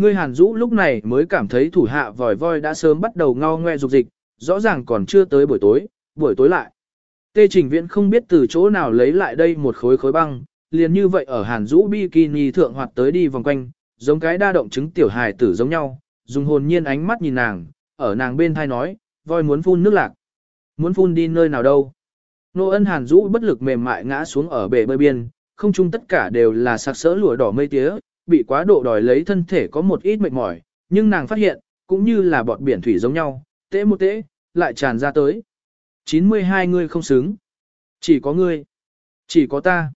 Ngươi Hàn Dũ lúc này mới cảm thấy thủ hạ vòi voi đã sớm bắt đầu ngao ngoe dục dịch, rõ ràng còn chưa tới buổi tối, buổi tối lại. Tê Trình Viễn không biết từ chỗ nào lấy lại đây một khối khối băng, liền như vậy ở Hàn Dũ bikini thượng hoạt tới đi vòng quanh, giống cái đa động chứng tiểu hài tử giống nhau, dùng hồn nhiên ánh mắt nhìn nàng, ở nàng bên thai nói, voi muốn phun nước lạc. Muốn phun đi nơi nào đâu. Nô ân Hàn Dũ bất lực mềm mại ngã xuống ở bể bơi biên, không chung tất cả đều là sạc sỡ lụa đỏ mây tía, bị quá độ đòi lấy thân thể có một ít mệt mỏi, nhưng nàng phát hiện, cũng như là bọt biển thủy giống nhau, tễ một tễ, lại tràn ra tới. 92 người không xứng. Chỉ có ngươi. Chỉ có ta.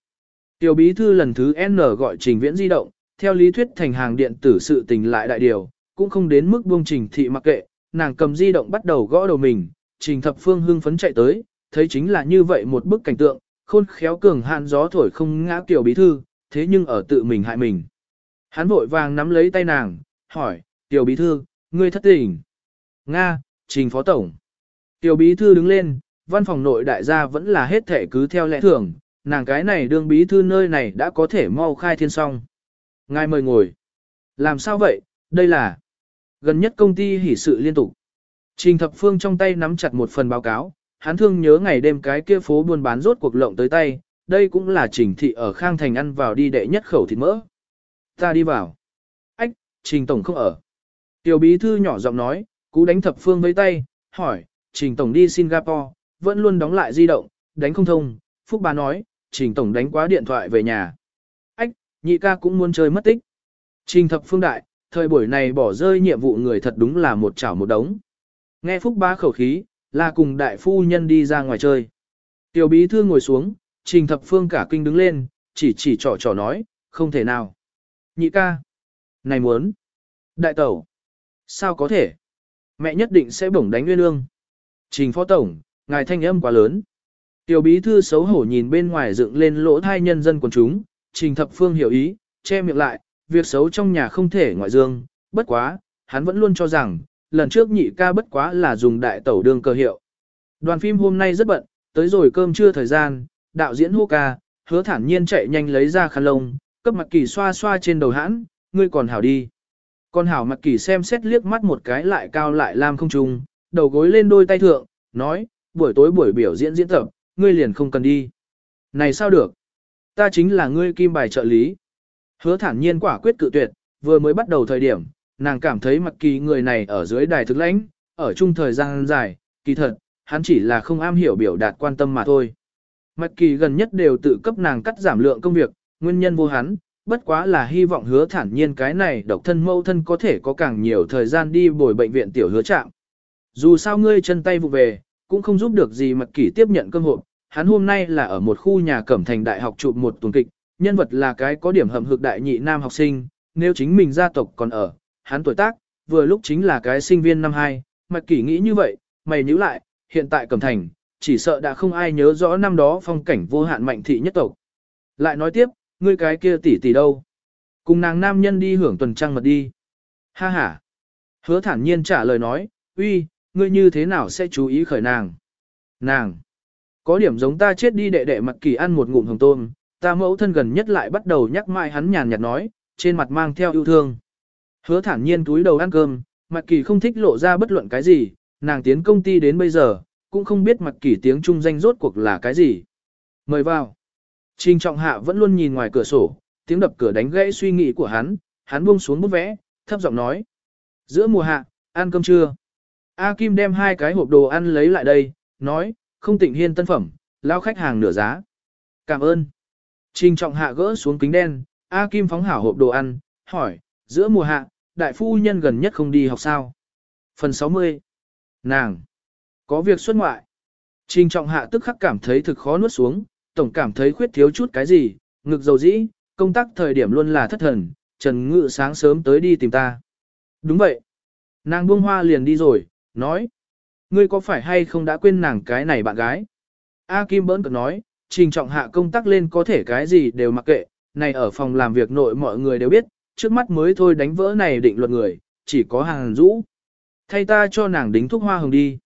Tiểu bí thư lần thứ N gọi trình viễn di động, theo lý thuyết thành hàng điện tử sự tình lại đại điều, cũng không đến mức buông trình thị mặc kệ, nàng cầm di động bắt đầu gõ đầu mình, trình thập phương hưng phấn chạy tới, thấy chính là như vậy một bức cảnh tượng, khôn khéo cường hạn gió thổi không ngã tiểu bí thư, thế nhưng ở tự mình hại mình. Hắn vội vàng nắm lấy tay nàng, hỏi, tiểu bí thư, ngươi thất tình. Nga, trình phó tổng. Tiểu bí thư đứng lên, văn phòng nội đại gia vẫn là hết thể cứ theo lẽ thường, nàng cái này đương bí thư nơi này đã có thể mau khai thiên song. Ngài mời ngồi. Làm sao vậy, đây là gần nhất công ty hỉ sự liên tục. Trình thập phương trong tay nắm chặt một phần báo cáo, hắn thương nhớ ngày đêm cái kia phố buôn bán rốt cuộc lộng tới tay, đây cũng là trình thị ở Khang Thành ăn vào đi đệ nhất khẩu thịt mỡ. Ta đi vào. Ách, trình tổng không ở. Tiểu bí thư nhỏ giọng nói, cú đánh thập phương với tay, hỏi, trình tổng đi Singapore, vẫn luôn đóng lại di động, đánh không thông. Phúc bà nói, trình tổng đánh quá điện thoại về nhà. Ách, nhị ca cũng muốn chơi mất tích. Trình thập phương đại, thời buổi này bỏ rơi nhiệm vụ người thật đúng là một chảo một đống. Nghe Phúc bá khẩu khí, là cùng đại phu nhân đi ra ngoài chơi. Tiểu bí thư ngồi xuống, trình thập phương cả kinh đứng lên, chỉ chỉ trò trò nói, không thể nào. Nhị ca. Này muốn. Đại tẩu. Sao có thể? Mẹ nhất định sẽ bổng đánh nguyên ương. Trình phó tổng, ngài thanh âm quá lớn. Tiểu bí thư xấu hổ nhìn bên ngoài dựng lên lỗ thai nhân dân quần chúng, trình thập phương hiểu ý, che miệng lại, việc xấu trong nhà không thể ngoại dương, bất quá, hắn vẫn luôn cho rằng, lần trước nhị ca bất quá là dùng đại tẩu đương cơ hiệu. Đoàn phim hôm nay rất bận, tới rồi cơm trưa thời gian, đạo diễn hô ca, hứa thản nhiên chạy nhanh lấy ra khăn lông, cấp mặt kỳ xoa xoa trên đầu hãn, ngươi còn hảo đi. Còn hảo mặt kỳ xem xét liếc mắt một cái lại cao lại lam không trùng, đầu gối lên đôi tay thượng, nói, buổi tối buổi biểu diễn diễn tập, ngươi liền không cần đi. Này sao được? Ta chính là ngươi kim bài trợ lý. Hứa thản nhiên quả quyết cự tuyệt, vừa mới bắt đầu thời điểm, nàng cảm thấy mặc kỳ người này ở dưới đài thực lãnh, ở chung thời gian dài, kỳ thật, hắn chỉ là không am hiểu biểu đạt quan tâm mà thôi. Mặc kỳ gần nhất đều tự cấp nàng cắt giảm lượng công việc, nguyên nhân vô hắn, bất quá là hy vọng hứa thản nhiên cái này độc thân mâu thân có thể có càng nhiều thời gian đi bồi bệnh viện tiểu hứa trạm. Dù sao ngươi chân tay vụ về, cũng không giúp được gì mặc kỷ tiếp nhận cơm hộp, hắn hôm nay là ở một khu nhà cẩm thành đại học chụp một tuần kịch, nhân vật là cái có điểm hầm hực đại nhị nam học sinh, nếu chính mình gia tộc còn ở, hắn tuổi tác, vừa lúc chính là cái sinh viên năm 2, Mạch Kỷ nghĩ như vậy, mày nhíu lại, hiện tại Cẩm Thành, chỉ sợ đã không ai nhớ rõ năm đó phong cảnh vô hạn mạnh thị nhất tộc. Lại nói tiếp, ngươi cái kia tỷ tỷ đâu? Cùng nàng nam nhân đi hưởng tuần trăng mật đi. Ha ha. Hứa thản nhiên trả lời nói, uy, ngươi như thế nào sẽ chú ý khởi nàng? Nàng. Có điểm giống ta chết đi đệ đệ mặt kỳ ăn một ngụm hồng tôm, ta mẫu thân gần nhất lại bắt đầu nhắc mãi hắn nhàn nhạt nói, trên mặt mang theo yêu thương. Hứa thản nhiên túi đầu ăn cơm, mặt kỳ không thích lộ ra bất luận cái gì, nàng tiến công ty đến bây giờ, cũng không biết mặt kỳ tiếng trung danh rốt cuộc là cái gì. Mời vào. Trình trọng hạ vẫn luôn nhìn ngoài cửa sổ, tiếng đập cửa đánh gãy suy nghĩ của hắn, hắn buông xuống bút vẽ, thấp giọng nói. Giữa mùa hạ, ăn cơm trưa. A Kim đem hai cái hộp đồ ăn lấy lại đây, nói, không tịnh hiên tân phẩm, lao khách hàng nửa giá. Cảm ơn. Trình trọng hạ gỡ xuống kính đen, A Kim phóng hảo hộp đồ ăn, hỏi, giữa mùa hạ, đại phu nhân gần nhất không đi học sao? Phần 60. Nàng. Có việc xuất ngoại. Trình trọng hạ tức khắc cảm thấy thực khó nuốt xuống, tổng cảm thấy khuyết thiếu chút cái gì, ngực dầu dĩ, công tác thời điểm luôn là thất thần, Trần Ngự sáng sớm tới đi tìm ta. Đúng vậy. Nàng buông hoa liền đi rồi, nói. Ngươi có phải hay không đã quên nàng cái này bạn gái? A Kim bỡn cực nói, trình trọng hạ công tác lên có thể cái gì đều mặc kệ, này ở phòng làm việc nội mọi người đều biết, trước mắt mới thôi đánh vỡ này định luật người, chỉ có hàng rũ. Thay ta cho nàng đính thuốc hoa hồng đi.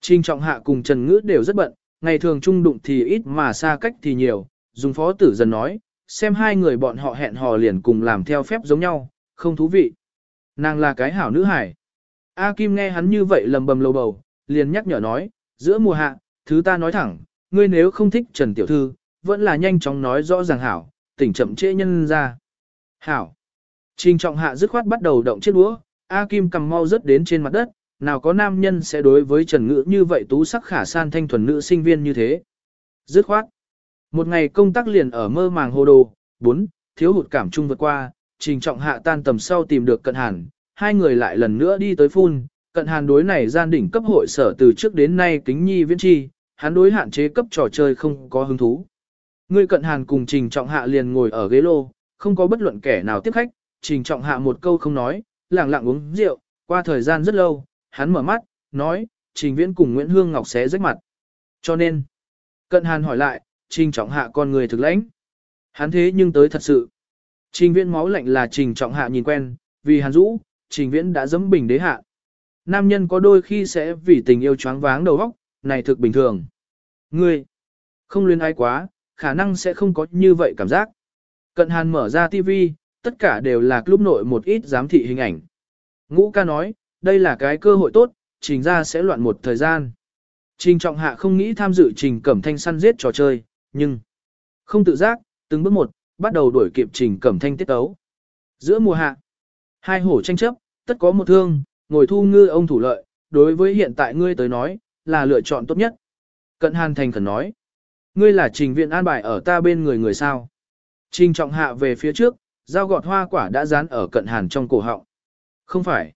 Trình trọng hạ cùng Trần Ngữ đều rất bận, ngày thường trung đụng thì ít mà xa cách thì nhiều, dùng phó tử dần nói, xem hai người bọn họ hẹn hò liền cùng làm theo phép giống nhau, không thú vị. Nàng là cái hảo nữ hải. A Kim nghe hắn như vậy lầm bầm lầu bầu, liền nhắc nhở nói, giữa mùa hạ, thứ ta nói thẳng, ngươi nếu không thích Trần Tiểu Thư, vẫn là nhanh chóng nói rõ ràng hảo, tỉnh chậm trễ nhân ra. Hảo. Trình trọng hạ dứt khoát bắt đầu động chiếc đũa, A Kim cầm mau rớt đến trên mặt đất, nào có nam nhân sẽ đối với Trần Ngữ như vậy tú sắc khả san thanh thuần nữ sinh viên như thế. Dứt khoát. Một ngày công tác liền ở mơ màng hồ đồ, bốn, thiếu hụt cảm chung vượt qua, trình trọng hạ tan tầm sau tìm được cận hàn, hai người lại lần nữa đi tới phun, cận hàn đối này gian đỉnh cấp hội sở từ trước đến nay kính nhi viễn chi, hắn đối hạn chế cấp trò chơi không có hứng thú. Người cận hàn cùng trình trọng hạ liền ngồi ở ghế lô, không có bất luận kẻ nào tiếp khách, trình trọng hạ một câu không nói, lẳng lặng uống rượu, qua thời gian rất lâu, hắn mở mắt, nói, trình viễn cùng Nguyễn Hương Ngọc xé rách mặt. Cho nên, cận hàn hỏi lại, trình trọng hạ con người thực lãnh. Hắn thế nhưng tới thật sự. Trình viễn máu lạnh là trình trọng hạ nhìn quen, vì hắn rũ, trình viễn đã dẫm bình đế hạ. Nam nhân có đôi khi sẽ vì tình yêu choáng váng đầu óc, này thực bình thường. Ngươi, không luyến ai quá, khả năng sẽ không có như vậy cảm giác. Cận hàn mở ra TV, tất cả đều là club nội một ít giám thị hình ảnh. Ngũ ca nói, đây là cái cơ hội tốt, trình ra sẽ loạn một thời gian. Trình trọng hạ không nghĩ tham dự trình cẩm thanh săn giết trò chơi, nhưng không tự giác, từng bước một, bắt đầu đuổi kịp trình cẩm thanh tiết tấu. Giữa mùa hạ, hai hổ tranh chấp, tất có một thương, ngồi thu ngư ông thủ lợi, đối với hiện tại ngươi tới nói, là lựa chọn tốt nhất. Cận hàn thành khẩn nói, ngươi là trình viện an bài ở ta bên người người sao. Trình trọng hạ về phía trước, dao gọt hoa quả đã dán ở cận hàn trong cổ họng. Không phải.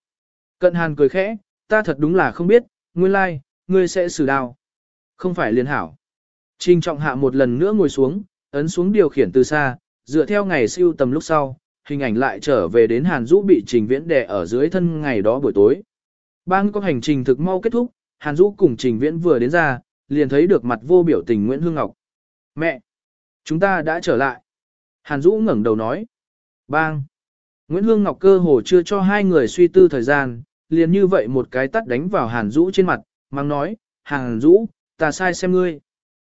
Cận hàn cười khẽ, ta thật đúng là không biết, nguyên lai, like, ngươi sẽ xử đao. Không phải liên hảo. Trình trọng hạ một lần nữa ngồi xuống, ấn xuống điều khiển từ xa, dựa theo ngày siêu tầm lúc sau, hình ảnh lại trở về đến Hàn Dũ bị Trình Viễn đè ở dưới thân ngày đó buổi tối. Bang có hành trình thực mau kết thúc, Hàn Dũ cùng Trình Viễn vừa đến ra, liền thấy được mặt vô biểu tình Nguyễn Hương Ngọc. Mẹ! Chúng ta đã trở lại. Hàn Dũ ngẩng đầu nói. Bang! Nguyễn Hương Ngọc cơ hồ chưa cho hai người suy tư thời gian, liền như vậy một cái tắt đánh vào Hàn Dũ trên mặt, mang nói, Hàn Dũ, ta sai xem ngươi.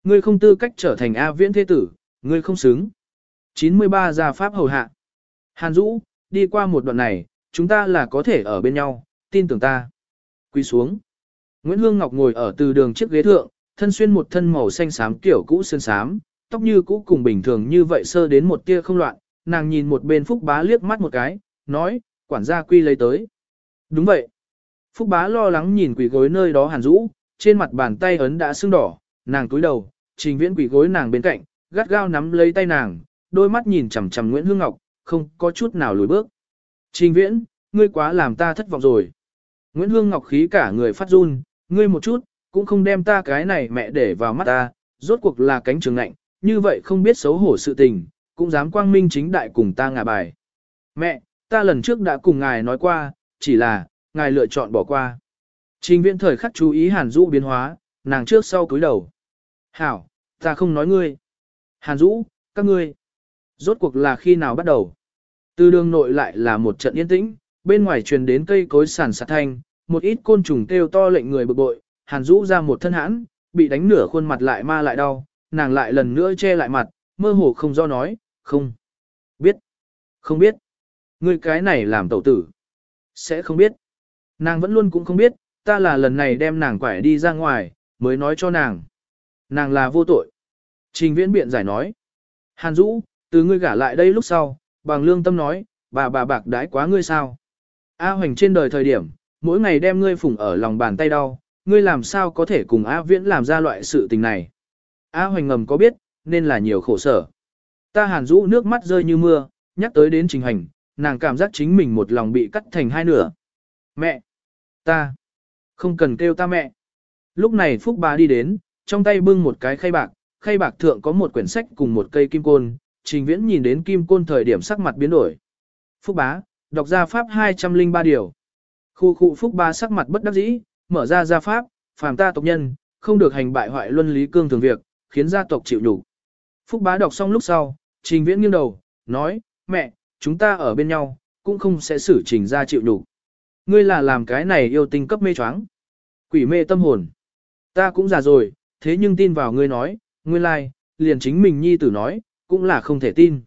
Ngươi không tư cách trở thành A viễn thế tử, ngươi không xứng. 93 gia pháp hầu hạ. Hàn Dũ, đi qua một đoạn này, chúng ta là có thể ở bên nhau, tin tưởng ta. Quy xuống. Nguyễn Hương Ngọc ngồi ở từ đường chiếc ghế thượng, thân xuyên một thân màu xanh xám kiểu cũ sơn xám, tóc như cũ cùng bình thường như vậy sơ đến một tia không loạn, nàng nhìn một bên Phúc Bá liếc mắt một cái, nói, quản gia quy lấy tới. Đúng vậy. Phúc Bá lo lắng nhìn quỷ gối nơi đó Hàn rũ trên mặt bàn tay ấn đã sưng đỏ, nàng túi đầu, trình viễn quỷ gối nàng bên cạnh, gắt gao nắm lấy tay nàng, đôi mắt nhìn chằm chằm Nguyễn Hương Ngọc, không có chút nào lùi bước. Trình viễn, ngươi quá làm ta thất vọng rồi. Nguyễn Hương Ngọc khí cả người phát run, ngươi một chút, cũng không đem ta cái này mẹ để vào mắt ta, rốt cuộc là cánh trường lạnh, như vậy không biết xấu hổ sự tình, cũng dám quang minh chính đại cùng ta ngả bài. Mẹ, ta lần trước đã cùng ngài nói qua, chỉ là, ngài lựa chọn bỏ qua. Trình viễn thời khắc chú ý Hàn Dũ biến hóa, nàng trước sau cúi đầu. Hảo, ta không nói ngươi. Hàn Dũ, các ngươi. Rốt cuộc là khi nào bắt đầu? Từ đường nội lại là một trận yên tĩnh, bên ngoài truyền đến cây cối sản sạt thanh, một ít côn trùng kêu to lệnh người bực bội, Hàn Dũ ra một thân hãn, bị đánh nửa khuôn mặt lại ma lại đau, nàng lại lần nữa che lại mặt, mơ hồ không do nói, không. Biết. Không biết. Ngươi cái này làm tẩu tử. Sẽ không biết. Nàng vẫn luôn cũng không biết, ta là lần này đem nàng quải đi ra ngoài, mới nói cho nàng. Nàng là vô tội. Trình viễn biện giải nói. Hàn Dũ, từ ngươi gả lại đây lúc sau, bằng lương tâm nói, bà bà bạc đãi quá ngươi sao. A hoành trên đời thời điểm, mỗi ngày đem ngươi phủng ở lòng bàn tay đau, ngươi làm sao có thể cùng A viễn làm ra loại sự tình này. A hoành ngầm có biết, nên là nhiều khổ sở. Ta hàn Dũ nước mắt rơi như mưa, nhắc tới đến trình hành, nàng cảm giác chính mình một lòng bị cắt thành hai nửa. Mẹ! Ta! Không cần kêu ta mẹ. Lúc này Phúc Bá đi đến, trong tay bưng một cái khay bạc, khay bạc thượng có một quyển sách cùng một cây kim côn, trình viễn nhìn đến kim côn thời điểm sắc mặt biến đổi. Phúc Bá, đọc ra pháp 203 điều. Khu khu Phúc Bá sắc mặt bất đắc dĩ, mở ra gia pháp, phàm ta tộc nhân, không được hành bại hoại luân lý cương thường việc, khiến gia tộc chịu đủ. Phúc Bá đọc xong lúc sau, trình viễn nghiêng đầu, nói, mẹ, chúng ta ở bên nhau, cũng không sẽ xử trình ra chịu đủ. Ngươi là làm cái này yêu tinh cấp mê choáng. Quỷ mê tâm hồn. Ta cũng già rồi, thế nhưng tin vào ngươi nói, ngươi lai, like, liền chính mình nhi tử nói, cũng là không thể tin.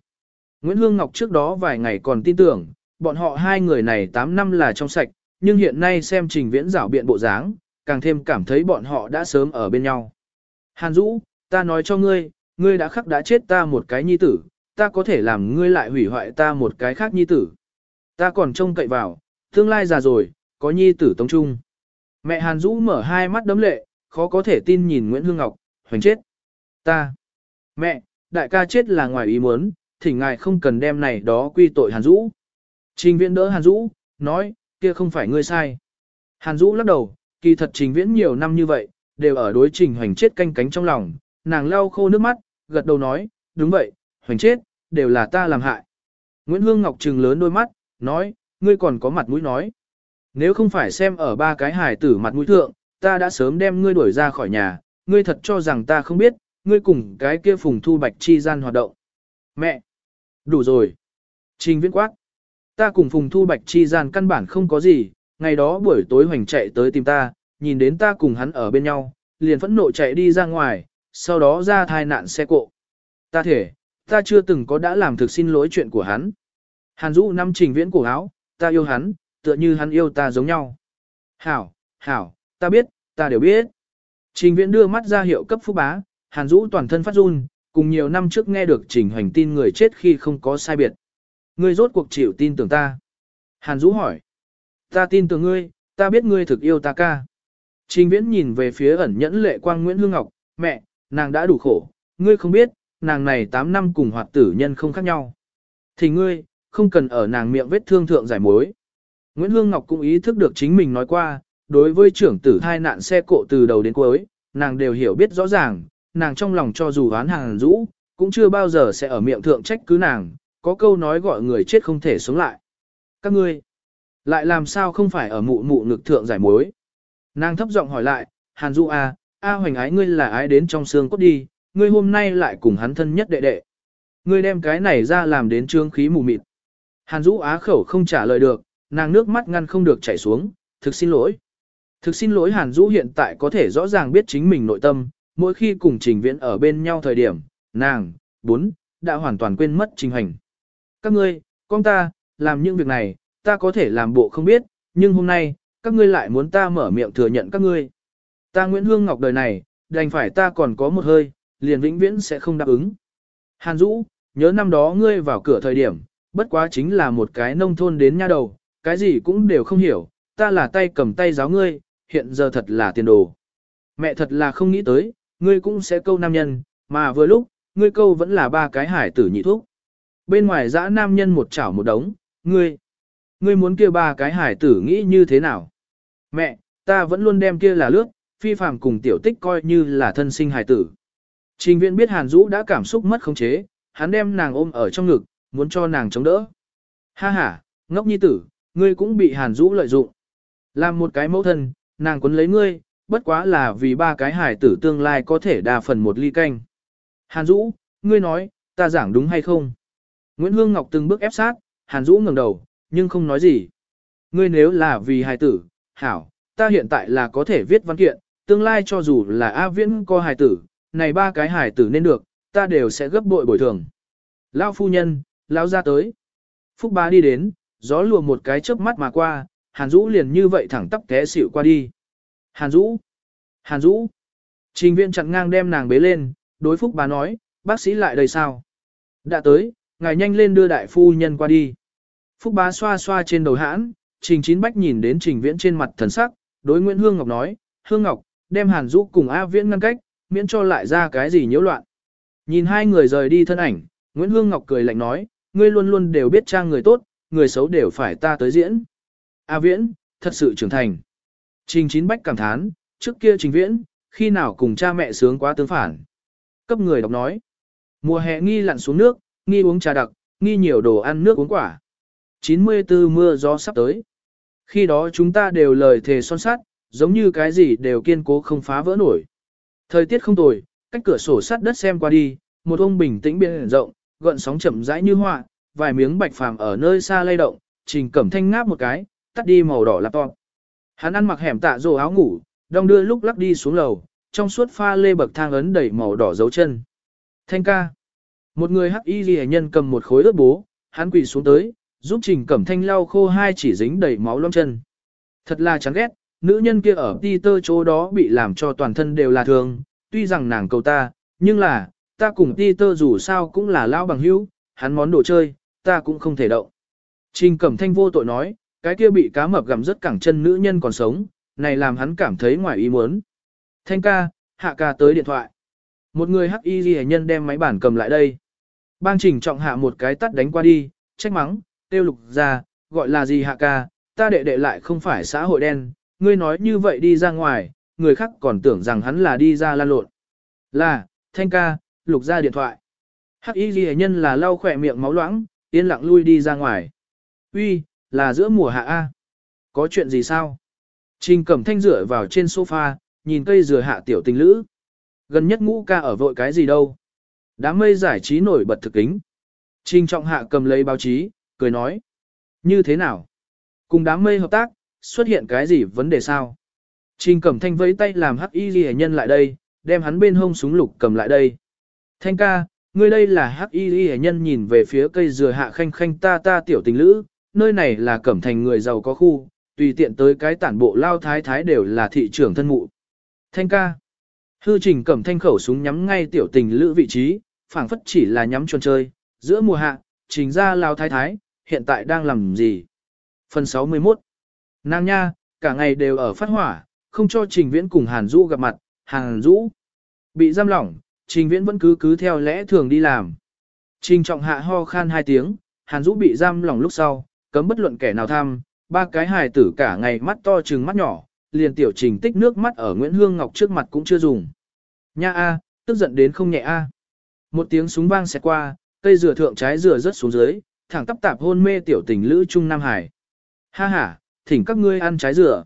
Nguyễn Hương Ngọc trước đó vài ngày còn tin tưởng, bọn họ hai người này 8 năm là trong sạch, nhưng hiện nay xem trình viễn rảo biện bộ dáng, càng thêm cảm thấy bọn họ đã sớm ở bên nhau. Hàn Dũ, ta nói cho ngươi, ngươi đã khắc đã chết ta một cái nhi tử, ta có thể làm ngươi lại hủy hoại ta một cái khác nhi tử. Ta còn trông cậy vào, tương lai già rồi, có nhi tử tống trung. Mẹ Hàn Dũ mở hai mắt đấm lệ, khó có thể tin nhìn Nguyễn Hương Ngọc, hoành chết. Ta. Mẹ, đại ca chết là ngoài ý muốn, thỉnh ngài không cần đem này đó quy tội Hàn Dũ. Trình viễn đỡ Hàn Dũ, nói, kia không phải ngươi sai. Hàn Dũ lắc đầu, kỳ thật trình viễn nhiều năm như vậy, đều ở đối trình hoành chết canh cánh trong lòng, nàng lau khô nước mắt, gật đầu nói, đúng vậy, hoành chết, đều là ta làm hại. Nguyễn Hương Ngọc trừng lớn đôi mắt, nói, ngươi còn có mặt mũi nói. Nếu không phải xem ở ba cái hài tử mặt mũi thượng, ta đã sớm đem ngươi đuổi ra khỏi nhà, ngươi thật cho rằng ta không biết, ngươi cùng cái kia phùng thu bạch chi gian hoạt động. Mẹ! Đủ rồi! Trình viễn quát! Ta cùng phùng thu bạch chi gian căn bản không có gì, ngày đó buổi tối hoành chạy tới tìm ta, nhìn đến ta cùng hắn ở bên nhau, liền phẫn nộ chạy đi ra ngoài, sau đó ra thai nạn xe cộ. Ta thể, ta chưa từng có đã làm thực xin lỗi chuyện của hắn. Hàn Dũ năm trình viễn cổ áo, ta yêu hắn, tựa như hắn yêu ta giống nhau. Hảo, hảo, ta biết, ta đều biết. Trình viễn đưa mắt ra hiệu cấp Phú bá, Hàn Dũ toàn thân phát run, cùng nhiều năm trước nghe được trình hoành tin người chết khi không có sai biệt. Ngươi rốt cuộc chịu tin tưởng ta. Hàn Dũ hỏi. Ta tin tưởng ngươi, ta biết ngươi thực yêu ta ca. Trình viễn nhìn về phía ẩn nhẫn lệ quang Nguyễn Hương Ngọc, mẹ, nàng đã đủ khổ, ngươi không biết, nàng này 8 năm cùng hoạt tử nhân không khác nhau. Thì ngươi, không cần ở nàng miệng vết thương thượng giải mối. Nguyễn Hương Ngọc cũng ý thức được chính mình nói qua, đối với trưởng tử thai nạn xe cộ từ đầu đến cuối, nàng đều hiểu biết rõ ràng, nàng trong lòng cho dù oán hàng rũ, cũng chưa bao giờ sẽ ở miệng thượng trách cứ nàng, có câu nói gọi người chết không thể sống lại. Các ngươi, lại làm sao không phải ở mụ mụ ngực thượng giải mối? Nàng thấp giọng hỏi lại, Hàn Dũ A, à, A hoành ái ngươi là ái đến trong xương cốt đi, ngươi hôm nay lại cùng hắn thân nhất đệ đệ. Ngươi đem cái này ra làm đến trương khí mù mịt. Hàn Dũ á khẩu không trả lời được, nàng nước mắt ngăn không được chảy xuống, thực xin lỗi. Thực xin lỗi Hàn Dũ hiện tại có thể rõ ràng biết chính mình nội tâm, mỗi khi cùng trình viễn ở bên nhau thời điểm, nàng, bốn, đã hoàn toàn quên mất trình hành. Các ngươi, con ta, làm những việc này, ta có thể làm bộ không biết, nhưng hôm nay, các ngươi lại muốn ta mở miệng thừa nhận các ngươi. Ta Nguyễn Hương Ngọc đời này, đành phải ta còn có một hơi, liền vĩnh viễn sẽ không đáp ứng. Hàn Dũ, nhớ năm đó ngươi vào cửa thời điểm, bất quá chính là một cái nông thôn đến nha đầu, cái gì cũng đều không hiểu, ta là tay cầm tay giáo ngươi, hiện giờ thật là tiền đồ. Mẹ thật là không nghĩ tới, ngươi cũng sẽ câu nam nhân, mà vừa lúc, ngươi câu vẫn là ba cái hải tử nhị thuốc. Bên ngoài dã nam nhân một chảo một đống, ngươi, ngươi muốn kia ba cái hải tử nghĩ như thế nào? Mẹ, ta vẫn luôn đem kia là lướt, phi phàm cùng tiểu tích coi như là thân sinh hải tử. Trình viện biết Hàn Dũ đã cảm xúc mất khống chế, hắn đem nàng ôm ở trong ngực, muốn cho nàng chống đỡ. Ha ha, ngốc nhi tử, ngươi cũng bị Hàn Dũ lợi dụng. Làm một cái mẫu thân, nàng quấn lấy ngươi, bất quá là vì ba cái hải tử tương lai có thể đa phần một ly canh. Hàn Dũ, ngươi nói, ta giảng đúng hay không? Nguyễn Hương Ngọc từng bước ép sát, Hàn Dũ ngẩng đầu, nhưng không nói gì. Ngươi nếu là vì hài tử, hảo, ta hiện tại là có thể viết văn kiện, tương lai cho dù là A Viễn có hài tử, này ba cái hải tử nên được, ta đều sẽ gấp bội bồi thường. Lão phu nhân, lão ra tới. Phúc ba đi đến, gió lùa một cái chớp mắt mà qua, Hàn Dũ liền như vậy thẳng tắp té xỉu qua đi. Hàn Dũ! Hàn Dũ! Trình viện chặn ngang đem nàng bế lên, đối Phúc bà nói, bác sĩ lại đây sao? Đã tới, ngài nhanh lên đưa đại phu nhân qua đi. Phúc bá xoa xoa trên đầu hãn, Trình Chín Bách nhìn đến Trình Viễn trên mặt thần sắc, đối Nguyễn Hương Ngọc nói, Hương Ngọc, đem Hàn Dũ cùng A Viễn ngăn cách, miễn cho lại ra cái gì nhiễu loạn. Nhìn hai người rời đi thân ảnh, Nguyễn Hương Ngọc cười lạnh nói, ngươi luôn luôn đều biết trang người tốt, người xấu đều phải ta tới diễn. A Viễn, thật sự trưởng thành. Trình Chín Bách cảm thán, trước kia Trình Viễn, khi nào cùng cha mẹ sướng quá tướng phản. Cấp người đọc nói, mùa hè nghi lặn xuống nước, nghi uống trà đặc, nghi nhiều đồ ăn nước uống quả. 94 mưa gió sắp tới. Khi đó chúng ta đều lời thề son sát, giống như cái gì đều kiên cố không phá vỡ nổi. Thời tiết không tồi, cách cửa sổ sắt đất xem qua đi, một ông bình tĩnh biển rộng, gợn sóng chậm rãi như họa, vài miếng bạch phàm ở nơi xa lay động, trình cẩm thanh ngáp một cái, tắt đi màu đỏ laptop. Hắn ăn mặc hẻm tạ rồ áo ngủ, đong đưa lúc lắc đi xuống lầu, trong suốt pha lê bậc thang ấn đầy màu đỏ dấu chân. Thanh ca. Một người hắc y liễu nhân cầm một khối ướt bố, hắn quỳ xuống tới, giúp Trình Cẩm Thanh lau khô hai chỉ dính đầy máu lông chân. Thật là chán ghét, nữ nhân kia ở Peter chỗ đó bị làm cho toàn thân đều là thương, tuy rằng nàng cầu ta, nhưng là, ta cùng Peter dù sao cũng là lao bằng hữu, hắn món đồ chơi, ta cũng không thể động. Trình Cẩm Thanh vô tội nói, cái kia bị cá mập gặm rất cẳng chân nữ nhân còn sống, này làm hắn cảm thấy ngoài ý muốn. Thanh ca, hạ ca tới điện thoại. Một người hắc y ghi nhân đem máy bản cầm lại đây. Bang trình trọng hạ một cái tắt đánh qua đi, trách mắng, tiêu lục ra, gọi là gì hạ ca, ta đệ đệ lại không phải xã hội đen, ngươi nói như vậy đi ra ngoài, người khác còn tưởng rằng hắn là đi ra lan lộn. Là, thanh ca, lục ra điện thoại. Hắc y ghi nhân là lau khỏe miệng máu loãng, yên lặng lui đi ra ngoài. Uy, là giữa mùa hạ A. Có chuyện gì sao? Trình cẩm thanh rửa vào trên sofa, nhìn cây dừa hạ tiểu tình lữ. Gần nhất ngũ ca ở vội cái gì đâu. Đám mây giải trí nổi bật thực kính. Trình trọng hạ cầm lấy báo chí, cười nói. Như thế nào? Cùng đám mây hợp tác, xuất hiện cái gì vấn đề sao? Trình cẩm thanh vẫy tay làm hắc y ghi nhân lại đây, đem hắn bên hông súng lục cầm lại đây. Thanh ca, ngươi đây là hắc y ghi nhân nhìn về phía cây dừa hạ khanh khanh ta ta tiểu tình lữ, nơi này là cẩm thành người giàu có khu, tùy tiện tới cái tản bộ lao thái thái đều là thị trưởng thân mụ. Thanh ca. Hư trình cẩm thanh khẩu súng nhắm ngay tiểu tình lữ vị trí, phảng phất chỉ là nhắm chuồn chơi, giữa mùa hạ, trình ra lao thái thái, hiện tại đang làm gì? Phần 61 Nàng nha, cả ngày đều ở phát hỏa, không cho trình viễn cùng Hàn Dũ gặp mặt, Hàn Dũ bị giam lỏng, trình viễn vẫn cứ cứ theo lẽ thường đi làm. Trình trọng hạ ho khan hai tiếng, Hàn Dũ bị giam lỏng lúc sau, cấm bất luận kẻ nào tham, ba cái hài tử cả ngày mắt to trừng mắt nhỏ, liền tiểu trình tích nước mắt ở Nguyễn Hương Ngọc trước mặt cũng chưa dùng. Nha a, tức giận đến không nhẹ a. Một tiếng súng vang xẹt qua, cây dừa thượng trái dừa rớt xuống dưới, thẳng tắp tạp hôn mê tiểu tình lữ Trung Nam Hải. Ha ha, thỉnh các ngươi ăn trái dừa.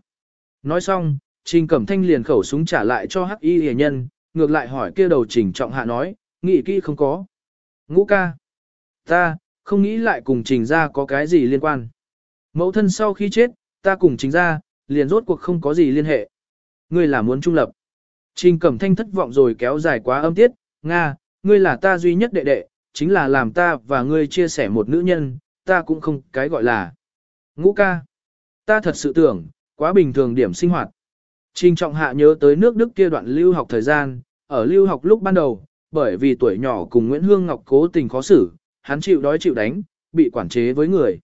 Nói xong, Trình Cẩm Thanh liền khẩu súng trả lại cho Hắc Y Lệ nhân, ngược lại hỏi kia đầu Trình Trọng Hạ nói, nghĩ kỹ không có. Ngũ ca. Ta, không nghĩ lại cùng Trình gia có cái gì liên quan. Mẫu thân sau khi chết, ta cùng Trình gia liền rốt cuộc không có gì liên hệ. Ngươi là muốn trung lập. Trình Cẩm Thanh thất vọng rồi kéo dài quá âm tiết, Nga, ngươi là ta duy nhất đệ đệ, chính là làm ta và ngươi chia sẻ một nữ nhân, ta cũng không cái gọi là. Ngũ ca. Ta thật sự tưởng, quá bình thường điểm sinh hoạt. Trình trọng hạ nhớ tới nước Đức kia đoạn lưu học thời gian, ở lưu học lúc ban đầu, bởi vì tuổi nhỏ cùng Nguyễn Hương Ngọc cố tình khó xử, hắn chịu đói chịu đánh, bị quản chế với người.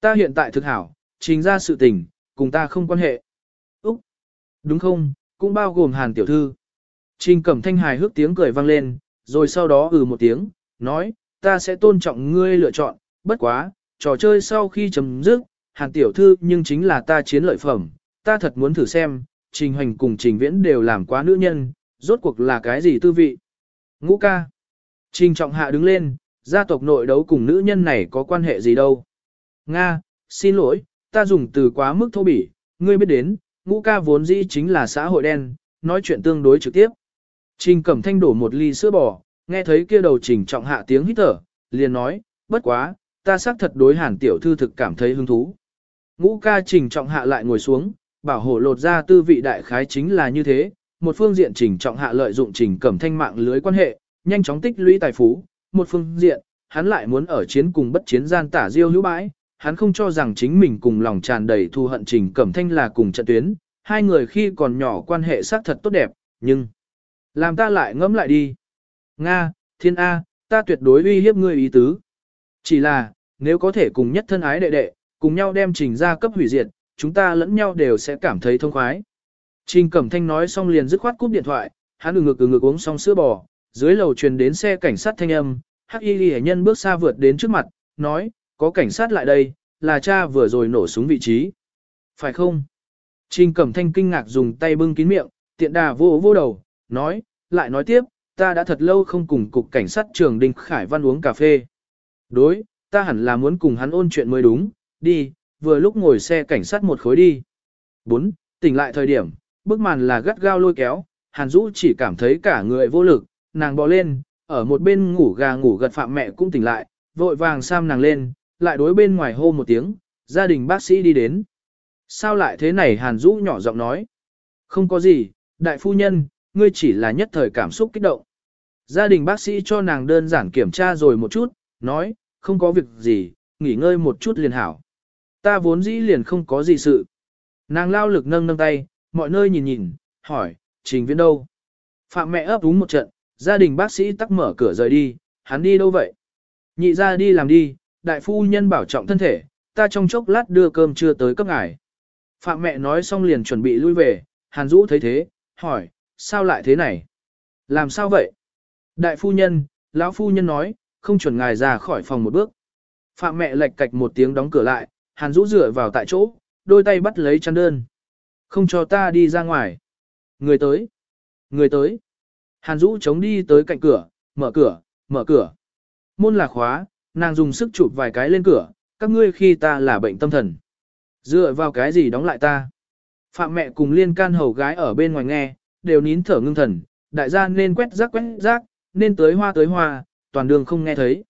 Ta hiện tại thực hảo, trình ra sự tình, cùng ta không quan hệ. Úc! Đúng không, cũng bao gồm hàn tiểu thư. Trình cẩm thanh hài hước tiếng cười vang lên, rồi sau đó ừ một tiếng, nói, ta sẽ tôn trọng ngươi lựa chọn, bất quá, trò chơi sau khi chấm dứt, hàn tiểu thư nhưng chính là ta chiến lợi phẩm, ta thật muốn thử xem, trình hành cùng trình viễn đều làm quá nữ nhân, rốt cuộc là cái gì tư vị. Ngũ ca. Trình trọng hạ đứng lên, gia tộc nội đấu cùng nữ nhân này có quan hệ gì đâu. Nga, xin lỗi, ta dùng từ quá mức thô bỉ, ngươi biết đến, ngũ ca vốn dĩ chính là xã hội đen, nói chuyện tương đối trực tiếp. Trình cẩm thanh đổ một ly sữa bò, nghe thấy kia đầu trình trọng hạ tiếng hít thở, liền nói, bất quá, ta xác thật đối hàn tiểu thư thực cảm thấy hứng thú. Ngũ ca trình trọng hạ lại ngồi xuống, bảo hộ lột ra tư vị đại khái chính là như thế, một phương diện trình trọng hạ lợi dụng trình cẩm thanh mạng lưới quan hệ, nhanh chóng tích lũy tài phú, một phương diện, hắn lại muốn ở chiến cùng bất chiến gian tả diêu hữu bãi, hắn không cho rằng chính mình cùng lòng tràn đầy thù hận trình cẩm thanh là cùng trận tuyến, hai người khi còn nhỏ quan hệ xác thật tốt đẹp, nhưng làm ta lại ngẫm lại đi. Nga, thiên A, ta tuyệt đối uy hiếp ngươi ý tứ. Chỉ là, nếu có thể cùng nhất thân ái đệ đệ, cùng nhau đem trình ra cấp hủy diệt, chúng ta lẫn nhau đều sẽ cảm thấy thông khoái. Trình Cẩm Thanh nói xong liền dứt khoát cúp điện thoại, hắn ngực ngực ngực uống xong sữa bò, dưới lầu truyền đến xe cảnh sát thanh âm, Hắc Y Lệ nhân bước xa vượt đến trước mặt, nói, có cảnh sát lại đây, là cha vừa rồi nổ súng vị trí. Phải không? Trình Cẩm Thanh kinh ngạc dùng tay bưng kín miệng, tiện đà vô vô đầu, nói, lại nói tiếp, ta đã thật lâu không cùng cục cảnh sát trường Đinh Khải Văn uống cà phê. Đối, ta hẳn là muốn cùng hắn ôn chuyện mới đúng, đi, vừa lúc ngồi xe cảnh sát một khối đi. 4. Tỉnh lại thời điểm, bức màn là gắt gao lôi kéo, Hàn Dũ chỉ cảm thấy cả người vô lực, nàng bò lên, ở một bên ngủ gà ngủ gật phạm mẹ cũng tỉnh lại, vội vàng sam nàng lên, lại đối bên ngoài hô một tiếng, gia đình bác sĩ đi đến. Sao lại thế này Hàn Dũ nhỏ giọng nói. Không có gì, đại phu nhân, ngươi chỉ là nhất thời cảm xúc kích động. Gia đình bác sĩ cho nàng đơn giản kiểm tra rồi một chút, nói, không có việc gì, nghỉ ngơi một chút liền hảo. Ta vốn dĩ liền không có gì sự. Nàng lao lực nâng nâng tay, mọi nơi nhìn nhìn, hỏi, trình viễn đâu? Phạm mẹ ấp úng một trận, gia đình bác sĩ tắc mở cửa rời đi, hắn đi đâu vậy? Nhị ra đi làm đi, đại phu nhân bảo trọng thân thể, ta trong chốc lát đưa cơm trưa tới cấp ngài. Phạm mẹ nói xong liền chuẩn bị lui về, Hàn Dũ thấy thế, hỏi, sao lại thế này? Làm sao vậy? Đại phu nhân, lão phu nhân nói, không chuẩn ngài ra khỏi phòng một bước. Phạm mẹ lệch cạch một tiếng đóng cửa lại, Hàn Dũ dựa vào tại chỗ, đôi tay bắt lấy chăn đơn. Không cho ta đi ra ngoài. Người tới. Người tới. Hàn Dũ chống đi tới cạnh cửa, mở cửa, mở cửa. Môn là khóa, nàng dùng sức chụp vài cái lên cửa, các ngươi khi ta là bệnh tâm thần. Dựa vào cái gì đóng lại ta. Phạm mẹ cùng liên can hầu gái ở bên ngoài nghe, đều nín thở ngưng thần, đại gia nên quét rác quét rác, nên tới hoa tới hoa, toàn đường không nghe thấy.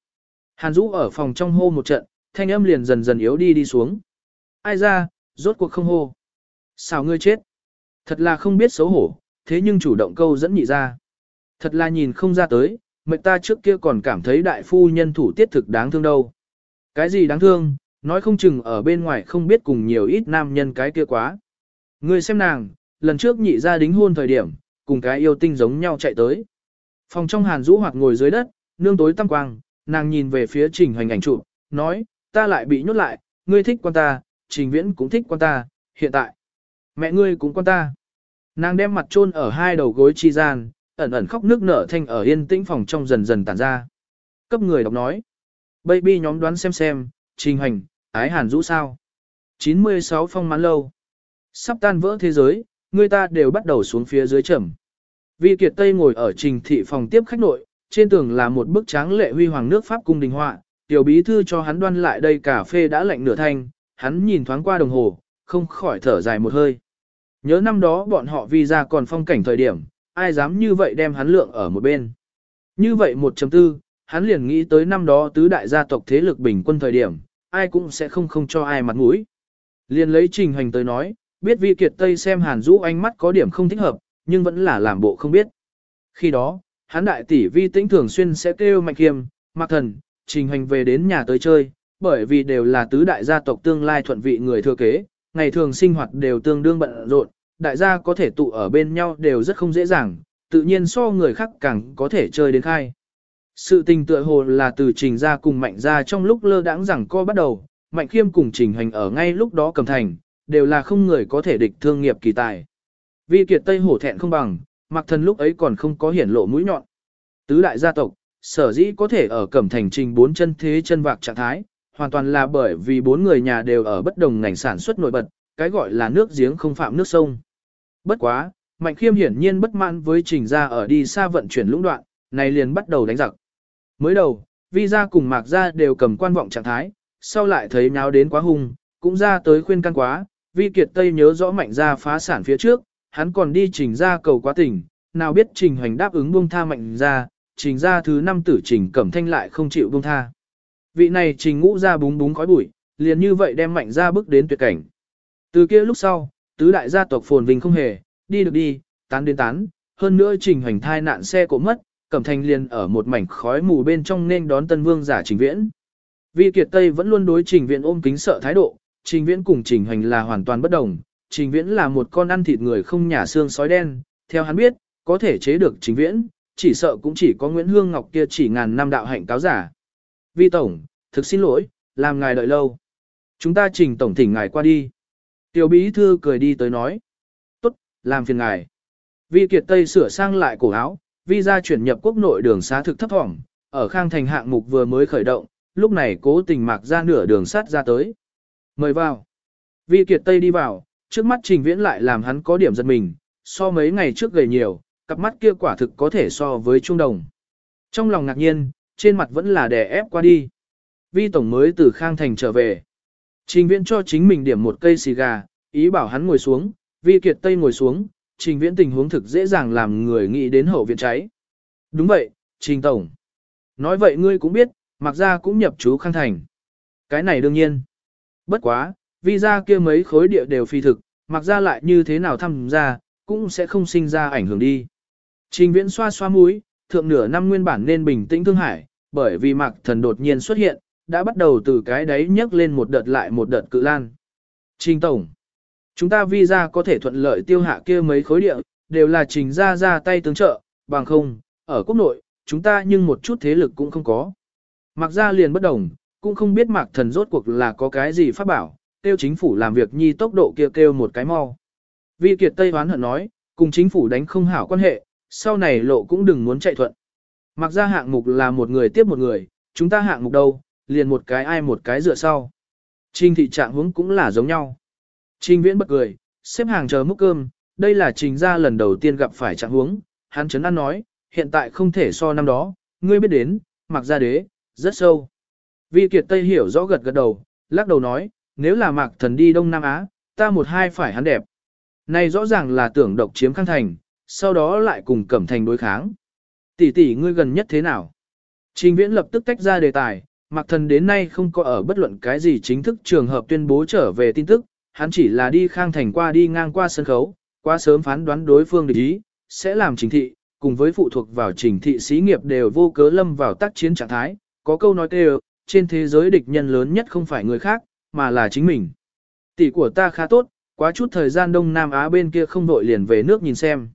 Hàn Dũ ở phòng trong hô một trận, thanh âm liền dần dần yếu đi đi xuống. Ai ra, rốt cuộc không hô. Sao ngươi chết? Thật là không biết xấu hổ, thế nhưng chủ động câu dẫn nhị ra. Thật là nhìn không ra tới, mệnh ta trước kia còn cảm thấy đại phu nhân thủ tiết thực đáng thương đâu. Cái gì đáng thương, nói không chừng ở bên ngoài không biết cùng nhiều ít nam nhân cái kia quá. Ngươi xem nàng, lần trước nhị ra đính hôn thời điểm, cùng cái yêu tinh giống nhau chạy tới. Phòng trong hàn rũ hoặc ngồi dưới đất, nương tối tăm quang, nàng nhìn về phía trình hoành ảnh trụ, nói, ta lại bị nhốt lại, ngươi thích quan ta, trình viễn cũng thích quan ta, hiện tại, mẹ ngươi cũng quan ta. Nàng đem mặt chôn ở hai đầu gối chi gian, ẩn ẩn khóc nước nở thanh ở yên tĩnh phòng trong dần dần tản ra. Cấp người đọc nói, baby nhóm đoán xem xem, trình hành, ái hàn rũ sao. 96 phong mãn lâu. Sắp tan vỡ thế giới, người ta đều bắt đầu xuống phía dưới trầm. Vi Kiệt Tây ngồi ở trình thị phòng tiếp khách nội, trên tường là một bức tráng lệ huy hoàng nước Pháp cung đình họa, tiểu bí thư cho hắn đoan lại đây cà phê đã lạnh nửa thanh, hắn nhìn thoáng qua đồng hồ, không khỏi thở dài một hơi. Nhớ năm đó bọn họ vì ra còn phong cảnh thời điểm, ai dám như vậy đem hắn lượng ở một bên. Như vậy 1.4, hắn liền nghĩ tới năm đó tứ đại gia tộc thế lực bình quân thời điểm, ai cũng sẽ không không cho ai mặt mũi. Liền lấy trình hành tới nói, biết vi kiệt Tây xem hàn rũ ánh mắt có điểm không thích hợp, nhưng vẫn là làm bộ không biết. Khi đó, hắn đại tỷ vi tĩnh thường xuyên sẽ kêu mạnh kiêm, mặc thần, trình hành về đến nhà tới chơi, bởi vì đều là tứ đại gia tộc tương lai thuận vị người thừa kế, ngày thường sinh hoạt đều tương đương bận rộn, đại gia có thể tụ ở bên nhau đều rất không dễ dàng, tự nhiên so người khác càng có thể chơi đến khai. Sự tình tựa hồ là từ trình ra cùng mạnh ra trong lúc lơ đãng rằng co bắt đầu, mạnh khiêm cùng trình hành ở ngay lúc đó cầm thành, đều là không người có thể địch thương nghiệp kỳ tài. Vi kiệt Tây hổ thẹn không bằng, mặc thần lúc ấy còn không có hiển lộ mũi nhọn. Tứ đại gia tộc, sở dĩ có thể ở cẩm thành trình bốn chân thế chân vạc trạng thái, hoàn toàn là bởi vì bốn người nhà đều ở bất đồng ngành sản xuất nổi bật, cái gọi là nước giếng không phạm nước sông. Bất quá, Mạnh Khiêm hiển nhiên bất mãn với trình ra ở đi xa vận chuyển lũng đoạn, này liền bắt đầu đánh giặc. Mới đầu, Vi gia cùng Mạc gia đều cầm quan vọng trạng thái, sau lại thấy nháo đến quá hung, cũng ra tới khuyên can quá, Vi Kiệt Tây nhớ rõ Mạnh gia phá sản phía trước, hắn còn đi trình ra cầu quá tỉnh, nào biết trình hoành đáp ứng buông tha Mạnh gia, trình ra thứ năm tử trình cẩm thanh lại không chịu buông tha. Vị này trình ngũ ra búng búng khói bụi, liền như vậy đem Mạnh gia bước đến tuyệt cảnh. Từ kia lúc sau, tứ đại gia tộc phồn vinh không hề, đi được đi, tán đến tán, hơn nữa trình hành thai nạn xe cổ mất, cẩm thanh liền ở một mảnh khói mù bên trong nên đón tân vương giả trình viễn. Vi Kiệt Tây vẫn luôn đối trình viễn ôm kính sợ thái độ, trình viễn cùng trình hành là hoàn toàn bất đồng, trình viễn là một con ăn thịt người không nhả xương sói đen, theo hắn biết, có thể chế được trình viễn, chỉ sợ cũng chỉ có Nguyễn Hương Ngọc kia chỉ ngàn năm đạo hạnh cáo giả. Vi Tổng, thực xin lỗi, làm ngài đợi lâu. Chúng ta trình tổng thỉnh ngài qua đi. Tiểu bí thư cười đi tới nói. Tốt, làm phiền ngài. Vi Kiệt Tây sửa sang lại cổ áo, vi ra chuyển nhập quốc nội đường xá thực thấp thỏm, ở khang thành hạng mục vừa mới khởi động, lúc này cố tình mạc ra nửa đường sắt ra tới. Mời vào. Vi Kiệt Tây đi vào, trước mắt trình viễn lại làm hắn có điểm giật mình, so mấy ngày trước gầy nhiều, cặp mắt kia quả thực có thể so với trung đồng. Trong lòng ngạc nhiên, trên mặt vẫn là đè ép qua đi. Vi Tổng mới từ Khang Thành trở về. Trình viễn cho chính mình điểm một cây xì gà, ý bảo hắn ngồi xuống, vi kiệt tây ngồi xuống, trình viễn tình huống thực dễ dàng làm người nghĩ đến hậu viện cháy. Đúng vậy, trình tổng. Nói vậy ngươi cũng biết, mặc ra cũng nhập chú khang thành. Cái này đương nhiên. Bất quá, vì ra kia mấy khối địa đều phi thực, mặc ra lại như thế nào thăm ra, cũng sẽ không sinh ra ảnh hưởng đi. Trình viễn xoa xoa mũi, thượng nửa năm nguyên bản nên bình tĩnh thương hải, bởi vì mạc thần đột nhiên xuất hiện, đã bắt đầu từ cái đấy nhấc lên một đợt lại một đợt cự lan. Trình Tổng, chúng ta visa có thể thuận lợi tiêu hạ kia mấy khối địa, đều là trình ra ra tay tướng trợ, bằng không, ở quốc nội, chúng ta nhưng một chút thế lực cũng không có. Mặc ra liền bất đồng, cũng không biết mạc thần rốt cuộc là có cái gì phát bảo, tiêu chính phủ làm việc nhi tốc độ kia kêu, kêu một cái mau. Vi Kiệt Tây hoán hận nói, cùng chính phủ đánh không hảo quan hệ, sau này lộ cũng đừng muốn chạy thuận. Mặc ra hạng mục là một người tiếp một người, chúng ta hạng mục đâu, liền một cái ai một cái dựa sau. Trình thị trạng hướng cũng là giống nhau. Trình viễn bật cười, xếp hàng chờ múc cơm, đây là trình ra lần đầu tiên gặp phải trạng hướng, hắn chấn ăn nói, hiện tại không thể so năm đó, ngươi biết đến, mặc ra đế, rất sâu. Vi Kiệt Tây hiểu rõ gật gật đầu, lắc đầu nói, nếu là mạc thần đi Đông Nam Á, ta một hai phải hắn đẹp. Này rõ ràng là tưởng độc chiếm khang thành, sau đó lại cùng cẩm thành đối kháng. Tỷ tỷ ngươi gần nhất thế nào? Trình viễn lập tức tách ra đề tài, mạc thần đến nay không có ở bất luận cái gì chính thức trường hợp tuyên bố trở về tin tức, hắn chỉ là đi khang thành qua đi ngang qua sân khấu, quá sớm phán đoán đối phương địch ý, sẽ làm trình thị, cùng với phụ thuộc vào trình thị xí nghiệp đều vô cớ lâm vào tác chiến trạng thái, có câu nói tê trên thế giới địch nhân lớn nhất không phải người khác, mà là chính mình. Tỷ của ta khá tốt, quá chút thời gian Đông Nam Á bên kia không đội liền về nước nhìn xem.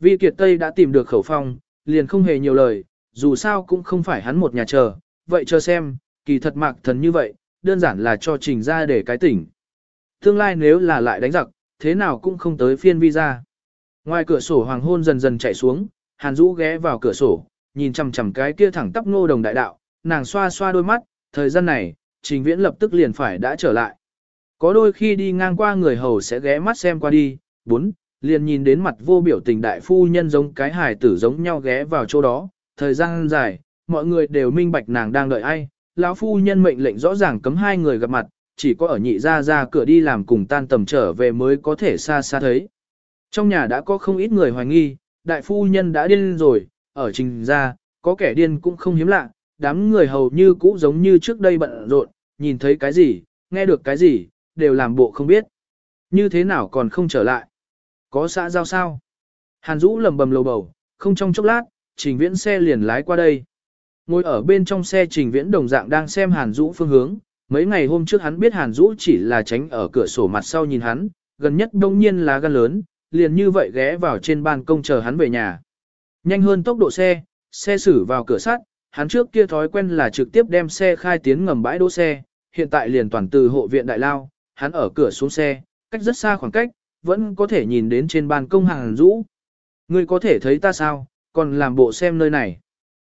Vi Kiệt Tây đã tìm được khẩu phong, liền không hề nhiều lời, dù sao cũng không phải hắn một nhà chờ, vậy chờ xem, kỳ thật mạc thần như vậy, đơn giản là cho trình ra để cái tỉnh. Tương lai nếu là lại đánh giặc, thế nào cũng không tới phiên visa. Ngoài cửa sổ hoàng hôn dần dần chạy xuống, Hàn Dũ ghé vào cửa sổ, nhìn chằm chằm cái kia thẳng tắp ngô đồng đại đạo, nàng xoa xoa đôi mắt, thời gian này, trình viễn lập tức liền phải đã trở lại. Có đôi khi đi ngang qua người hầu sẽ ghé mắt xem qua đi, bốn, liền nhìn đến mặt vô biểu tình đại phu nhân giống cái hài tử giống nhau ghé vào chỗ đó, thời gian dài, mọi người đều minh bạch nàng đang đợi ai, lão phu nhân mệnh lệnh rõ ràng cấm hai người gặp mặt, chỉ có ở nhị ra ra cửa đi làm cùng tan tầm trở về mới có thể xa xa thấy. Trong nhà đã có không ít người hoài nghi, đại phu nhân đã điên rồi, ở trình ra, có kẻ điên cũng không hiếm lạ, đám người hầu như cũ giống như trước đây bận rộn, nhìn thấy cái gì, nghe được cái gì, đều làm bộ không biết. Như thế nào còn không trở lại? Có xã giao sao? Hàn Dũ lầm bầm lầu bầu, không trong chốc lát, trình viễn xe liền lái qua đây. Ngồi ở bên trong xe trình viễn đồng dạng đang xem Hàn Dũ phương hướng, mấy ngày hôm trước hắn biết Hàn Dũ chỉ là tránh ở cửa sổ mặt sau nhìn hắn, gần nhất đông nhiên là gan lớn, liền như vậy ghé vào trên ban công chờ hắn về nhà. Nhanh hơn tốc độ xe, xe xử vào cửa sắt, hắn trước kia thói quen là trực tiếp đem xe khai tiến ngầm bãi đỗ xe, hiện tại liền toàn từ hộ viện đại lao, hắn ở cửa xuống xe, cách rất xa khoảng cách, vẫn có thể nhìn đến trên ban công Hàn Dũ. Ngươi có thể thấy ta sao, còn làm bộ xem nơi này.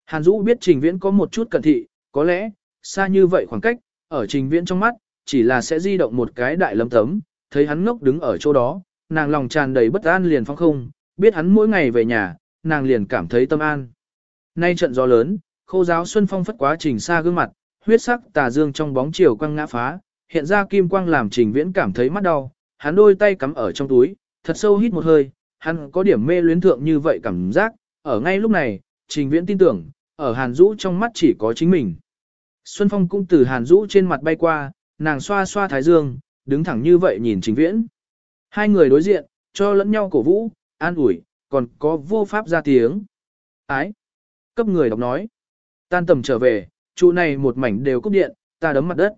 Hàn Dũ biết Trình Viễn có một chút cẩn thị, có lẽ, xa như vậy khoảng cách, ở Trình Viễn trong mắt, chỉ là sẽ di động một cái đại lâm tấm, thấy hắn ngốc đứng ở chỗ đó, nàng lòng tràn đầy bất an liền phong không, biết hắn mỗi ngày về nhà, nàng liền cảm thấy tâm an. Nay trận gió lớn, khô giáo xuân phong phất quá trình xa gương mặt, huyết sắc tà dương trong bóng chiều quăng ngã phá, hiện ra kim quang làm trình viễn cảm thấy mắt đau, hắn đôi tay cắm ở trong túi, thật sâu hít một hơi, hắn có điểm mê luyến thượng như vậy cảm giác, ở ngay lúc này, trình viễn tin tưởng, ở hàn Dũ trong mắt chỉ có chính mình. Xuân phong cũng từ hàn Dũ trên mặt bay qua, nàng xoa xoa thái dương, đứng thẳng như vậy nhìn trình viễn. Hai người đối diện, cho lẫn nhau cổ vũ, an ủi, còn có vô pháp ra tiếng. Ái! Cấp người đọc nói. Tan tầm trở về, trụ này một mảnh đều cúp điện, ta đấm mặt đất.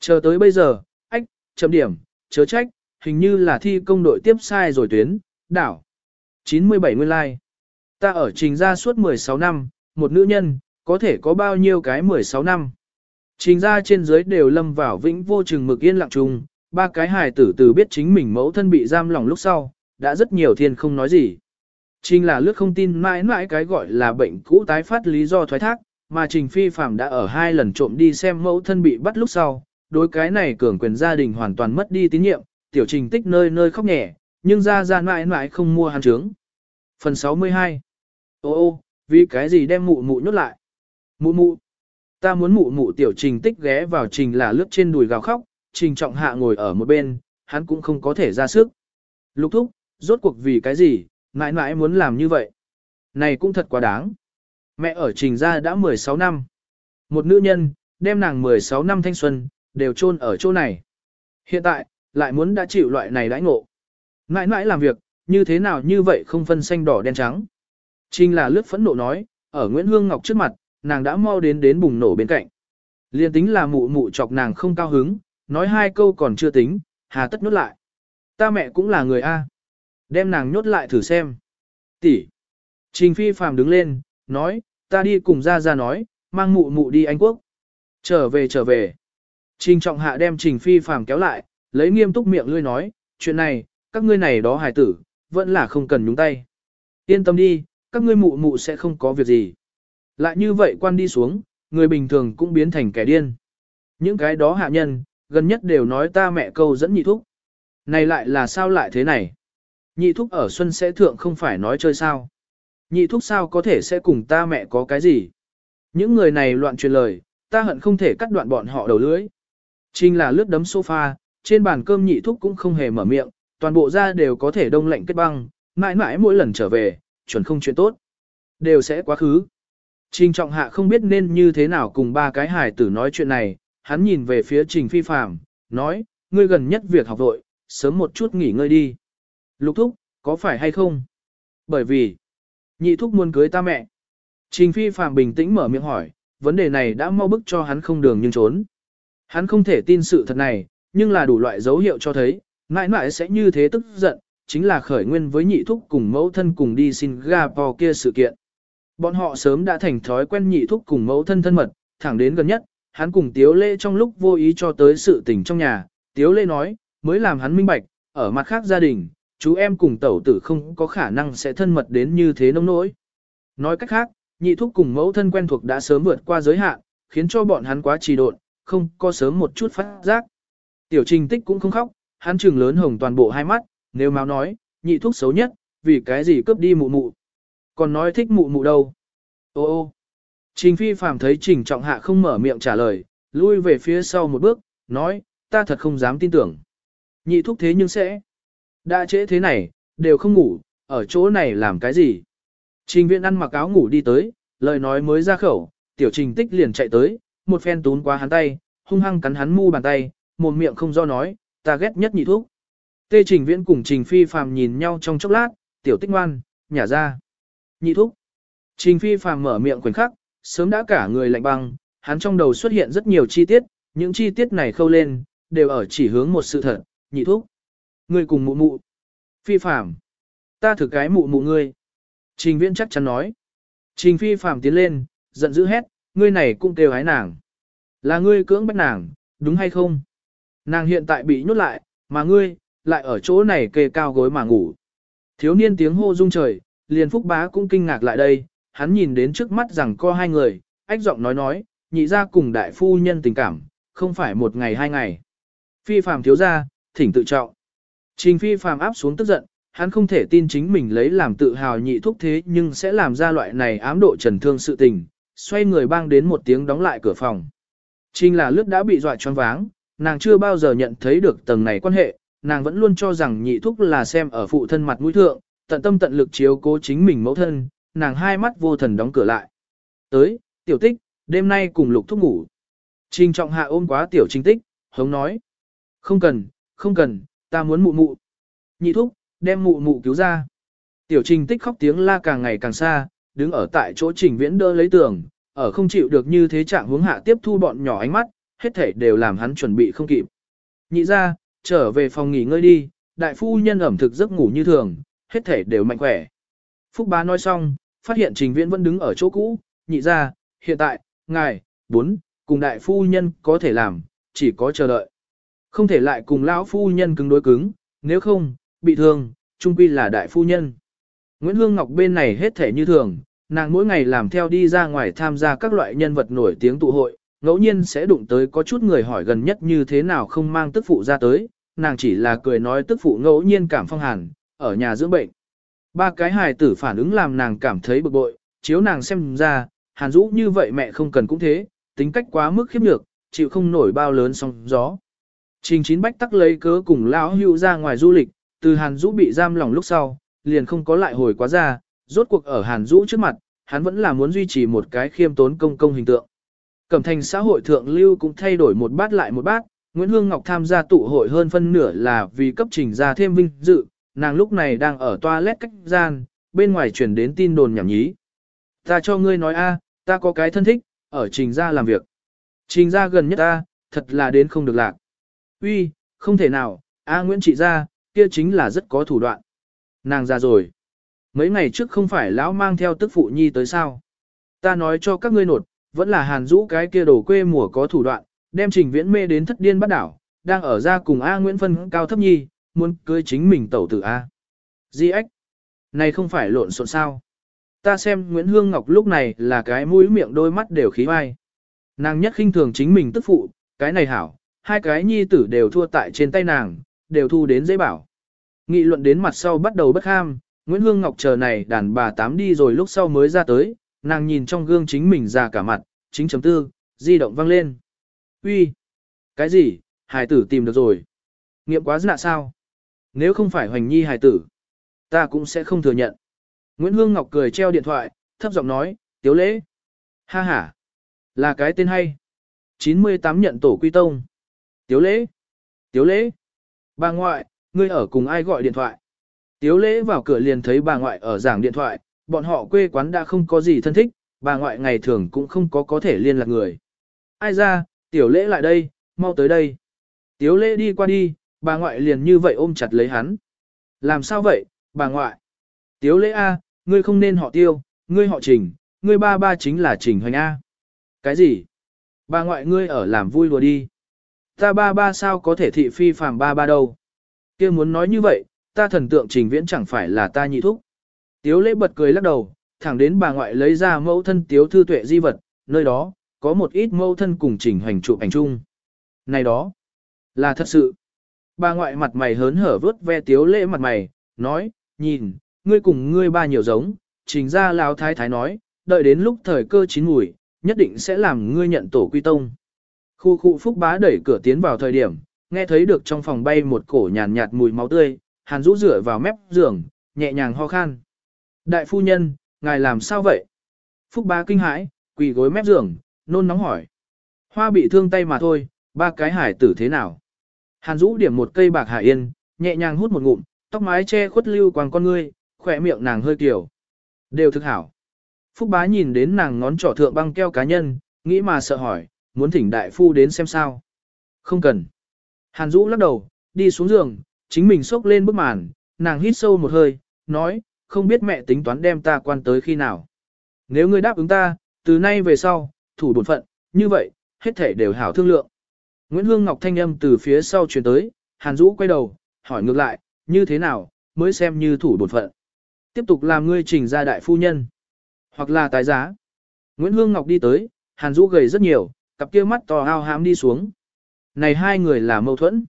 Chờ tới bây giờ, ách, chấm điểm, chớ trách, hình như là thi công đội tiếp sai rồi tuyến, đảo. 97 nguyên lai. Like. Ta ở trình ra suốt 16 năm, một nữ nhân, có thể có bao nhiêu cái 16 năm. Trình ra trên dưới đều lâm vào vĩnh vô chừng mực yên lặng chung, ba cái hài tử từ biết chính mình mẫu thân bị giam lỏng lúc sau, đã rất nhiều thiên không nói gì. Trình là lướt không tin mãi mãi cái gọi là bệnh cũ tái phát lý do thoái thác, mà Trình Phi Phạm đã ở hai lần trộm đi xem mẫu thân bị bắt lúc sau, đối cái này cường quyền gia đình hoàn toàn mất đi tín nhiệm, tiểu trình tích nơi nơi khóc nhẹ, nhưng ra ra mãi mãi không mua hắn trướng. Phần 62 Ô ô, vì cái gì đem mụ mụ nhốt lại? Mụ mụ, ta muốn mụ mụ tiểu trình tích ghé vào trình là lướt trên đùi gào khóc, trình trọng hạ ngồi ở một bên, hắn cũng không có thể ra sức. Lục thúc, rốt cuộc vì cái gì, mãi mãi muốn làm như vậy? Này cũng thật quá đáng. Mẹ ở trình gia đã 16 năm. Một nữ nhân, đem nàng 16 năm thanh xuân, đều chôn ở chỗ này. Hiện tại, lại muốn đã chịu loại này đãi ngộ. Mãi mãi làm việc, như thế nào như vậy không phân xanh đỏ đen trắng. Trình là lướt phẫn nộ nói, ở Nguyễn Hương Ngọc trước mặt, nàng đã mau đến đến bùng nổ bên cạnh. Liên tính là mụ mụ chọc nàng không cao hứng, nói hai câu còn chưa tính, hà tất nhốt lại. Ta mẹ cũng là người A. Đem nàng nhốt lại thử xem. Tỷ. Trình phi phàm đứng lên, nói, ta đi cùng ra ra nói, mang mụ mụ đi Anh Quốc. Trở về trở về. Trình trọng hạ đem trình phi phàm kéo lại, lấy nghiêm túc miệng lươi nói, chuyện này, các ngươi này đó hài tử, vẫn là không cần nhúng tay. Yên tâm đi, các ngươi mụ mụ sẽ không có việc gì. Lại như vậy quan đi xuống, người bình thường cũng biến thành kẻ điên. Những cái đó hạ nhân, gần nhất đều nói ta mẹ câu dẫn nhị thúc. Này lại là sao lại thế này? Nhị thúc ở xuân sẽ thượng không phải nói chơi sao? Nhị thúc sao có thể sẽ cùng ta mẹ có cái gì? Những người này loạn truyền lời, ta hận không thể cắt đoạn bọn họ đầu lưỡi. Trình là lướt đấm sofa, trên bàn cơm nhị thúc cũng không hề mở miệng, toàn bộ ra đều có thể đông lạnh kết băng, mãi mãi mỗi lần trở về, chuẩn không chuyện tốt. Đều sẽ quá khứ. Trình trọng hạ không biết nên như thế nào cùng ba cái hài tử nói chuyện này, hắn nhìn về phía trình phi phạm, nói, ngươi gần nhất việc học vội, sớm một chút nghỉ ngơi đi. Lục thúc, có phải hay không? Bởi vì, nhị thúc muốn cưới ta mẹ. Trình phi phạm bình tĩnh mở miệng hỏi, vấn đề này đã mau bức cho hắn không đường nhưng trốn. Hắn không thể tin sự thật này, nhưng là đủ loại dấu hiệu cho thấy, mãi mãi sẽ như thế tức giận, chính là khởi nguyên với nhị thúc cùng mẫu thân cùng đi Singapore kia sự kiện. Bọn họ sớm đã thành thói quen nhị thúc cùng mẫu thân thân mật, thẳng đến gần nhất, hắn cùng Tiếu Lê trong lúc vô ý cho tới sự tình trong nhà, Tiếu Lê nói, mới làm hắn minh bạch, ở mặt khác gia đình, chú em cùng tẩu tử không có khả năng sẽ thân mật đến như thế nông nỗi. Nói cách khác, nhị thúc cùng mẫu thân quen thuộc đã sớm vượt qua giới hạn, khiến cho bọn hắn quá trì độn, không có sớm một chút phát giác. Tiểu trình tích cũng không khóc, hắn trừng lớn hồng toàn bộ hai mắt, nếu máu nói, nhị thuốc xấu nhất, vì cái gì cướp đi mụ mụ. Còn nói thích mụ mụ đâu. Ô ô. Trình phi phàm thấy trình trọng hạ không mở miệng trả lời, lui về phía sau một bước, nói, ta thật không dám tin tưởng. Nhị thúc thế nhưng sẽ. Đã trễ thế này, đều không ngủ, ở chỗ này làm cái gì. Trình viện ăn mặc áo ngủ đi tới, lời nói mới ra khẩu, tiểu trình tích liền chạy tới, một phen tún qua hắn tay, hung hăng cắn hắn mu bàn tay, một miệng không do nói, ta ghét nhất nhị thuốc. Tê trình viễn cùng trình phi phàm nhìn nhau trong chốc lát, tiểu tích ngoan, nhả ra. Nhị thuốc. Trình phi phàm mở miệng khoảnh khắc, sớm đã cả người lạnh băng, hắn trong đầu xuất hiện rất nhiều chi tiết, những chi tiết này khâu lên, đều ở chỉ hướng một sự thật, nhị thuốc. Ngươi cùng mụ mụ. Phi phàm. Ta thử cái mụ mụ ngươi. Trình viễn chắc chắn nói. Trình phi phàm tiến lên, giận dữ hét, ngươi này cũng kêu hái nàng. Là ngươi cưỡng bắt nàng, đúng hay không? Nàng hiện tại bị nhốt lại, mà ngươi, lại ở chỗ này kề cao gối mà ngủ. Thiếu niên tiếng hô rung trời, liền phúc bá cũng kinh ngạc lại đây, hắn nhìn đến trước mắt rằng co hai người, ách giọng nói nói, nhị ra cùng đại phu nhân tình cảm, không phải một ngày hai ngày. Phi phàm thiếu ra, thỉnh tự trọng. Trình phi phàm áp xuống tức giận, hắn không thể tin chính mình lấy làm tự hào nhị thúc thế nhưng sẽ làm ra loại này ám độ trần thương sự tình, xoay người bang đến một tiếng đóng lại cửa phòng. Trình là lướt đã bị dọa choáng váng, nàng chưa bao giờ nhận thấy được tầng này quan hệ, nàng vẫn luôn cho rằng nhị thúc là xem ở phụ thân mặt mũi thượng, tận tâm tận lực chiếu cố chính mình mẫu thân, nàng hai mắt vô thần đóng cửa lại. Tới, tiểu tích, đêm nay cùng lục thúc ngủ. Trình trọng hạ ôm quá tiểu trình tích, hống nói. Không cần, không cần, ta muốn mụ mụ. Nhị thúc, đem mụ mụ cứu ra. Tiểu trình tích khóc tiếng la càng ngày càng xa, đứng ở tại chỗ trình viễn đỡ lấy tường, ở không chịu được như thế trạng hướng hạ tiếp thu bọn nhỏ ánh mắt, hết thể đều làm hắn chuẩn bị không kịp. Nhị ra, trở về phòng nghỉ ngơi đi, đại phu nhân ẩm thực giấc ngủ như thường, hết thể đều mạnh khỏe. Phúc bá nói xong, phát hiện trình viễn vẫn đứng ở chỗ cũ, nhị ra, hiện tại, ngài, bốn, cùng đại phu nhân có thể làm, chỉ có chờ đợi. Không thể lại cùng lão phu nhân cứng đối cứng, nếu không, bị thương, trung quy là đại phu nhân. Nguyễn Hương Ngọc bên này hết thể như thường, nàng mỗi ngày làm theo đi ra ngoài tham gia các loại nhân vật nổi tiếng tụ hội, ngẫu nhiên sẽ đụng tới có chút người hỏi gần nhất như thế nào không mang tức phụ ra tới, nàng chỉ là cười nói tức phụ ngẫu nhiên cảm phong hàn, ở nhà dưỡng bệnh. Ba cái hài tử phản ứng làm nàng cảm thấy bực bội, chiếu nàng xem ra, hàn dũ như vậy mẹ không cần cũng thế, tính cách quá mức khiếp nhược, chịu không nổi bao lớn sóng gió. Trình chín bách tắc lấy cớ cùng lão hưu ra ngoài du lịch, từ hàn dũ bị giam lòng lúc sau, liền không có lại hồi quá ra, rốt cuộc ở hàn dũ trước mặt, hắn vẫn là muốn duy trì một cái khiêm tốn công công hình tượng. Cẩm thành xã hội thượng lưu cũng thay đổi một bát lại một bát, Nguyễn Hương Ngọc tham gia tụ hội hơn phân nửa là vì cấp trình ra thêm vinh dự, nàng lúc này đang ở toilet cách gian, bên ngoài chuyển đến tin đồn nhảm nhí. Ta cho ngươi nói a, ta có cái thân thích, ở trình ra làm việc. Trình ra gần nhất ta, thật là đến không được lạc. Uy, không thể nào, A Nguyễn trị ra, kia chính là rất có thủ đoạn. Nàng ra rồi. Mấy ngày trước không phải lão mang theo tức phụ nhi tới sao. Ta nói cho các ngươi nột, vẫn là hàn rũ cái kia đổ quê mùa có thủ đoạn, đem trình viễn mê đến thất điên bắt đảo, đang ở ra cùng A Nguyễn phân cao thấp nhi, muốn cưới chính mình tẩu tử A. Di ếch. Này không phải lộn xộn sao. Ta xem Nguyễn Hương Ngọc lúc này là cái mũi miệng đôi mắt đều khí vai. Nàng nhất khinh thường chính mình tức phụ, cái này hảo, hai cái nhi tử đều thua tại trên tay nàng, đều thu đến dễ bảo. Nghị luận đến mặt sau bắt đầu bất ham, Nguyễn Hương Ngọc chờ này đàn bà tám đi rồi lúc sau mới ra tới, nàng nhìn trong gương chính mình ra cả mặt, chính chấm tư, di động vang lên. Uy, Cái gì, Hải tử tìm được rồi. Nghiệm quá dạ sao? Nếu không phải hoành nhi Hải tử, ta cũng sẽ không thừa nhận. Nguyễn Hương Ngọc cười treo điện thoại, thấp giọng nói, tiếu lễ. Ha ha, là cái tên hay. 98 nhận tổ quy tông. Tiếu lễ. Tiếu lễ. Bà ngoại, ngươi ở cùng ai gọi điện thoại? Tiếu lễ vào cửa liền thấy bà ngoại ở giảng điện thoại, bọn họ quê quán đã không có gì thân thích, bà ngoại ngày thường cũng không có có thể liên lạc người. Ai ra, tiểu lễ lại đây, mau tới đây. Tiểu lễ đi qua đi, bà ngoại liền như vậy ôm chặt lấy hắn. Làm sao vậy, bà ngoại? Tiểu lễ A, ngươi không nên họ tiêu, ngươi họ trình, ngươi ba ba chính là trình hoành A. Cái gì? Bà ngoại ngươi ở làm vui lùa đi. Ta ba ba sao có thể thị phi phàm ba ba đâu? kia muốn nói như vậy, ta thần tượng trình viễn chẳng phải là ta nhị thúc. Tiếu lễ bật cười lắc đầu, thẳng đến bà ngoại lấy ra mẫu thân tiếu thư tuệ di vật, nơi đó, có một ít mẫu thân cùng trình hành chụp ảnh chung. Này đó, là thật sự. Bà ngoại mặt mày hớn hở vớt ve tiếu lễ mặt mày, nói, nhìn, ngươi cùng ngươi ba nhiều giống, trình ra lao thái thái nói, đợi đến lúc thời cơ chín mùi, nhất định sẽ làm ngươi nhận tổ quy tông. Khu khu phúc bá đẩy cửa tiến vào thời điểm, nghe thấy được trong phòng bay một cổ nhàn nhạt mùi máu tươi, hàn rũ rửa vào mép giường, nhẹ nhàng ho khan. Đại phu nhân, ngài làm sao vậy? Phúc bá kinh hãi, quỳ gối mép giường, nôn nóng hỏi. Hoa bị thương tay mà thôi, ba cái hải tử thế nào? Hàn rũ điểm một cây bạc hải yên, nhẹ nhàng hút một ngụm, tóc mái che khuất lưu quàng con ngươi, khỏe miệng nàng hơi kiểu. Đều thực hảo. Phúc bá nhìn đến nàng ngón trỏ thượng băng keo cá nhân, nghĩ mà sợ hỏi, muốn thỉnh đại phu đến xem sao. Không cần. Hàn Dũ lắc đầu, đi xuống giường, chính mình xốc lên bức màn, nàng hít sâu một hơi, nói, không biết mẹ tính toán đem ta quan tới khi nào. Nếu ngươi đáp ứng ta, từ nay về sau, thủ bổn phận, như vậy, hết thể đều hảo thương lượng. Nguyễn Hương Ngọc thanh âm từ phía sau truyền tới, Hàn Dũ quay đầu, hỏi ngược lại, như thế nào, mới xem như thủ bổn phận. Tiếp tục làm ngươi trình ra đại phu nhân, hoặc là tái giá. Nguyễn Hương Ngọc đi tới, Hàn Dũ gầy rất nhiều, cặp kia mắt to ao hám đi xuống. Này hai người là mâu thuẫn.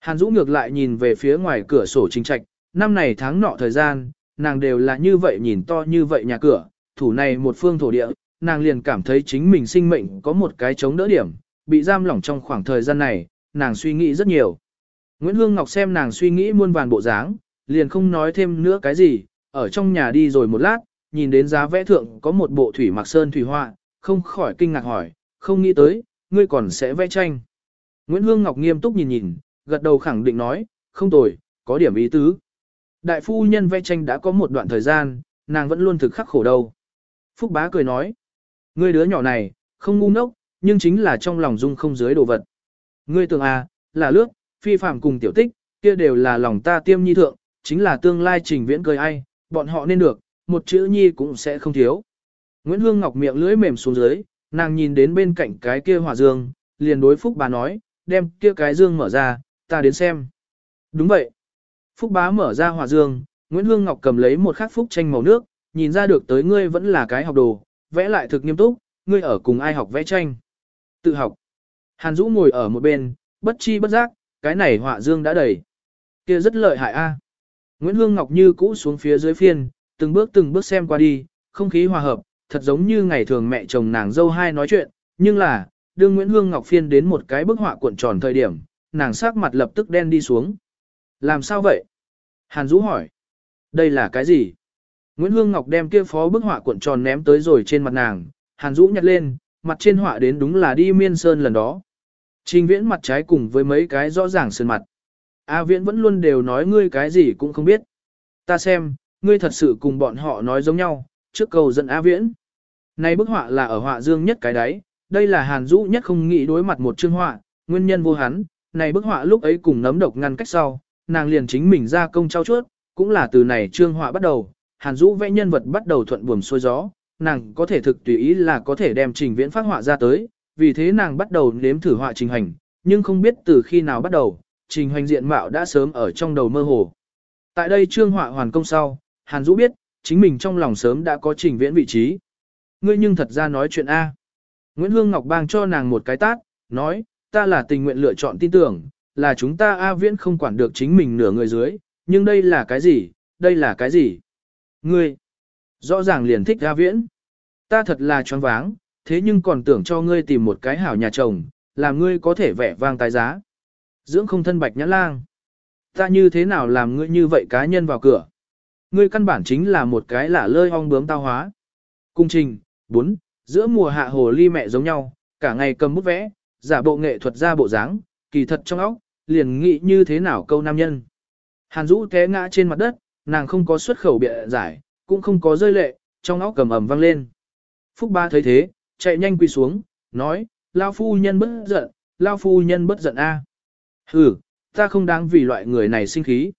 Hàn Dũ ngược lại nhìn về phía ngoài cửa sổ chính trạch, năm này tháng nọ thời gian, nàng đều là như vậy nhìn to như vậy nhà cửa, thủ này một phương thổ địa, nàng liền cảm thấy chính mình sinh mệnh có một cái chống đỡ điểm, bị giam lỏng trong khoảng thời gian này, nàng suy nghĩ rất nhiều. Nguyễn Hương Ngọc xem nàng suy nghĩ muôn vàn bộ dáng, liền không nói thêm nữa cái gì, ở trong nhà đi rồi một lát, nhìn đến giá vẽ thượng có một bộ thủy mặc sơn thủy họa, không khỏi kinh ngạc hỏi, không nghĩ tới, ngươi còn sẽ vẽ tranh. Nguyễn Hương Ngọc nghiêm túc nhìn nhìn, gật đầu khẳng định nói, không tồi, có điểm ý tứ. Đại phu nhân vẽ tranh đã có một đoạn thời gian, nàng vẫn luôn thực khắc khổ đâu. Phúc bá cười nói, ngươi đứa nhỏ này, không ngu ngốc, nhưng chính là trong lòng dung không dưới đồ vật. Ngươi tưởng à, là lước, phi phạm cùng tiểu tích, kia đều là lòng ta tiêm nhi thượng, chính là tương lai trình viễn cười ai, bọn họ nên được, một chữ nhi cũng sẽ không thiếu. Nguyễn Hương Ngọc miệng lưỡi mềm xuống dưới, nàng nhìn đến bên cạnh cái kia hỏa dương, liền đối Phúc bá nói, đem kia cái dương mở ra, ta đến xem. Đúng vậy. Phúc bá mở ra hỏa dương, Nguyễn Hương Ngọc cầm lấy một khắc phúc tranh màu nước, nhìn ra được tới ngươi vẫn là cái học đồ, vẽ lại thực nghiêm túc, ngươi ở cùng ai học vẽ tranh. Tự học. Hàn Dũ ngồi ở một bên, bất chi bất giác, cái này họa dương đã đầy. kia rất lợi hại a. Nguyễn Hương Ngọc như cũ xuống phía dưới phiên, từng bước từng bước xem qua đi, không khí hòa hợp, thật giống như ngày thường mẹ chồng nàng dâu hai nói chuyện, nhưng là, đương Nguyễn Hương Ngọc phiên đến một cái bức họa cuộn tròn thời điểm, nàng sắc mặt lập tức đen đi xuống. Làm sao vậy? Hàn Dũ hỏi. Đây là cái gì? Nguyễn Hương Ngọc đem kia phó bức họa cuộn tròn ném tới rồi trên mặt nàng, Hàn Dũ nhặt lên, mặt trên họa đến đúng là đi miên sơn lần đó. Trình viễn mặt trái cùng với mấy cái rõ ràng sơn mặt. A viễn vẫn luôn đều nói ngươi cái gì cũng không biết. Ta xem, ngươi thật sự cùng bọn họ nói giống nhau, trước cầu dẫn A viễn. Này bức họa là ở họa dương nhất cái đấy, đây là Hàn Dũ nhất không nghĩ đối mặt một chương họa, nguyên nhân vô hắn, này bức họa lúc ấy cùng nấm độc ngăn cách sau, nàng liền chính mình ra công trao chuốt, cũng là từ này trương họa bắt đầu, Hàn Dũ vẽ nhân vật bắt đầu thuận buồm xuôi gió, nàng có thể thực tùy ý là có thể đem trình viễn phát họa ra tới, vì thế nàng bắt đầu nếm thử họa trình hành, nhưng không biết từ khi nào bắt đầu, trình hành diện mạo đã sớm ở trong đầu mơ hồ. Tại đây trương họa hoàn công sau, Hàn Dũ biết, chính mình trong lòng sớm đã có trình viễn vị trí. Ngươi nhưng thật ra nói chuyện A. Nguyễn Hương Ngọc Bang cho nàng một cái tát, nói, ta là tình nguyện lựa chọn tin tưởng, là chúng ta A viễn không quản được chính mình nửa người dưới, nhưng đây là cái gì, đây là cái gì? Ngươi, rõ ràng liền thích A viễn. Ta thật là choáng váng, thế nhưng còn tưởng cho ngươi tìm một cái hảo nhà chồng, làm ngươi có thể vẻ vang tài giá. Dưỡng không thân bạch nhã lang. Ta như thế nào làm ngươi như vậy cá nhân vào cửa? Ngươi căn bản chính là một cái lả lơi ong bướm tao hóa. Cung trình, 4. Giữa mùa hạ hồ ly mẹ giống nhau, cả ngày cầm bút vẽ, giả bộ nghệ thuật ra bộ dáng, kỳ thật trong óc, liền nghĩ như thế nào câu nam nhân. Hàn Dũ té ngã trên mặt đất, nàng không có xuất khẩu bịa giải, cũng không có rơi lệ, trong óc cầm ầm vang lên. Phúc Ba thấy thế, chạy nhanh quỳ xuống, nói, Lao phu nhân bất giận, Lao phu nhân bất giận a. À. Ừ, ta không đáng vì loại người này sinh khí.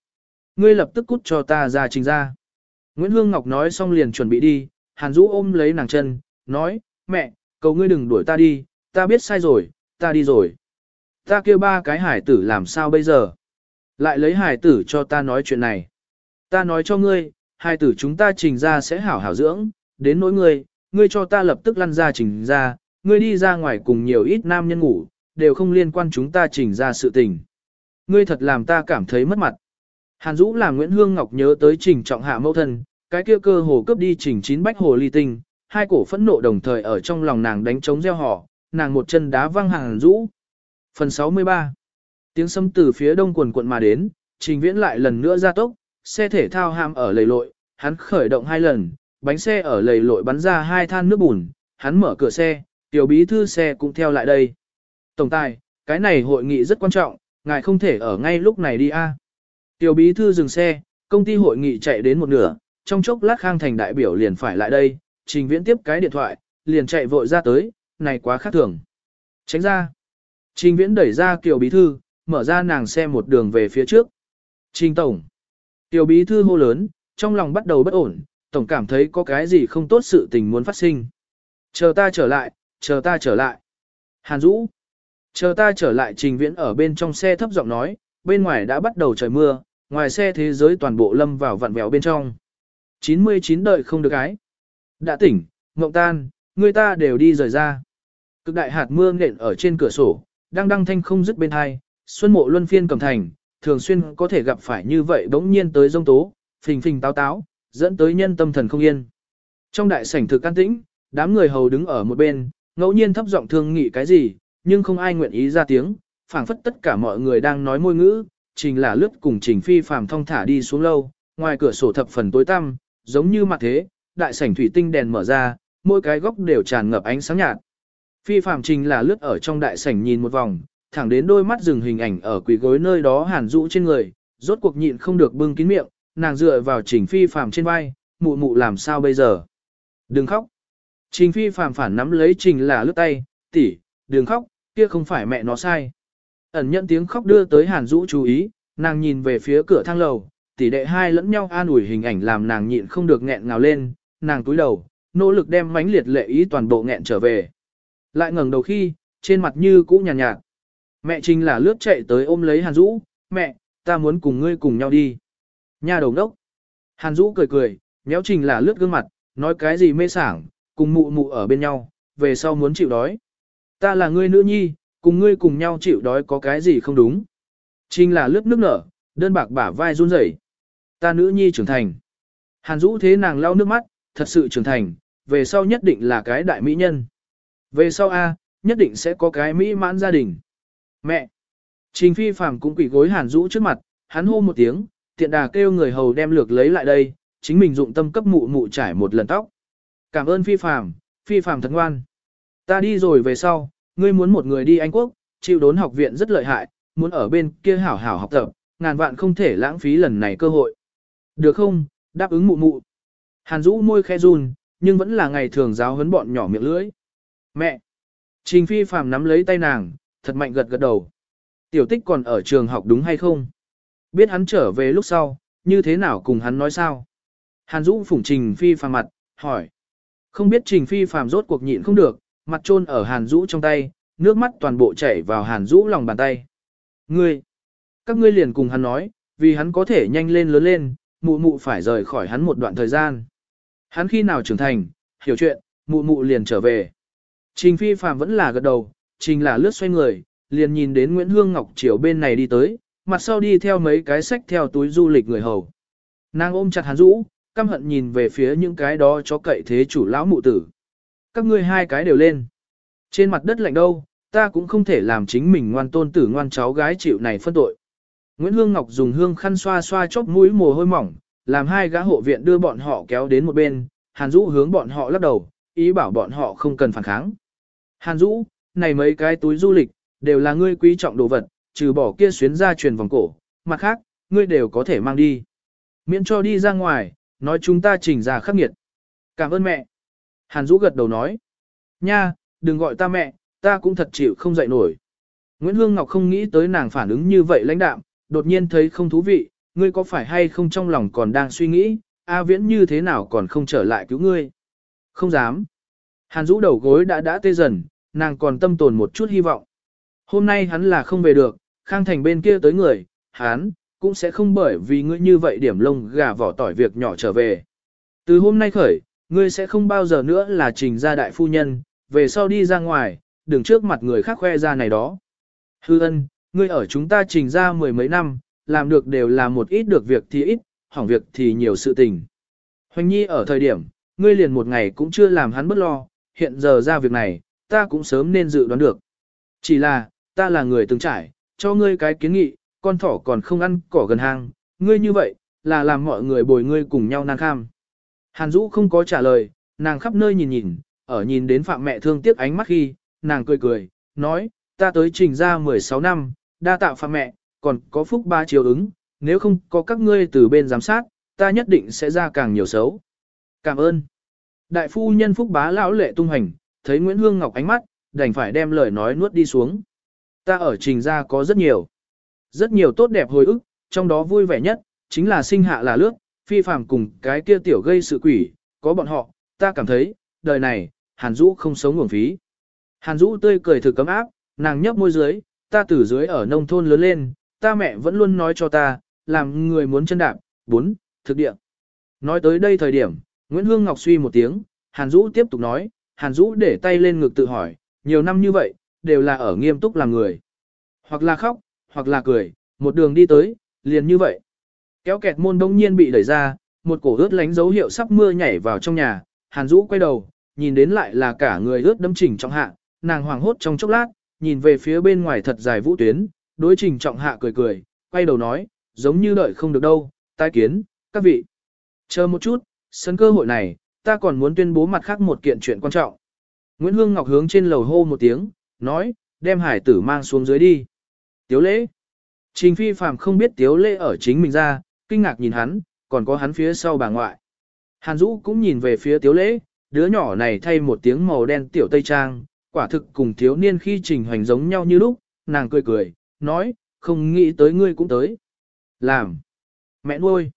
Ngươi lập tức cút cho ta ra trình ra. Nguyễn Hương Ngọc nói xong liền chuẩn bị đi, Hàn Dũ ôm lấy nàng chân, nói, mẹ, cầu ngươi đừng đuổi ta đi, ta biết sai rồi, ta đi rồi. Ta kêu ba cái hải tử làm sao bây giờ? Lại lấy hải tử cho ta nói chuyện này. Ta nói cho ngươi, hải tử chúng ta trình ra sẽ hảo hảo dưỡng, đến nỗi ngươi, ngươi cho ta lập tức lăn ra trình ra, ngươi đi ra ngoài cùng nhiều ít nam nhân ngủ, đều không liên quan chúng ta trình ra sự tình. Ngươi thật làm ta cảm thấy mất mặt. Hàn Dũ làm Nguyễn Hương Ngọc nhớ tới trình trọng hạ mẫu thân, cái kia cơ hồ cướp đi trình chín bách hồ ly tinh, hai cổ phẫn nộ đồng thời ở trong lòng nàng đánh trống gieo họ, nàng một chân đá văng Hàn Dũ. Phần 63 Tiếng sấm từ phía đông quần quận mà đến, trình viễn lại lần nữa ra tốc, xe thể thao ham ở lầy lội, hắn khởi động hai lần, bánh xe ở lầy lội bắn ra hai than nước bùn, hắn mở cửa xe, tiểu bí thư xe cũng theo lại đây. Tổng tài, cái này hội nghị rất quan trọng, ngài không thể ở ngay lúc này đi a. Tiểu bí thư dừng xe, công ty hội nghị chạy đến một nửa, trong chốc lát khang thành đại biểu liền phải lại đây, trình viễn tiếp cái điện thoại, liền chạy vội ra tới, này quá khác thường. Tránh ra. Trình viễn đẩy ra kiều bí thư, mở ra nàng xe một đường về phía trước. Trình tổng. Tiểu bí thư hô lớn, trong lòng bắt đầu bất ổn, tổng cảm thấy có cái gì không tốt sự tình muốn phát sinh. Chờ ta trở lại, chờ ta trở lại. Hàn Dũ. Chờ ta trở lại trình viễn ở bên trong xe thấp giọng nói, bên ngoài đã bắt đầu trời mưa, ngoài xe thế giới toàn bộ lâm vào vặn vẹo bên trong. 99 đợi không được ái. Đã tỉnh, ngộng tan, người ta đều đi rời ra. Cực đại hạt mưa nện ở trên cửa sổ, đang đăng thanh không dứt bên hai, xuân mộ luân phiên cầm thành, thường xuyên có thể gặp phải như vậy bỗng nhiên tới dông tố, phình phình táo táo, dẫn tới nhân tâm thần không yên. Trong đại sảnh thực an tĩnh, đám người hầu đứng ở một bên, ngẫu nhiên thấp giọng thương nghị cái gì, nhưng không ai nguyện ý ra tiếng, phảng phất tất cả mọi người đang nói môi ngữ, trình là lướt cùng trình phi phàm thong thả đi xuống lâu, ngoài cửa sổ thập phần tối tăm, giống như mặt thế, đại sảnh thủy tinh đèn mở ra, mỗi cái góc đều tràn ngập ánh sáng nhạt. Phi phạm trình là lướt ở trong đại sảnh nhìn một vòng, thẳng đến đôi mắt dừng hình ảnh ở quỷ gối nơi đó hàn rũ trên người, rốt cuộc nhịn không được bưng kín miệng, nàng dựa vào trình phi phạm trên vai, mụ mụ làm sao bây giờ. Đừng khóc. Trình phi phạm phản nắm lấy trình là lướt tay, tỷ, đừng khóc, kia không phải mẹ nó sai. Ẩn nhận tiếng khóc đưa tới hàn rũ chú ý, nàng nhìn về phía cửa thang lầu, tỷ đệ hai lẫn nhau an ủi hình ảnh làm nàng nhịn không được nghẹn ngào lên, nàng túi đầu, nỗ lực đem mãnh liệt lệ ý toàn bộ nghẹn trở về. Lại ngẩng đầu khi, trên mặt như cũ nhàn nhạt, nhạt. Mẹ Trình là lướt chạy tới ôm lấy Hàn Dũ, mẹ, ta muốn cùng ngươi cùng nhau đi. Nhà đầu đốc. Hàn Dũ cười cười, nhéo Trình là lướt gương mặt, nói cái gì mê sảng, cùng mụ mụ ở bên nhau, về sau muốn chịu đói. Ta là ngươi nữ nhi, cùng ngươi cùng nhau chịu đói có cái gì không đúng. Trình là lướt nước nở, đơn bạc bả vai run rẩy. Ta nữ nhi trưởng thành. Hàn Dũ thế nàng lau nước mắt, thật sự trưởng thành, về sau nhất định là cái đại mỹ nhân. Về sau A, nhất định sẽ có cái mỹ mãn gia đình. Mẹ! Trình phi phàm cũng quỷ gối Hàn Dũ trước mặt, hắn hô một tiếng, tiện đà kêu người hầu đem lược lấy lại đây, chính mình dụng tâm cấp mụ mụ trải một lần tóc. Cảm ơn phi phàm, phi phàm thật ngoan. Ta đi rồi về sau, ngươi muốn một người đi Anh Quốc, chịu đốn học viện rất lợi hại, muốn ở bên kia hảo hảo học tập, ngàn vạn không thể lãng phí lần này cơ hội. Được không, đáp ứng mụ mụ. Hàn Dũ môi khe run, nhưng vẫn là ngày thường giáo huấn bọn nhỏ miệng lưỡi. Mẹ! Trình phi phàm nắm lấy tay nàng, thật mạnh gật gật đầu. Tiểu tích còn ở trường học đúng hay không? Biết hắn trở về lúc sau, như thế nào cùng hắn nói sao? Hàn Dũ phủng Trình Phi phàm mặt, hỏi. Không biết Trình Phi phàm rốt cuộc nhịn không được, mặt trôn ở Hàn Dũ trong tay, nước mắt toàn bộ chảy vào Hàn Dũ lòng bàn tay. Ngươi! Các ngươi liền cùng hắn nói, vì hắn có thể nhanh lên lớn lên, mụ mụ phải rời khỏi hắn một đoạn thời gian. Hắn khi nào trưởng thành, hiểu chuyện, mụ mụ liền trở về. Trình Phi phàm vẫn là gật đầu, Trình là lướt xoay người, liền nhìn đến Nguyễn Hương Ngọc Triều bên này đi tới, mặt sau đi theo mấy cái sách theo túi du lịch người hầu. Nàng ôm chặt Hàn Dũ, căm hận nhìn về phía những cái đó cho cậy thế chủ lão mụ tử. Các ngươi hai cái đều lên. Trên mặt đất lạnh đâu, ta cũng không thể làm chính mình ngoan tôn tử ngoan cháu gái chịu này phân tội. Nguyễn Hương Ngọc dùng hương khăn xoa xoa chóp mũi mồ hôi mỏng, làm hai gã hộ viện đưa bọn họ kéo đến một bên, Hàn Dũ hướng bọn họ lắc đầu, ý bảo bọn họ không cần phản kháng. Hàn Dũ, này mấy cái túi du lịch, đều là ngươi quý trọng đồ vật, trừ bỏ kia xuyến ra truyền vòng cổ, mặt khác, ngươi đều có thể mang đi. Miễn cho đi ra ngoài, nói chúng ta chỉnh ra khắc nghiệt. Cảm ơn mẹ. Hàn Dũ gật đầu nói. Nha, đừng gọi ta mẹ, ta cũng thật chịu không dậy nổi. Nguyễn Hương Ngọc không nghĩ tới nàng phản ứng như vậy lãnh đạm, đột nhiên thấy không thú vị, ngươi có phải hay không trong lòng còn đang suy nghĩ, A Viễn như thế nào còn không trở lại cứu ngươi. Không dám. Hàn Dũ đầu gối đã đã tê dần, nàng còn tâm tồn một chút hy vọng. Hôm nay hắn là không về được, Khang Thành bên kia tới người, hắn, cũng sẽ không bởi vì ngươi như vậy điểm lông gà vỏ tỏi việc nhỏ trở về. Từ hôm nay khởi, ngươi sẽ không bao giờ nữa là trình gia đại phu nhân, về sau đi ra ngoài, đừng trước mặt người khác khoe ra này đó. Hư ân, ngươi ở chúng ta trình ra mười mấy năm, làm được đều là một ít được việc thì ít, hỏng việc thì nhiều sự tình. Hoành nhi ở thời điểm, ngươi liền một ngày cũng chưa làm hắn bất lo, hiện giờ ra việc này, ta cũng sớm nên dự đoán được. Chỉ là, ta là người từng trải, cho ngươi cái kiến nghị, con thỏ còn không ăn cỏ gần hang, ngươi như vậy, là làm mọi người bồi ngươi cùng nhau nàng kham. Hàn Dũ không có trả lời, nàng khắp nơi nhìn nhìn, ở nhìn đến phạm mẹ thương tiếc ánh mắt khi, nàng cười cười, nói, ta tới trình ra 16 năm, đa tạo phạm mẹ, còn có phúc ba chiều ứng, nếu không có các ngươi từ bên giám sát, ta nhất định sẽ ra càng nhiều xấu. Cảm ơn. Đại phu nhân phúc bá lão lệ tung hành, thấy Nguyễn Hương Ngọc ánh mắt, đành phải đem lời nói nuốt đi xuống. Ta ở trình ra có rất nhiều. Rất nhiều tốt đẹp hồi ức, trong đó vui vẻ nhất, chính là sinh hạ là lướt, phi phàm cùng cái kia tiểu gây sự quỷ, có bọn họ, ta cảm thấy, đời này, Hàn Dũ không sống nguồn phí. Hàn Dũ tươi cười thử cấm áp, nàng nhấp môi dưới, ta từ dưới ở nông thôn lớn lên, ta mẹ vẫn luôn nói cho ta, làm người muốn chân đạp, bốn, thực địa. Nói tới đây thời điểm, Nguyễn Hương Ngọc suy một tiếng, Hàn Dũ tiếp tục nói, Hàn Dũ để tay lên ngực tự hỏi, nhiều năm như vậy, đều là ở nghiêm túc làm người. Hoặc là khóc, hoặc là cười, một đường đi tới, liền như vậy. Kéo kẹt môn đông nhiên bị đẩy ra, một cổ ướt lánh dấu hiệu sắp mưa nhảy vào trong nhà, Hàn Dũ quay đầu, nhìn đến lại là cả người ướt đâm chỉnh trong hạ, nàng hoàng hốt trong chốc lát, nhìn về phía bên ngoài thật dài vũ tuyến, đối trình trọng hạ cười cười, quay đầu nói, giống như đợi không được đâu, tai kiến, các vị. Chờ một chút, sân cơ hội này, ta còn muốn tuyên bố mặt khác một kiện chuyện quan trọng. Nguyễn Hương Ngọc hướng trên lầu hô một tiếng, nói, đem hải tử mang xuống dưới đi. Tiếu lễ. Trình phi phàm không biết tiếu lễ ở chính mình ra, kinh ngạc nhìn hắn, còn có hắn phía sau bà ngoại. Hàn Dũ cũng nhìn về phía tiếu lễ, đứa nhỏ này thay một tiếng màu đen tiểu tây trang, quả thực cùng thiếu niên khi trình hành giống nhau như lúc, nàng cười cười, nói, không nghĩ tới ngươi cũng tới. Làm. Mẹ nuôi.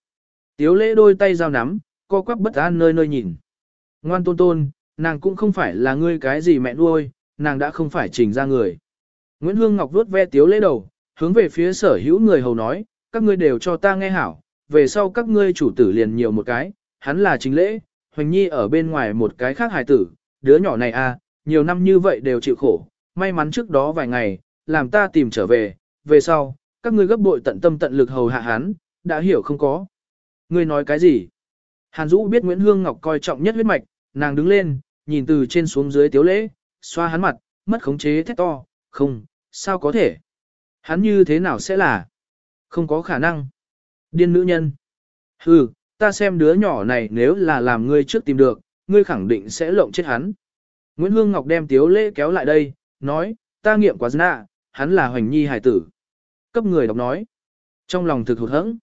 Tiếu lễ đôi tay giao nắm, co quắp bất an nơi nơi nhìn. Ngoan tôn tôn, nàng cũng không phải là ngươi cái gì mẹ nuôi, nàng đã không phải trình ra người. Nguyễn Hương Ngọc vuốt ve tiếu lễ đầu, hướng về phía sở hữu người hầu nói, các ngươi đều cho ta nghe hảo, về sau các ngươi chủ tử liền nhiều một cái, hắn là chính lễ, Hoành Nhi ở bên ngoài một cái khác hài tử, đứa nhỏ này à, nhiều năm như vậy đều chịu khổ, may mắn trước đó vài ngày, làm ta tìm trở về, về sau, các ngươi gấp bội tận tâm tận lực hầu hạ hắn, đã hiểu không có. Ngươi nói cái gì? Hàn Dũ biết Nguyễn Hương Ngọc coi trọng nhất huyết mạch, nàng đứng lên, nhìn từ trên xuống dưới tiếu lễ, xoa hắn mặt, mất khống chế thét to, không, sao có thể? Hắn như thế nào sẽ là? Không có khả năng. Điên nữ nhân. Hừ, ta xem đứa nhỏ này nếu là làm ngươi trước tìm được, ngươi khẳng định sẽ lộng chết hắn. Nguyễn Hương Ngọc đem tiếu lễ kéo lại đây, nói, ta nghiệm quá nạ, hắn là hoành nhi hải tử. Cấp người đọc nói. Trong lòng thực hụt hẫng.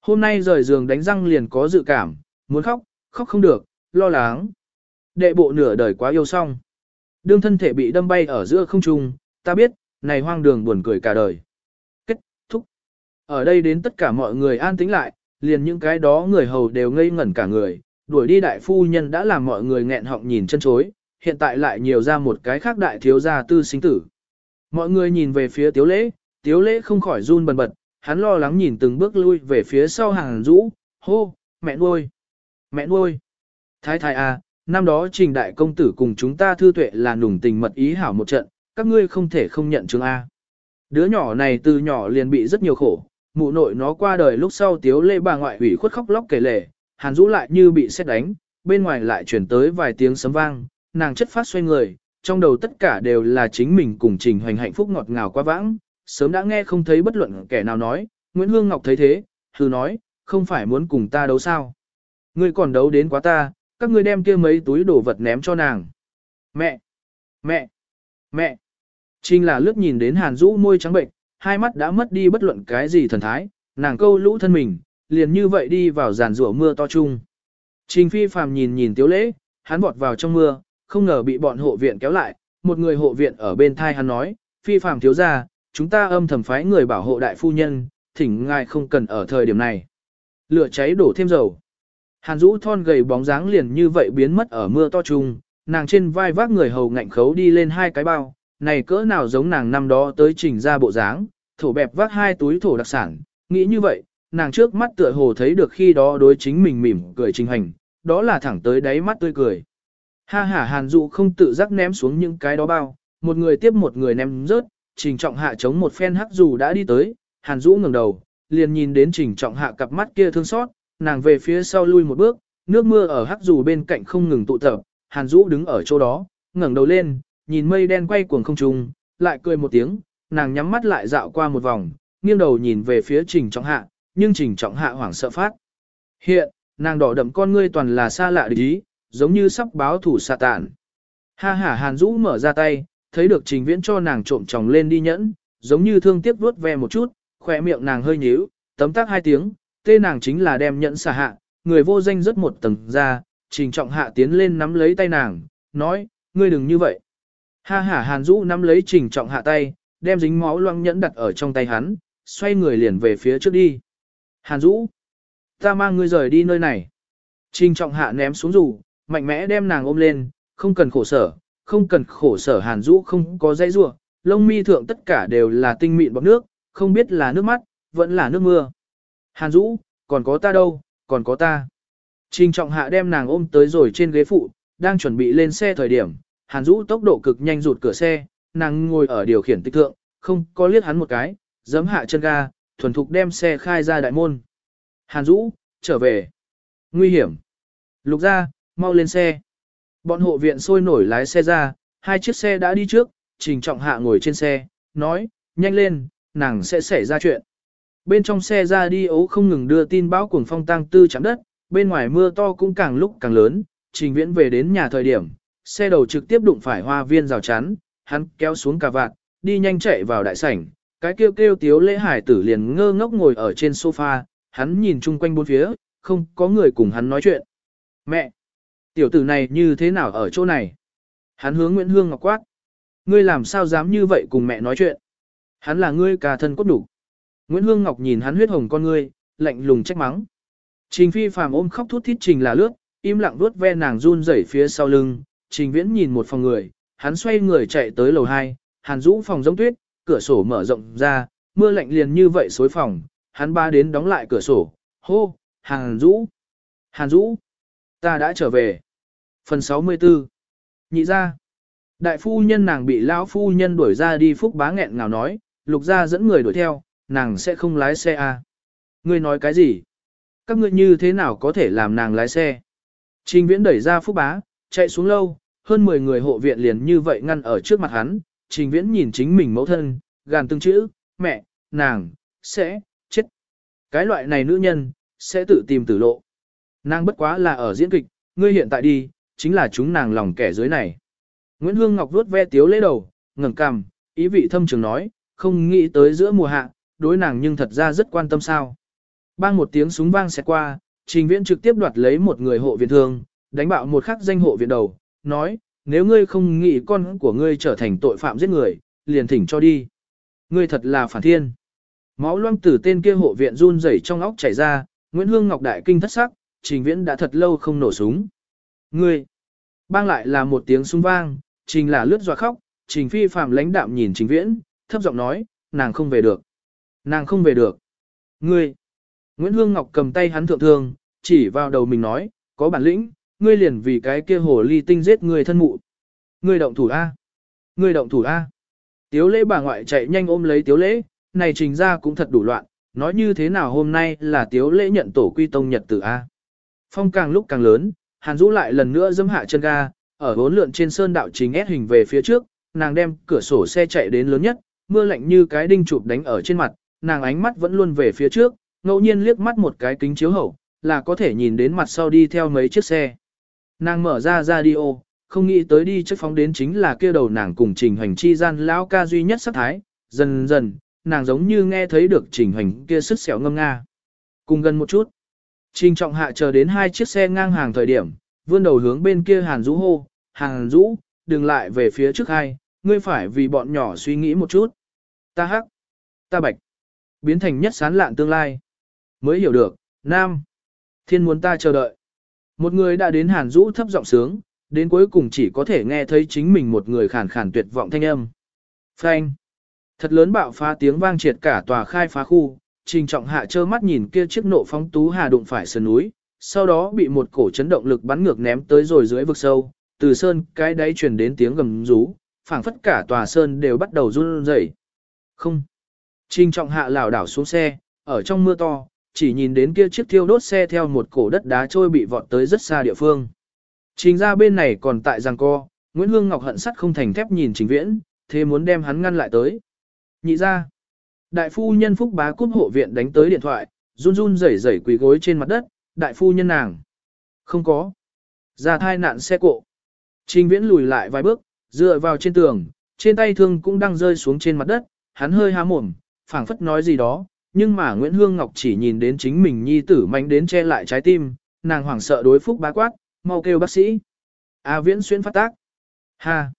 Hôm nay rời giường đánh răng liền có dự cảm, muốn khóc, khóc không được, lo lắng. Đệ bộ nửa đời quá yêu xong. đương thân thể bị đâm bay ở giữa không trung, ta biết, này hoang đường buồn cười cả đời. Kết thúc. Ở đây đến tất cả mọi người an tĩnh lại, liền những cái đó người hầu đều ngây ngẩn cả người, đuổi đi đại phu nhân đã làm mọi người nghẹn họng nhìn chân chối, hiện tại lại nhiều ra một cái khác đại thiếu gia tư sinh tử. Mọi người nhìn về phía tiếu lễ, tiếu lễ không khỏi run bần bật, hắn lo lắng nhìn từng bước lui về phía sau hàng rũ, hô, mẹ nuôi, mẹ nuôi. Thái thái à, năm đó trình đại công tử cùng chúng ta thư tuệ là nùng tình mật ý hảo một trận, các ngươi không thể không nhận chứng A. Đứa nhỏ này từ nhỏ liền bị rất nhiều khổ, mụ nội nó qua đời lúc sau tiếu lê bà ngoại ủy khuất khóc lóc kể lể, hàn rũ lại như bị xét đánh, bên ngoài lại chuyển tới vài tiếng sấm vang, nàng chất phát xoay người, trong đầu tất cả đều là chính mình cùng trình hoành hạnh phúc ngọt ngào quá vãng, sớm đã nghe không thấy bất luận kẻ nào nói, Nguyễn Hương Ngọc thấy thế, thử nói, không phải muốn cùng ta đấu sao. Ngươi còn đấu đến quá ta, các ngươi đem kia mấy túi đồ vật ném cho nàng. Mẹ! Mẹ! Mẹ! Trình là lướt nhìn đến hàn Dũ môi trắng bệnh, hai mắt đã mất đi bất luận cái gì thần thái, nàng câu lũ thân mình, liền như vậy đi vào giàn rủa mưa to chung. Trình phi phàm nhìn nhìn tiếu lễ, hắn vọt vào trong mưa, không ngờ bị bọn hộ viện kéo lại, một người hộ viện ở bên thai hắn nói, phi phàm thiếu ra, chúng ta âm thầm phái người bảo hộ đại phu nhân, thỉnh ngài không cần ở thời điểm này. Lửa cháy đổ thêm dầu. Hàn Dũ thon gầy bóng dáng liền như vậy biến mất ở mưa to trùng, nàng trên vai vác người hầu ngạnh khấu đi lên hai cái bao, này cỡ nào giống nàng năm đó tới trình ra bộ dáng, thổ bẹp vác hai túi thổ đặc sản, nghĩ như vậy, nàng trước mắt tựa hồ thấy được khi đó đối chính mình mỉm cười trình hành, đó là thẳng tới đáy mắt tươi cười. Ha ha Hàn Dụ không tự giác ném xuống những cái đó bao, một người tiếp một người ném rớt, trình trọng hạ chống một phen hắc dù đã đi tới, Hàn Dũ ngẩng đầu, liền nhìn đến trình trọng hạ cặp mắt kia thương xót, nàng về phía sau lui một bước, nước mưa ở hắc dù bên cạnh không ngừng tụ tập, Hàn Dũ đứng ở chỗ đó, ngẩng đầu lên, nhìn mây đen quay cuồng không trung, lại cười một tiếng, nàng nhắm mắt lại dạo qua một vòng, nghiêng đầu nhìn về phía Trình Trọng Hạ, nhưng Trình Trọng Hạ hoảng sợ phát. Hiện, nàng đỏ đậm con ngươi toàn là xa lạ địch ý, giống như sắp báo thủ xạ tạn. Ha ha Hàn Dũ mở ra tay, thấy được Trình Viễn cho nàng trộm tròng lên đi nhẫn, giống như thương tiếc vuốt ve một chút, khỏe miệng nàng hơi nhíu, tấm tắc hai tiếng, tê nàng chính là đem nhẫn xả hạ, người vô danh rất một tầng ra, Trình Trọng Hạ tiến lên nắm lấy tay nàng, nói, ngươi đừng như vậy. Ha ha Hàn Dũ nắm lấy Trình Trọng Hạ tay, đem dính máu loang nhẫn đặt ở trong tay hắn, xoay người liền về phía trước đi. Hàn Dũ, ta mang ngươi rời đi nơi này. Trình Trọng Hạ ném xuống dù, mạnh mẽ đem nàng ôm lên, không cần khổ sở, không cần khổ sở Hàn Dũ không có dây rua, lông mi thượng tất cả đều là tinh mịn bọc nước, không biết là nước mắt, vẫn là nước mưa. Hàn Dũ, còn có ta đâu, còn có ta. Trình Trọng Hạ đem nàng ôm tới rồi trên ghế phụ, đang chuẩn bị lên xe thời điểm, Hàn Dũ tốc độ cực nhanh rụt cửa xe, nàng ngồi ở điều khiển tích thượng, không có liếc hắn một cái, giấm hạ chân ga, thuần thục đem xe khai ra đại môn. Hàn Dũ, trở về. Nguy hiểm. Lục ra, mau lên xe. Bọn hộ viện sôi nổi lái xe ra, hai chiếc xe đã đi trước, Trình Trọng Hạ ngồi trên xe, nói, nhanh lên, nàng sẽ xảy ra chuyện. Bên trong xe ra đi ấu không ngừng đưa tin báo cuồng phong tăng tư chạm đất, bên ngoài mưa to cũng càng lúc càng lớn, Trình Viễn về đến nhà thời điểm, xe đầu trực tiếp đụng phải hoa viên rào chắn, hắn kéo xuống cà vạt, đi nhanh chạy vào đại sảnh, cái kêu kêu tiếu lễ hải tử liền ngơ ngốc ngồi ở trên sofa, hắn nhìn chung quanh bốn phía, không có người cùng hắn nói chuyện. Mẹ! Tiểu tử này như thế nào ở chỗ này? Hắn hướng Nguyễn Hương Ngọc quát. Ngươi làm sao dám như vậy cùng mẹ nói chuyện? Hắn là ngươi cả thân cốt đủ. Nguyễn Hương Ngọc nhìn hắn huyết hồng con ngươi, lạnh lùng trách mắng. Trình phi phàm ôm khóc thút thít trình là lướt, im lặng vuốt ve nàng run rẩy phía sau lưng, trình viễn nhìn một phòng người, hắn xoay người chạy tới lầu 2, hàn Dũ phòng giống tuyết, cửa sổ mở rộng ra, mưa lạnh liền như vậy xối phòng, hắn ba đến đóng lại cửa sổ, hô, hàn Dũ, hàn Dũ, ta đã trở về. Phần 64 Nhị ra Đại phu nhân nàng bị lão phu nhân đuổi ra đi phúc bá nghẹn ngào nói, lục ra dẫn người đuổi theo, nàng sẽ không lái xe à. Ngươi nói cái gì? Các ngươi như thế nào có thể làm nàng lái xe? Trình viễn đẩy ra phúc bá, chạy xuống lâu, hơn 10 người hộ viện liền như vậy ngăn ở trước mặt hắn, trình viễn nhìn chính mình mẫu thân, gàn từng chữ, mẹ, nàng, sẽ, chết. Cái loại này nữ nhân, sẽ tự tìm tử lộ. Nàng bất quá là ở diễn kịch, ngươi hiện tại đi, chính là chúng nàng lòng kẻ dưới này. Nguyễn Hương Ngọc vuốt ve tiếu lễ đầu, ngẩng cằm, ý vị thâm trường nói, không nghĩ tới giữa mùa hạ, đối nàng nhưng thật ra rất quan tâm sao. Bang một tiếng súng vang xẹt qua, trình viễn trực tiếp đoạt lấy một người hộ viện thương, đánh bạo một khắc danh hộ viện đầu, nói, nếu ngươi không nghĩ con của ngươi trở thành tội phạm giết người, liền thỉnh cho đi. Ngươi thật là phản thiên. Máu loang từ tên kia hộ viện run rẩy trong óc chảy ra, Nguyễn Hương Ngọc đại kinh thất sắc, Trình Viễn đã thật lâu không nổ súng. Ngươi! Bang lại là một tiếng súng vang, Trình là lướt dọa khóc, Trình Phi phàm lãnh đạm nhìn Trình Viễn, thấp giọng nói, nàng không về được. Nàng không về được. Ngươi! Nguyễn Hương Ngọc cầm tay hắn thượng thương, chỉ vào đầu mình nói, có bản lĩnh, ngươi liền vì cái kia hồ ly tinh giết người thân mụ. Ngươi động thủ A. Ngươi động thủ A. Tiếu lễ bà ngoại chạy nhanh ôm lấy tiếu lễ, này trình ra cũng thật đủ loạn, nói như thế nào hôm nay là tiếu lễ nhận tổ quy tông nhật tử A. Phong càng lúc càng lớn, hàn rũ lại lần nữa dâm hạ chân ga, ở bốn lượn trên sơn đạo chính ép hình về phía trước, nàng đem cửa sổ xe chạy đến lớn nhất, mưa lạnh như cái đinh chụp đánh ở trên mặt, nàng ánh mắt vẫn luôn về phía trước, ngẫu nhiên liếc mắt một cái kính chiếu hậu, là có thể nhìn đến mặt sau đi theo mấy chiếc xe. Nàng mở ra radio, không nghĩ tới đi trước phóng đến chính là kia đầu nàng cùng trình hành chi gian lão ca duy nhất sắc thái, dần dần, nàng giống như nghe thấy được trình hành kia sức xẻo ngâm nga. Cùng gần một chút, trình trọng hạ chờ đến hai chiếc xe ngang hàng thời điểm, vươn đầu hướng bên kia hàn rũ hô, hàn rũ, đừng lại về phía trước hai, ngươi phải vì bọn nhỏ suy nghĩ một chút. Ta hắc, ta bạch, biến thành nhất sán lạn tương lai. Mới hiểu được, nam, thiên muốn ta chờ đợi. Một người đã đến hàn rũ thấp giọng sướng, đến cuối cùng chỉ có thể nghe thấy chính mình một người khàn khàn tuyệt vọng thanh âm. Phanh. Thật lớn bạo phá tiếng vang triệt cả tòa khai phá khu, trình trọng hạ trơ mắt nhìn kia chiếc nộ phóng tú hà đụng phải sườn núi, sau đó bị một cổ chấn động lực bắn ngược ném tới rồi dưới vực sâu, từ sơn cái đáy truyền đến tiếng gầm rú, phảng phất cả tòa sơn đều bắt đầu run rẩy. Không. Trình trọng hạ lảo đảo xuống xe, ở trong mưa to, chỉ nhìn đến kia chiếc thiêu đốt xe theo một cổ đất đá trôi bị vọt tới rất xa địa phương. Trình ra bên này còn tại giằng co, Nguyễn Hương Ngọc hận sắt không thành thép nhìn Trình Viễn, thế muốn đem hắn ngăn lại tới. Nhị ra, đại phu nhân phúc bá cúp hộ viện đánh tới điện thoại, run run rẩy rẩy quỳ gối trên mặt đất, đại phu nhân nàng. Không có. Ra thai nạn xe cộ. Trình Viễn lùi lại vài bước, dựa vào trên tường, trên tay thương cũng đang rơi xuống trên mặt đất, hắn hơi há mồm, phảng phất nói gì đó, nhưng mà Nguyễn Hương Ngọc chỉ nhìn đến chính mình nhi tử mạnh đến che lại trái tim, nàng hoảng sợ đối phúc bá quát, mau kêu bác sĩ. A Viễn xuyên phát tác. Ha.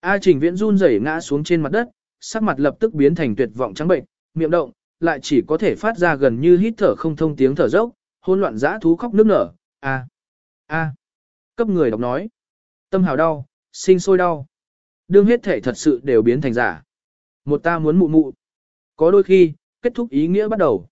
A Trình Viễn run rẩy ngã xuống trên mặt đất, sắc mặt lập tức biến thành tuyệt vọng trắng bệnh, miệng động, lại chỉ có thể phát ra gần như hít thở không thông tiếng thở dốc, hỗn loạn dã thú khóc nức nở. A. A. Cấp người đọc nói. Tâm hào đau, sinh sôi đau. Đương hết thể thật sự đều biến thành giả. Một ta muốn mụ mụ. Có đôi khi, kết thúc ý nghĩa bắt đầu.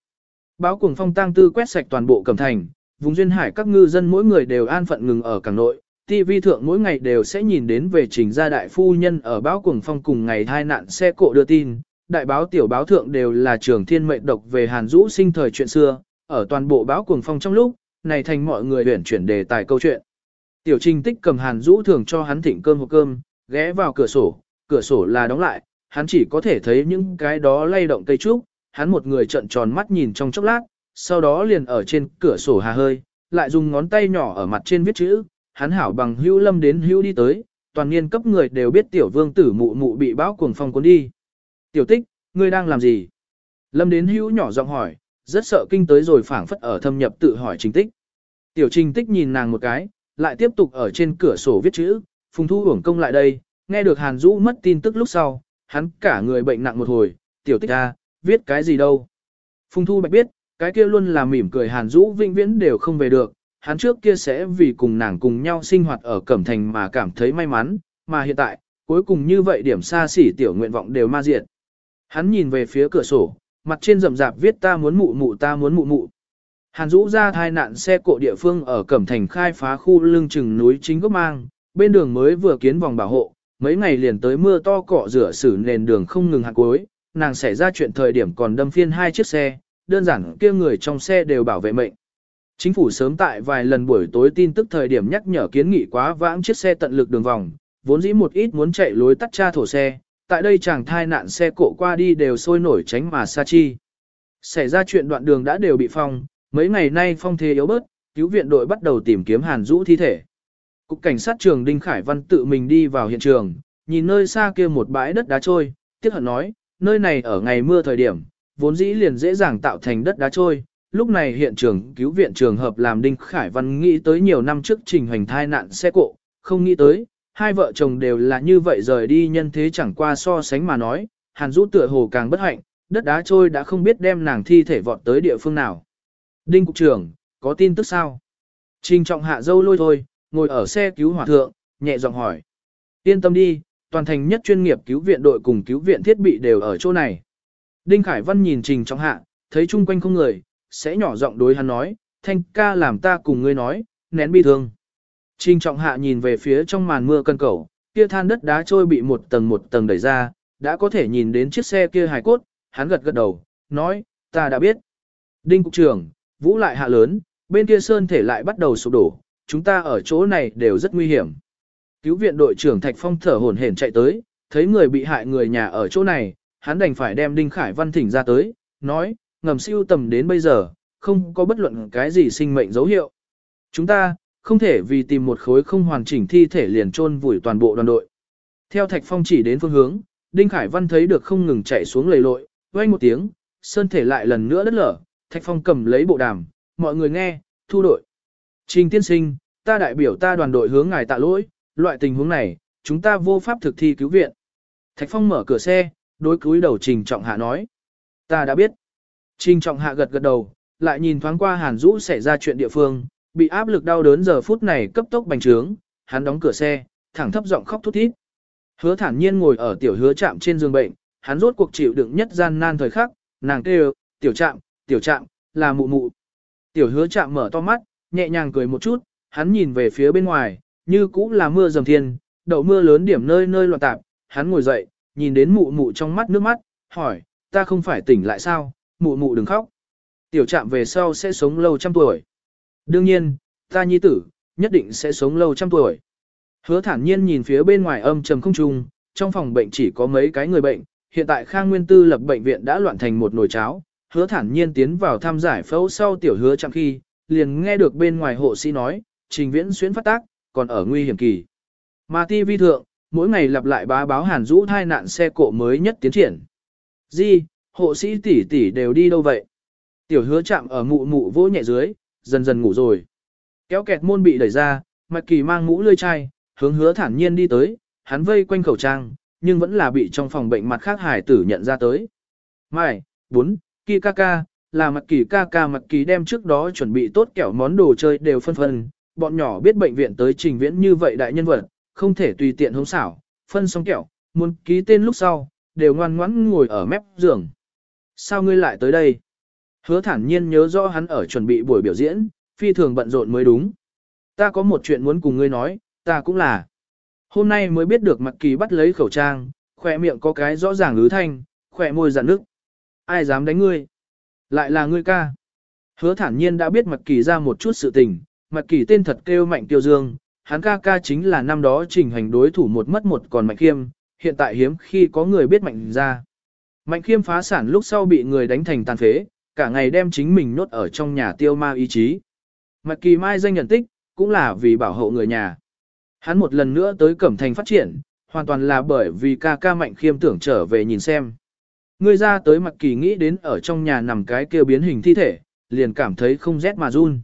Báo cuồng phong tang tư quét sạch toàn bộ cẩm thành, vùng duyên hải các ngư dân mỗi người đều an phận ngừng ở cảng nội. TV thượng mỗi ngày đều sẽ nhìn đến về trình gia đại phu nhân ở báo cuồng phong cùng ngày hai nạn xe cộ đưa tin. Đại báo tiểu báo thượng đều là trường thiên mệnh độc về Hàn Dũ sinh thời chuyện xưa, ở toàn bộ báo cuồng phong trong lúc, này thành mọi người huyển chuyển đề tài câu chuyện. Tiểu trình tích cầm Hàn Dũ thường cho hắn thịnh cơm hộp cơm, ghé vào cửa sổ, cửa sổ là đóng lại, hắn chỉ có thể thấy những cái đó lay động cây trúc, hắn một người trợn tròn mắt nhìn trong chốc lát, sau đó liền ở trên cửa sổ hà hơi, lại dùng ngón tay nhỏ ở mặt trên viết chữ, hắn hảo bằng hữu lâm đến hữu đi tới, toàn niên cấp người đều biết tiểu vương tử mụ mụ bị bão cuồng phong cuốn đi. Tiểu tích, ngươi đang làm gì? Lâm đến hữu nhỏ giọng hỏi, rất sợ kinh tới rồi phảng phất ở thâm nhập tự hỏi trình tích. Tiểu trình tích nhìn nàng một cái, lại tiếp tục ở trên cửa sổ viết chữ, phùng thu hưởng công lại đây, nghe được hàn Dũ mất tin tức lúc sau, hắn cả người bệnh nặng một hồi, tiểu tích a, viết cái gì đâu. Phùng thu bạch biết, cái kia luôn là mỉm cười hàn Dũ vĩnh viễn đều không về được, hắn trước kia sẽ vì cùng nàng cùng nhau sinh hoạt ở Cẩm Thành mà cảm thấy may mắn, mà hiện tại, cuối cùng như vậy điểm xa xỉ tiểu nguyện vọng đều ma diệt. Hắn nhìn về phía cửa sổ, mặt trên rậm rạp viết ta muốn mụ mụ ta muốn mụ mụ. Hàn Dũ ra thai nạn xe cộ địa phương ở Cẩm Thành khai phá khu lưng chừng núi chính gốc mang, bên đường mới vừa kiến vòng bảo hộ, mấy ngày liền tới mưa to cọ rửa xử nền đường không ngừng hạt cuối, nàng xảy ra chuyện thời điểm còn đâm phiên hai chiếc xe, đơn giản kia người trong xe đều bảo vệ mệnh. Chính phủ sớm tại vài lần buổi tối tin tức thời điểm nhắc nhở kiến nghị quá vãng chiếc xe tận lực đường vòng, vốn dĩ một ít muốn chạy lối tắt cha thổ xe, tại đây chàng thai nạn xe cộ qua đi đều sôi nổi tránh mà xa chi. Xảy ra chuyện đoạn đường đã đều bị phong, mấy ngày nay phong thế yếu bớt, cứu viện đội bắt đầu tìm kiếm Hàn Dũ thi thể. Cục cảnh sát trường Đinh Khải Văn tự mình đi vào hiện trường, nhìn nơi xa kia một bãi đất đá trôi, tiếc hận nói, nơi này ở ngày mưa thời điểm, vốn dĩ liền dễ dàng tạo thành đất đá trôi. Lúc này hiện trường cứu viện trường hợp làm Đinh Khải Văn nghĩ tới nhiều năm trước trình hành thai nạn xe cộ, không nghĩ tới, hai vợ chồng đều là như vậy rời đi nhân thế chẳng qua so sánh mà nói, Hàn Dũ tựa hồ càng bất hạnh, đất đá trôi đã không biết đem nàng thi thể vọt tới địa phương nào. Đinh Cục trưởng, có tin tức sao? Trình trọng hạ dâu lôi thôi, ngồi ở xe cứu hỏa thượng, nhẹ giọng hỏi. Yên tâm đi, toàn thành nhất chuyên nghiệp cứu viện đội cùng cứu viện thiết bị đều ở chỗ này. Đinh Khải Văn nhìn Trình trọng hạ, thấy chung quanh không người, sẽ nhỏ giọng đối hắn nói, thanh ca làm ta cùng ngươi nói, nén bi thương. Trình trọng hạ nhìn về phía trong màn mưa cân cầu, kia than đất đá trôi bị một tầng một tầng đẩy ra, đã có thể nhìn đến chiếc xe kia hài cốt, hắn gật gật đầu, nói, ta đã biết. Đinh Cục trưởng, vũ lại hạ lớn, bên kia sơn thể lại bắt đầu sụp đổ, chúng ta ở chỗ này đều rất nguy hiểm. Cứu viện đội trưởng Thạch Phong thở hổn hển chạy tới, thấy người bị hại người nhà ở chỗ này, hắn đành phải đem Đinh Khải Văn thỉnh ra tới, nói, ngầm siêu tầm đến bây giờ, không có bất luận cái gì sinh mệnh dấu hiệu. Chúng ta, không thể vì tìm một khối không hoàn chỉnh thi thể liền chôn vùi toàn bộ đoàn đội. Theo Thạch Phong chỉ đến phương hướng, Đinh Khải Văn thấy được không ngừng chạy xuống lầy lội, vang một tiếng, sơn thể lại lần nữa đất lở, Thạch Phong cầm lấy bộ đàm, mọi người nghe, thu đội. Trình tiên sinh, ta đại biểu ta đoàn đội hướng ngài tạ lỗi, loại tình huống này, chúng ta vô pháp thực thi cứu viện. Thạch Phong mở cửa xe, đối cúi đầu Trình Trọng Hạ nói. Ta đã biết. Trình Trọng Hạ gật gật đầu, lại nhìn thoáng qua Hàn Dũ xảy ra chuyện địa phương, bị áp lực đau đớn giờ phút này cấp tốc bành trướng, hắn đóng cửa xe, thẳng thấp giọng khóc thút thít. Hứa thản nhiên ngồi ở tiểu hứa Trạm trên giường bệnh, hắn rốt cuộc chịu đựng nhất gian nan thời khắc, nàng kêu, tiểu Trạm, tiểu Trạm, là mụ mụ. Tiểu hứa Trạm mở to mắt, nhẹ nhàng cười một chút, hắn nhìn về phía bên ngoài, như cũ là mưa dầm thiên, đậu mưa lớn điểm nơi nơi loạn tạp, hắn ngồi dậy, nhìn đến mụ mụ trong mắt nước mắt, hỏi, ta không phải tỉnh lại sao, mụ mụ đừng khóc. Tiểu trạm về sau sẽ sống lâu trăm tuổi. Đương nhiên, ta nhi tử, nhất định sẽ sống lâu trăm tuổi. Hứa thản nhiên nhìn phía bên ngoài âm trầm không trung, trong phòng bệnh chỉ có mấy cái người bệnh, hiện tại Khang Nguyên Tư lập bệnh viện đã loạn thành một nồi cháo. Hứa thản nhiên tiến vào thăm giải phẫu sau tiểu hứa chạm khi, liền nghe được bên ngoài hộ sĩ nói, trình viễn xuyến phát tác, còn ở nguy hiểm kỳ. Mà ti vi thượng, mỗi ngày lặp lại bá báo hàn rũ thai nạn xe cộ mới nhất tiến triển. Di, hộ sĩ tỷ tỷ đều đi đâu vậy? Tiểu hứa chạm ở mụ mụ vỗ nhẹ dưới, dần dần ngủ rồi. Kéo kẹt môn bị đẩy ra, mạch kỳ mang mũ lươi chai, hướng hứa thản nhiên đi tới, hắn vây quanh khẩu trang, nhưng vẫn là bị trong phòng bệnh mặt khác hải tử nhận ra tới. Mai, 4, kỳ ca ca, là mặt kỳ ca ca mặt kỳ đem trước đó chuẩn bị tốt kẹo món đồ chơi đều phân phân, bọn nhỏ biết bệnh viện tới trình viễn như vậy đại nhân vật, không thể tùy tiện hống xảo, phân xong kẹo, muốn ký tên lúc sau, đều ngoan ngoãn ngồi ở mép giường. Sao ngươi lại tới đây? Hứa thản nhiên nhớ rõ hắn ở chuẩn bị buổi biểu diễn, phi thường bận rộn mới đúng. Ta có một chuyện muốn cùng ngươi nói, ta cũng là. Hôm nay mới biết được mặt kỳ bắt lấy khẩu trang, khỏe miệng có cái rõ ràng ứ thanh, khỏe môi dặn nước. Ai dám đánh ngươi? Lại là ngươi ca. Hứa thản nhiên đã biết mặt kỳ ra một chút sự tình, mặt kỳ tên thật kêu mạnh tiêu dương, hắn ca ca chính là năm đó trình hành đối thủ một mất một còn mạnh khiêm, hiện tại hiếm khi có người biết mạnh ra. Mạnh khiêm phá sản lúc sau bị người đánh thành tàn phế, cả ngày đem chính mình nốt ở trong nhà tiêu ma ý chí. Mặt kỳ mai danh nhận tích, cũng là vì bảo hộ người nhà. Hắn một lần nữa tới Cẩm Thành phát triển, hoàn toàn là bởi vì ca ca mạnh khiêm tưởng trở về nhìn xem. Người ra tới mặt kỳ nghĩ đến ở trong nhà nằm cái kia biến hình thi thể, liền cảm thấy không rét mà run.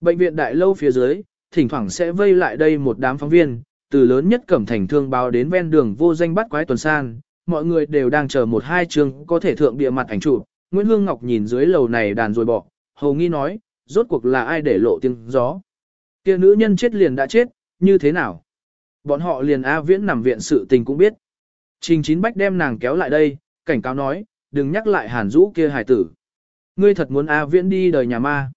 Bệnh viện đại lâu phía dưới, thỉnh thoảng sẽ vây lại đây một đám phóng viên, từ lớn nhất Cẩm Thành thương báo đến ven đường vô danh bắt quái tuần san, mọi người đều đang chờ một hai chương có thể thượng địa mặt ảnh chụp. Nguyễn Hương Ngọc nhìn dưới lầu này đàn rồi bỏ, hầu nghi nói, rốt cuộc là ai để lộ tiếng gió. Kia nữ nhân chết liền đã chết, như thế nào? Bọn họ liền A Viễn nằm viện sự tình cũng biết. Trình Chín Bách đem nàng kéo lại đây, cảnh cáo nói, đừng nhắc lại Hàn Dũ kia hài tử. Ngươi thật muốn A Viễn đi đời nhà ma.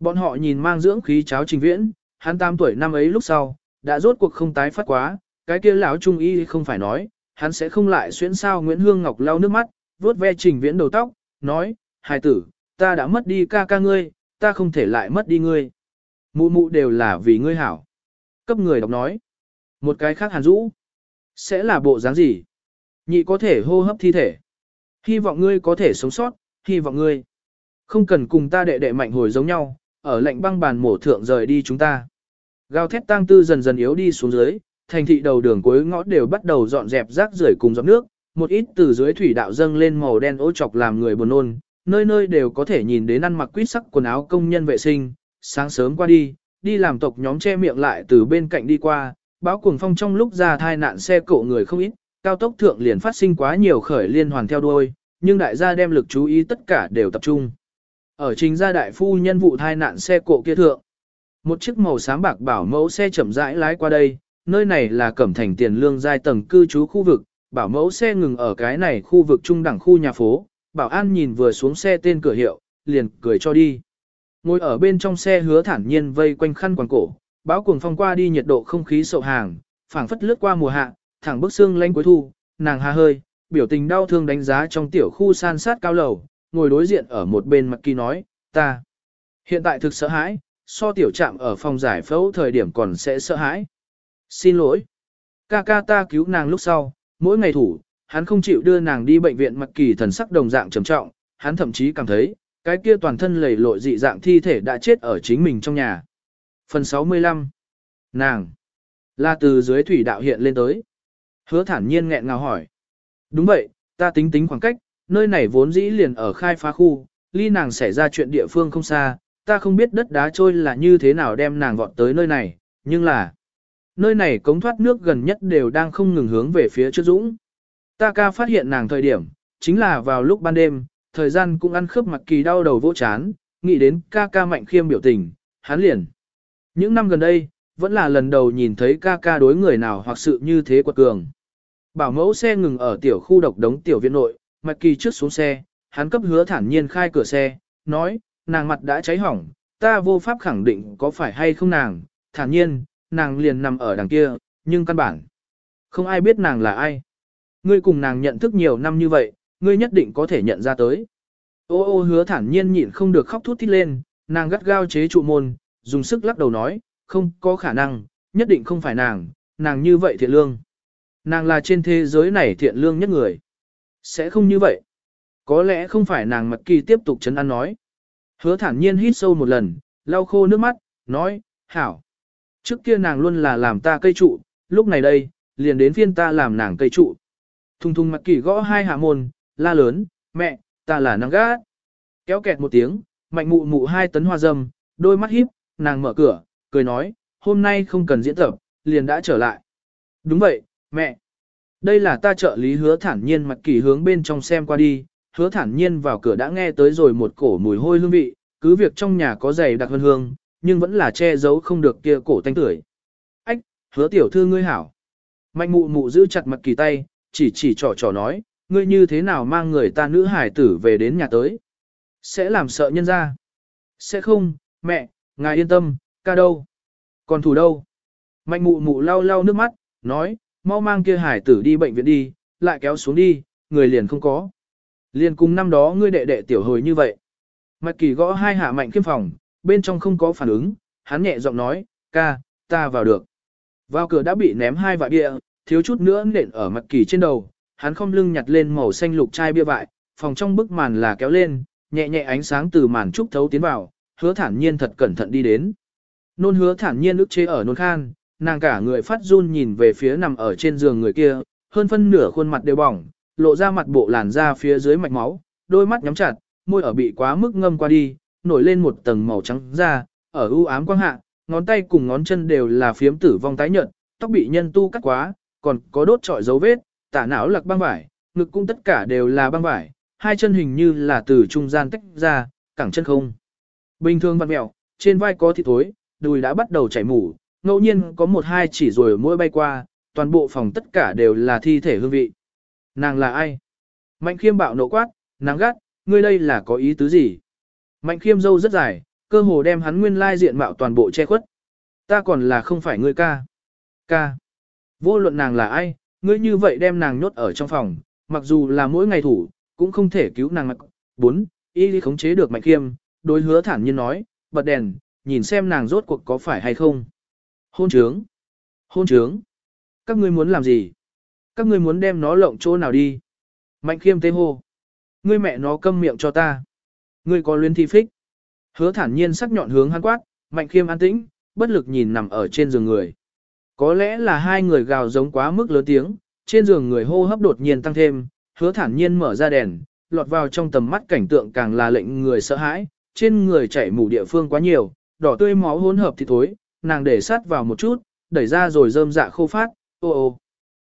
Bọn họ nhìn mang dưỡng khí cháo Trình Viễn, hắn tam tuổi năm ấy lúc sau, đã rốt cuộc không tái phát quá, cái kia lão trung y không phải nói, hắn sẽ không lại xuyễn sao Nguyễn Hương Ngọc lau nước mắt, vuốt ve Trình Viễn đầu tóc, nói, hài tử, ta đã mất đi ca ca ngươi, ta không thể lại mất đi ngươi. Mụ mụ đều là vì ngươi hảo. Cấp người đọc nói. Một cái khác hàn rũ. Sẽ là bộ dáng gì? Nhị có thể hô hấp thi thể. Hy vọng ngươi có thể sống sót, hy vọng ngươi. Không cần cùng ta đệ đệ mạnh hồi giống nhau, ở lạnh băng bàn mổ thượng rời đi chúng ta. Gào thét tang tư dần dần yếu đi xuống dưới, thành thị đầu đường cuối ngõ đều bắt đầu dọn dẹp rác rưởi cùng giọt nước, một ít từ dưới thủy đạo dâng lên màu đen ố chọc làm người buồn nôn, nơi nơi đều có thể nhìn đến ăn mặc quýt sắc quần áo công nhân vệ sinh, sáng sớm qua đi, đi làm tộc nhóm che miệng lại từ bên cạnh đi qua, báo cuồng phong trong lúc ra thai nạn xe cộ người không ít, cao tốc thượng liền phát sinh quá nhiều khởi liên hoàn theo đuôi, nhưng đại gia đem lực chú ý tất cả đều tập trung. Ở chính gia đại phu nhân vụ thai nạn xe cộ kia thượng, một chiếc màu xám bạc bảo mẫu xe chậm rãi lái qua đây, nơi này là cẩm thành tiền lương giai tầng cư trú khu vực, bảo mẫu xe ngừng ở cái này khu vực trung đẳng khu nhà phố, bảo an nhìn vừa xuống xe tên cửa hiệu, liền cười cho đi. Ngồi ở bên trong xe hứa thản nhiên vây quanh khăn quàng cổ, báo cuồng phong qua đi nhiệt độ không khí sậu hàng, phảng phất lướt qua mùa hạ, thẳng bức xương lanh cuối thu, nàng hà hơi, biểu tình đau thương đánh giá trong tiểu khu san sát cao lầu, ngồi đối diện ở một bên mặt kỳ nói, ta hiện tại thực sợ hãi, so tiểu trạm ở phòng giải phẫu thời điểm còn sẽ sợ hãi. Xin lỗi. Ca ca ta cứu nàng lúc sau, mỗi ngày thủ, hắn không chịu đưa nàng đi bệnh viện mặt kỳ thần sắc đồng dạng trầm trọng, hắn thậm chí cảm thấy, cái kia toàn thân lầy lội dị dạng thi thể đã chết ở chính mình trong nhà. Phần 65 Nàng là từ dưới thủy đạo hiện lên tới. Hứa thản nhiên nghẹn ngào hỏi. Đúng vậy, ta tính tính khoảng cách, nơi này vốn dĩ liền ở khai phá khu, ly nàng xảy ra chuyện địa phương không xa, ta không biết đất đá trôi là như thế nào đem nàng vọt tới nơi này, nhưng là nơi này cống thoát nước gần nhất đều đang không ngừng hướng về phía trước dũng. Ta ca phát hiện nàng thời điểm, chính là vào lúc ban đêm, thời gian cũng ăn khớp mặt kỳ đau đầu vỗ chán, nghĩ đến ca ca mạnh khiêm biểu tình, hắn liền. Những năm gần đây, vẫn là lần đầu nhìn thấy ca ca đối người nào hoặc sự như thế quật cường. Bảo mẫu xe ngừng ở tiểu khu độc đống tiểu viện nội, mặt kỳ trước xuống xe, hắn cấp hứa thản nhiên khai cửa xe, nói, nàng mặt đã cháy hỏng, ta vô pháp khẳng định có phải hay không nàng, thản nhiên, nàng liền nằm ở đằng kia, nhưng căn bản, không ai biết nàng là ai. Ngươi cùng nàng nhận thức nhiều năm như vậy, ngươi nhất định có thể nhận ra tới. Ô ô hứa thản nhiên nhịn không được khóc thút thít lên, nàng gắt gao chế trụ môn, dùng sức lắc đầu nói, không có khả năng, nhất định không phải nàng, nàng như vậy thiệt lương. Nàng là trên thế giới này thiện lương nhất người. Sẽ không như vậy. Có lẽ không phải nàng mặt kỳ tiếp tục chấn an nói. Hứa thản nhiên hít sâu một lần, lau khô nước mắt, nói, hảo. Trước kia nàng luôn là làm ta cây trụ, lúc này đây, liền đến phiên ta làm nàng cây trụ. Thùng thùng mặt kỳ gõ hai hạ môn, la lớn, mẹ, ta là nàng gác. Kéo kẹt một tiếng, mạnh mụ mụ hai tấn hoa dâm, đôi mắt híp, nàng mở cửa, cười nói, hôm nay không cần diễn tập, liền đã trở lại. Đúng vậy, mẹ. Đây là ta trợ lý hứa thản nhiên mặt kỳ hướng bên trong xem qua đi, hứa thản nhiên vào cửa đã nghe tới rồi một cổ mùi hôi hương vị, cứ việc trong nhà có giày đặc hơn hương, nhưng vẫn là che giấu không được kia cổ tanh tưởi. Ách, hứa tiểu thư ngươi hảo. Mạnh mụ mụ giữ chặt mặt kỳ tay, chỉ chỉ trò trò nói, ngươi như thế nào mang người ta nữ hải tử về đến nhà tới. Sẽ làm sợ nhân ra. Sẽ không, mẹ, ngài yên tâm, ca đâu. Còn thủ đâu. Mạnh mụ mụ lau lau nước mắt, nói, mau mang kia hải tử đi bệnh viện đi, lại kéo xuống đi, người liền không có. Liền cùng năm đó ngươi đệ đệ tiểu hồi như vậy. Mạch kỳ gõ hai hạ mạnh khiêm phòng, bên trong không có phản ứng, hắn nhẹ giọng nói, ca, ta vào được. Vào cửa đã bị ném hai vại bia, thiếu chút nữa nện ở mặt kỳ trên đầu, hắn không lưng nhặt lên màu xanh lục chai bia vại, phòng trong bức màn là kéo lên, nhẹ nhẹ ánh sáng từ màn trúc thấu tiến vào, hứa thản nhiên thật cẩn thận đi đến. Nôn hứa thản nhiên ức chế ở nôn khan, nàng cả người phát run nhìn về phía nằm ở trên giường người kia, hơn phân nửa khuôn mặt đều bỏng, lộ ra mặt bộ làn da phía dưới mạch máu, đôi mắt nhắm chặt, môi ở bị quá mức ngâm qua đi, nổi lên một tầng màu trắng da, ở u ám quang hạ, ngón tay cùng ngón chân đều là phiếm tử vong tái nhợt, tóc bị nhân tu cắt quá, còn có đốt trọi dấu vết, tả não lạc băng vải, ngực cũng tất cả đều là băng vải, hai chân hình như là từ trung gian tách ra, cẳng chân không. Bình thường vặn mẹo, trên vai có thịt thối, đùi đã bắt đầu chảy mủ, ngẫu nhiên có một hai chỉ rồi mỗi bay qua, toàn bộ phòng tất cả đều là thi thể hương vị. Nàng là ai? Mạnh khiêm bạo nộ quát, nàng gắt, ngươi đây là có ý tứ gì? Mạnh khiêm dâu rất dài, cơ hồ đem hắn nguyên lai diện mạo toàn bộ che khuất. Ta còn là không phải ngươi ca. Ca. Vô luận nàng là ai, ngươi như vậy đem nàng nhốt ở trong phòng, mặc dù là mỗi ngày thủ, cũng không thể cứu nàng mặc. Bốn, y đi khống chế được mạnh khiêm, đối hứa thản nhiên nói, bật đèn, nhìn xem nàng rốt cuộc có phải hay không. Hôn trướng. Hôn trướng. Các ngươi muốn làm gì? Các ngươi muốn đem nó lộng chỗ nào đi? Mạnh khiêm tế hô. Ngươi mẹ nó câm miệng cho ta. Ngươi có luyến thi phích. Hứa thản nhiên sắc nhọn hướng hắn quát, mạnh khiêm an tĩnh, bất lực nhìn nằm ở trên giường người. Có lẽ là hai người gào giống quá mức lớn tiếng, trên giường người hô hấp đột nhiên tăng thêm, hứa thản nhiên mở ra đèn, lọt vào trong tầm mắt cảnh tượng càng là lệnh người sợ hãi, trên người chảy mù địa phương quá nhiều, đỏ tươi máu hỗn hợp thì thối, nàng để sát vào một chút, đẩy ra rồi rơm dạ khô phát, ô ô.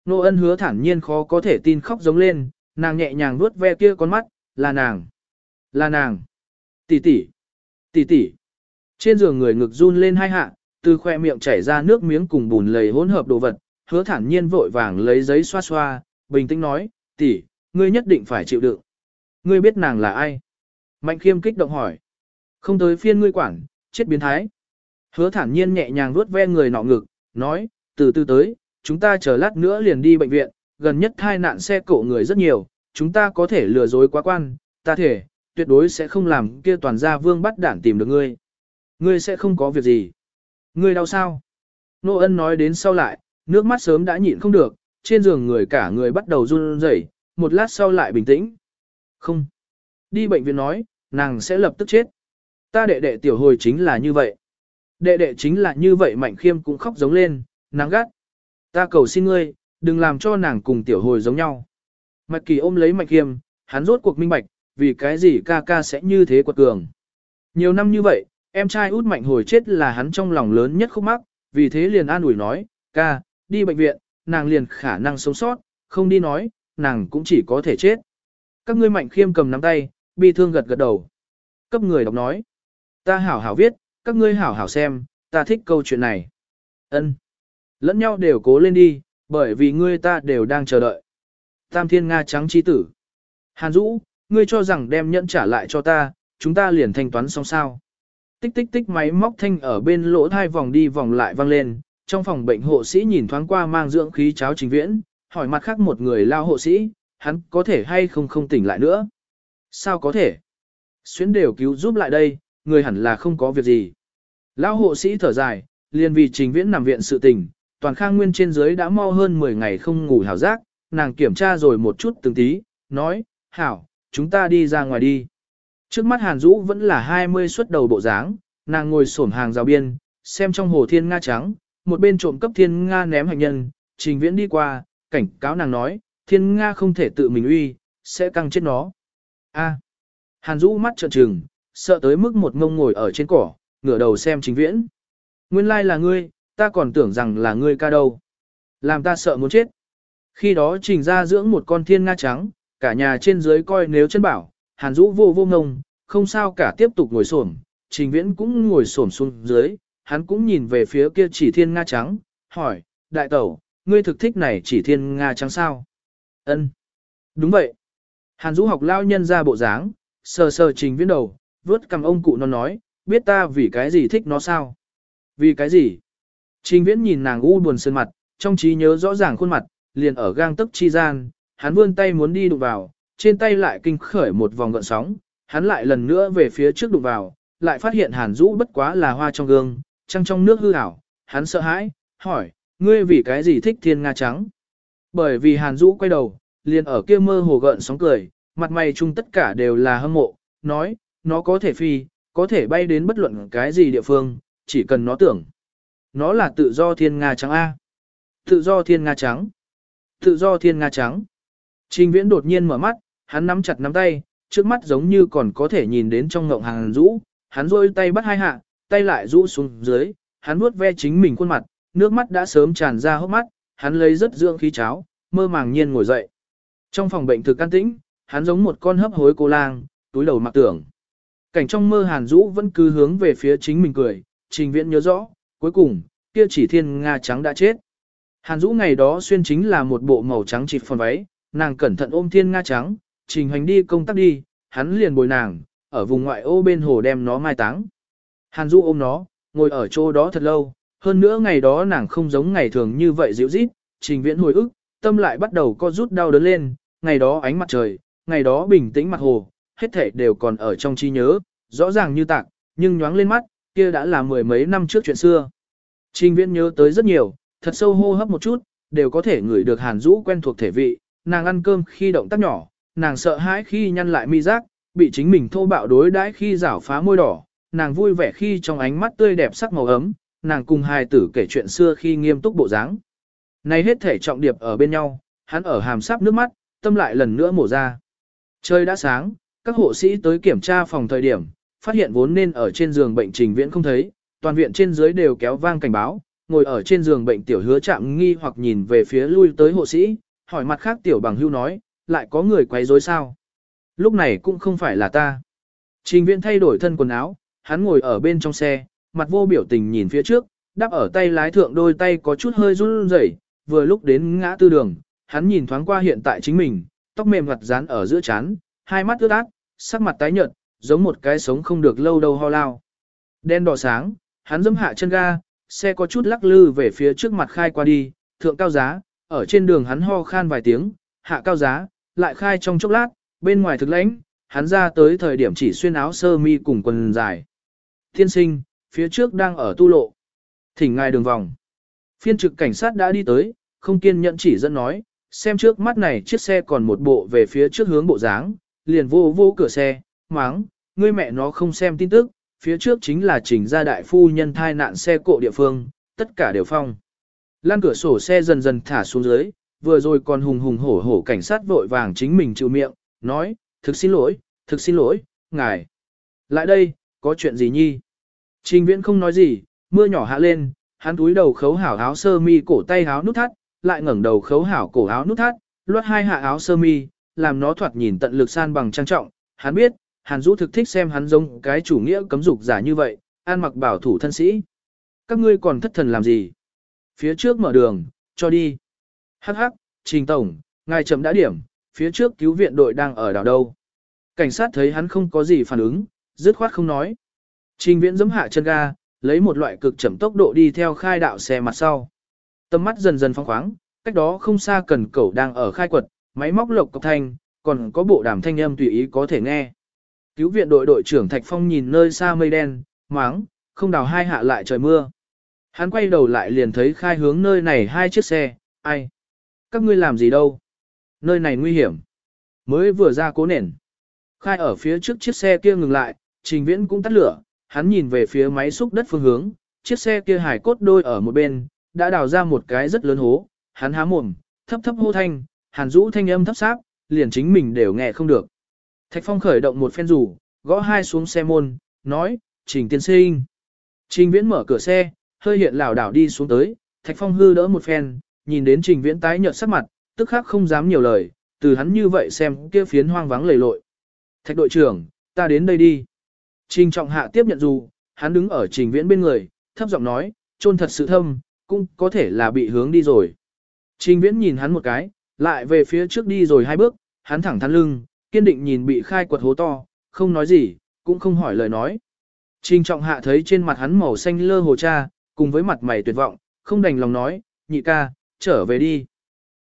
Nô ân hứa thản nhiên khó có thể tin khóc giống lên, nàng nhẹ nhàng vuốt ve kia con mắt, là nàng, là nàng, tỷ tỷ, tỷ tỷ. Trên giường người ngực run lên hai hạ, từ khoe miệng chảy ra nước miếng cùng bùn lầy hỗn hợp đồ vật, hứa thản nhiên vội vàng lấy giấy xoa xoa, bình tĩnh nói, tỷ, ngươi nhất định phải chịu đựng. Ngươi biết nàng là ai? Mạnh khiêm kích động hỏi. Không tới phiên ngươi quản, chết biến thái. Hứa thản nhiên nhẹ nhàng vuốt ve người nọ ngực, nói, từ từ tới, chúng ta chờ lát nữa liền đi bệnh viện, gần nhất thai nạn xe cộ người rất nhiều, chúng ta có thể lừa dối quá quan, ta thể, tuyệt đối sẽ không làm kia toàn gia vương bắt đản tìm được ngươi. Ngươi sẽ không có việc gì. Ngươi đau sao? Nô ân nói đến sau lại, nước mắt sớm đã nhịn không được, trên giường người cả người bắt đầu run rẩy, một lát sau lại bình tĩnh. Không. Đi bệnh viện nói, nàng sẽ lập tức chết. Ta đệ đệ tiểu hồi chính là như vậy. Đệ đệ chính là như vậy mạnh khiêm cũng khóc giống lên, nắng gắt. Ta cầu xin ngươi, đừng làm cho nàng cùng tiểu hồi giống nhau. Mạch kỳ ôm lấy mạnh khiêm, hắn rốt cuộc minh bạch, vì cái gì ca ca sẽ như thế quật cường. Nhiều năm như vậy, em trai út mạnh hồi chết là hắn trong lòng lớn nhất khúc mắc, vì thế liền an ủi nói, ca, đi bệnh viện, nàng liền khả năng sống sót, không đi nói, nàng cũng chỉ có thể chết. Các ngươi mạnh khiêm cầm nắm tay, bi thương gật gật đầu. Cấp người đọc nói, ta hảo hảo viết, các ngươi hảo hảo xem, ta thích câu chuyện này. Ân, Lẫn nhau đều cố lên đi, bởi vì ngươi ta đều đang chờ đợi. Tam thiên Nga trắng chi tử. Hàn Dũ, ngươi cho rằng đem nhẫn trả lại cho ta, chúng ta liền thanh toán xong sao. Tích tích tích máy móc thanh ở bên lỗ thai vòng đi vòng lại vang lên, trong phòng bệnh hộ sĩ nhìn thoáng qua mang dưỡng khí cháo trình viễn, hỏi mặt khác một người lao hộ sĩ, hắn có thể hay không không tỉnh lại nữa. Sao có thể? Xuyến đều cứu giúp lại đây, người hẳn là không có việc gì lão hộ sĩ thở dài, liền vì trình viễn nằm viện sự tình, toàn khang nguyên trên dưới đã mau hơn 10 ngày không ngủ hảo giác, nàng kiểm tra rồi một chút từng tí, nói, hảo, chúng ta đi ra ngoài đi. Trước mắt Hàn Dũ vẫn là 20 xuất đầu bộ dáng, nàng ngồi xổm hàng rào biên, xem trong hồ thiên nga trắng, một bên trộm cấp thiên nga ném hành nhân, trình viễn đi qua, cảnh cáo nàng nói, thiên nga không thể tự mình uy, sẽ căng chết nó. A. Hàn Dũ mắt trợn trừng, sợ tới mức một ngông ngồi ở trên cỏ, ngửa đầu xem trình viễn. Nguyên lai là ngươi, ta còn tưởng rằng là ngươi ca đâu. Làm ta sợ muốn chết. Khi đó trình ra dưỡng một con thiên nga trắng, cả nhà trên dưới coi nếu chân bảo, hàn Dũ vô vô ngông, không sao cả tiếp tục ngồi xổm, trình viễn cũng ngồi xổm xuống dưới, hắn cũng nhìn về phía kia chỉ thiên nga trắng, hỏi, đại tẩu, ngươi thực thích này chỉ thiên nga trắng sao? Ân, Đúng vậy. Hàn Dũ học lao nhân ra bộ dáng, sờ sờ trình viễn đầu, vớt cầm ông cụ nó nói, biết ta vì cái gì thích nó sao? Vì cái gì? Trình viễn nhìn nàng u buồn sơn mặt, trong trí nhớ rõ ràng khuôn mặt, liền ở gang tức chi gian, hắn vươn tay muốn đi đụng vào, trên tay lại kinh khởi một vòng gợn sóng, hắn lại lần nữa về phía trước đụng vào, lại phát hiện hàn Dũ bất quá là hoa trong gương, trăng trong nước hư ảo, hắn sợ hãi, hỏi, ngươi vì cái gì thích thiên nga trắng? Bởi vì hàn Dũ quay đầu, liền ở kia mơ hồ gợn sóng cười, mặt mày chung tất cả đều là hâm mộ, nói, nó có thể phi, có thể bay đến bất luận cái gì địa phương, chỉ cần nó tưởng. Nó là tự do thiên nga trắng A. Tự do thiên nga trắng. Tự do thiên nga trắng. Trình viễn đột nhiên mở mắt, hắn nắm chặt nắm tay, trước mắt giống như còn có thể nhìn đến trong ngộng hàng rũ, hắn rôi tay bắt hai hạ, tay lại rũ xuống dưới, hắn vuốt ve chính mình khuôn mặt, nước mắt đã sớm tràn ra hốc mắt, hắn lấy rất dưỡng khí cháo, mơ màng nhiên ngồi dậy. Trong phòng bệnh thực an tĩnh, hắn giống một con hấp hối cô lang, túi đầu mặc tưởng. Cảnh trong mơ Hàn Dũ vẫn cứ hướng về phía chính mình cười, trình viễn nhớ rõ, cuối cùng, kia chỉ thiên Nga trắng đã chết. Hàn Dũ ngày đó xuyên chính là một bộ màu trắng chịt phòn váy, nàng cẩn thận ôm thiên Nga trắng, trình hành đi công tác đi, hắn liền bồi nàng, ở vùng ngoại ô bên hồ đem nó mai táng. Hàn Dũ ôm nó, ngồi ở chỗ đó thật lâu, hơn nữa ngày đó nàng không giống ngày thường như vậy dịu dít, trình viễn hồi ức, tâm lại bắt đầu co rút đau đớn lên, ngày đó ánh mặt trời, ngày đó bình tĩnh mặt hồ, hết thể đều còn ở trong trí nhớ, rõ ràng như tạc, nhưng nhoáng lên mắt, kia đã là mười mấy năm trước chuyện xưa. Trình viễn nhớ tới rất nhiều, thật sâu hô hấp một chút, đều có thể ngửi được hàn rũ quen thuộc thể vị, nàng ăn cơm khi động tác nhỏ, nàng sợ hãi khi nhăn lại mi giác, bị chính mình thô bạo đối đãi khi rảo phá môi đỏ, nàng vui vẻ khi trong ánh mắt tươi đẹp sắc màu ấm, nàng cùng hài tử kể chuyện xưa khi nghiêm túc bộ dáng. Này hết thể trọng điệp ở bên nhau, hắn ở hàm sáp nước mắt, tâm lại lần nữa mổ ra. Trời đã sáng, các hộ sĩ tới kiểm tra phòng thời điểm, phát hiện vốn nên ở trên giường bệnh trình viễn không thấy, toàn viện trên dưới đều kéo vang cảnh báo, ngồi ở trên giường bệnh tiểu hứa chạm nghi hoặc nhìn về phía lui tới hộ sĩ, hỏi mặt khác tiểu bằng hưu nói, lại có người quấy rối sao? Lúc này cũng không phải là ta. Trình viễn thay đổi thân quần áo, hắn ngồi ở bên trong xe, mặt vô biểu tình nhìn phía trước, đắp ở tay lái thượng đôi tay có chút hơi run rẩy, vừa lúc đến ngã tư đường, hắn nhìn thoáng qua hiện tại chính mình, tóc mềm mặt dán ở giữa chán, hai mắt ướt át, sắc mặt tái nhợt, giống một cái sống không được lâu đâu ho lao. Đen đỏ sáng, hắn dẫm hạ chân ga, xe có chút lắc lư về phía trước mặt khai qua đi, thượng cao giá, ở trên đường hắn ho khan vài tiếng, hạ cao giá, lại khai trong chốc lát, bên ngoài thực lãnh, hắn ra tới thời điểm chỉ xuyên áo sơ mi cùng quần dài. Thiên sinh, phía trước đang ở tu lộ. Thỉnh ngài đường vòng. Phiên trực cảnh sát đã đi tới, không kiên nhẫn chỉ dẫn nói, xem trước mắt này chiếc xe còn một bộ về phía trước hướng bộ dáng, liền vô vô cửa xe, máng, ngươi mẹ nó không xem tin tức, phía trước chính là trình gia đại phu nhân thai nạn xe cộ địa phương, tất cả đều phong. Lan cửa sổ xe dần dần thả xuống dưới, vừa rồi còn hùng hùng hổ hổ cảnh sát vội vàng chính mình chịu miệng, nói, thực xin lỗi, thực xin lỗi, ngài. Lại đây, có chuyện gì nhi? Trình viễn không nói gì, mưa nhỏ hạ lên, hắn túi đầu khấu hảo áo sơ mi cổ tay áo nút thắt, lại ngẩng đầu khấu hảo cổ áo nút thắt, luốt hai hạ áo sơ mi, làm nó thoạt nhìn tận lực san bằng trang trọng. Hắn biết, Hàn Dũ thực thích xem hắn giống cái chủ nghĩa cấm dục giả như vậy, an mặc bảo thủ thân sĩ. Các ngươi còn thất thần làm gì? Phía trước mở đường, cho đi. Hắc hắc, Trình Tổng, ngài chậm đã điểm, phía trước cứu viện đội đang ở đảo đâu. Cảnh sát thấy hắn không có gì phản ứng, dứt khoát không nói. Trình viễn giẫm hạ chân ga, lấy một loại cực chậm tốc độ đi theo khai đạo xe mặt sau. Tầm mắt dần dần phong khoáng, cách đó không xa cần cẩu đang ở khai quật, máy móc lộc cọc thanh, còn có bộ đàm thanh âm tùy ý có thể nghe. Cứu viện đội đội trưởng Thạch Phong nhìn nơi xa mây đen, máng, không đào hai hạ lại trời mưa. Hắn quay đầu lại liền thấy khai hướng nơi này hai chiếc xe, ai? Các ngươi làm gì đâu? Nơi này nguy hiểm. Mới vừa ra cố nền. Khai ở phía trước chiếc xe kia ngừng lại, trình viễn cũng tắt lửa, hắn nhìn về phía máy xúc đất phương hướng, chiếc xe kia hải cốt đôi ở một bên, đã đào ra một cái rất lớn hố, hắn há mồm, thấp thấp hô thanh, hàn rũ thanh âm thấp sáp, liền chính mình đều nghe không được. Thạch Phong khởi động một phen rủ, gõ hai xuống xe môn, nói, trình tiên sinh. Trình viễn mở cửa xe, hơi hiện lảo đảo đi xuống tới, Thạch Phong hư đỡ một phen, nhìn đến trình viễn tái nhợt sắc mặt, tức khắc không dám nhiều lời, từ hắn như vậy xem kia phiến hoang vắng lầy lội. Thạch đội trưởng, ta đến đây đi. Trình trọng hạ tiếp nhận dù, hắn đứng ở trình viễn bên người, thấp giọng nói, trôn thật sự thâm, cũng có thể là bị hướng đi rồi. Trình viễn nhìn hắn một cái, lại về phía trước đi rồi hai bước, hắn thẳng thắn lưng, kiên định nhìn bị khai quật hố to, không nói gì, cũng không hỏi lời nói. Trình trọng hạ thấy trên mặt hắn màu xanh lơ hồ cha, cùng với mặt mày tuyệt vọng, không đành lòng nói, nhị ca, trở về đi.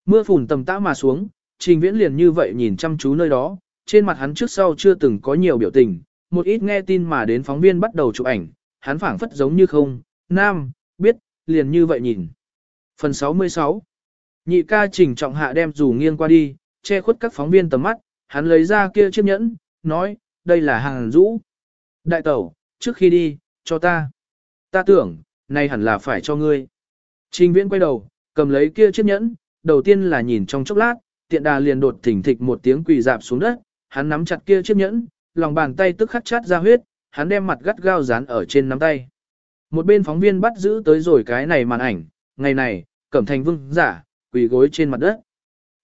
Mưa phùn tầm tã mà xuống, trình viễn liền như vậy nhìn chăm chú nơi đó, trên mặt hắn trước sau chưa từng có nhiều biểu tình, một ít nghe tin mà đến phóng viên bắt đầu chụp ảnh, hắn phảng phất giống như không, nam, biết, liền như vậy nhìn. Phần 66 Nhị ca trình trọng hạ đem dù nghiêng qua đi, che khuất các phóng viên tầm mắt, hắn lấy ra kia chiếc nhẫn, nói, đây là hàng rũ. Đại tẩu, trước khi đi, cho ta. Ta tưởng, này hẳn là phải cho ngươi. Trình viễn quay đầu, cầm lấy kia chiếc nhẫn, đầu tiên là nhìn trong chốc lát, tiện đà liền đột thỉnh thịch một tiếng quỳ dạp xuống đất, hắn nắm chặt kia chiếc nhẫn, lòng bàn tay tức khắc chát ra huyết, hắn đem mặt gắt gao dán ở trên nắm tay. Một bên phóng viên bắt giữ tới rồi cái này màn ảnh, ngày này, cẩm thành vương giả, quỳ gối trên mặt đất.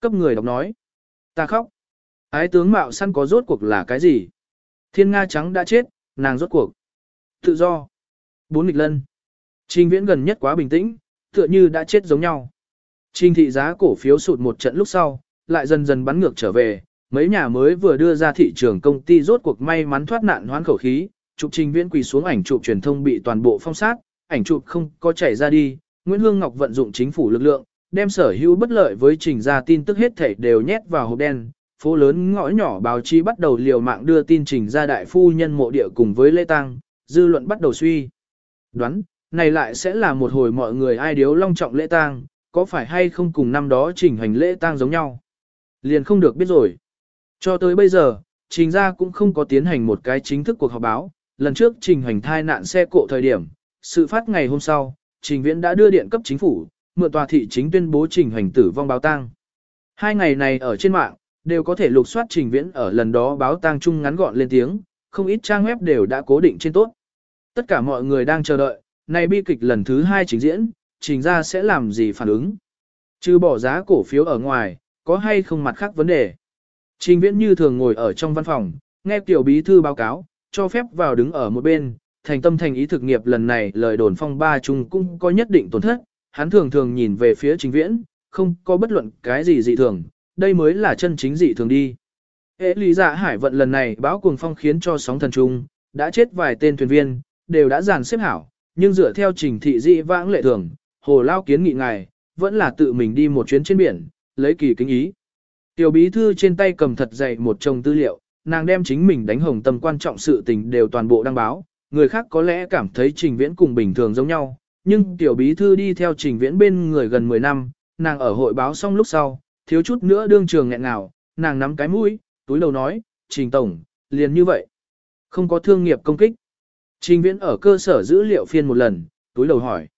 Cấp người đọc nói, ta khóc. Ái tướng mạo săn có rốt cuộc là cái gì? Thiên Nga trắng đã chết, nàng rốt cuộc. Tự do. Bốn nghịch lân. Trình viễn gần nhất quá bình tĩnh, tựa như đã chết giống nhau. Trình thị giá cổ phiếu sụt một trận lúc sau, lại dần dần bắn ngược trở về, mấy nhà mới vừa đưa ra thị trường công ty rốt cuộc may mắn thoát nạn hoán khẩu khí, chụp trình viễn quỳ xuống ảnh chụp truyền thông bị toàn bộ phong sát, ảnh chụp không có chảy ra đi, Nguyễn Hương Ngọc vận dụng chính phủ lực lượng, đem sở hữu bất lợi với trình ra tin tức hết thảy đều nhét vào hộp đen, phố lớn ngõ nhỏ báo chí bắt đầu liều mạng đưa tin trình ra đại phu nhân mộ địa cùng với lễ tang, dư luận bắt đầu suy. Đoán, này lại sẽ là một hồi mọi người ai điếu long trọng lễ tang, có phải hay không cùng năm đó trình hành lễ tang giống nhau? Liền không được biết rồi. Cho tới bây giờ, trình ra cũng không có tiến hành một cái chính thức cuộc họp báo, lần trước trình hành thai nạn xe cộ thời điểm, sự phát ngày hôm sau, trình viễn đã đưa điện cấp chính phủ, mượn tòa thị chính tuyên bố trình hành tử vong báo tang. Hai ngày này ở trên mạng, đều có thể lục soát trình viễn ở lần đó báo tang chung ngắn gọn lên tiếng, không ít trang web đều đã cố định trên tốt. Tất cả mọi người đang chờ đợi, này bi kịch lần thứ hai trình diễn, trình ra sẽ làm gì phản ứng. Chứ bỏ giá cổ phiếu ở ngoài, có hay không mặt khác vấn đề. Trình viễn như thường ngồi ở trong văn phòng, nghe tiểu bí thư báo cáo, cho phép vào đứng ở một bên, thành tâm thành ý thực nghiệp lần này lời đồn phong ba chung cũng có nhất định tổn thất, hắn thường thường nhìn về phía trình viễn, không có bất luận cái gì dị thường, đây mới là chân chính dị thường đi. Hệ lý dạ hải vận lần này báo cuồng phong khiến cho sóng thần trung, đã chết vài tên thuyền viên, đều đã dàn xếp hảo, nhưng dựa theo trình thị dị vãng lệ thường, hồ lao kiến nghị ngài, vẫn là tự mình đi một chuyến trên biển, lấy kỳ kính ý. Tiểu bí thư trên tay cầm thật dày một chồng tư liệu, nàng đem chính mình đánh hồng tâm quan trọng sự tình đều toàn bộ đăng báo, người khác có lẽ cảm thấy trình viễn cùng bình thường giống nhau, nhưng tiểu bí thư đi theo trình viễn bên người gần 10 năm, nàng ở hội báo xong lúc sau, thiếu chút nữa đương trường nghẹn ngào, nàng nắm cái mũi, túi đầu nói, trình tổng, liền như vậy. Không có thương nghiệp công kích. Trình viễn ở cơ sở dữ liệu phiên một lần, túi đầu hỏi.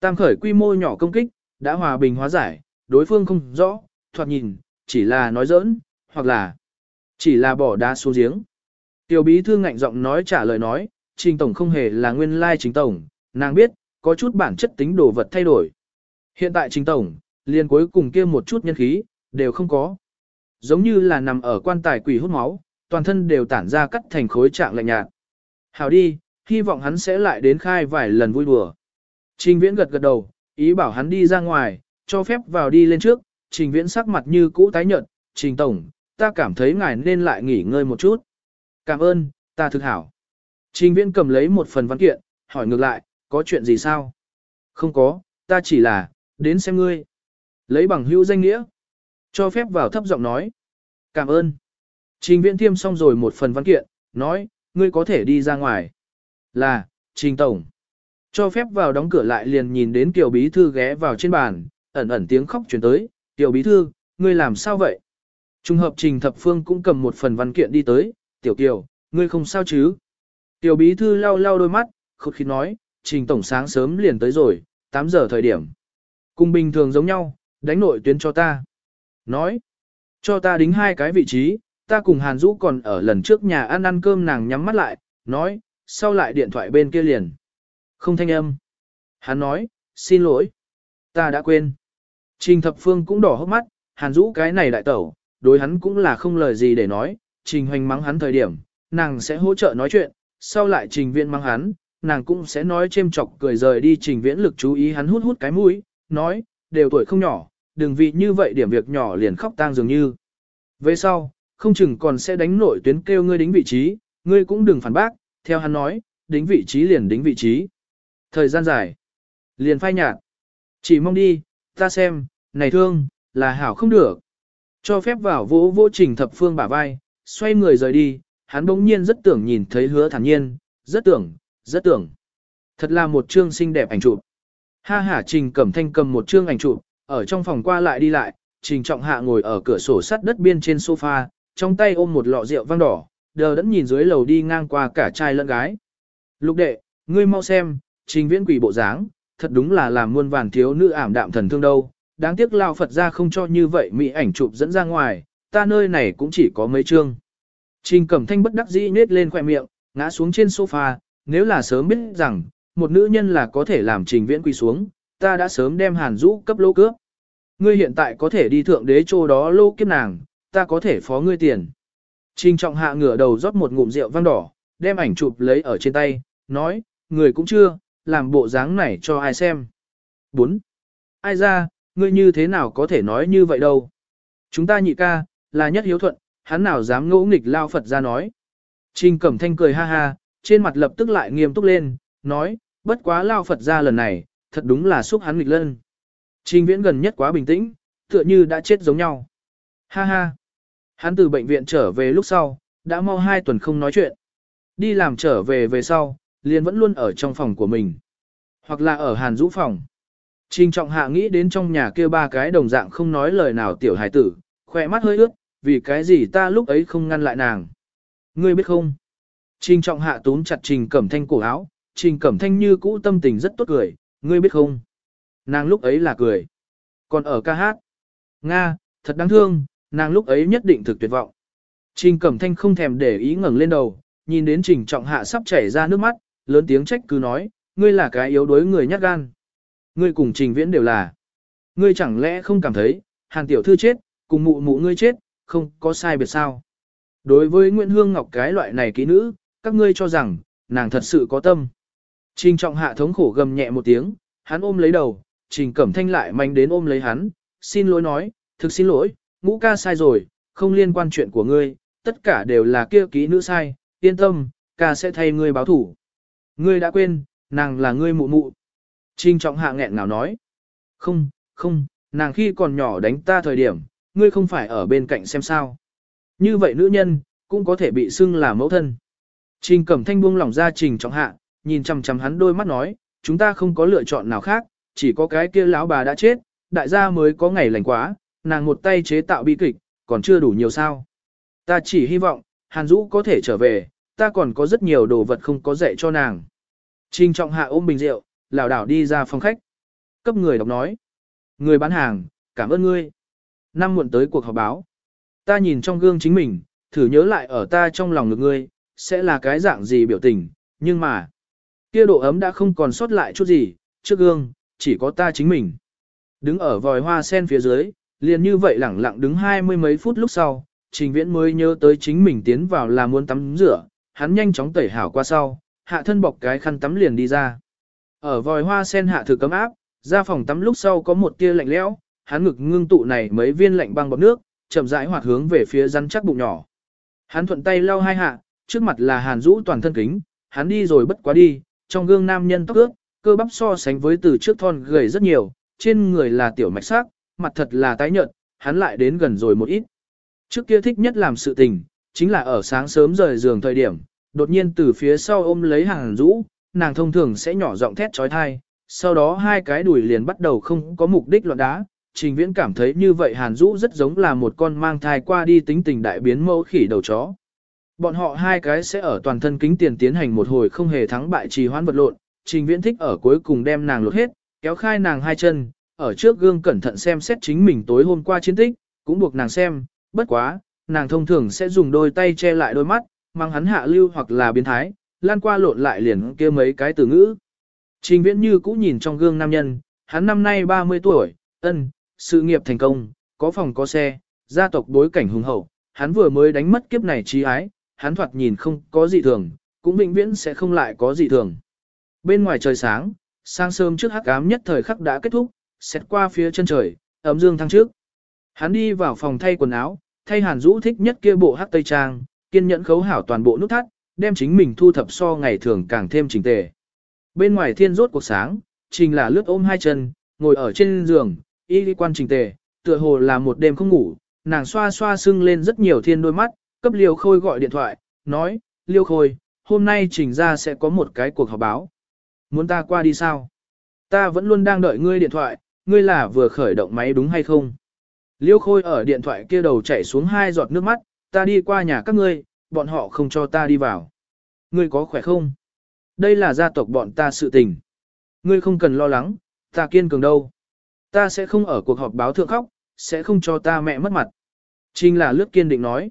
Tam khởi quy mô nhỏ công kích, đã hòa bình hóa giải, đối phương không rõ, thoạt nhìn, chỉ là nói giỡn, hoặc là chỉ là bỏ đá xuống giếng. Tiểu bí thư ngạnh giọng nói trả lời nói, trình tổng không hề là nguyên lai trình tổng, nàng biết, có chút bản chất tính đồ vật thay đổi. Hiện tại trình tổng, liền cuối cùng kia một chút nhân khí, đều không có. Giống như là nằm ở quan tài quỷ hút máu, toàn thân đều tản ra cắt thành khối trạng lạnh nhạt. Hào đi, hy vọng hắn sẽ lại đến khai vài lần vui đùa. Trình viễn gật gật đầu, ý bảo hắn đi ra ngoài, cho phép vào đi lên trước, trình viễn sắc mặt như cũ tái nhợt, trình tổng, ta cảm thấy ngài nên lại nghỉ ngơi một chút. Cảm ơn, ta thực hảo. Trình viễn cầm lấy một phần văn kiện, hỏi ngược lại, có chuyện gì sao? Không có, ta chỉ là, đến xem ngươi. Lấy bằng hữu danh nghĩa. Cho phép vào thấp giọng nói. Cảm ơn. Trình viễn thiêm xong rồi một phần văn kiện, nói, ngươi có thể đi ra ngoài. Là, Trình Tổng. Cho phép vào đóng cửa lại liền nhìn đến tiểu Bí Thư ghé vào trên bàn, ẩn ẩn tiếng khóc chuyển tới. tiểu Bí Thư, ngươi làm sao vậy? Trung hợp Trình Thập Phương cũng cầm một phần văn kiện đi tới. Tiểu Kiều, ngươi không sao chứ? Tiểu Bí Thư lau lau đôi mắt, khốt khí nói, Trình Tổng sáng sớm liền tới rồi, 8 giờ thời điểm. Cùng bình thường giống nhau, đánh nội tuyến cho ta. Nói, cho ta đính hai cái vị trí, ta cùng Hàn Dũ còn ở lần trước nhà ăn ăn cơm nàng nhắm mắt lại, nói, sau lại điện thoại bên kia liền. Không thanh âm. Hắn nói, xin lỗi. Ta đã quên. Trình thập phương cũng đỏ hốc mắt, Hàn Dũ cái này đại tẩu, đối hắn cũng là không lời gì để nói, trình hoành mắng hắn thời điểm, nàng sẽ hỗ trợ nói chuyện, sau lại trình viện mắng hắn, nàng cũng sẽ nói chêm chọc cười rời đi trình viễn lực chú ý hắn hút hút cái mũi, nói, đều tuổi không nhỏ, đừng vì như vậy điểm việc nhỏ liền khóc tang dường như. Về sau, không chừng còn sẽ đánh nổi tuyến kêu ngươi đính vị trí, ngươi cũng đừng phản bác, theo hắn nói, đính vị trí liền đính vị trí. Thời gian dài, liền phai nhạt. Chỉ mong đi, ta xem, này thương, là hảo không được. Cho phép vào vỗ vô trình thập phương bả vai, xoay người rời đi, hắn bỗng nhiên rất tưởng nhìn thấy hứa thản nhiên, rất tưởng, rất tưởng. Thật là một chương xinh đẹp ảnh chụp. Ha ha trình cẩm thanh cầm một chương ảnh chụp, ở trong phòng qua lại đi lại, trình trọng hạ ngồi ở cửa sổ sắt đất biên trên sofa, trong tay ôm một lọ rượu vang đỏ, đờ đẫn nhìn dưới lầu đi ngang qua cả trai lẫn gái. Lục đệ, ngươi mau xem, trình viễn quỷ bộ dáng, thật đúng là làm muôn vàn thiếu nữ ảm đạm thần thương đâu, đáng tiếc lao Phật ra không cho như vậy mỹ ảnh chụp dẫn ra ngoài, ta nơi này cũng chỉ có mấy chương. Trình cẩm thanh bất đắc dĩ nết lên khoẻ miệng, ngã xuống trên sofa, nếu là sớm biết rằng, một nữ nhân là có thể làm trình viễn quỳ xuống, ta đã sớm đem hàn rũ cấp lô cướp. Ngươi hiện tại có thể đi thượng đế chỗ đó lô kiếp nàng, ta có thể phó ngươi tiền. Trình trọng hạ ngửa đầu rót một ngụm rượu vang đỏ, đem ảnh chụp lấy ở trên tay, nói, người cũng chưa, làm bộ dáng này cho ai xem. 4. Ai ra, ngươi như thế nào có thể nói như vậy đâu. Chúng ta nhị ca, là nhất hiếu thuận, hắn nào dám ngỗ nghịch lao Phật ra nói. Trình cẩm thanh cười ha ha, trên mặt lập tức lại nghiêm túc lên, nói, bất quá lao Phật ra lần này, thật đúng là xúc hắn nghịch lân. Trình viễn gần nhất quá bình tĩnh, tựa như đã chết giống nhau. Ha ha. Hắn từ bệnh viện trở về lúc sau, đã mau hai tuần không nói chuyện. Đi làm trở về về sau, liền vẫn luôn ở trong phòng của mình. Hoặc là ở hàn Dũ phòng. Trình trọng hạ nghĩ đến trong nhà kia ba cái đồng dạng không nói lời nào tiểu hài tử, khỏe mắt hơi ướt, vì cái gì ta lúc ấy không ngăn lại nàng. Ngươi biết không? Trình trọng hạ túm chặt trình cẩm thanh cổ áo, trình cẩm thanh như cũ tâm tình rất tốt cười, ngươi biết không? Nàng lúc ấy là cười. Còn ở ca hát. Nga, thật đáng thương, nàng lúc ấy nhất định thực tuyệt vọng. Trình Cẩm Thanh không thèm để ý ngẩng lên đầu, nhìn đến Trình Trọng Hạ sắp chảy ra nước mắt, lớn tiếng trách cứ nói, ngươi là cái yếu đuối người nhát gan. Ngươi cùng trình viễn đều là. Ngươi chẳng lẽ không cảm thấy, hàng tiểu thư chết, cùng mụ mụ ngươi chết, không có sai biệt sao. Đối với Nguyễn Hương Ngọc cái loại này kỹ nữ, các ngươi cho rằng, nàng thật sự có tâm. Trình trọng hạ thống khổ gầm nhẹ một tiếng, hắn ôm lấy đầu, trình cẩm thanh lại manh đến ôm lấy hắn, xin lỗi nói, thực xin lỗi, ngũ ca sai rồi, không liên quan chuyện của ngươi, tất cả đều là kia kỹ nữ sai, yên tâm, ca sẽ thay ngươi báo thủ. Ngươi đã quên, nàng là ngươi mụ mụ. Trình trọng hạ nghẹn ngào nói, không, không, nàng khi còn nhỏ đánh ta thời điểm, ngươi không phải ở bên cạnh xem sao. Như vậy nữ nhân, cũng có thể bị xưng là mẫu thân. Trình cẩm thanh buông lỏng ra trình trọng hạ, nhìn chằm chằm hắn đôi mắt nói, chúng ta không có lựa chọn nào khác, chỉ có cái kia lão bà đã chết, đại gia mới có ngày lành quá, nàng một tay chế tạo bi kịch, còn chưa đủ nhiều sao. Ta chỉ hy vọng, Hàn Dũ có thể trở về, ta còn có rất nhiều đồ vật không có dạy cho nàng. Trình trọng hạ ôm bình rượu, lảo đảo đi ra phòng khách. Cấp người đọc nói. Người bán hàng, cảm ơn ngươi. Năm muộn tới cuộc họp báo. Ta nhìn trong gương chính mình, thử nhớ lại ở ta trong lòng ngực ngươi, sẽ là cái dạng gì biểu tình, nhưng mà, kia độ ấm đã không còn sót lại chút gì, trước gương, chỉ có ta chính mình. Đứng ở vòi hoa sen phía dưới, liền như vậy lẳng lặng đứng hai mươi mấy phút lúc sau, trình viễn mới nhớ tới chính mình tiến vào là muốn tắm rửa, hắn nhanh chóng tẩy hảo qua sau, hạ thân bọc cái khăn tắm liền đi ra. Ở vòi hoa sen hạ thử cấm áp, ra phòng tắm lúc sau có một tia lạnh lẽo, hắn ngực ngưng tụ này mấy viên lạnh băng bọt nước, chậm rãi hoạt hướng về phía rắn chắc bụng nhỏ. Hắn thuận tay lau hai hạ, trước mặt là Hàn Dũ toàn thân kính, hắn đi rồi bất quá đi, trong gương nam nhân tóc ướt, cơ bắp so sánh với từ trước thon gầy rất nhiều, trên người là tiểu mạch sắc, mặt thật là tái nhợt, hắn lại đến gần rồi một ít. Trước kia thích nhất làm sự tình, chính là ở sáng sớm rời giường thời điểm, đột nhiên từ phía sau ôm lấy Hàn Dũ, nàng thông thường sẽ nhỏ giọng thét trói thai, sau đó hai cái đùi liền bắt đầu không có mục đích loạn đá. Trình Viễn cảm thấy như vậy Hàn Dũ rất giống là một con mang thai qua đi tính tình đại biến mẫu khỉ đầu chó. Bọn họ hai cái sẽ ở toàn thân kính tiền tiến hành một hồi không hề thắng bại trì hoãn vật lộn, Trình Viễn thích ở cuối cùng đem nàng lột hết, kéo khai nàng hai chân, ở trước gương cẩn thận xem xét chính mình tối hôm qua chiến tích, cũng buộc nàng xem, bất quá, nàng thông thường sẽ dùng đôi tay che lại đôi mắt, mang hắn hạ lưu hoặc là biến thái, lan qua lộn lại liền kia mấy cái từ ngữ. Trình Viễn như cũ nhìn trong gương nam nhân, hắn năm nay 30 tuổi, ân, sự nghiệp thành công, có phòng có xe, gia tộc bối cảnh hùng hậu, hắn vừa mới đánh mất kiếp này trí ái, hắn thoạt nhìn không có gì thường, cũng vĩnh viễn sẽ không lại có gì thường. Bên ngoài trời sáng, sang sớm trước hắc ám nhất thời khắc đã kết thúc, xét qua phía chân trời, ấm dương thăng trước. Hắn đi vào phòng thay quần áo, thay Hàn Dũ thích nhất kia bộ hắc tây trang, kiên nhẫn khấu hảo toàn bộ nút thắt, đem chính mình thu thập so ngày thường càng thêm chỉnh tề. Bên ngoài thiên rốt cuộc sáng, trình là lướt ôm hai chân, ngồi ở trên giường, y đi quan trình tề, tựa hồ là một đêm không ngủ, nàng xoa xoa sưng lên rất nhiều thiên đôi mắt, cấp liêu khôi gọi điện thoại, nói, liêu khôi, hôm nay trình ra sẽ có một cái cuộc họp báo. Muốn ta qua đi sao? Ta vẫn luôn đang đợi ngươi điện thoại, ngươi là vừa khởi động máy đúng hay không? Liêu khôi ở điện thoại kia đầu chảy xuống hai giọt nước mắt, ta đi qua nhà các ngươi, bọn họ không cho ta đi vào. Ngươi có khỏe không? Đây là gia tộc bọn ta sự tình. Ngươi không cần lo lắng, ta kiên cường đâu. Ta sẽ không ở cuộc họp báo thượng khóc, sẽ không cho ta mẹ mất mặt. Trình là lướt kiên định nói.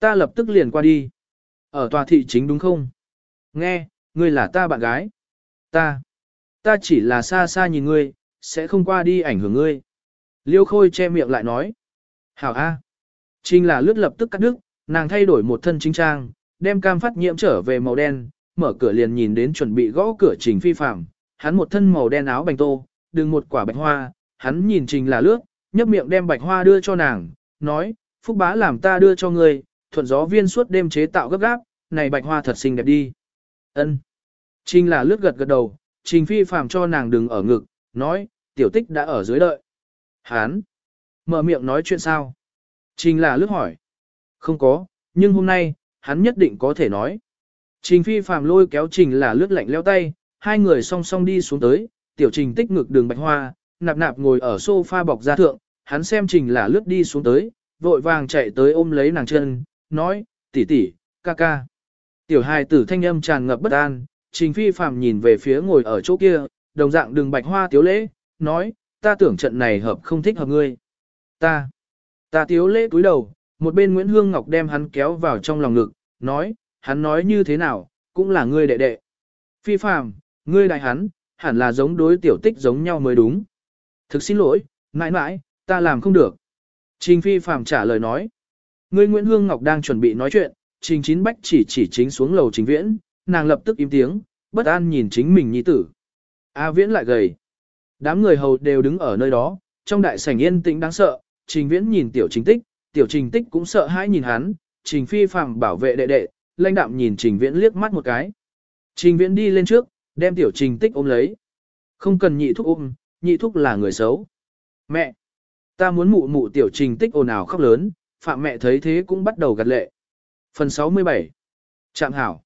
Ta lập tức liền qua đi. Ở tòa thị chính đúng không? Nghe, ngươi là ta bạn gái. Ta, ta chỉ là xa xa nhìn ngươi, sẽ không qua đi ảnh hưởng ngươi. Liêu khôi che miệng lại nói. Hảo A. Trình là lướt lập tức cắt đứt, nàng thay đổi một thân chính trang, đem cam phát nhiễm trở về màu đen, mở cửa liền nhìn đến chuẩn bị gõ cửa trình phi phạm. Hắn một thân màu đen áo bành tô, đừng một quả bạch hoa, hắn nhìn trình là lướt, nhấp miệng đem bạch hoa đưa cho nàng, nói, phúc bá làm ta đưa cho ngươi, thuận gió viên suốt đêm chế tạo gấp gáp, này bạch hoa thật xinh đẹp đi. Ân. Trình là lướt gật gật đầu, trình phi phàm cho nàng đừng ở ngực, nói, tiểu tích đã ở dưới đợi. Hán. Mở miệng nói chuyện sao? Trình là lướt hỏi. Không có, nhưng hôm nay, hắn nhất định có thể nói. Trình phi phàm lôi kéo trình là lướt lạnh leo tay, hai người song song đi xuống tới, tiểu trình tích ngực đường bạch hoa, nạp nạp ngồi ở sofa bọc ra thượng, hắn xem trình là lướt đi xuống tới, vội vàng chạy tới ôm lấy nàng chân, nói, tỷ tỷ, ca ca. Tiểu hài tử thanh âm tràn ngập bất an, trình phi phàm nhìn về phía ngồi ở chỗ kia, đồng dạng đường bạch hoa tiếu lễ, nói, ta tưởng trận này hợp không thích hợp ngươi. Ta, ta tiếu lễ túi đầu, một bên Nguyễn Hương Ngọc đem hắn kéo vào trong lòng ngực, nói, hắn nói như thế nào, cũng là ngươi đệ đệ. Phi phàm, ngươi đại hắn, hẳn là giống đối tiểu tích giống nhau mới đúng. Thực xin lỗi, mãi mãi, ta làm không được. Trình Phi phàm trả lời nói. Ngươi Nguyễn Hương Ngọc đang chuẩn bị nói chuyện, Trình Chín Bách chỉ chỉ chính xuống lầu Trình Viễn, nàng lập tức im tiếng, bất an nhìn chính mình nhi tử. A Viễn lại gầy. Đám người hầu đều đứng ở nơi đó, trong đại sảnh yên tĩnh đáng sợ, Trình Viễn nhìn tiểu Trình Tích, tiểu Trình Tích cũng sợ hãi nhìn hắn, Trình Phi Phạm bảo vệ đệ đệ, lãnh đạm nhìn Trình Viễn liếc mắt một cái. Trình Viễn đi lên trước, đem tiểu Trình Tích ôm lấy. Không cần nhị thúc ôm, nhị thúc là người xấu. Mẹ! Ta muốn mụ mụ tiểu Trình Tích ồn ào khóc lớn, phạm mẹ thấy thế cũng bắt đầu gật lệ. Phần 67 Trạm hảo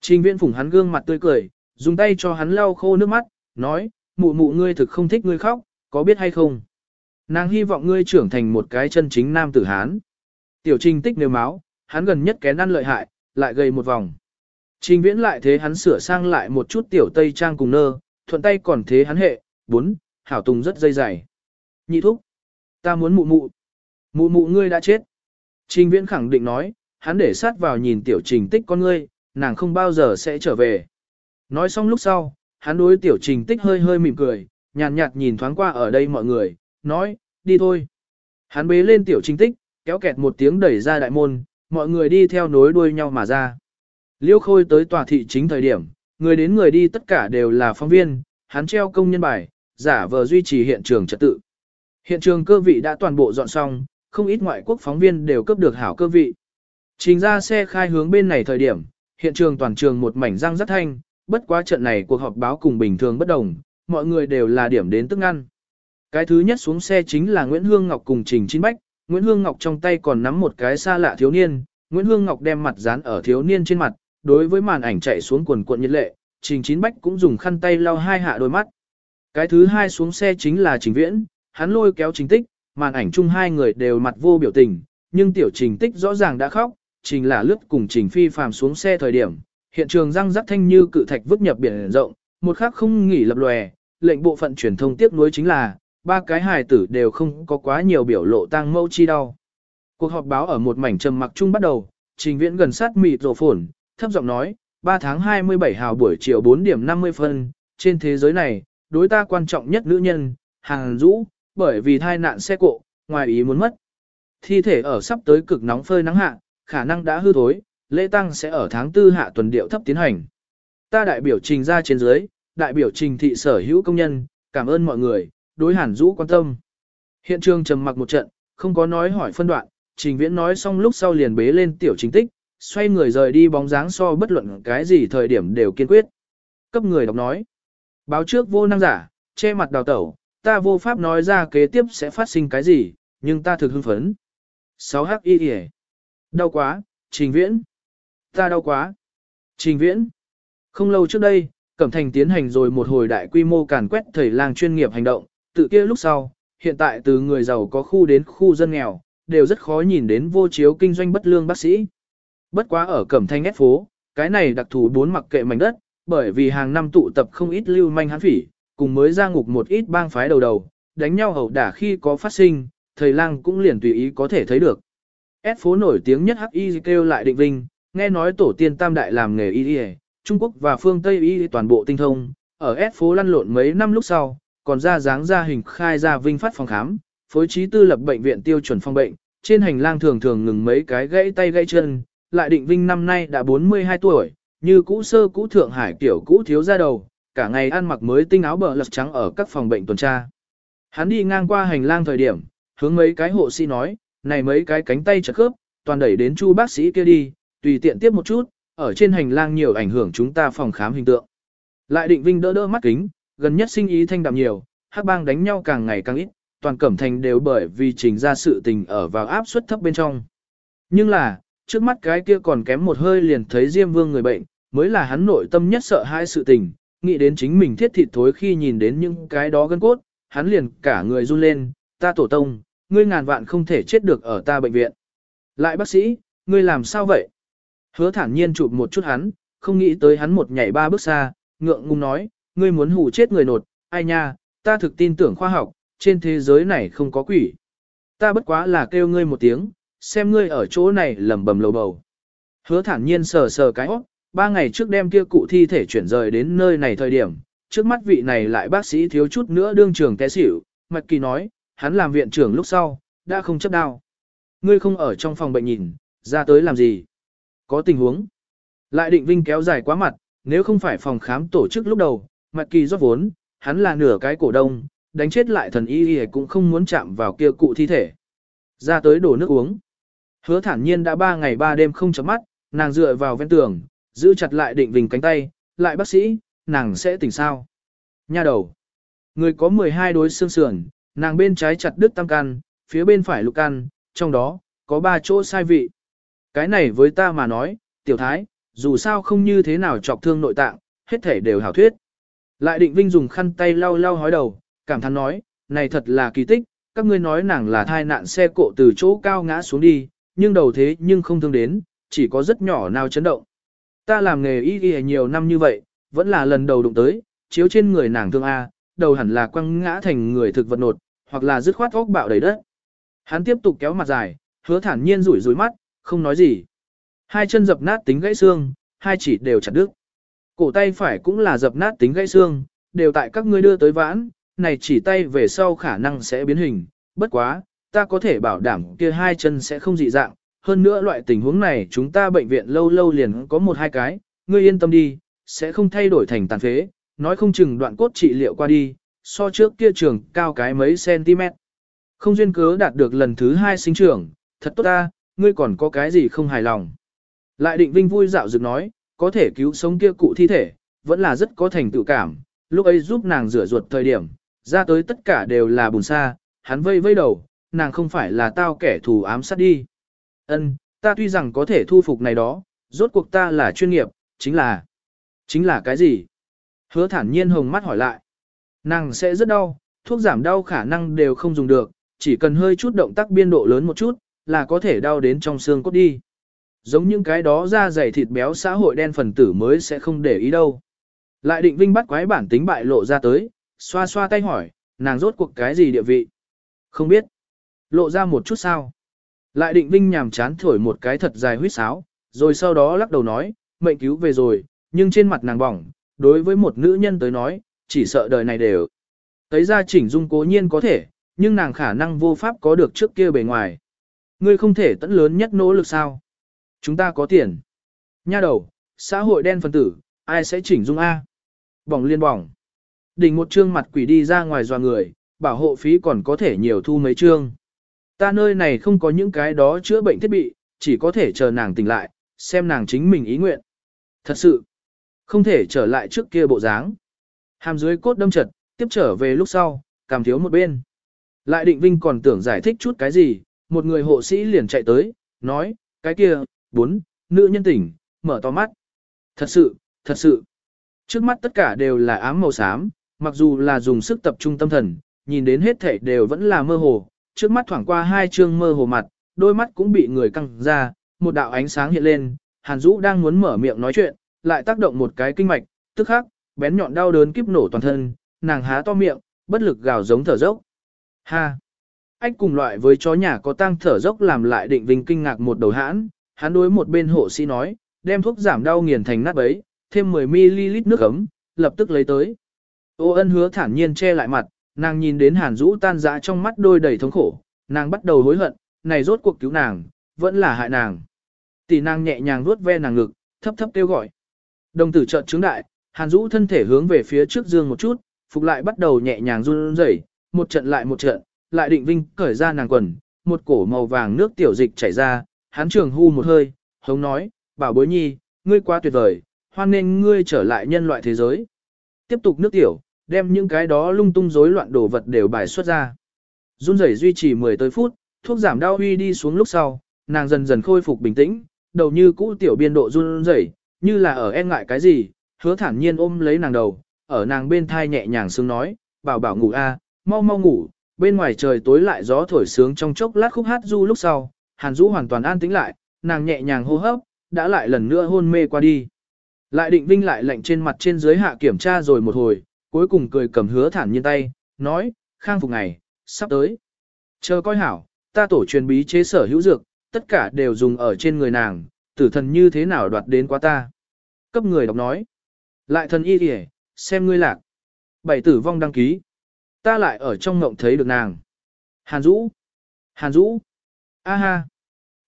Trình Viễn phủng hắn gương mặt tươi cười, dùng tay cho hắn lau khô nước mắt, nói, mụ mụ ngươi thực không thích ngươi khóc, có biết hay không? Nàng hy vọng ngươi trưởng thành một cái chân chính nam tử Hán. Tiểu trình tích nếu máu, hắn gần nhất kén ăn lợi hại, lại gầy một vòng. Trình viễn lại thế hắn sửa sang lại một chút tiểu tây trang cùng nơ, thuận tay còn thế hắn hệ, bốn, hảo tùng rất dây dày. Nhị thúc, ta muốn mụ mụ. Mụ mụ ngươi đã chết. Trình viễn khẳng định nói, hắn để sát vào nhìn tiểu trình tích con ngươi, nàng không bao giờ sẽ trở về. Nói xong lúc sau, hắn đối tiểu trình tích hơi hơi mỉm cười, nhàn nhạt, nhìn thoáng qua ở đây mọi người, nói, đi thôi. Hắn bế lên tiểu trình tích, kéo kẹt một tiếng đẩy ra đại môn, mọi người đi theo nối đuôi nhau mà ra. Liêu khôi tới tòa thị chính thời điểm, người đến người đi tất cả đều là phóng viên, hắn treo công nhân bài, giả vờ duy trì hiện trường trật tự. Hiện trường cơ vị đã toàn bộ dọn xong, không ít ngoại quốc phóng viên đều cấp được hảo cơ vị. Trình ra xe khai hướng bên này thời điểm, hiện trường toàn trường một mảnh răng rất thanh, bất quá trận này cuộc họp báo cùng bình thường bất đồng, mọi người đều là điểm đến tức ăn. Cái thứ nhất xuống xe chính là Nguyễn Hương Ngọc cùng Trình Chín Bách, Nguyễn Hương Ngọc trong tay còn nắm một cái xa lạ thiếu niên, Nguyễn Hương Ngọc đem mặt dán ở thiếu niên trên mặt, đối với màn ảnh chạy xuống quần cuộn nhiệt lệ, Trình Chín Bách cũng dùng khăn tay lau hai hạ đôi mắt. Cái thứ hai xuống xe chính là Trình Viễn, hắn lôi kéo Trình Tích, màn ảnh chung hai người đều mặt vô biểu tình, nhưng tiểu Trình Tích rõ ràng đã khóc, Trình là lướt cùng Trình Phi phàm xuống xe thời điểm, hiện trường răng rắc thanh như cự thạch vứt nhập biển rộng, một khắc không nghỉ lập lòe, lệnh bộ phận truyền thông tiếp nối chính là, ba cái hài tử đều không có quá nhiều biểu lộ tang mâu chi đau. Cuộc họp báo ở một mảnh trầm mặc chung bắt đầu, trình viễn gần sát mịt rổ phổn, thấp giọng nói, 3 tháng 27 hào buổi chiều 4 điểm 50 phân, trên thế giới này, đối ta quan trọng nhất nữ nhân, hàng rũ, bởi vì thai nạn xe cộ, ngoài ý muốn mất. Thi thể ở sắp tới cực nóng phơi nắng hạ, khả năng đã hư thối, lễ tăng sẽ ở tháng 4 hạ tuần điệu thấp tiến hành. Ta đại biểu trình ra trên dưới, đại biểu trình thị sở hữu công nhân, cảm ơn mọi người, đối hàn rũ quan tâm. Hiện trường trầm mặc một trận, không có nói hỏi phân đoạn, trình viễn nói xong lúc sau liền bế lên tiểu chính tích, xoay người rời đi bóng dáng so bất luận cái gì thời điểm đều kiên quyết. Cấp người đọc nói, báo trước vô năng giả, che mặt đào tẩu, ta vô pháp nói ra kế tiếp sẽ phát sinh cái gì, nhưng ta thực hưng phấn. 6 h y Đau quá, trình viễn. Ta đau quá. Trình viễn. Không lâu trước đây, Cẩm Thành tiến hành rồi một hồi đại quy mô càn quét thầy lang chuyên nghiệp hành động, tự kia lúc sau, hiện tại từ người giàu có khu đến khu dân nghèo, đều rất khó nhìn đến vô chiếu kinh doanh bất lương bác sĩ. Bất quá ở Cẩm Thanh ép phố, cái này đặc thù bốn mặc kệ mảnh đất, bởi vì hàng năm tụ tập không ít lưu manh hán phỉ, cùng mới ra ngục một ít bang phái đầu đầu, đánh nhau hậu đả khi có phát sinh, thầy lang cũng liền tùy ý có thể thấy được. S phố nổi tiếng nhất hắc y kêu lại định vinh, nghe nói tổ tiên tam đại làm nghề y y, Trung Quốc và phương Tây y toàn bộ tinh thông, ở S phố lăn lộn mấy năm lúc sau, còn ra dáng ra hình khai ra vinh phát phòng khám, phối trí tư lập bệnh viện tiêu chuẩn phòng bệnh, trên hành lang thường thường ngừng mấy cái gãy tay gãy chân, lại định vinh năm nay đã 42 tuổi, như cũ sơ cũ Thượng Hải tiểu cũ thiếu ra đầu, cả ngày ăn mặc mới tinh áo bờ lật trắng ở các phòng bệnh tuần tra. Hắn đi ngang qua hành lang thời điểm, hướng mấy cái hộ sĩ nói, này mấy cái cánh tay chật khớp, toàn đẩy đến chu bác sĩ kia đi, tùy tiện tiếp một chút, ở trên hành lang nhiều ảnh hưởng chúng ta phòng khám hình tượng. Lại định vinh đỡ đỡ mắt kính, gần nhất sinh ý thanh đạm nhiều, hắc bang đánh nhau càng ngày càng ít, toàn cẩm thành đều bởi vì trình ra sự tình ở vào áp suất thấp bên trong. Nhưng là, trước mắt cái kia còn kém một hơi liền thấy Diêm Vương người bệnh, mới là hắn nội tâm nhất sợ hai sự tình, nghĩ đến chính mình thiết thịt thối khi nhìn đến những cái đó gân cốt, hắn liền cả người run lên, ta tổ tông, ngươi ngàn vạn không thể chết được ở ta bệnh viện. Lại bác sĩ, ngươi làm sao vậy? Hứa thản nhiên chụp một chút hắn, không nghĩ tới hắn một nhảy ba bước xa, ngượng ngùng nói, ngươi muốn hù chết người nột, ai nha, ta thực tin tưởng khoa học, trên thế giới này không có quỷ. Ta bất quá là kêu ngươi một tiếng, xem ngươi ở chỗ này lầm bầm lầu bầu. Hứa thản nhiên sờ sờ cái óc, ba ngày trước đem kia cụ thi thể chuyển rời đến nơi này thời điểm, trước mắt vị này lại bác sĩ thiếu chút nữa đương trường té xỉu, Mạch Kỳ nói, hắn làm viện trưởng lúc sau, đã không chấp đau. Ngươi không ở trong phòng bệnh nhìn, ra tới làm gì? Có tình huống. Lại định vinh kéo dài quá mặt, nếu không phải phòng khám tổ chức lúc đầu, Mạch Kỳ rót vốn, hắn là nửa cái cổ đông, đánh chết lại thần y y cũng không muốn chạm vào kia cụ thi thể. Ra tới đổ nước uống. Hứa thản nhiên đã ba ngày ba đêm không chấm mắt, nàng dựa vào ven tường, giữ chặt lại định vinh cánh tay, lại bác sĩ, nàng sẽ tỉnh sao. Nha đầu. Người có 12 đối xương sườn, nàng bên trái chặt đứt tam căn, phía bên phải lục căn, trong đó, có ba chỗ sai vị. Cái này với ta mà nói, tiểu thái, dù sao không như thế nào chọc thương nội tạng, hết thể đều hảo thuyết. Lại định vinh dùng khăn tay lau lau hói đầu, cảm thán nói, này thật là kỳ tích, các ngươi nói nàng là thai nạn xe cộ từ chỗ cao ngã xuống đi, nhưng đầu thế nhưng không thương đến, chỉ có rất nhỏ nào chấn động. Ta làm nghề y y nhiều năm như vậy, vẫn là lần đầu đụng tới, chiếu trên người nàng thương A, đầu hẳn là quăng ngã thành người thực vật nột, hoặc là dứt khoát óc bạo đầy đất. Hắn tiếp tục kéo mặt dài, hứa thản nhiên rủi rủi mắt, không nói gì. Hai chân dập nát tính gãy xương, hai chỉ đều chặt đứt. Cổ tay phải cũng là dập nát tính gãy xương, đều tại các ngươi đưa tới vãn, này chỉ tay về sau khả năng sẽ biến hình, bất quá, ta có thể bảo đảm kia hai chân sẽ không dị dạng, hơn nữa loại tình huống này chúng ta bệnh viện lâu lâu liền có một hai cái, ngươi yên tâm đi, sẽ không thay đổi thành tàn phế, nói không chừng đoạn cốt trị liệu qua đi, so trước kia trường cao cái mấy cm. Không duyên cớ đạt được lần thứ hai sinh trưởng, thật tốt ta, ngươi còn có cái gì không hài lòng. Lại định vinh vui dạo dực nói, có thể cứu sống kia cụ thi thể, vẫn là rất có thành tựu cảm, lúc ấy giúp nàng rửa ruột thời điểm, ra tới tất cả đều là bùn xa, hắn vây vây đầu, nàng không phải là tao kẻ thù ám sát đi. Ân, ta tuy rằng có thể thu phục này đó, rốt cuộc ta là chuyên nghiệp, chính là... Chính là cái gì? Hứa thản nhiên hồng mắt hỏi lại. Nàng sẽ rất đau, thuốc giảm đau khả năng đều không dùng được, chỉ cần hơi chút động tác biên độ lớn một chút, là có thể đau đến trong xương cốt đi. Giống những cái đó da dày thịt béo xã hội đen phần tử mới sẽ không để ý đâu. Lại định vinh bắt quái bản tính bại lộ ra tới, xoa xoa tay hỏi, nàng rốt cuộc cái gì địa vị? Không biết. Lộ ra một chút sao? Lại định vinh nhàm chán thổi một cái thật dài huyết sáo, rồi sau đó lắc đầu nói, mệnh cứu về rồi, nhưng trên mặt nàng bỏng, đối với một nữ nhân tới nói, chỉ sợ đời này đều. Thấy ra chỉnh dung cố nhiên có thể, nhưng nàng khả năng vô pháp có được trước kia bề ngoài. Ngươi không thể tận lớn nhất nỗ lực sao? Chúng ta có tiền. Nha đầu, xã hội đen phân tử, ai sẽ chỉnh dung A? Bỏng liên bỏng. Đỉnh một trương mặt quỷ đi ra ngoài dò người, bảo hộ phí còn có thể nhiều thu mấy trương. Ta nơi này không có những cái đó chữa bệnh thiết bị, chỉ có thể chờ nàng tỉnh lại, xem nàng chính mình ý nguyện. Thật sự, không thể trở lại trước kia bộ dáng. Hàm dưới cốt đâm chật, tiếp trở về lúc sau, cảm thiếu một bên. Lại định vinh còn tưởng giải thích chút cái gì, một người hộ sĩ liền chạy tới, nói, cái kia, bốn, nữ nhân tỉnh, mở to mắt. Thật sự, thật sự. Trước mắt tất cả đều là ám màu xám, mặc dù là dùng sức tập trung tâm thần, nhìn đến hết thể đều vẫn là mơ hồ, trước mắt thoảng qua hai chương mơ hồ mặt, đôi mắt cũng bị người căng ra, một đạo ánh sáng hiện lên, Hàn Dũ đang muốn mở miệng nói chuyện, lại tác động một cái kinh mạch, tức khắc, bén nhọn đau đớn kiếp nổ toàn thân, nàng há to miệng, bất lực gào giống thở dốc. Ha! Ách cùng loại với chó nhà có tăng thở dốc làm lại định vinh kinh ngạc một đầu hãn, hắn đối một bên hộ sĩ nói, đem thuốc giảm đau nghiền thành nát bấy, thêm 10ml nước ấm, lập tức lấy tới. Ô ân hứa thản nhiên che lại mặt, nàng nhìn đến hàn Dũ tan dã trong mắt đôi đầy thống khổ, nàng bắt đầu hối hận, này rốt cuộc cứu nàng, vẫn là hại nàng. Tỷ nàng nhẹ nhàng vuốt ve nàng ngực, thấp thấp kêu gọi. Đồng tử trợn trứng đại, hàn Dũ thân thể hướng về phía trước dương một chút, phục lại bắt đầu nhẹ nhàng run rẩy, một trận lại một trận, lại định vinh cởi ra nàng quần, một cổ màu vàng nước tiểu dịch chảy ra, hắn trường hu một hơi, hống nói, bảo bối nhi, ngươi quá tuyệt vời, hoan nên ngươi trở lại nhân loại thế giới. Tiếp tục nước tiểu, đem những cái đó lung tung rối loạn đồ vật đều bài xuất ra. Run rẩy duy trì 10 tới phút, thuốc giảm đau huy đi xuống lúc sau, nàng dần dần khôi phục bình tĩnh, đầu như cũ tiểu biên độ run rẩy, như là ở e ngại cái gì, hứa thản nhiên ôm lấy nàng đầu, ở nàng bên thai nhẹ nhàng sướng nói, bảo bảo ngủ a, mau mau ngủ, bên ngoài trời tối lại gió thổi sướng trong chốc lát khúc hát du lúc sau, Hàn Dũ hoàn toàn an tĩnh lại, nàng nhẹ nhàng hô hấp, đã lại lần nữa hôn mê qua đi. Lại định vinh lại lệnh trên mặt trên dưới hạ kiểm tra rồi một hồi, cuối cùng cười cầm hứa thản nhiên tay, nói, khang phục ngày, sắp tới. Chờ coi hảo, ta tổ truyền bí chế sở hữu dược, tất cả đều dùng ở trên người nàng, tử thần như thế nào đoạt đến quá ta. Cấp người đọc nói, lại thần y kìa, xem ngươi lạc. Bảy tử vong đăng ký. Ta lại ở trong ngộng thấy được nàng. Hàn Dũ. Hàn Dũ. A ha.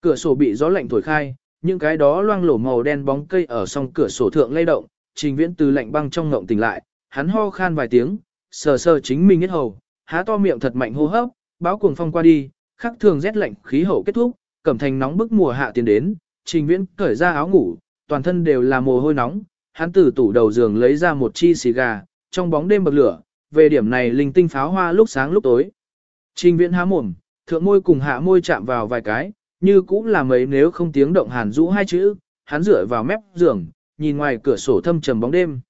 Cửa sổ bị gió lạnh thổi khai, những cái đó loang lổ màu đen bóng cây ở song cửa sổ thượng lay động, trình viễn từ lạnh băng trong ngộng tỉnh lại, hắn ho khan vài tiếng, sờ sờ chính mình hết hầu, há to miệng thật mạnh hô hấp, báo cuồng phong qua đi, khắc thường rét lạnh khí hậu kết thúc, cẩm thành nóng bức mùa hạ tiến đến, trình viễn cởi ra áo ngủ, toàn thân đều là mồ hôi nóng, hắn từ tủ đầu giường lấy ra một chi xì gà, trong bóng đêm bật lửa, về điểm này linh tinh pháo hoa lúc sáng lúc tối. Trình viễn há mồm, thượng môi cùng hạ môi chạm vào vài cái, như cũng là mấy nếu không tiếng động hàn rũ hai chữ, hắn dựa vào mép giường, nhìn ngoài cửa sổ thâm trầm bóng đêm.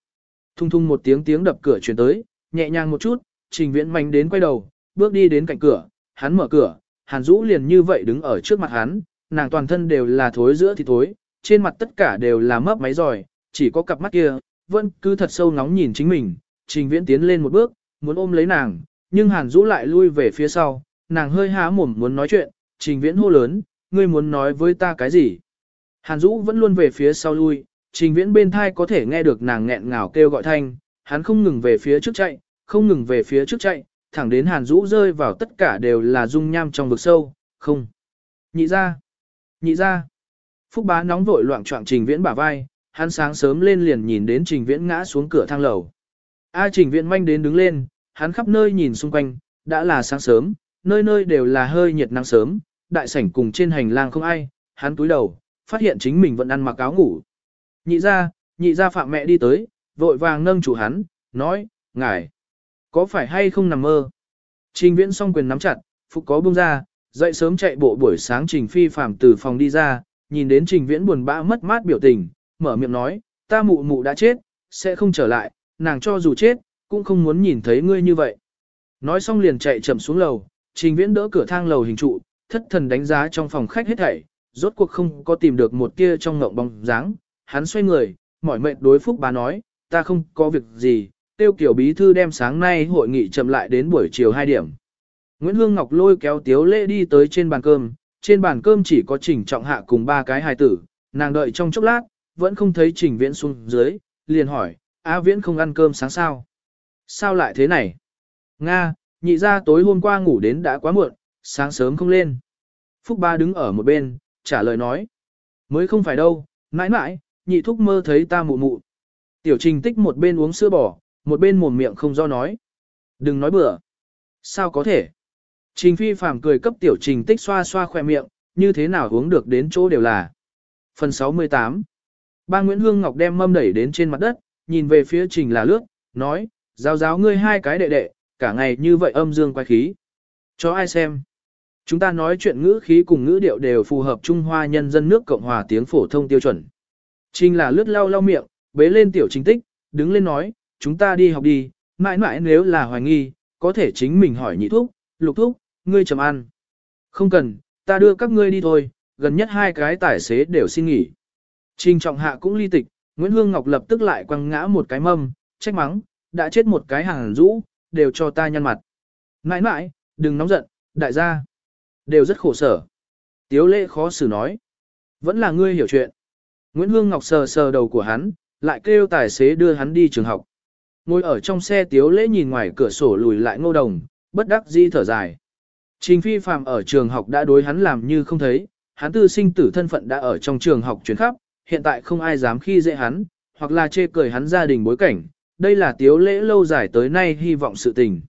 Thung thung một tiếng tiếng đập cửa truyền tới, nhẹ nhàng một chút, trình viễn mạnh đến quay đầu, bước đi đến cạnh cửa, hắn mở cửa, hàn rũ liền như vậy đứng ở trước mặt hắn, nàng toàn thân đều là thối giữa thì thối, trên mặt tất cả đều là mấp máy giỏi, chỉ có cặp mắt kia, vẫn cứ thật sâu nóng nhìn chính mình, trình viễn tiến lên một bước, muốn ôm lấy nàng, nhưng hàn rũ lại lui về phía sau, nàng hơi há mồm muốn nói chuyện, trình viễn hô lớn, ngươi muốn nói với ta cái gì? Hàn Dũ vẫn luôn về phía sau lui, trình viễn bên thai có thể nghe được nàng nghẹn ngào kêu gọi thanh, hắn không ngừng về phía trước chạy, không ngừng về phía trước chạy, thẳng đến Hàn Dũ rơi vào tất cả đều là dung nham trong vực sâu, không. Nhị ra, nhị ra. Phúc bá nóng vội loạn trọng trình viễn bả vai, hắn sáng sớm lên liền nhìn đến trình viễn ngã xuống cửa thang lầu. A trình viễn manh đến đứng lên, hắn khắp nơi nhìn xung quanh, đã là sáng sớm, nơi nơi đều là hơi nhiệt nắng sớm, đại sảnh cùng trên hành lang không ai, hắn túi đầu, phát hiện chính mình vẫn ăn mặc áo ngủ. Nhị ra, nhị ra phạm mẹ đi tới, vội vàng nâng chủ hắn, nói, ngài, có phải hay không nằm mơ? Trình viễn song quyền nắm chặt, phục có buông ra, dậy sớm chạy bộ buổi sáng trình phi phạm từ phòng đi ra, nhìn đến trình viễn buồn bã mất mát biểu tình, mở miệng nói, ta mụ mụ đã chết, sẽ không trở lại, nàng cho dù chết, cũng không muốn nhìn thấy ngươi như vậy. Nói xong liền chạy chậm xuống lầu, trình viễn đỡ cửa thang lầu hình trụ, thất thần đánh giá trong phòng khách hết thảy, rốt cuộc không có tìm được một kia trong ngộng bóng dáng, hắn xoay người, mỏi mệt đối phúc bà nói, ta không có việc gì, tiêu kiểu bí thư đem sáng nay hội nghị chậm lại đến buổi chiều 2 điểm. Nguyễn Hương Ngọc lôi kéo tiếu lễ đi tới trên bàn cơm, trên bàn cơm chỉ có trình trọng hạ cùng ba cái hài tử, nàng đợi trong chốc lát, vẫn không thấy trình viễn xuống dưới, liền hỏi, á viễn không ăn cơm sáng sao? Sao lại thế này? Nga, nhị ra tối hôm qua ngủ đến đã quá muộn, sáng sớm không lên. Phúc ba đứng ở một bên, trả lời nói. Mới không phải đâu, mãi mãi, nhị thúc mơ thấy ta mụ mụ. Tiểu trình tích một bên uống sữa bò, một bên mồm miệng không do nói. Đừng nói bừa. Sao có thể? Trình phi phàm cười cấp tiểu trình tích xoa xoa khỏe miệng, như thế nào uống được đến chỗ đều là. Phần 68 Ba Nguyễn Hương Ngọc đem mâm đẩy đến trên mặt đất, nhìn về phía trình là lướt, nói, giáo giáo ngươi hai cái đệ đệ, cả ngày như vậy âm dương quay khí. Cho ai xem? Chúng ta nói chuyện ngữ khí cùng ngữ điệu đều phù hợp Trung Hoa nhân dân nước Cộng hòa tiếng phổ thông tiêu chuẩn. Trình là lướt lau lau miệng, bế lên tiểu chính tích, đứng lên nói, chúng ta đi học đi, mãi mãi nếu là hoài nghi, có thể chính mình hỏi nhị thúc, lục thúc, ngươi chầm ăn. Không cần, ta đưa các ngươi đi thôi, gần nhất hai cái tài xế đều xin nghỉ. Trình trọng hạ cũng ly tịch, Nguyễn Hương Ngọc lập tức lại quăng ngã một cái mâm, trách mắng, đã chết một cái hàng rũ, đều cho ta nhăn mặt. Mãi mãi, đừng nóng giận, đại gia. Đều rất khổ sở. Tiếu lệ khó xử nói. Vẫn là ngươi hiểu chuyện. Nguyễn Hương Ngọc sờ sờ đầu của hắn, lại kêu tài xế đưa hắn đi trường học. Ngồi ở trong xe tiếu lễ nhìn ngoài cửa sổ lùi lại ngô đồng, bất đắc dĩ thở dài. Trình phi phạm ở trường học đã đối hắn làm như không thấy, hắn tư sinh tử thân phận đã ở trong trường học chuyển khắp, hiện tại không ai dám khi dễ hắn, hoặc là chê cười hắn gia đình bối cảnh, đây là tiếu lễ lâu dài tới nay hy vọng sự tình.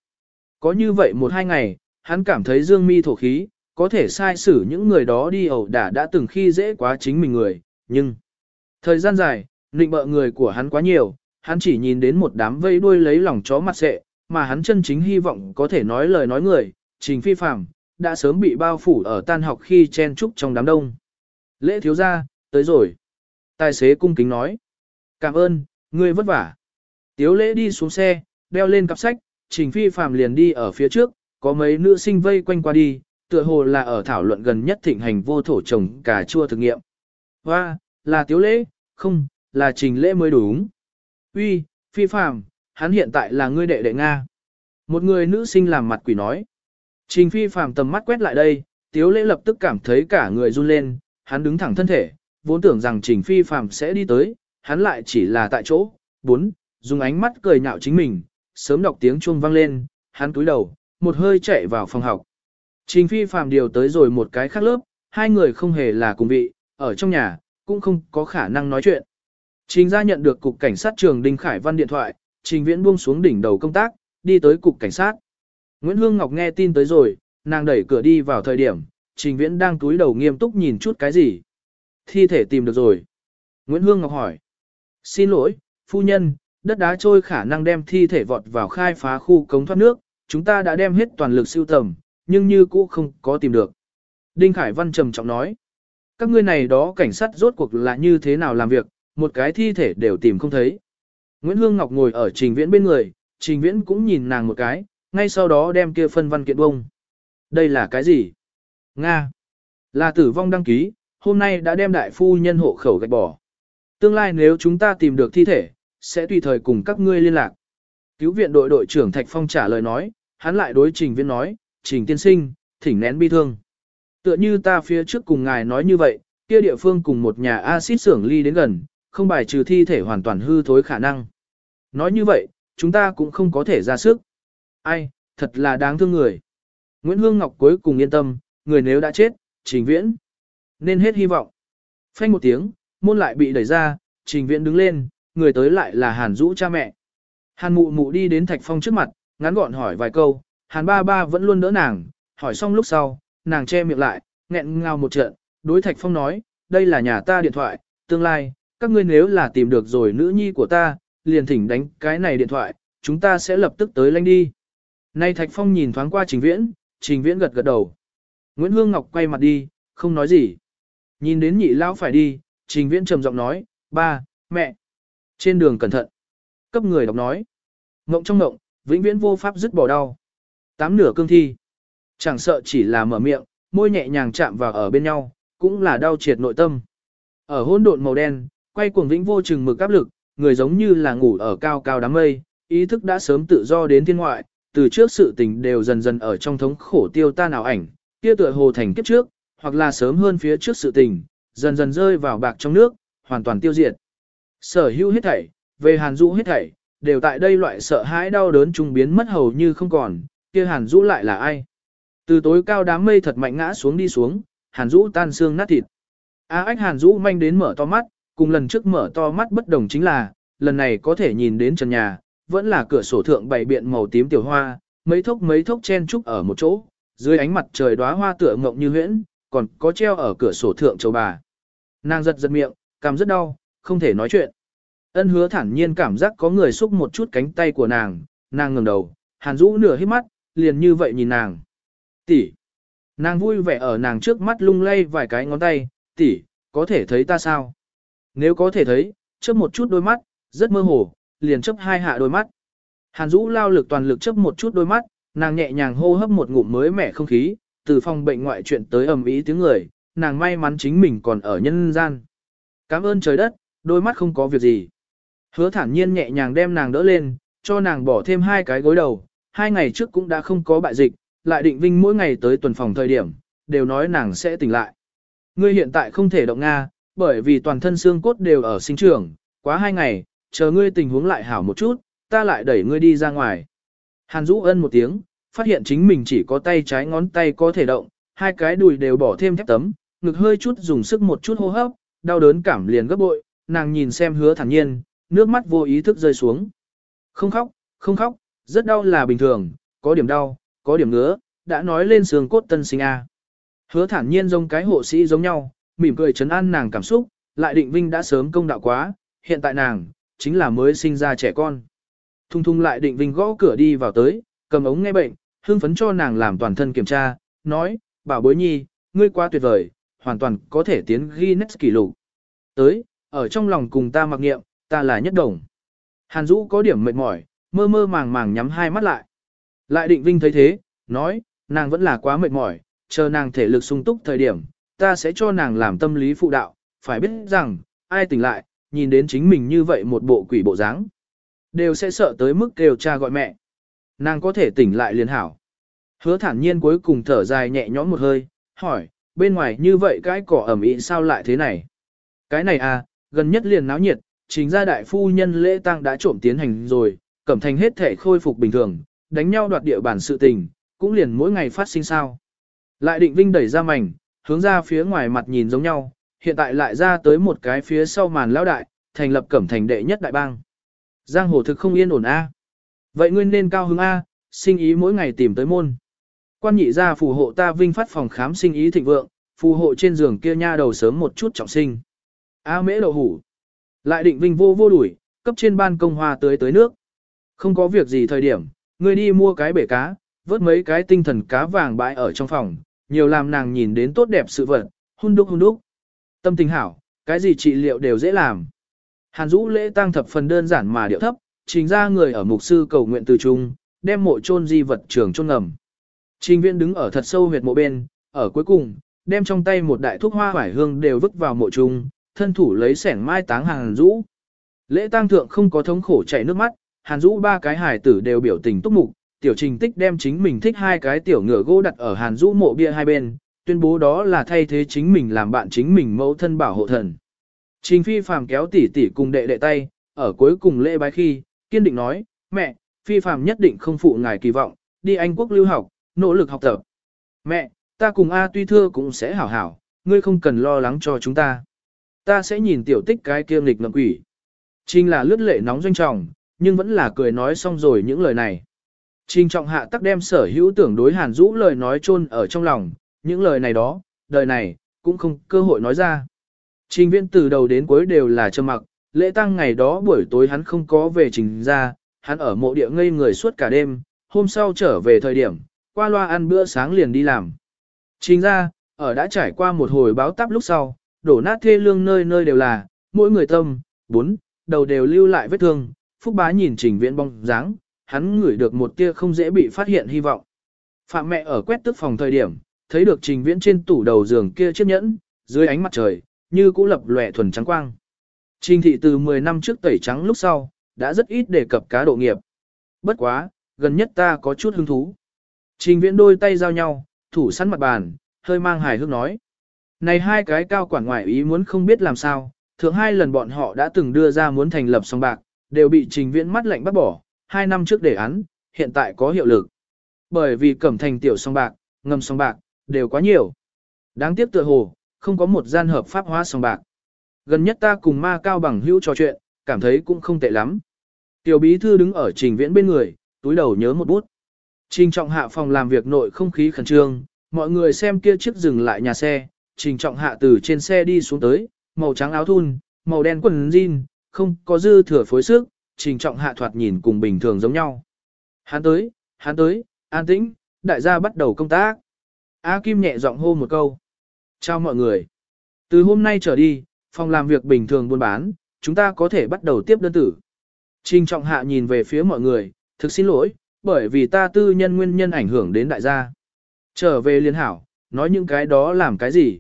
Có như vậy một hai ngày, hắn cảm thấy dương mi thổ khí, có thể sai xử những người đó đi ẩu đả đã từng khi dễ quá chính mình người, nhưng thời gian dài, nịnh bợ người của hắn quá nhiều, hắn chỉ nhìn đến một đám vây đuôi lấy lòng chó mặt sệ, mà hắn chân chính hy vọng có thể nói lời nói người, trình phi phạm, đã sớm bị bao phủ ở tan học khi chen trúc trong đám đông. Lễ thiếu gia, tới rồi. Tài xế cung kính nói. Cảm ơn, ngươi vất vả. Tiếu lễ đi xuống xe, đeo lên cặp sách, trình phi phạm liền đi ở phía trước, có mấy nữ sinh vây quanh qua đi, tựa hồ là ở thảo luận gần nhất thịnh hành vô thổ trồng cà chua thực nghiệm. Hoa, là tiếu lễ, không, là trình lễ mới đúng. Uy, phi phàm, hắn hiện tại là ngươi đệ đệ Nga. Một người nữ sinh làm mặt quỷ nói. Trình phi phàm tầm mắt quét lại đây, tiếu lễ lập tức cảm thấy cả người run lên, hắn đứng thẳng thân thể, vốn tưởng rằng trình phi phàm sẽ đi tới, hắn lại chỉ là tại chỗ. Bốn, dùng ánh mắt cười nhạo chính mình, sớm đọc tiếng chuông vang lên, hắn cúi đầu, một hơi chạy vào phòng học. Trình phi phàm điều tới rồi một cái khác lớp, hai người không hề là cùng vị, ở trong nhà, cũng không có khả năng nói chuyện. Trình ra nhận được cục cảnh sát trường Đinh Khải Văn điện thoại, Trình Viễn buông xuống đỉnh đầu công tác, đi tới cục cảnh sát. Nguyễn Hương Ngọc nghe tin tới rồi, nàng đẩy cửa đi vào thời điểm, Trình Viễn đang túi đầu nghiêm túc nhìn chút cái gì. Thi thể tìm được rồi. Nguyễn Hương Ngọc hỏi. Xin lỗi, phu nhân, đất đá trôi khả năng đem thi thể vọt vào khai phá khu cống thoát nước, chúng ta đã đem hết toàn lực siêu tầm, nhưng như cũ không có tìm được. Đinh Khải Văn trầm trọng nói. Các ngươi này đó cảnh sát rốt cuộc là như thế nào làm việc, một cái thi thể đều tìm không thấy. Nguyễn Hương Ngọc ngồi ở Trình Viễn bên người, Trình Viễn cũng nhìn nàng một cái, ngay sau đó đem kia phân văn kiện bông. Đây là cái gì? Nga. Là tử vong đăng ký, hôm nay đã đem đại phu nhân hộ khẩu gạch bỏ. Tương lai nếu chúng ta tìm được thi thể, sẽ tùy thời cùng các ngươi liên lạc. Cứu viện đội đội trưởng Thạch Phong trả lời nói, hắn lại đối Trình Viễn nói, Trình tiên sinh, thỉnh nén bi thương. Tựa như ta phía trước cùng ngài nói như vậy, kia địa phương cùng một nhà axit xưởng ly đến gần, không bài trừ thi thể hoàn toàn hư thối khả năng. Nói như vậy, chúng ta cũng không có thể ra sức. Ai, thật là đáng thương người. Nguyễn Hương Ngọc cuối cùng yên tâm, người nếu đã chết, trình viễn. Nên hết hy vọng. Phanh một tiếng, môn lại bị đẩy ra, trình viễn đứng lên, người tới lại là Hàn Dũ cha mẹ. Hàn mụ mụ đi đến Thạch Phong trước mặt, ngắn gọn hỏi vài câu, Hàn ba ba vẫn luôn đỡ nàng, hỏi xong lúc sau, nàng che miệng lại, nghẹn ngào một trận, đối Thạch Phong nói, đây là nhà ta điện thoại, tương lai, các ngươi nếu là tìm được rồi nữ nhi của ta, liền thỉnh đánh cái này điện thoại, chúng ta sẽ lập tức tới lanh đi. Nay Thạch Phong nhìn thoáng qua Trình Viễn, Trình Viễn gật gật đầu. Nguyễn Hương Ngọc quay mặt đi, không nói gì. Nhìn đến nhị lão phải đi, Trình Viễn trầm giọng nói, ba, mẹ. Trên đường cẩn thận. Cấp người đọc nói. Ngộng trong ngộng, vĩnh viễn vô pháp dứt bỏ đau. Tám nửa cương thi. Chẳng sợ chỉ là mở miệng, môi nhẹ nhàng chạm vào ở bên nhau, cũng là đau triệt nội tâm. Ở hỗn độn màu đen, quay cuồng vĩnh vô chừng mực áp lực, người giống như là ngủ ở cao cao đám mây, ý thức đã sớm tự do đến thiên ngoại, từ trước sự tình đều dần dần ở trong thống khổ tiêu tan ảo ảnh, kia tựa hồ thành kiếp trước, hoặc là sớm hơn phía trước sự tình, dần dần rơi vào bạc trong nước, hoàn toàn tiêu diệt. Sở hữu hết thảy, về Hàn Dũ hết thảy, đều tại đây loại sợ hãi đau đớn trung biến mất hầu như không còn, kia Hàn Dũ lại là ai? Từ tối cao đám mây thật mạnh ngã xuống đi xuống, Hàn Dũ tan xương nát thịt. A ách Hàn Dũ manh đến mở to mắt, cùng lần trước mở to mắt bất đồng chính là, lần này có thể nhìn đến trần nhà, vẫn là cửa sổ thượng bày biện màu tím tiểu hoa, mấy thốc mấy thốc chen trúc ở một chỗ, dưới ánh mặt trời đóa hoa tựa ngộng như huyễn, còn có treo ở cửa sổ thượng châu bà. Nàng giật giật miệng, cảm rất đau, không thể nói chuyện. Ân hứa thản nhiên cảm giác có người xúc một chút cánh tay của nàng, nàng ngẩng đầu, hàn Dũ nửa hít mắt, liền như vậy nhìn nàng. Tỷ. Nàng vui vẻ ở nàng trước mắt lung lay vài cái ngón tay, tỷ, có thể thấy ta sao? Nếu có thể thấy, chớp một chút đôi mắt, rất mơ hồ, liền chớp hai hạ đôi mắt. Hàn Dũ lao lực toàn lực chớp một chút đôi mắt, nàng nhẹ nhàng hô hấp một ngụm mới mẻ không khí, từ phòng bệnh ngoại chuyện tới ầm ý tiếng người, nàng may mắn chính mình còn ở nhân gian. Cảm ơn trời đất, đôi mắt không có việc gì. Hứa thản nhiên nhẹ nhàng đem nàng đỡ lên, cho nàng bỏ thêm hai cái gối đầu, hai ngày trước cũng đã không có bại dịch, lại định vinh mỗi ngày tới tuần phòng thời điểm, đều nói nàng sẽ tỉnh lại. Ngươi hiện tại không thể động Nga, bởi vì toàn thân xương cốt đều ở sinh trưởng, quá hai ngày, chờ ngươi tình huống lại hảo một chút, ta lại đẩy ngươi đi ra ngoài. Hàn Dũ ân một tiếng, phát hiện chính mình chỉ có tay trái ngón tay có thể động, hai cái đùi đều bỏ thêm thép tấm, ngực hơi chút dùng sức một chút hô hấp, đau đớn cảm liền gấp bội, nàng nhìn xem hứa thản nhiên, nước mắt vô ý thức rơi xuống. Không khóc, không khóc, rất đau là bình thường, có điểm đau, có điểm ngứa, đã nói lên xương cốt tân sinh A. Hứa thản nhiên giống cái hộ sĩ giống nhau, mỉm cười chấn an nàng cảm xúc, lại định vinh đã sớm công đạo quá, hiện tại nàng, chính là mới sinh ra trẻ con. Thung thung lại định vinh gõ cửa đi vào tới, cầm ống nghe bệnh, hương phấn cho nàng làm toàn thân kiểm tra, nói, bảo bối nhi, ngươi quá tuyệt vời, hoàn toàn có thể tiến Guinness kỷ lục. Tới, ở trong lòng cùng ta mặc nghiệm, ta là nhất đồng. Hàn Dũ có điểm mệt mỏi, mơ mơ màng màng nhắm hai mắt lại. Lại định vinh thấy thế, nói, nàng vẫn là quá mệt mỏi, chờ nàng thể lực sung túc thời điểm, ta sẽ cho nàng làm tâm lý phụ đạo, phải biết rằng, ai tỉnh lại, nhìn đến chính mình như vậy một bộ quỷ bộ dáng, đều sẽ sợ tới mức kêu cha gọi mẹ. Nàng có thể tỉnh lại liền hảo. Hứa thản nhiên cuối cùng thở dài nhẹ nhõm một hơi, hỏi, bên ngoài như vậy cái cỏ ẩm ý sao lại thế này? Cái này à, gần nhất liền náo nhiệt, chính gia đại phu nhân lễ tang đã trộm tiến hành rồi, cẩm thành hết thể khôi phục bình thường, đánh nhau đoạt địa bàn sự tình, cũng liền mỗi ngày phát sinh sao. Lại định vinh đẩy ra mảnh, hướng ra phía ngoài mặt nhìn giống nhau, hiện tại lại ra tới một cái phía sau màn lão đại, thành lập cẩm thành đệ nhất đại bang. Giang hồ thực không yên ổn A. Vậy ngươi nên cao hứng A, sinh ý mỗi ngày tìm tới môn. Quan nhị gia phù hộ ta vinh phát phòng khám sinh ý thịnh vượng, phù hộ trên giường kia nha đầu sớm một chút trọng sinh. A mễ đậu hủ. Lại định vinh vô vô đuổi, cấp trên ban công hoa tới tới nước. Không có việc gì thời điểm, ngươi đi mua cái bể cá, vớt mấy cái tinh thần cá vàng bãi ở trong phòng, nhiều làm nàng nhìn đến tốt đẹp sự vật, hun đúc hun đúc. Tâm tình hảo, cái gì trị liệu đều dễ làm. Hàn Dũ lễ tăng thập phần đơn giản mà điệu thấp, trình ra người ở mục sư cầu nguyện từ trung, đem mộ chôn di vật trường chôn ngầm. Trình viên đứng ở thật sâu huyệt mộ bên, ở cuối cùng, đem trong tay một đại thuốc hoa vải hương đều vứt vào mộ trung, thân thủ lấy sẻng mai táng Hàn Dũ. Lễ tang thượng không có thống khổ chảy nước mắt, Hàn Dũ ba cái hài tử đều biểu tình túc mục, tiểu trình tích đem chính mình thích hai cái tiểu ngựa gỗ đặt ở Hàn Dũ mộ bia hai bên, tuyên bố đó là thay thế chính mình làm bạn chính mình mẫu thân bảo hộ thần. Trình phi phàm kéo tỷ tỷ cùng đệ đệ tay, ở cuối cùng lễ bái khi, kiên định nói, mẹ, phi phàm nhất định không phụ ngài kỳ vọng, đi Anh quốc lưu học, nỗ lực học tập. Mẹ, ta cùng A tuy thưa cũng sẽ hảo hảo, ngươi không cần lo lắng cho chúng ta. Ta sẽ nhìn tiểu tích cái kiêm lịch ngậm quỷ. Trình là lướt lệ nóng doanh trọng, nhưng vẫn là cười nói xong rồi những lời này. Trình trọng hạ tắc đem sở hữu tưởng đối hàn rũ lời nói chôn ở trong lòng, những lời này đó, đời này, cũng không cơ hội nói ra. Trình viễn từ đầu đến cuối đều là trầm mặc, lễ tăng ngày đó buổi tối hắn không có về trình ra, hắn ở mộ địa ngây người suốt cả đêm, hôm sau trở về thời điểm, qua loa ăn bữa sáng liền đi làm. Trình ra, ở đã trải qua một hồi báo táp lúc sau, đổ nát thê lương nơi nơi đều là, mỗi người tâm, bốn, đầu đều lưu lại vết thương, Phúc Bá nhìn trình viễn bóng dáng, hắn ngửi được một tia không dễ bị phát hiện hy vọng. Phạm mẹ ở quét tức phòng thời điểm, thấy được trình viễn trên tủ đầu giường kia chiếc nhẫn, dưới ánh mặt trời, như cũ lập lòe thuần trắng quang. Trình thị từ 10 năm trước tẩy trắng lúc sau, đã rất ít đề cập cá độ nghiệp. Bất quá, gần nhất ta có chút hứng thú. Trình viễn đôi tay giao nhau, thủ sẵn mặt bàn, hơi mang hài hước nói. Này hai cái cao quản ngoại ý muốn không biết làm sao, thượng hai lần bọn họ đã từng đưa ra muốn thành lập song bạc, đều bị trình viễn mắt lạnh bắt bỏ, hai năm trước đề án, hiện tại có hiệu lực. Bởi vì cẩm thành tiểu song bạc, ngầm song bạc, đều quá nhiều. Đáng tiếc tựa hồ, không có một gian hợp pháp hóa song bạc. Gần nhất ta cùng ma cao bằng hữu trò chuyện, cảm thấy cũng không tệ lắm. Tiểu bí thư đứng ở trình viễn bên người, túi đầu nhớ một bút. Trình trọng hạ phòng làm việc nội không khí khẩn trương, mọi người xem kia chiếc dừng lại nhà xe, trình trọng hạ từ trên xe đi xuống tới, màu trắng áo thun, màu đen quần jean, không có dư thừa phối sức, trình trọng hạ thoạt nhìn cùng bình thường giống nhau. Hắn tới, hắn tới, an tĩnh, đại gia bắt đầu công tác. A Kim nhẹ giọng hô một câu. Chào mọi người. Từ hôm nay trở đi, phòng làm việc bình thường buôn bán, chúng ta có thể bắt đầu tiếp đơn tử. Trình trọng hạ nhìn về phía mọi người, thực xin lỗi, bởi vì ta tư nhân nguyên nhân ảnh hưởng đến đại gia. Trở về liên hảo, nói những cái đó làm cái gì.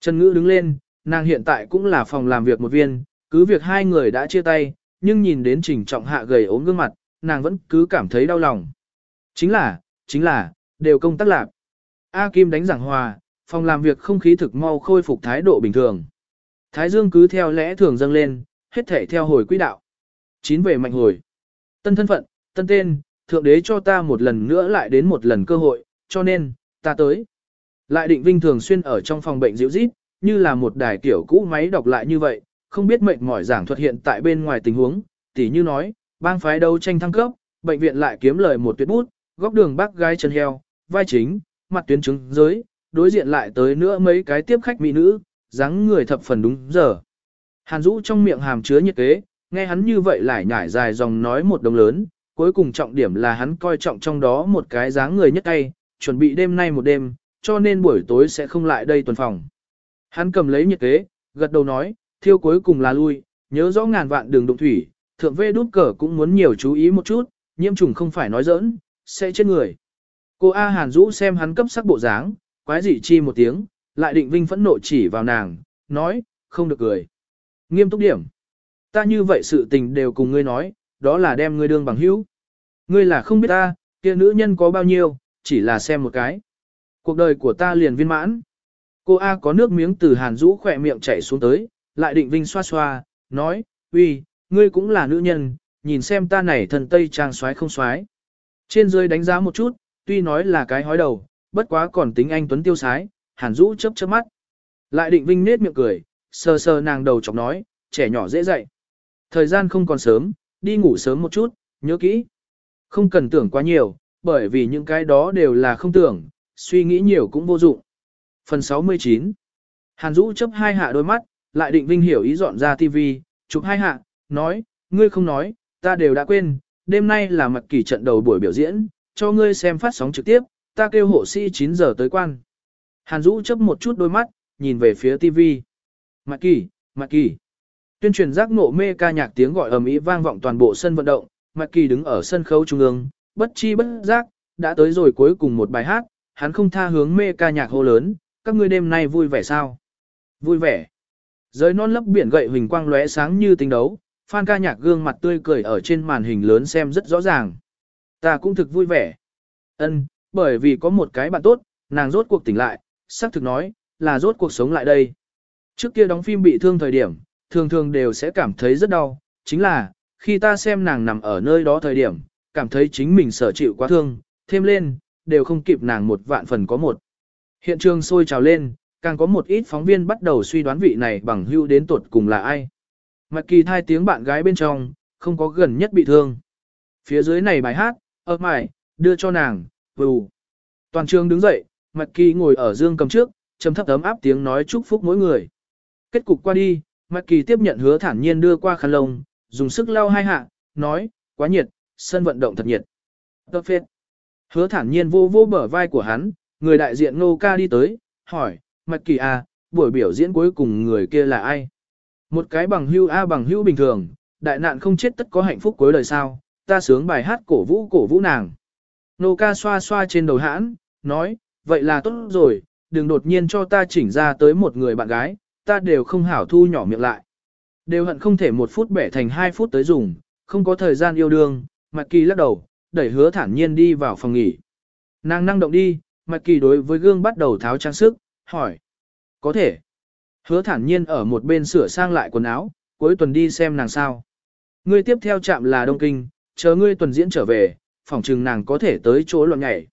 Trần Ngữ đứng lên, nàng hiện tại cũng là phòng làm việc một viên, cứ việc hai người đã chia tay, nhưng nhìn đến trình trọng hạ gầy ốm gương mặt, nàng vẫn cứ cảm thấy đau lòng. Chính là, chính là, đều công tác lạc. A Kim đánh giảng hòa, phòng làm việc không khí thực mau khôi phục thái độ bình thường. Thái Dương cứ theo lẽ thường dâng lên, hết thể theo hồi quỹ đạo. Chín về mạnh hồi. Tân thân phận, tân tên, thượng đế cho ta một lần nữa lại đến một lần cơ hội, cho nên, ta tới. Lại định vinh thường xuyên ở trong phòng bệnh dịu rít, như là một đài kiểu cũ máy đọc lại như vậy, không biết mệnh mỏi giảng thuật hiện tại bên ngoài tình huống, tỉ như nói, bang phái đấu tranh thăng cấp, bệnh viện lại kiếm lời một tuyệt bút, góc đường bác gái chân heo, vai chính, mặt tuyến trứng giới, đối diện lại tới nữa mấy cái tiếp khách mỹ nữ, dáng người thập phần đúng giờ. Hàn Dũ trong miệng hàm chứa nhiệt kế, nghe hắn như vậy lại nhải dài dòng nói một đồng lớn, cuối cùng trọng điểm là hắn coi trọng trong đó một cái dáng người nhất tay, chuẩn bị đêm nay một đêm, cho nên buổi tối sẽ không lại đây tuần phòng. Hắn cầm lấy nhiệt kế, gật đầu nói, thiêu cuối cùng là lui, nhớ rõ ngàn vạn đường đụng thủy, thượng vê đút cờ cũng muốn nhiều chú ý một chút, nhiễm trùng không phải nói giỡn, sẽ chết người. Cô A Hàn Dũ xem hắn cấp sắc bộ dáng, quái dị chi một tiếng, lại định vinh phẫn nộ chỉ vào nàng, nói, không được cười. Nghiêm túc điểm. Ta như vậy sự tình đều cùng ngươi nói, đó là đem ngươi đương bằng hữu. Ngươi là không biết ta, kia nữ nhân có bao nhiêu, chỉ là xem một cái. Cuộc đời của ta liền viên mãn. Cô A có nước miếng từ hàn dũ khỏe miệng chảy xuống tới, lại định vinh xoa xoa, nói, uy, ngươi cũng là nữ nhân, nhìn xem ta này thần tây trang xoái không xoái. Trên dưới đánh giá một chút, tuy nói là cái hói đầu, bất quá còn tính anh tuấn tiêu sái, hàn rũ chớp chớp mắt. Lại định vinh nết miệng cười, sờ sờ nàng đầu chọc nói, trẻ nhỏ dễ dậy, Thời gian không còn sớm, đi ngủ sớm một chút, nhớ kỹ. Không cần tưởng quá nhiều, bởi vì những cái đó đều là không tưởng, suy nghĩ nhiều cũng vô dụng. Phần 69 Hàn Dũ chấp hai hạ đôi mắt, lại định vinh hiểu ý dọn ra TV, chụp hai hạ, nói, ngươi không nói, ta đều đã quên, đêm nay là mặt kỳ trận đầu buổi biểu diễn, cho ngươi xem phát sóng trực tiếp, ta kêu hộ sĩ 9 giờ tới quan. Hàn Dũ chấp một chút đôi mắt, nhìn về phía TV. Mặt Kỳ, mặt Kỳ. Tuyên truyền giác ngộ mê ca nhạc tiếng gọi ầm ĩ vang vọng toàn bộ sân vận động, Mặt Kỳ đứng ở sân khấu trung ương, bất chi bất giác, đã tới rồi cuối cùng một bài hát, hắn không tha hướng mê ca nhạc hô lớn, các ngươi đêm nay vui vẻ sao? Vui vẻ. Giới non lấp biển gậy huỳnh quang lóe sáng như tinh đấu, Phan ca nhạc gương mặt tươi cười ở trên màn hình lớn xem rất rõ ràng. Ta cũng thực vui vẻ. Ân, bởi vì có một cái bạn tốt, nàng rốt cuộc tỉnh lại, xác thực nói, là rốt cuộc sống lại đây. Trước kia đóng phim bị thương thời điểm, thường thường đều sẽ cảm thấy rất đau, chính là, khi ta xem nàng nằm ở nơi đó thời điểm, cảm thấy chính mình sở chịu quá thương, thêm lên, đều không kịp nàng một vạn phần có một. Hiện trường sôi trào lên, càng có một ít phóng viên bắt đầu suy đoán vị này bằng hưu đến tuột cùng là ai. Mạch kỳ thai tiếng bạn gái bên trong, không có gần nhất bị thương. Phía dưới này bài hát, ơ mải, đưa cho nàng, vù. Toàn trường đứng dậy, Mạch kỳ ngồi ở dương cầm trước, trầm thấp ấm áp tiếng nói chúc phúc mỗi người. Kết cục qua đi, Mạch kỳ tiếp nhận hứa thản nhiên đưa qua khăn lông, dùng sức lau hai hạ, nói, quá nhiệt, sân vận động thật nhiệt. Tơ phết. Hứa thản nhiên vô vô bờ vai của hắn, người đại diện ngô ca đi tới, hỏi, Mạch kỳ à, buổi biểu diễn cuối cùng người kia là ai? Một cái bằng hưu A bằng hưu bình thường, đại nạn không chết tất có hạnh phúc cuối đời sao, ta sướng bài hát cổ vũ cổ vũ nàng. Nô ca xoa xoa trên đầu hãn, nói, vậy là tốt rồi, đừng đột nhiên cho ta chỉnh ra tới một người bạn gái, ta đều không hảo thu nhỏ miệng lại. Đều hận không thể một phút bẻ thành hai phút tới dùng, không có thời gian yêu đương, Mạch Kỳ lắc đầu, đẩy hứa thản nhiên đi vào phòng nghỉ. Nàng năng động đi, Mạch Kỳ đối với gương bắt đầu tháo trang sức, hỏi. Có thể. Hứa thản nhiên ở một bên sửa sang lại quần áo, cuối tuần đi xem nàng sao. Ngươi tiếp theo chạm là Đông Kinh, chờ ngươi tuần diễn trở về, phỏng chừng nàng có thể tới chỗ loạn nhảy.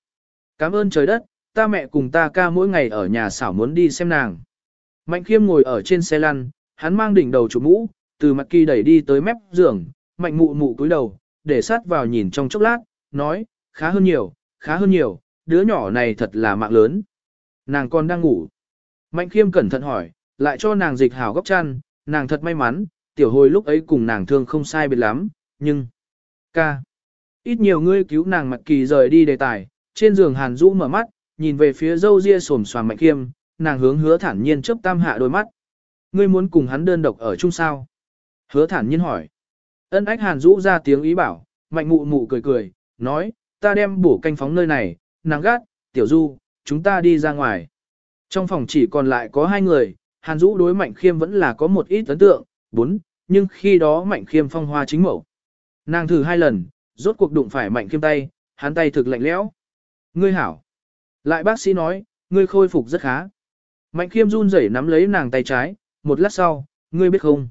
Cảm ơn trời đất, ta mẹ cùng ta ca mỗi ngày ở nhà xảo muốn đi xem nàng. Mạnh khiêm ngồi ở trên xe lăn, hắn mang đỉnh đầu chụp mũ, từ mặt kỳ đẩy đi tới mép giường, mạnh mụ mụ cúi đầu, để sát vào nhìn trong chốc lát, nói, khá hơn nhiều, khá hơn nhiều, đứa nhỏ này thật là mạng lớn. Nàng còn đang ngủ. Mạnh khiêm cẩn thận hỏi, lại cho nàng dịch hảo góc chăn, nàng thật may mắn, tiểu hồi lúc ấy cùng nàng thương không sai biệt lắm, nhưng... Ca. Ít nhiều ngươi cứu nàng mặt kỳ rời đi đề tài, trên giường hàn rũ mở mắt, nhìn về phía dâu ria sồm xoàm mạnh khiêm, nàng hướng hứa thản nhiên chớp tam hạ đôi mắt. Ngươi muốn cùng hắn đơn độc ở chung sao? Hứa thản nhiên hỏi. Ân ách hàn rũ ra tiếng ý bảo, mạnh mụ mụ cười cười, nói, ta đem bổ canh phóng nơi này, nàng gắt, tiểu du, chúng ta đi ra ngoài. Trong phòng chỉ còn lại có hai người, hàn dũ đối mạnh khiêm vẫn là có một ít ấn tượng, bốn, nhưng khi đó mạnh khiêm phong hoa chính mẫu. Nàng thử hai lần, rốt cuộc đụng phải mạnh khiêm tay, hắn tay thực lạnh lẽo. Ngươi hảo. Lại bác sĩ nói, ngươi khôi phục rất khá. Mạnh khiêm run rẩy nắm lấy nàng tay trái, một lát sau, ngươi biết không?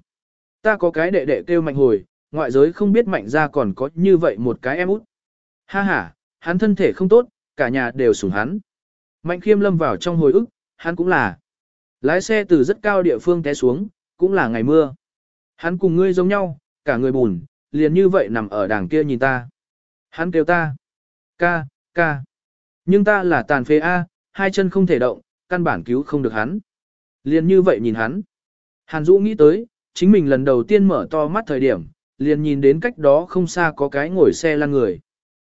Ta có cái đệ đệ kêu mạnh hồi, ngoại giới không biết mạnh ra còn có như vậy một cái em út. Ha ha, hắn thân thể không tốt, cả nhà đều sủng hắn. Mạnh khiêm lâm vào trong hồi ức, hắn cũng là. Lái xe từ rất cao địa phương té xuống, cũng là ngày mưa. Hắn cùng ngươi giống nhau, cả người bùn, liền như vậy nằm ở đàng kia nhìn ta. Hắn kêu ta. Ca, ca. Nhưng ta là tàn phế A, hai chân không thể động, căn bản cứu không được hắn. Liền như vậy nhìn hắn. Hàn Dũ nghĩ tới, chính mình lần đầu tiên mở to mắt thời điểm, liền nhìn đến cách đó không xa có cái ngồi xe lăn người.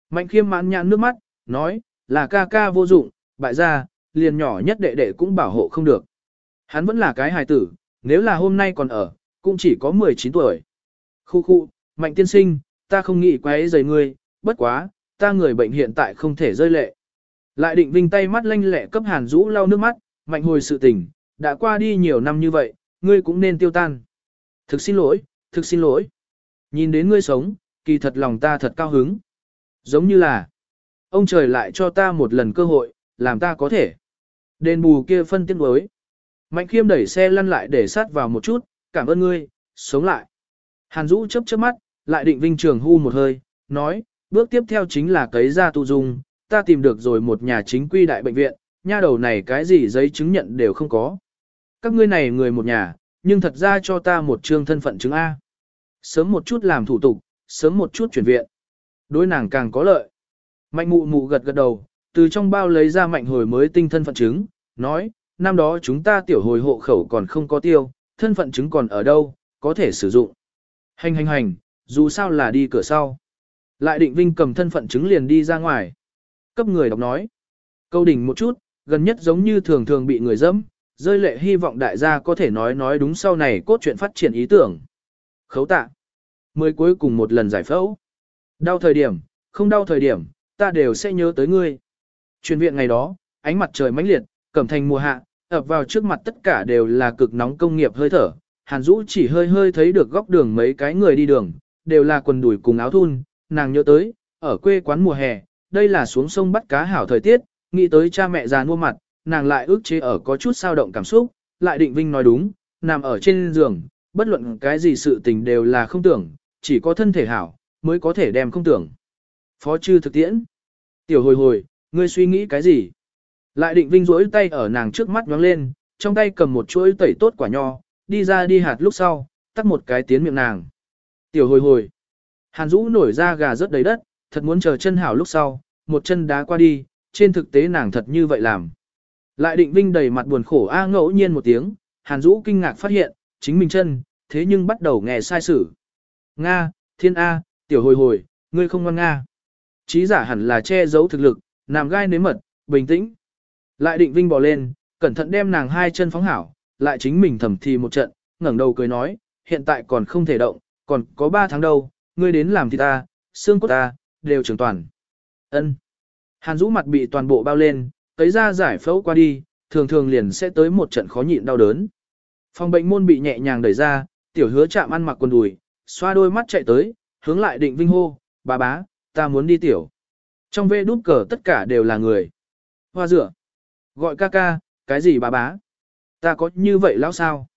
Mạnh khiêm mãn nhãn nước mắt, nói, là ca ca vô dụng, bại ra, liền nhỏ nhất đệ đệ cũng bảo hộ không được. Hắn vẫn là cái hài tử, nếu là hôm nay còn ở, cũng chỉ có 19 tuổi. Khu khu, mạnh tiên sinh, ta không nghĩ quấy rầy ngươi, bất quá, ta người bệnh hiện tại không thể rơi lệ. Lại định vinh tay mắt lanh lẹ cấp hàn rũ lau nước mắt, mạnh hồi sự tình, đã qua đi nhiều năm như vậy, ngươi cũng nên tiêu tan. Thực xin lỗi, thực xin lỗi. Nhìn đến ngươi sống, kỳ thật lòng ta thật cao hứng. Giống như là, ông trời lại cho ta một lần cơ hội, làm ta có thể. Đền bù kia phân tiếng đối. Mạnh khiêm đẩy xe lăn lại để sát vào một chút, cảm ơn ngươi, sống lại. Hàn Dũ chớp chớp mắt, lại định vinh trường hu một hơi, nói, bước tiếp theo chính là cấy ra tu dung, ta tìm được rồi một nhà chính quy đại bệnh viện, nha đầu này cái gì giấy chứng nhận đều không có. Các ngươi này người một nhà, nhưng thật ra cho ta một trương thân phận chứng A. Sớm một chút làm thủ tục, sớm một chút chuyển viện. Đối nàng càng có lợi. Mạnh mụ mụ gật gật đầu, từ trong bao lấy ra mạnh hồi mới tinh thân phận chứng, nói, năm đó chúng ta tiểu hồi hộ khẩu còn không có tiêu, thân phận chứng còn ở đâu, có thể sử dụng. Hành hành hành, dù sao là đi cửa sau. Lại định vinh cầm thân phận chứng liền đi ra ngoài. Cấp người đọc nói. Câu đỉnh một chút, gần nhất giống như thường thường bị người dẫm, rơi lệ hy vọng đại gia có thể nói nói đúng sau này cốt truyện phát triển ý tưởng. Khấu tạ. mới cuối cùng một lần giải phẫu. Đau thời điểm, không đau thời điểm, ta đều sẽ nhớ tới ngươi. Chuyên viện ngày đó, ánh mặt trời mãnh liệt, cẩm thành mùa hạ, ập vào trước mặt tất cả đều là cực nóng công nghiệp hơi thở. Hàn Dũ chỉ hơi hơi thấy được góc đường mấy cái người đi đường, đều là quần đùi cùng áo thun, nàng nhớ tới, ở quê quán mùa hè, đây là xuống sông bắt cá hảo thời tiết, nghĩ tới cha mẹ già mua mặt, nàng lại ước chế ở có chút sao động cảm xúc, lại định vinh nói đúng, nằm ở trên giường, bất luận cái gì sự tình đều là không tưởng, chỉ có thân thể hảo, mới có thể đem không tưởng. Phó chư thực tiễn. Tiểu hồi hồi, ngươi suy nghĩ cái gì? Lại định vinh rỗi tay ở nàng trước mắt nhóng lên, trong tay cầm một chuỗi tẩy tốt quả nho, đi ra đi hạt lúc sau, tắt một cái tiến miệng nàng. Tiểu hồi hồi. Hàn Dũ nổi ra gà rớt đầy đất, thật muốn chờ chân hảo lúc sau, một chân đá qua đi, trên thực tế nàng thật như vậy làm. Lại định vinh đầy mặt buồn khổ a ngẫu nhiên một tiếng, Hàn Dũ kinh ngạc phát hiện, chính mình chân, thế nhưng bắt đầu nghe sai sử. Nga, thiên A, tiểu hồi hồi, ngươi không ngoan Nga. Chí giả hẳn là che giấu thực lực, nằm gai nếm mật, bình tĩnh. Lại định vinh bò lên, cẩn thận đem nàng hai chân phóng hảo, lại chính mình thầm thì một trận, ngẩng đầu cười nói, hiện tại còn không thể động, còn có ba tháng đâu, ngươi đến làm thì ta, xương cốt ta, đều trưởng toàn. ân Hàn Dũ mặt bị toàn bộ bao lên, tới ra giải phẫu qua đi, thường thường liền sẽ tới một trận khó nhịn đau đớn. Phòng bệnh môn bị nhẹ nhàng đẩy ra, tiểu hứa chạm ăn mặc quần đùi, xoa đôi mắt chạy tới, hướng lại định vinh hô, bà bá, ta muốn đi tiểu. Trong vê đút cờ tất cả đều là người. Hoa rửa. Gọi ca ca, cái gì bà bá? Ta có như vậy lão sao?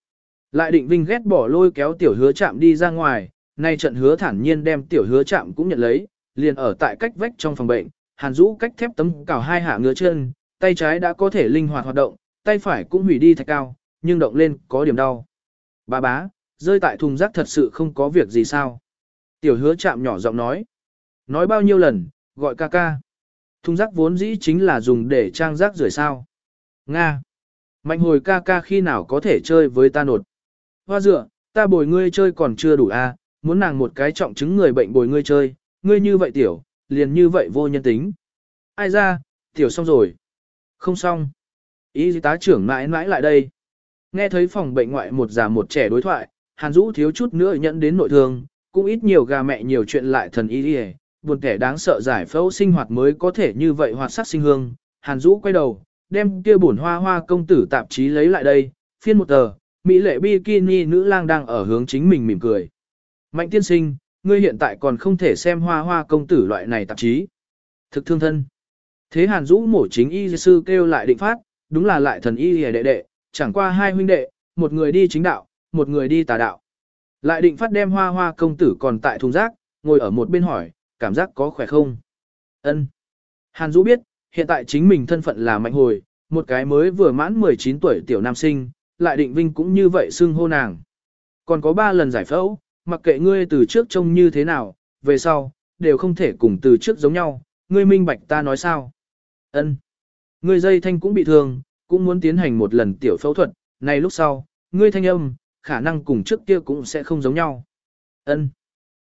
Lại định vinh ghét bỏ lôi kéo tiểu hứa chạm đi ra ngoài, nay trận hứa thản nhiên đem tiểu hứa chạm cũng nhận lấy, liền ở tại cách vách trong phòng bệnh, hàn rũ cách thép tấm cào hai hạ ngứa chân, tay trái đã có thể linh hoạt hoạt động, tay phải cũng hủy đi thạch cao, nhưng động lên có điểm đau. Bà bá, rơi tại thùng rác thật sự không có việc gì sao? Tiểu hứa chạm nhỏ giọng nói. Nói bao nhiêu lần, gọi ca ca. Thùng rác vốn dĩ chính là dùng để trang rác rưởi sao. Nga. Mạnh hồi ca ca khi nào có thể chơi với ta nột. Hoa dựa, ta bồi ngươi chơi còn chưa đủ à, muốn nàng một cái trọng chứng người bệnh bồi ngươi chơi, ngươi như vậy tiểu, liền như vậy vô nhân tính. Ai ra, tiểu xong rồi. Không xong. Ý tá trưởng mãi mãi lại đây. Nghe thấy phòng bệnh ngoại một già một trẻ đối thoại, Hàn Dũ thiếu chút nữa nhận đến nội thương, cũng ít nhiều gà mẹ nhiều chuyện lại thần y đi buồn kẻ đáng sợ giải phẫu sinh hoạt mới có thể như vậy hoạt sắc sinh hương. Hàn Dũ quay đầu, đem kia bổn hoa hoa công tử tạp chí lấy lại đây, phiên một tờ, Mỹ lệ bikini nữ lang đang ở hướng chính mình mỉm cười. Mạnh tiên sinh, ngươi hiện tại còn không thể xem hoa hoa công tử loại này tạp chí. Thực thương thân. Thế Hàn Dũ mổ chính y sư kêu lại định phát, đúng là lại thần y hề đệ đệ, chẳng qua hai huynh đệ, một người đi chính đạo, một người đi tà đạo. Lại định phát đem hoa hoa công tử còn tại thùng rác, ngồi ở một bên hỏi, cảm giác có khỏe không? Ân. Hàn Dũ biết, hiện tại chính mình thân phận là mạnh hồi, một cái mới vừa mãn 19 tuổi tiểu nam sinh, lại định vinh cũng như vậy xưng hô nàng. Còn có ba lần giải phẫu, mặc kệ ngươi từ trước trông như thế nào, về sau, đều không thể cùng từ trước giống nhau, ngươi minh bạch ta nói sao. Ân. Ngươi dây thanh cũng bị thương, cũng muốn tiến hành một lần tiểu phẫu thuật, này lúc sau, ngươi thanh âm, khả năng cùng trước kia cũng sẽ không giống nhau. Ân.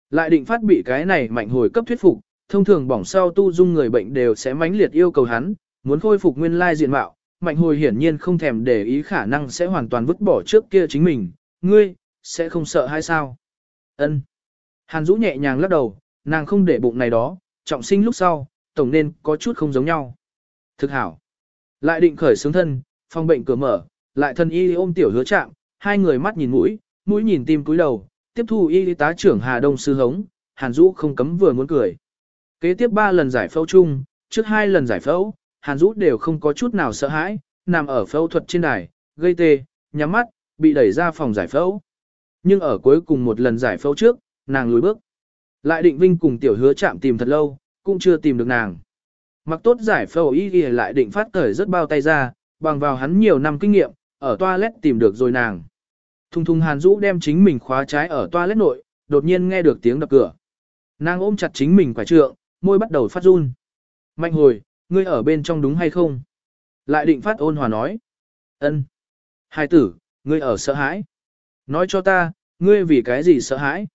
Lại định phát bị cái này mạnh hồi cấp thuyết phục, thông thường bỏng sau tu dung người bệnh đều sẽ mãnh liệt yêu cầu hắn, muốn khôi phục nguyên lai diện mạo, mạnh hồi hiển nhiên không thèm để ý khả năng sẽ hoàn toàn vứt bỏ trước kia chính mình, ngươi, sẽ không sợ hay sao? Ân. Hàn Dũ nhẹ nhàng lắc đầu, nàng không để bụng này đó, trọng sinh lúc sau, tổng nên có chút không giống nhau. Thực hảo. Lại định khởi xướng thân, phòng bệnh cửa mở, lại thân y ôm tiểu hứa chạm, hai người mắt nhìn mũi, mũi nhìn tim cúi đầu, tiếp thu y tá trưởng Hà Đông sư hống, Hàn Dũ không cấm vừa muốn cười. Kế tiếp ba lần giải phẫu chung, trước hai lần giải phẫu, Hàn Dũ đều không có chút nào sợ hãi, nằm ở phẫu thuật trên đài, gây tê, nhắm mắt, bị đẩy ra phòng giải phẫu. Nhưng ở cuối cùng một lần giải phẫu trước, nàng lùi bước. Lại định vinh cùng tiểu hứa chạm tìm thật lâu, cũng chưa tìm được nàng. Mặc tốt giải phẫu y ghi lại định phát cởi rất bao tay ra, bằng vào hắn nhiều năm kinh nghiệm, ở toilet tìm được rồi nàng. Thùng thùng hàn Dũ đem chính mình khóa trái ở toilet nội, đột nhiên nghe được tiếng đập cửa. Nàng ôm chặt chính mình quả trượng, môi bắt đầu phát run. Mạnh hồi, ngươi ở bên trong đúng hay không? Lại định phát ôn hòa nói. ân. Hai tử, ngươi ở sợ hãi. Nói cho ta, ngươi vì cái gì sợ hãi?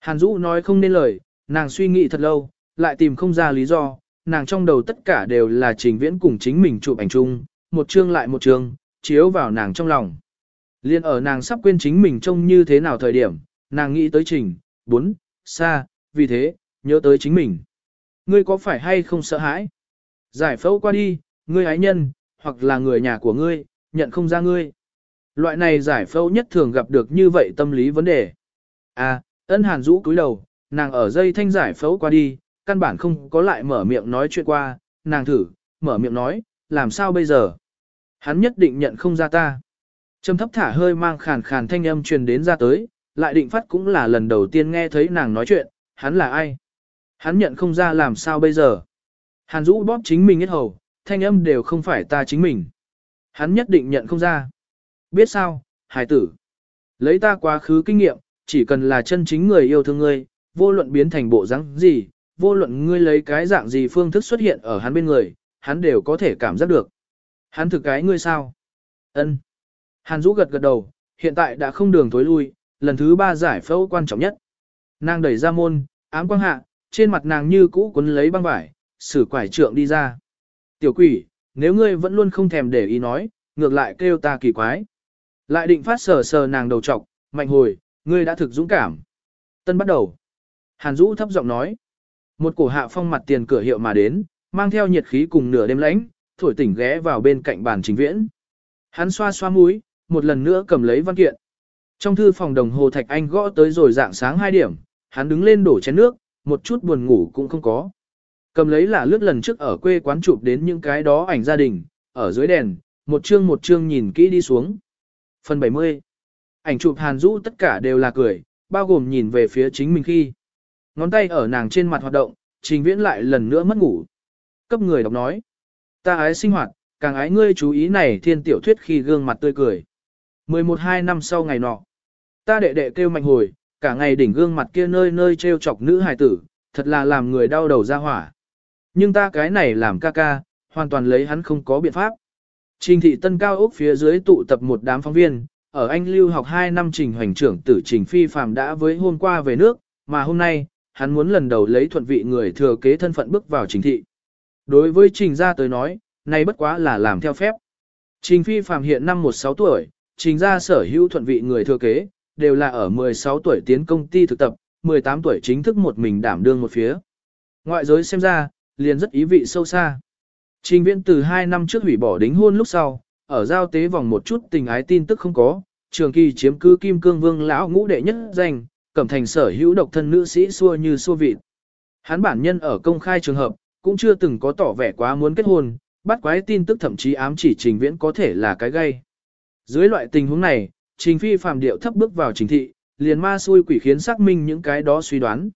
Hàn Dũ nói không nên lời, nàng suy nghĩ thật lâu, lại tìm không ra lý do, nàng trong đầu tất cả đều là trình viễn cùng chính mình chụp ảnh chung, một chương lại một chương, chiếu vào nàng trong lòng. Liên ở nàng sắp quên chính mình trông như thế nào thời điểm, nàng nghĩ tới trình, bốn, xa, vì thế, nhớ tới chính mình. Ngươi có phải hay không sợ hãi? Giải phẫu qua đi, ngươi ái nhân, hoặc là người nhà của ngươi, nhận không ra ngươi. Loại này giải phẫu nhất thường gặp được như vậy tâm lý vấn đề. À, ân hàn rũ cúi đầu, nàng ở dây thanh giải phẫu qua đi, căn bản không có lại mở miệng nói chuyện qua, nàng thử, mở miệng nói, làm sao bây giờ? Hắn nhất định nhận không ra ta. Trầm thấp thả hơi mang khàn khàn thanh âm truyền đến ra tới, lại định phát cũng là lần đầu tiên nghe thấy nàng nói chuyện, hắn là ai? Hắn nhận không ra làm sao bây giờ? Hàn Dũ bóp chính mình hết hầu, thanh âm đều không phải ta chính mình. Hắn nhất định nhận không ra. Biết sao, hải tử. Lấy ta quá khứ kinh nghiệm, chỉ cần là chân chính người yêu thương ngươi, vô luận biến thành bộ dáng gì, vô luận ngươi lấy cái dạng gì phương thức xuất hiện ở hắn bên người, hắn đều có thể cảm giác được. Hắn thực cái ngươi sao? Ân. Hàn Dũ gật gật đầu, hiện tại đã không đường tối lui, lần thứ ba giải phẫu quan trọng nhất. Nàng đẩy ra môn, ám quang hạ, trên mặt nàng như cũ cuốn lấy băng vải, sử quải trượng đi ra. Tiểu quỷ, nếu ngươi vẫn luôn không thèm để ý nói, ngược lại kêu ta kỳ quái. Lại định phát sờ sờ nàng đầu trọc, mạnh hồi, ngươi đã thực dũng cảm. Tân bắt đầu. Hàn Dũ thấp giọng nói. Một cổ hạ phong mặt tiền cửa hiệu mà đến, mang theo nhiệt khí cùng nửa đêm lãnh, thổi tỉnh ghé vào bên cạnh bàn chính viễn. Hắn xoa xoa mũi, một lần nữa cầm lấy văn kiện. Trong thư phòng đồng hồ Thạch Anh gõ tới rồi dạng sáng 2 điểm, hắn đứng lên đổ chén nước, một chút buồn ngủ cũng không có. Cầm lấy là lướt lần trước ở quê quán chụp đến những cái đó ảnh gia đình, ở dưới đèn, một chương một chương nhìn kỹ đi xuống. Phần 70 Ảnh chụp Hàn Dũ tất cả đều là cười, bao gồm nhìn về phía chính mình khi. Ngón tay ở nàng trên mặt hoạt động, trình viễn lại lần nữa mất ngủ. Cấp người đọc nói. Ta ái sinh hoạt, càng ái ngươi chú ý này thiên tiểu thuyết khi gương mặt tươi cười. 11-2 năm sau ngày nọ. Ta đệ đệ kêu mạnh hồi, cả ngày đỉnh gương mặt kia nơi nơi treo chọc nữ hài tử, thật là làm người đau đầu ra hỏa. Nhưng ta cái này làm ca ca, hoàn toàn lấy hắn không có biện pháp. Trình thị tân cao ốc phía dưới tụ tập một đám phóng viên, ở Anh lưu học 2 năm trình hoành trưởng tử trình phi phàm đã với hôm qua về nước, mà hôm nay, hắn muốn lần đầu lấy thuận vị người thừa kế thân phận bước vào trình thị. Đối với trình gia tới nói, nay bất quá là làm theo phép. Trình phi phàm hiện năm 16 tuổi, trình gia sở hữu thuận vị người thừa kế, đều là ở 16 tuổi tiến công ty thực tập, 18 tuổi chính thức một mình đảm đương một phía. Ngoại giới xem ra, liền rất ý vị sâu xa. Trình viễn từ 2 năm trước hủy bỏ đính hôn lúc sau, ở giao tế vòng một chút tình ái tin tức không có, trường kỳ chiếm cứ kim cương vương lão ngũ đệ nhất danh, cẩm thành sở hữu độc thân nữ sĩ xua như xua vịt. Hắn bản nhân ở công khai trường hợp, cũng chưa từng có tỏ vẻ quá muốn kết hôn, bắt quái tin tức thậm chí ám chỉ trình viễn có thể là cái gây. Dưới loại tình huống này, trình phi phàm điệu thấp bước vào trình thị, liền ma xui quỷ khiến xác minh những cái đó suy đoán.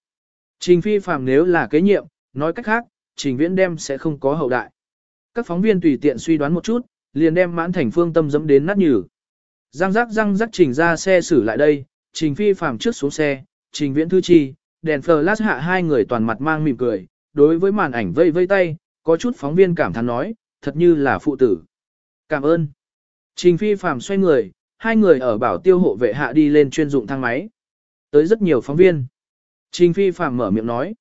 Trình phi phàm nếu là kế nhiệm, nói cách khác, trình viễn đem sẽ không có hậu đại. Các phóng viên tùy tiện suy đoán một chút, liền đem mãn thành phương tâm dẫm đến nát nhừ. Răng rắc răng rắc trình ra xe xử lại đây, trình phi phàm trước xuống xe, trình viễn thư chi, đèn flash hạ hai người toàn mặt mang mỉm cười, đối với màn ảnh vây vây tay, có chút phóng viên cảm thán nói, thật như là phụ tử. Cảm ơn. Trình phi phàm xoay người, hai người ở bảo tiêu hộ vệ hạ đi lên chuyên dụng thang máy. Tới rất nhiều phóng viên. Trình phi phàm mở miệng nói.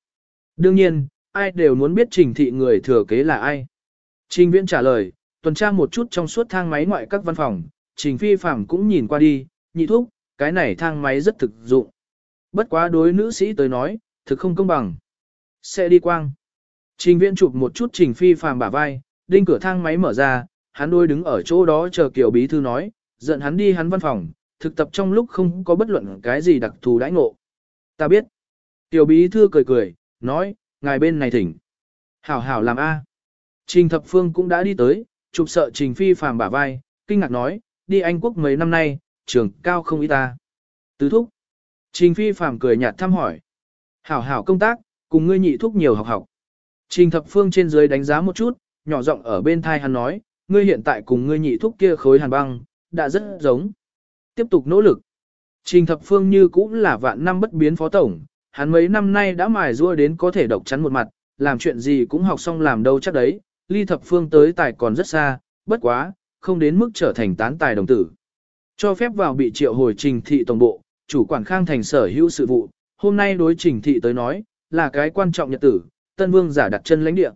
Đương nhiên, ai đều muốn biết trình thị người thừa kế là ai. Trình viễn trả lời, tuần tra một chút trong suốt thang máy ngoại các văn phòng, trình phi phàm cũng nhìn qua đi, nhị thúc, cái này thang máy rất thực dụng. Bất quá đối nữ sĩ tới nói, thực không công bằng. Sẽ đi quang. Trình viễn chụp một chút trình phi phàm bả vai, đinh cửa thang máy mở ra, hắn đôi đứng ở chỗ đó chờ kiểu bí thư nói, giận hắn đi hắn văn phòng, thực tập trong lúc không có bất luận cái gì đặc thù đãi ngộ. Ta biết. Tiểu bí thư cười cười, nói, ngài bên này thỉnh. Hảo hảo làm A. Trình thập phương cũng đã đi tới, chụp sợ trình phi phàm bả vai, kinh ngạc nói, đi Anh quốc mấy năm nay, trường cao không ý ta. Tứ thúc. Trình phi phàm cười nhạt thăm hỏi. Hảo hảo công tác, cùng ngươi nhị thúc nhiều học học. Trình thập phương trên dưới đánh giá một chút, nhỏ giọng ở bên thai hắn nói, ngươi hiện tại cùng ngươi nhị thúc kia khối hàn băng, đã rất giống. Tiếp tục nỗ lực. Trình thập phương như cũng là vạn năm bất biến phó tổng, hắn mấy năm nay đã mài rua đến có thể độc chắn một mặt, làm chuyện gì cũng học xong làm đâu chắc đấy, ly thập phương tới tài còn rất xa, bất quá, không đến mức trở thành tán tài đồng tử. Cho phép vào bị triệu hồi trình thị tổng bộ, chủ quản khang thành sở hữu sự vụ, hôm nay đối trình thị tới nói, là cái quan trọng nhật tử, tân vương giả đặt chân lãnh địa.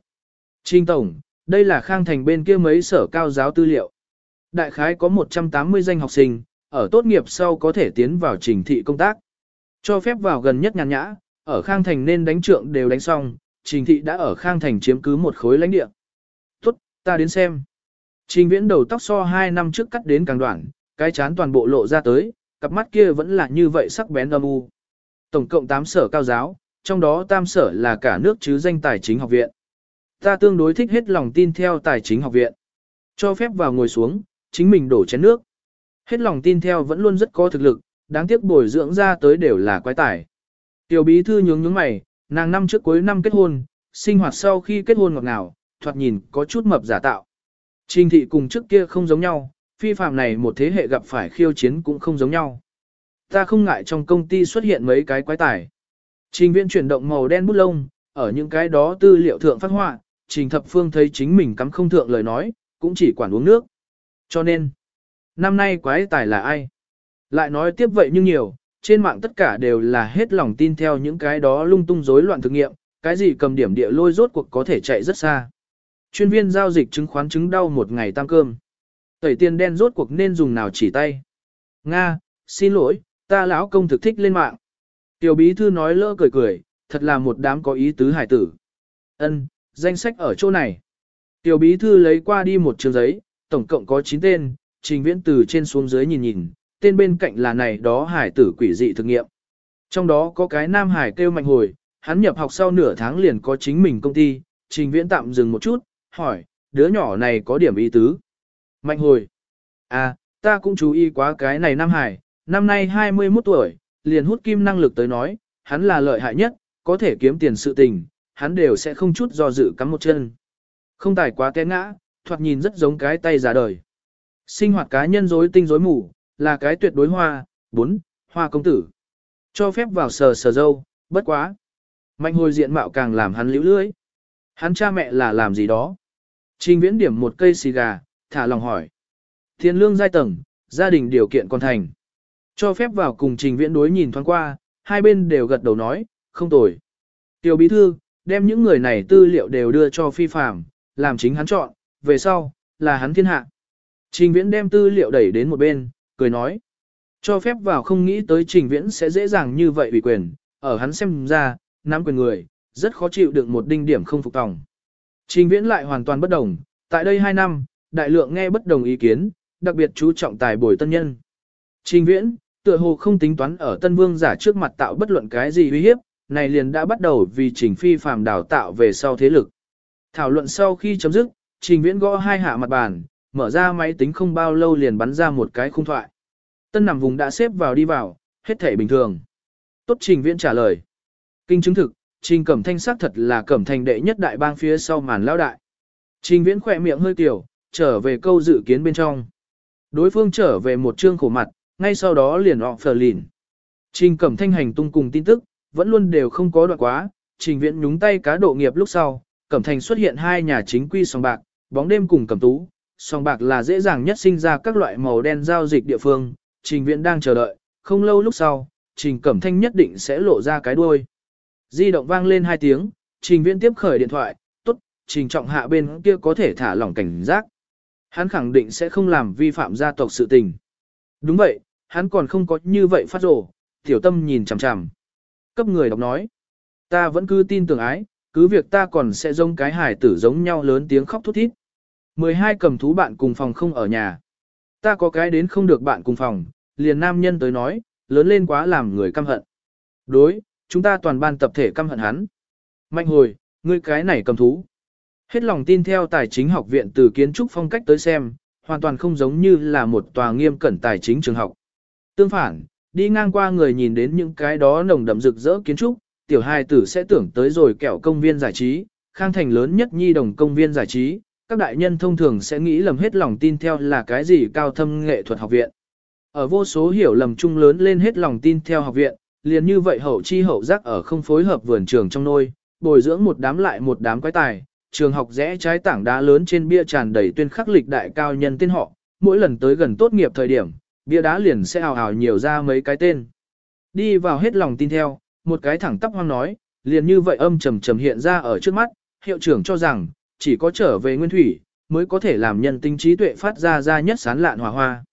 Trình tổng, đây là khang thành bên kia mấy sở cao giáo tư liệu. Đại khái có 180 danh học sinh, ở tốt nghiệp sau có thể tiến vào trình thị công tác. Cho phép vào gần nhất nhàn nhã, ở khang thành nên đánh trượng đều đánh xong, trình thị đã ở khang thành chiếm cứ một khối lãnh địa. Tốt, ta đến xem. Trình viễn đầu tóc so 2 năm trước cắt đến càng đoạn, cái chán toàn bộ lộ ra tới, cặp mắt kia vẫn là như vậy sắc bén âm u. Tổng cộng 8 sở cao giáo, trong đó tam sở là cả nước chứ danh tài chính học viện. Ta tương đối thích hết lòng tin theo tài chính học viện. Cho phép vào ngồi xuống, chính mình đổ chén nước. Hết lòng tin theo vẫn luôn rất có thực lực, đáng tiếc bồi dưỡng ra tới đều là quái tải. Tiểu bí thư nhướng nhướng mày, nàng năm trước cuối năm kết hôn, sinh hoạt sau khi kết hôn ngọt ngào, thoạt nhìn có chút mập giả tạo. Trình thị cùng trước kia không giống nhau, phi phạm này một thế hệ gặp phải khiêu chiến cũng không giống nhau. Ta không ngại trong công ty xuất hiện mấy cái quái tải. Trình viên chuyển động màu đen bút lông, ở những cái đó tư liệu thượng phát họa, trình thập phương thấy chính mình cắm không thượng lời nói, cũng chỉ quản uống nước. Cho nên, năm nay quái tài là ai? Lại nói tiếp vậy nhưng nhiều, trên mạng tất cả đều là hết lòng tin theo những cái đó lung tung rối loạn thực nghiệm, cái gì cầm điểm địa lôi rốt cuộc có thể chạy rất xa. Chuyên viên giao dịch chứng khoán chứng đau một ngày tăng cơm. Tẩy tiền đen rốt cuộc nên dùng nào chỉ tay. Nga, xin lỗi, ta lão công thực thích lên mạng. Tiểu bí thư nói lỡ cười cười, thật là một đám có ý tứ hải tử. Ân, danh sách ở chỗ này. Tiểu bí thư lấy qua đi một trường giấy, tổng cộng có 9 tên, trình viễn từ trên xuống dưới nhìn nhìn, tên bên cạnh là này đó hải tử quỷ dị thực nghiệm. Trong đó có cái nam hải kêu mạnh hồi, hắn nhập học sau nửa tháng liền có chính mình công ty, trình viễn tạm dừng một chút, hỏi, đứa nhỏ này có điểm ý tứ. Mạnh hồi, à, ta cũng chú ý quá cái này nam hải, năm nay 21 tuổi, liền hút kim năng lực tới nói, hắn là lợi hại nhất, có thể kiếm tiền sự tình, hắn đều sẽ không chút do dự cắm một chân. Không tài quá té ngã, thoạt nhìn rất giống cái tay giả đời. Sinh hoạt cá nhân rối tinh rối mù, là cái tuyệt đối hoa, bốn, hoa công tử. Cho phép vào sờ sờ dâu, bất quá. Mạnh hồi diện mạo càng làm hắn liễu lưới. Hắn cha mẹ là làm gì đó. Trình viễn điểm một cây xì gà, thả lòng hỏi. Thiên lương giai tầng, gia đình điều kiện còn thành. Cho phép vào cùng trình viễn đối nhìn thoáng qua, hai bên đều gật đầu nói, không tồi. Tiểu bí thư, đem những người này tư liệu đều đưa cho phi phạm, làm chính hắn chọn, về sau, là hắn thiên hạ. Trình viễn đem tư liệu đẩy đến một bên, cười nói. Cho phép vào không nghĩ tới trình viễn sẽ dễ dàng như vậy ủy quyền, ở hắn xem ra, nắm quyền người, rất khó chịu được một đinh điểm không phục tòng. Trình viễn lại hoàn toàn bất đồng, tại đây 2 năm, đại lượng nghe bất đồng ý kiến, đặc biệt chú trọng tài bồi tân nhân. Trình viễn, tựa hồ không tính toán ở tân vương giả trước mặt tạo bất luận cái gì uy hiếp, này liền đã bắt đầu vì trình phi phàm đào tạo về sau thế lực. Thảo luận sau khi chấm dứt, trình viễn gõ hai hạ mặt bàn, mở ra máy tính không bao lâu liền bắn ra một cái khung thoại. Tân nằm vùng đã xếp vào đi vào, hết thể bình thường. Tốt trình viễn trả lời. Kinh chứng thực, trình cẩm thanh xác thật là cẩm thành đệ nhất đại bang phía sau màn lao đại. Trình viễn khỏe miệng hơi tiểu, trở về câu dự kiến bên trong. Đối phương trở về một chương khổ mặt, ngay sau đó liền họ phờ lìn. Trình cẩm thanh hành tung cùng tin tức, vẫn luôn đều không có đoạn quá, trình viễn nhúng tay cá độ nghiệp lúc sau, cẩm thành xuất hiện hai nhà chính quy sòng bạc, bóng đêm cùng cẩm tú, sòng bạc là dễ dàng nhất sinh ra các loại màu đen giao dịch địa phương, trình viễn đang chờ đợi, không lâu lúc sau, trình cẩm thanh nhất định sẽ lộ ra cái đuôi. Di động vang lên hai tiếng, trình viễn tiếp khởi điện thoại, tốt, trình trọng hạ bên kia có thể thả lỏng cảnh giác. Hắn khẳng định sẽ không làm vi phạm gia tộc sự tình. Đúng vậy, hắn còn không có như vậy phát rổ, tiểu tâm nhìn chằm chằm. Cấp người đọc nói, ta vẫn cứ tin tưởng ái, cứ việc ta còn sẽ giống cái hải tử giống nhau lớn tiếng khóc thút thít. 12 cầm thú bạn cùng phòng không ở nhà. Ta có cái đến không được bạn cùng phòng, liền nam nhân tới nói, lớn lên quá làm người căm hận. Đối, chúng ta toàn ban tập thể căm hận hắn. Mạnh hồi, ngươi cái này cầm thú. Hết lòng tin theo tài chính học viện từ kiến trúc phong cách tới xem, hoàn toàn không giống như là một tòa nghiêm cẩn tài chính trường học. Tương phản, đi ngang qua người nhìn đến những cái đó nồng đậm rực rỡ kiến trúc, tiểu hài tử sẽ tưởng tới rồi kẹo công viên giải trí, khang thành lớn nhất nhi đồng công viên giải trí, các đại nhân thông thường sẽ nghĩ lầm hết lòng tin theo là cái gì cao thâm nghệ thuật học viện. Ở vô số hiểu lầm chung lớn lên hết lòng tin theo học viện, liền như vậy hậu chi hậu giác ở không phối hợp vườn trường trong nôi, bồi dưỡng một đám lại một đám quái tài, trường học rẽ trái tảng đá lớn trên bia tràn đầy tuyên khắc lịch đại cao nhân tên họ, mỗi lần tới gần tốt nghiệp thời điểm, bia đá liền sẽ ào ào nhiều ra mấy cái tên. Đi vào hết lòng tin theo, một cái thẳng tắp hoang nói, liền như vậy âm trầm trầm hiện ra ở trước mắt, hiệu trưởng cho rằng, chỉ có trở về nguyên thủy, mới có thể làm nhân tinh trí tuệ phát ra ra nhất sán lạn hòa hoa.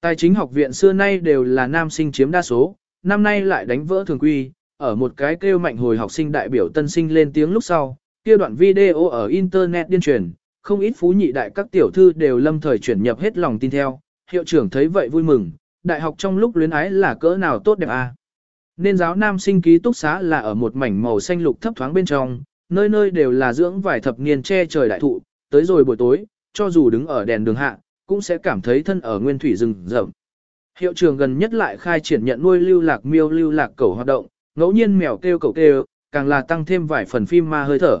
Tài chính học viện xưa nay đều là nam sinh chiếm đa số, năm nay lại đánh vỡ thường quy, ở một cái kêu mạnh hồi học sinh đại biểu tân sinh lên tiếng lúc sau, kia đoạn video ở internet điên truyền, không ít phú nhị đại các tiểu thư đều lâm thời chuyển nhập hết lòng tin theo, hiệu trưởng thấy vậy vui mừng, đại học trong lúc luyến ái là cỡ nào tốt đẹp à. Nên giáo nam sinh ký túc xá là ở một mảnh màu xanh lục thấp thoáng bên trong, nơi nơi đều là dưỡng vài thập niên che trời đại thụ, tới rồi buổi tối, cho dù đứng ở đèn đường hạ, cũng sẽ cảm thấy thân ở nguyên thủy rừng rậm. Hiệu trường gần nhất lại khai triển nhận nuôi lưu lạc miêu lưu lạc cẩu hoạt động, ngẫu nhiên mèo kêu cẩu kêu, càng là tăng thêm vài phần phim ma hơi thở.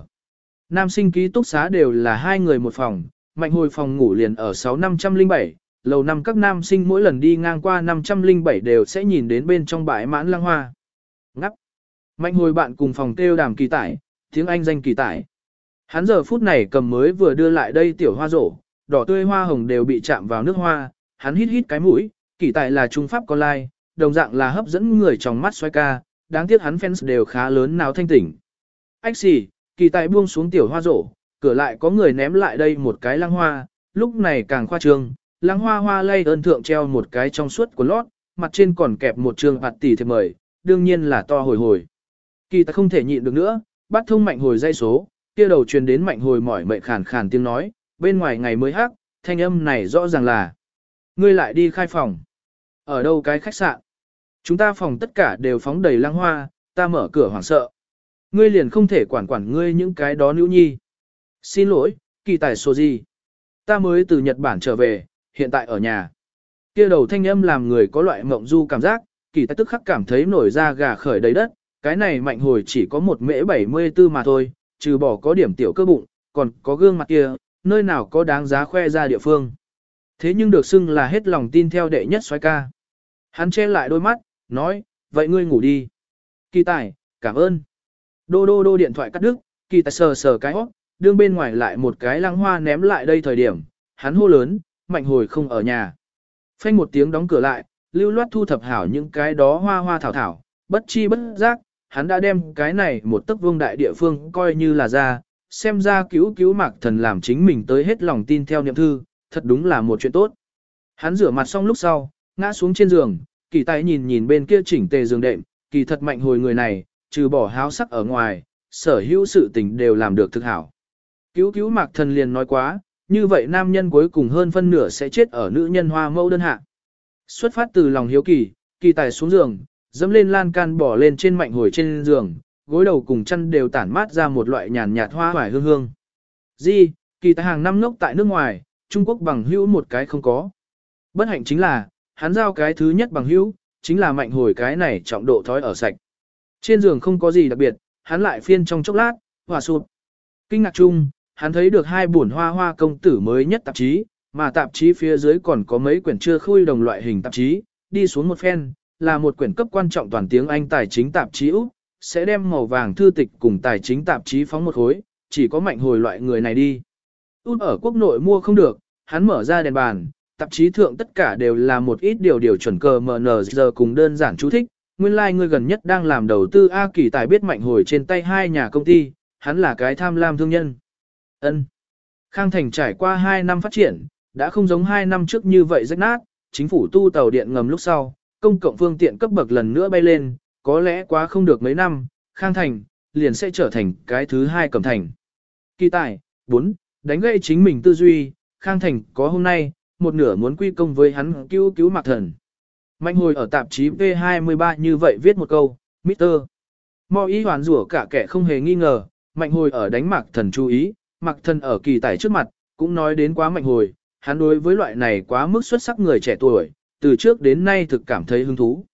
Nam sinh ký túc xá đều là hai người một phòng, mạnh hồi phòng ngủ liền ở 6507, lầu năm các nam sinh mỗi lần đi ngang qua 507 đều sẽ nhìn đến bên trong bãi mãn lăng hoa. Ngắp. Mạnh hồi bạn cùng phòng kêu đàm kỳ tải, tiếng Anh danh kỳ tải. Hắn giờ phút này cầm mới vừa đưa lại đây tiểu hoa rổ, đỏ tươi hoa hồng đều bị chạm vào nước hoa, hắn hít hít cái mũi, kỳ tài là trung pháp con lai, đồng dạng là hấp dẫn người trong mắt xoay ca, đáng tiếc hắn fans đều khá lớn nào thanh tỉnh. Ách xì, kỳ tài buông xuống tiểu hoa rổ, cửa lại có người ném lại đây một cái lăng hoa, lúc này càng khoa trương, lăng hoa hoa lay ơn thượng treo một cái trong suốt của lót, mặt trên còn kẹp một trường hạt tỷ thiệp mời, đương nhiên là to hồi hồi. Kỳ tài không thể nhịn được nữa, bắt thông mạnh hồi dây số, kia đầu truyền đến mạnh hồi mỏi mệt khàn khàn tiếng nói, bên ngoài ngày mới hắc, thanh âm này rõ ràng là. Ngươi lại đi khai phòng. Ở đâu cái khách sạn? Chúng ta phòng tất cả đều phóng đầy lăng hoa, ta mở cửa hoảng sợ. Ngươi liền không thể quản quản ngươi những cái đó nữ nhi. Xin lỗi, kỳ tài số gì? Ta mới từ Nhật Bản trở về, hiện tại ở nhà. Kia đầu thanh âm làm người có loại mộng du cảm giác, kỳ tài tức khắc cảm thấy nổi da gà khởi đầy đất, cái này mạnh hồi chỉ có một mễ 74 mà thôi, trừ bỏ có điểm tiểu cơ bụng, còn có gương mặt kia, nơi nào có đáng giá khoe ra địa phương. Thế nhưng được xưng là hết lòng tin theo đệ nhất xoái ca. Hắn che lại đôi mắt, nói, vậy ngươi ngủ đi. Kỳ tài, cảm ơn. Đô đô đô điện thoại cắt đứt, kỳ tài sờ sờ cái hót, đương bên ngoài lại một cái lăng hoa ném lại đây thời điểm, hắn hô lớn, mạnh hồi không ở nhà. Phanh một tiếng đóng cửa lại, lưu loát thu thập hảo những cái đó hoa hoa thảo thảo, bất chi bất giác, hắn đã đem cái này một tấc vương đại địa phương coi như là ra, xem ra cứu cứu mạc thần làm chính mình tới hết lòng tin theo niệm thư, thật đúng là một chuyện tốt. Hắn rửa mặt xong lúc sau, ngã xuống trên giường, kỳ tay nhìn nhìn bên kia chỉnh tề giường đệm, kỳ thật mạnh hồi người này, trừ bỏ háo sắc ở ngoài, sở hữu sự tình đều làm được thực hảo. Cứu cứu mạc thần liền nói quá, như vậy nam nhân cuối cùng hơn phân nửa sẽ chết ở nữ nhân hoa mẫu đơn hạ. Xuất phát từ lòng hiếu kỳ, kỳ tài xuống giường, dẫm lên lan can bỏ lên trên mạnh hồi trên giường, gối đầu cùng chân đều tản mát ra một loại nhàn nhạt hoa hoài hương hương. Di, kỳ tài hàng năm ngốc tại nước ngoài, Trung Quốc bằng hữu một cái không có. Bất hạnh chính là, hắn giao cái thứ nhất bằng hữu, chính là mạnh hồi cái này trọng độ thói ở sạch. Trên giường không có gì đặc biệt, hắn lại phiên trong chốc lát, hòa sụp. Kinh ngạc chung, hắn thấy được hai buồn hoa hoa công tử mới nhất tạp chí, mà tạp chí phía dưới còn có mấy quyển chưa khui đồng loại hình tạp chí, đi xuống một phen, là một quyển cấp quan trọng toàn tiếng Anh tài chính tạp chí Úc, sẽ đem màu vàng thư tịch cùng tài chính tạp chí phóng một khối, chỉ có mạnh hồi loại người này đi. Út ở quốc nội mua không được, hắn mở ra đèn bàn, tạp chí thượng tất cả đều là một ít điều điều chuẩn cờ giờ cùng đơn giản chú thích. Nguyên lai like người gần nhất đang làm đầu tư A kỳ tài biết mạnh hồi trên tay hai nhà công ty, hắn là cái tham lam thương nhân ân Khang Thành trải qua 2 năm phát triển, đã không giống 2 năm trước như vậy rách nát, chính phủ tu tàu điện ngầm lúc sau, công cộng phương tiện cấp bậc lần nữa bay lên, có lẽ quá không được mấy năm, Khang Thành, liền sẽ trở thành cái thứ hai cầm thành. Kỳ tài, 4, đánh gây chính mình tư duy, Khang Thành có hôm nay, một nửa muốn quy công với hắn cứu cứu mạc thần. Mạnh hồi ở tạp chí V23 như vậy viết một câu, Mr. Mò ý hoàn rủa cả kẻ không hề nghi ngờ, mạnh hồi ở đánh mạc thần chú ý, mạc Thân ở kỳ tài trước mặt, cũng nói đến quá mạnh hồi, hắn đối với loại này quá mức xuất sắc người trẻ tuổi, từ trước đến nay thực cảm thấy hứng thú.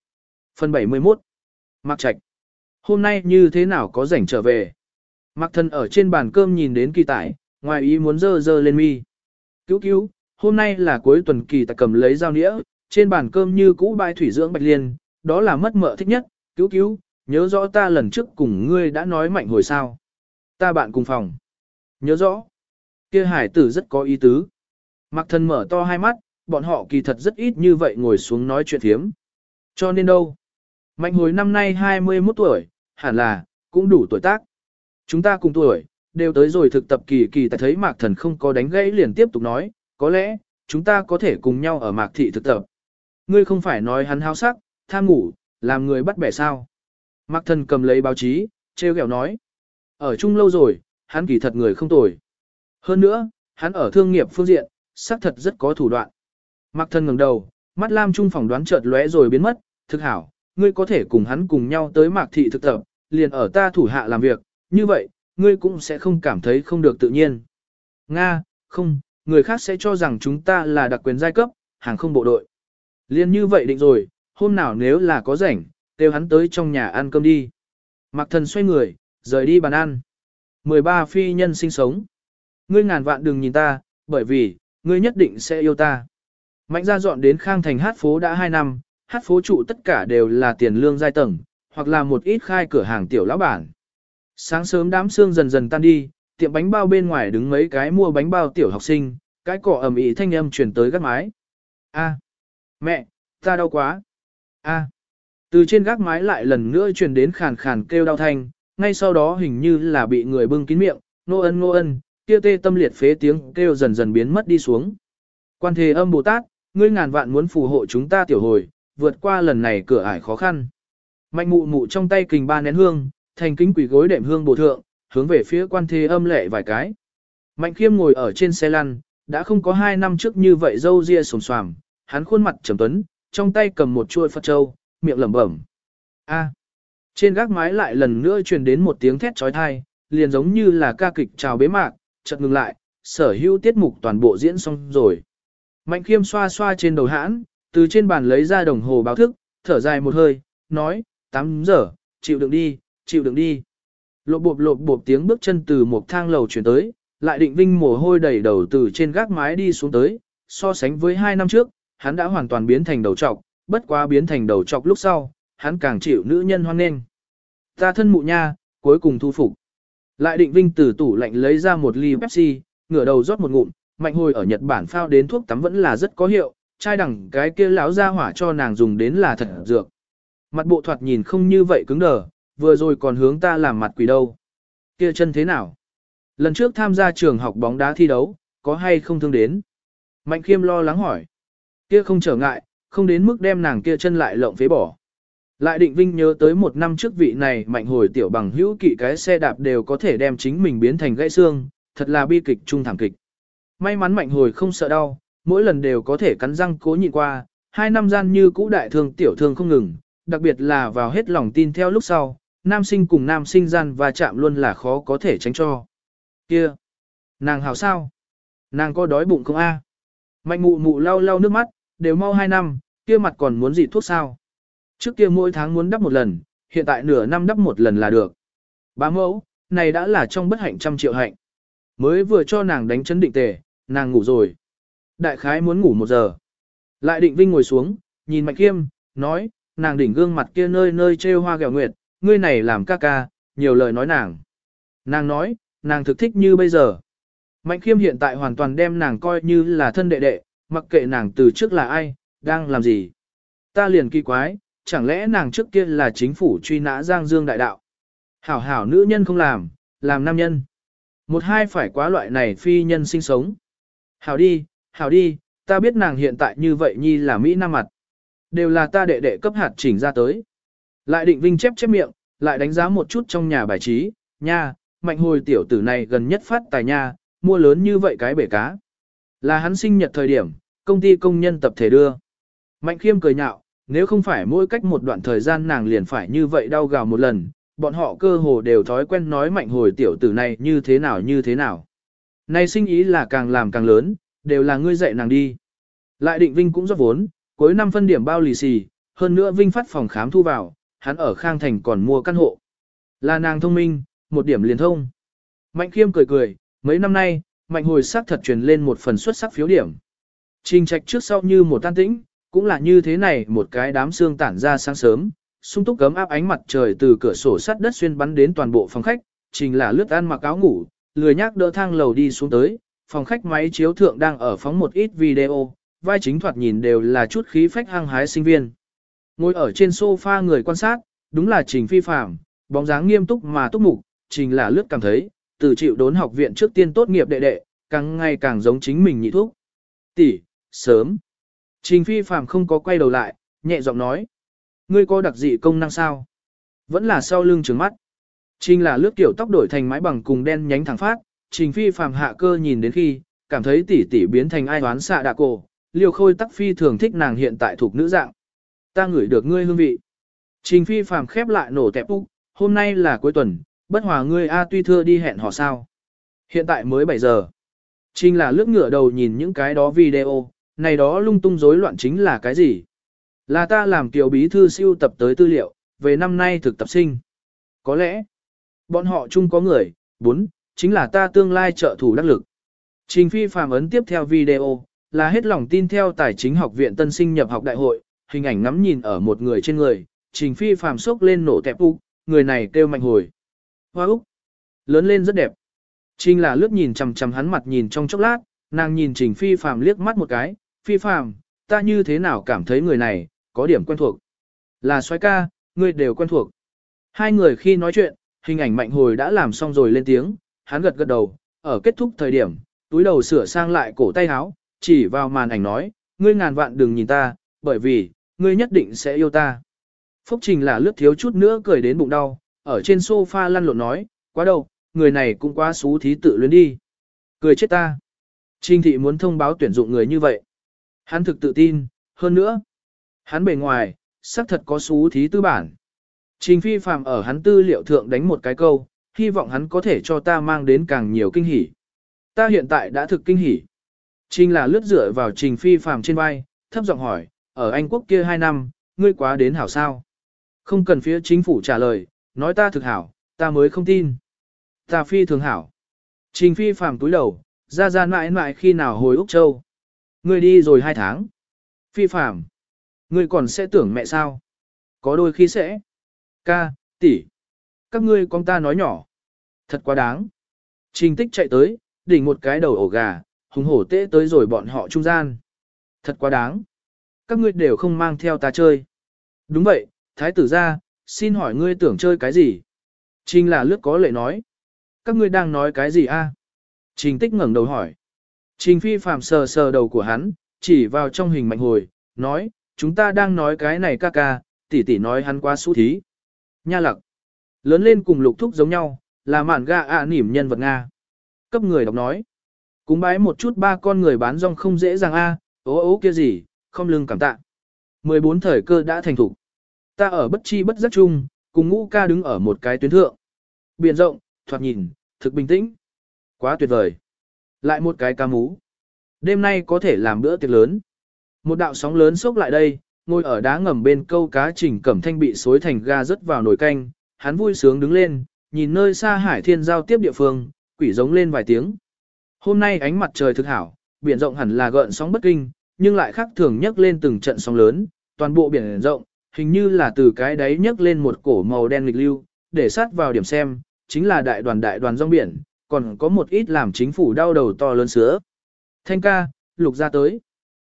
Phần 71 Mạc Trạch hôm nay như thế nào có rảnh trở về. Mạc Thân ở trên bàn cơm nhìn đến kỳ tài, ngoài ý muốn dơ dơ lên mi. Cứu cứu, hôm nay là cuối tuần kỳ tài cầm lấy dao nĩa, trên bàn cơm như cũ bãi thủy dưỡng bạch liên, đó là mất mợ thích nhất, cứu cứu, nhớ rõ ta lần trước cùng ngươi đã nói mạnh hồi sao. Ta bạn cùng phòng. Nhớ rõ. kia hải tử rất có ý tứ. Mạc thần mở to hai mắt, bọn họ kỳ thật rất ít như vậy ngồi xuống nói chuyện thiếm. Cho nên đâu? Mạnh hồi năm nay 21 tuổi, hẳn là, cũng đủ tuổi tác. Chúng ta cùng tuổi, đều tới rồi thực tập kỳ kỳ ta thấy mạc thần không có đánh gãy liền tiếp tục nói, có lẽ, chúng ta có thể cùng nhau ở mạc thị thực tập. Ngươi không phải nói hắn háo sắc, tham ngủ, làm người bắt bẻ sao. Mạc thần cầm lấy báo chí, treo kẹo nói. Ở chung lâu rồi, hắn kỳ thật người không tồi. Hơn nữa, hắn ở thương nghiệp phương diện, xác thật rất có thủ đoạn. Mặc thân ngẩng đầu, mắt lam trung phỏng đoán chợt lóe rồi biến mất, thực hảo, ngươi có thể cùng hắn cùng nhau tới mạc thị thực tập, liền ở ta thủ hạ làm việc, như vậy, ngươi cũng sẽ không cảm thấy không được tự nhiên. Nga, không, người khác sẽ cho rằng chúng ta là đặc quyền giai cấp, hàng không bộ đội. Liên như vậy định rồi, hôm nào nếu là có rảnh, kêu hắn tới trong nhà ăn cơm đi. Mạc thần xoay người, rời đi bàn ăn. 13 phi nhân sinh sống. Ngươi ngàn vạn đừng nhìn ta, bởi vì, ngươi nhất định sẽ yêu ta. Mạnh ra dọn đến Khang Thành hát phố đã 2 năm, hát phố trụ tất cả đều là tiền lương giai tầng, hoặc là một ít khai cửa hàng tiểu lão bản. Sáng sớm đám sương dần dần tan đi, tiệm bánh bao bên ngoài đứng mấy cái mua bánh bao tiểu học sinh, cái cỏ ẩm ý thanh âm truyền tới gác mái. A, mẹ, ta đau quá. A, từ trên gác mái lại lần nữa truyền đến khàn khàn kêu đau thanh, ngay sau đó hình như là bị người bưng kín miệng, nô ân nô ân, kia tê tâm liệt phế tiếng kêu dần dần biến mất đi xuống. Quan thề âm Bồ Tát, ngươi ngàn vạn muốn phù hộ chúng ta tiểu hồi, vượt qua lần này cửa ải khó khăn. Mạnh mụ mụ trong tay kình ba nén hương, thành kính quỷ gối đệm hương bổ thượng, hướng về phía quan thế âm lệ vài cái. Mạnh khiêm ngồi ở trên xe lăn, đã không có hai năm trước như vậy dâu ria sồm xoàm, hắn khuôn mặt trầm tuấn, trong tay cầm một chuôi Phật Châu, miệng lẩm bẩm. A. Trên gác mái lại lần nữa truyền đến một tiếng thét trói thai, liền giống như là ca kịch chào bế mạc, chợt ngừng lại, sở hữu tiết mục toàn bộ diễn xong rồi. Mạnh khiêm xoa xoa trên đầu hãn, từ trên bàn lấy ra đồng hồ báo thức, thở dài một hơi, nói, 8 giờ, chịu đựng đi, chịu đựng đi. Lộp bộp lộp bộp tiếng bước chân từ một thang lầu chuyển tới, lại định vinh mồ hôi đầy đầu từ trên gác mái đi xuống tới, so sánh với hai năm trước, hắn đã hoàn toàn biến thành đầu trọc, bất quá biến thành đầu trọc lúc sau, hắn càng chịu nữ nhân hoan nghênh. Ta thân mụ nha, cuối cùng thu phục. Lại định vinh từ tủ lạnh lấy ra một ly Pepsi, ngửa đầu rót một ngụm, mạnh hồi ở Nhật Bản phao đến thuốc tắm vẫn là rất có hiệu, chai đẳng cái kia lão ra hỏa cho nàng dùng đến là thật dược. Mặt bộ thoạt nhìn không như vậy cứng đờ, vừa rồi còn hướng ta làm mặt quỷ đâu. Kia chân thế nào? Lần trước tham gia trường học bóng đá thi đấu, có hay không thương đến? Mạnh khiêm lo lắng hỏi. Kia không trở ngại, không đến mức đem nàng kia chân lại lộng phế bỏ. Lại định vinh nhớ tới một năm trước vị này mạnh hồi tiểu bằng hữu kỵ cái xe đạp đều có thể đem chính mình biến thành gãy xương, thật là bi kịch trung thảm kịch. May mắn mạnh hồi không sợ đau, mỗi lần đều có thể cắn răng cố nhịn qua, hai năm gian như cũ đại thương tiểu thương không ngừng, đặc biệt là vào hết lòng tin theo lúc sau, nam sinh cùng nam sinh gian và chạm luôn là khó có thể tránh cho. Kia! Nàng hào sao? Nàng có đói bụng không a? Mạnh mụ mụ lau lau nước mắt, đều mau hai năm, kia mặt còn muốn gì thuốc sao? Trước kia mỗi tháng muốn đắp một lần, hiện tại nửa năm đắp một lần là được. Bá mẫu, này đã là trong bất hạnh trăm triệu hạnh. Mới vừa cho nàng đánh chấn định tề, nàng ngủ rồi. Đại khái muốn ngủ một giờ. Lại định vinh ngồi xuống, nhìn mạnh kiêm, nói, nàng đỉnh gương mặt kia nơi nơi trêu hoa gẹo nguyệt, ngươi này làm ca ca, nhiều lời nói nàng. Nàng nói, nàng thực thích như bây giờ. Mạnh khiêm hiện tại hoàn toàn đem nàng coi như là thân đệ đệ, mặc kệ nàng từ trước là ai, đang làm gì. Ta liền kỳ quái, chẳng lẽ nàng trước kia là chính phủ truy nã Giang Dương đại đạo. Hảo hảo nữ nhân không làm, làm nam nhân. Một hai phải quá loại này phi nhân sinh sống. Hảo đi, hảo đi, ta biết nàng hiện tại như vậy nhi là Mỹ Nam mặt. Đều là ta đệ đệ cấp hạt chỉnh ra tới. Lại định vinh chép chép miệng, lại đánh giá một chút trong nhà bài trí, nha, mạnh hồi tiểu tử này gần nhất phát tài nha, mua lớn như vậy cái bể cá. Là hắn sinh nhật thời điểm, công ty công nhân tập thể đưa. Mạnh khiêm cười nhạo, nếu không phải mỗi cách một đoạn thời gian nàng liền phải như vậy đau gào một lần, bọn họ cơ hồ đều thói quen nói mạnh hồi tiểu tử này như thế nào như thế nào. Này sinh ý là càng làm càng lớn, đều là ngươi dạy nàng đi. Lại định Vinh cũng rót vốn, cuối năm phân điểm bao lì xì, hơn nữa Vinh phát phòng khám thu vào, hắn ở Khang Thành còn mua căn hộ. Là nàng thông minh, một điểm liền thông. Mạnh khiêm cười cười, mấy năm nay, mạnh hồi sắc thật truyền lên một phần xuất sắc phiếu điểm. Trình trạch trước sau như một tan tĩnh, cũng là như thế này một cái đám xương tản ra sáng sớm, sung túc cấm áp ánh mặt trời từ cửa sổ sắt đất xuyên bắn đến toàn bộ phòng khách, trình là lướt ăn mặc áo ngủ, lười nhác đỡ thang lầu đi xuống tới, phòng khách máy chiếu thượng đang ở phóng một ít video, vai chính thoạt nhìn đều là chút khí phách hăng hái sinh viên. Ngồi ở trên sofa người quan sát, đúng là trình phi phạm, bóng dáng nghiêm túc mà túc mục, trình là lướt cảm thấy, từ chịu đốn học viện trước tiên tốt nghiệp đệ đệ, càng ngày càng giống chính mình nhị thúc. Tỷ, sớm. Trình phi Phàm không có quay đầu lại, nhẹ giọng nói. Ngươi có đặc dị công năng sao? Vẫn là sau lưng trứng mắt. Trình là lướt kiểu tóc đổi thành mái bằng cùng đen nhánh thẳng phát, trình phi phàm hạ cơ nhìn đến khi, cảm thấy tỷ tỷ biến thành ai đoán xạ đạ cổ, liều khôi tắc phi thường thích nàng hiện tại thuộc nữ dạng. Ta ngửi được ngươi hương vị. Trình phi phàm khép lại nổ tẹp úc, hôm nay là cuối tuần, bất hòa ngươi A tuy thưa đi hẹn họ sao. Hiện tại mới 7 giờ. Trình là lướt ngửa đầu nhìn những cái đó video, này đó lung tung rối loạn chính là cái gì? Là ta làm tiểu bí thư siêu tập tới tư liệu, về năm nay thực tập sinh. Có lẽ, bọn họ chung có người, bốn, chính là ta tương lai trợ thủ đắc lực. Trình phi phàm ấn tiếp theo video, là hết lòng tin theo tài chính học viện tân sinh nhập học đại hội, hình ảnh ngắm nhìn ở một người trên người, trình phi phàm sốc lên nổ tẹp úc, người này kêu mạnh hồi. Hoa úc, lớn lên rất đẹp. Trình là lướt nhìn chằm chằm hắn mặt nhìn trong chốc lát, nàng nhìn trình phi phàm liếc mắt một cái, phi phàm, ta như thế nào cảm thấy người này, có điểm quen thuộc. Là xoái ca, ngươi đều quen thuộc. Hai người khi nói chuyện, hình ảnh mạnh hồi đã làm xong rồi lên tiếng, hắn gật gật đầu, ở kết thúc thời điểm, túi đầu sửa sang lại cổ tay áo, chỉ vào màn ảnh nói, ngươi ngàn vạn đừng nhìn ta, bởi vì, ngươi nhất định sẽ yêu ta. Phúc Trình là lướt thiếu chút nữa cười đến bụng đau, ở trên sofa lăn lộn nói, quá đâu, người này cũng quá xú thí tự luyến đi. Cười chết ta. Trình thị muốn thông báo tuyển dụng người như vậy. Hắn thực tự tin, hơn nữa. Hắn bề ngoài, xác thật có xú thí tư bản. Trình phi phạm ở hắn tư liệu thượng đánh một cái câu, hy vọng hắn có thể cho ta mang đến càng nhiều kinh hỉ. Ta hiện tại đã thực kinh hỉ. Trình là lướt dựa vào trình phi phạm trên vai, thấp giọng hỏi, ở Anh quốc kia 2 năm, ngươi quá đến hảo sao? Không cần phía chính phủ trả lời, nói ta thực hảo, ta mới không tin. Ta phi thường hảo. Trình phi phạm túi đầu, ra ra mãi mãi khi nào hồi Úc Châu. Ngươi đi rồi hai tháng. Phi phạm. Ngươi còn sẽ tưởng mẹ sao? Có đôi khi sẽ. Ca, tỷ, Các ngươi con ta nói nhỏ. Thật quá đáng. Trình tích chạy tới, đỉnh một cái đầu ổ gà, hùng hổ tễ tới rồi bọn họ trung gian. Thật quá đáng. Các ngươi đều không mang theo ta chơi. Đúng vậy, thái tử ra, xin hỏi ngươi tưởng chơi cái gì? Trình là lướt có lệ nói. Các ngươi đang nói cái gì a? Trình tích ngẩng đầu hỏi. Trình phi phạm sờ sờ đầu của hắn, chỉ vào trong hình mạnh hồi, nói, chúng ta đang nói cái này ca ca, tỷ tỷ nói hắn quá xú thí. Nha lặc. Lớn lên cùng lục thúc giống nhau, là mạn ga ạ nỉm nhân vật Nga. Cấp người đọc nói. Cúng bái một chút ba con người bán rong không dễ dàng a, à, ố ố kia gì, không lưng cảm tạ. 14 thời cơ đã thành thủ. Ta ở bất chi bất giác chung, cùng ngũ ca đứng ở một cái tuyến thượng. Biển rộng, thoạt nhìn, thực bình tĩnh. Quá tuyệt vời. Lại một cái ca mú. Đêm nay có thể làm bữa tiệc lớn. Một đạo sóng lớn xốc lại đây, ngồi ở đá ngầm bên câu cá trình cẩm thanh bị xối thành ga rớt vào nồi canh, hắn vui sướng đứng lên, nhìn nơi xa hải thiên giao tiếp địa phương, quỷ giống lên vài tiếng. Hôm nay ánh mặt trời thực hảo, biển rộng hẳn là gợn sóng bất kinh, nhưng lại khác thường nhấc lên từng trận sóng lớn, toàn bộ biển rộng, hình như là từ cái đáy nhấc lên một cổ màu đen nghịch lưu, để sát vào điểm xem, chính là đại đoàn đại đoàn rong biển, còn có một ít làm chính phủ đau đầu to lớn sữa. Thanh ca, lục ra tới.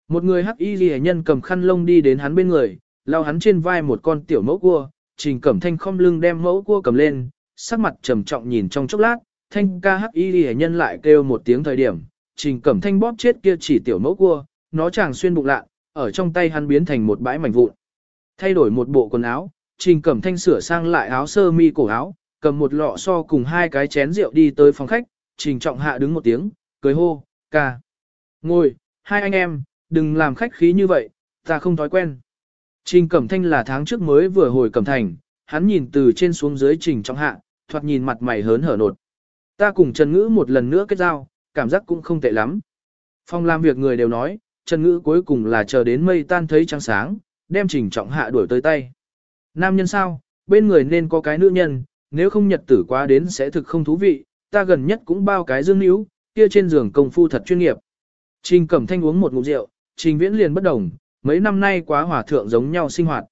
Một người hắc y ghi nhân cầm khăn lông đi đến hắn bên người, lao hắn trên vai một con tiểu mẫu cua, trình cẩm thanh không lưng đem mẫu cua cầm lên, sắc mặt trầm trọng nhìn trong chốc lát, thanh ca hắc y ghi nhân lại kêu một tiếng thời điểm, trình cẩm thanh bóp chết kia chỉ tiểu mẫu cua, nó chàng xuyên bụng lạ, ở trong tay hắn biến thành một bãi mảnh vụn. Thay đổi một bộ quần áo, trình cẩm thanh sửa sang lại áo sơ mi cổ áo, cầm một lọ so cùng hai cái chén rượu đi tới phòng khách, trình trọng hạ đứng một tiếng, cười hô, ca. Ngồi, hai anh em, đừng làm khách khí như vậy, ta không thói quen. Trình Cẩm Thanh là tháng trước mới vừa hồi Cẩm Thành, hắn nhìn từ trên xuống dưới Trình Trọng Hạ, thoạt nhìn mặt mày hớn hở nột. Ta cùng Trần Ngữ một lần nữa kết giao, cảm giác cũng không tệ lắm. Phong làm việc người đều nói, Trần Ngữ cuối cùng là chờ đến mây tan thấy trăng sáng, đem Trình Trọng Hạ đuổi tới tay. Nam nhân sao, bên người nên có cái nữ nhân, nếu không nhật tử quá đến sẽ thực không thú vị, ta gần nhất cũng bao cái dương níu, kia trên giường công phu thật chuyên nghiệp. Trình Cẩm Thanh uống một ngụm rượu, Trình Viễn liền bất đồng, mấy năm nay quá hòa thượng giống nhau sinh hoạt.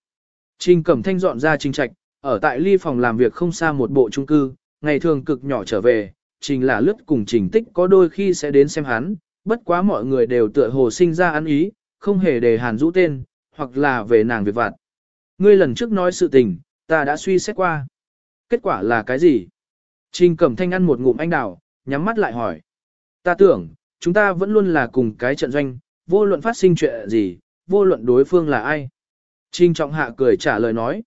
Trình Cẩm Thanh dọn ra trình trạch, ở tại ly phòng làm việc không xa một bộ chung cư, ngày thường cực nhỏ trở về, Trình là lướt cùng Trình Tích có đôi khi sẽ đến xem hắn, bất quá mọi người đều tựa hồ sinh ra ăn ý, không hề đề hàn rũ tên, hoặc là về nàng việc vặt. Ngươi lần trước nói sự tình, ta đã suy xét qua. Kết quả là cái gì? Trình Cẩm Thanh ăn một ngụm anh đào, nhắm mắt lại hỏi. Ta tưởng, chúng ta vẫn luôn là cùng cái trận doanh, vô luận phát sinh chuyện gì, vô luận đối phương là ai. Trình Trọng Hạ cười trả lời nói.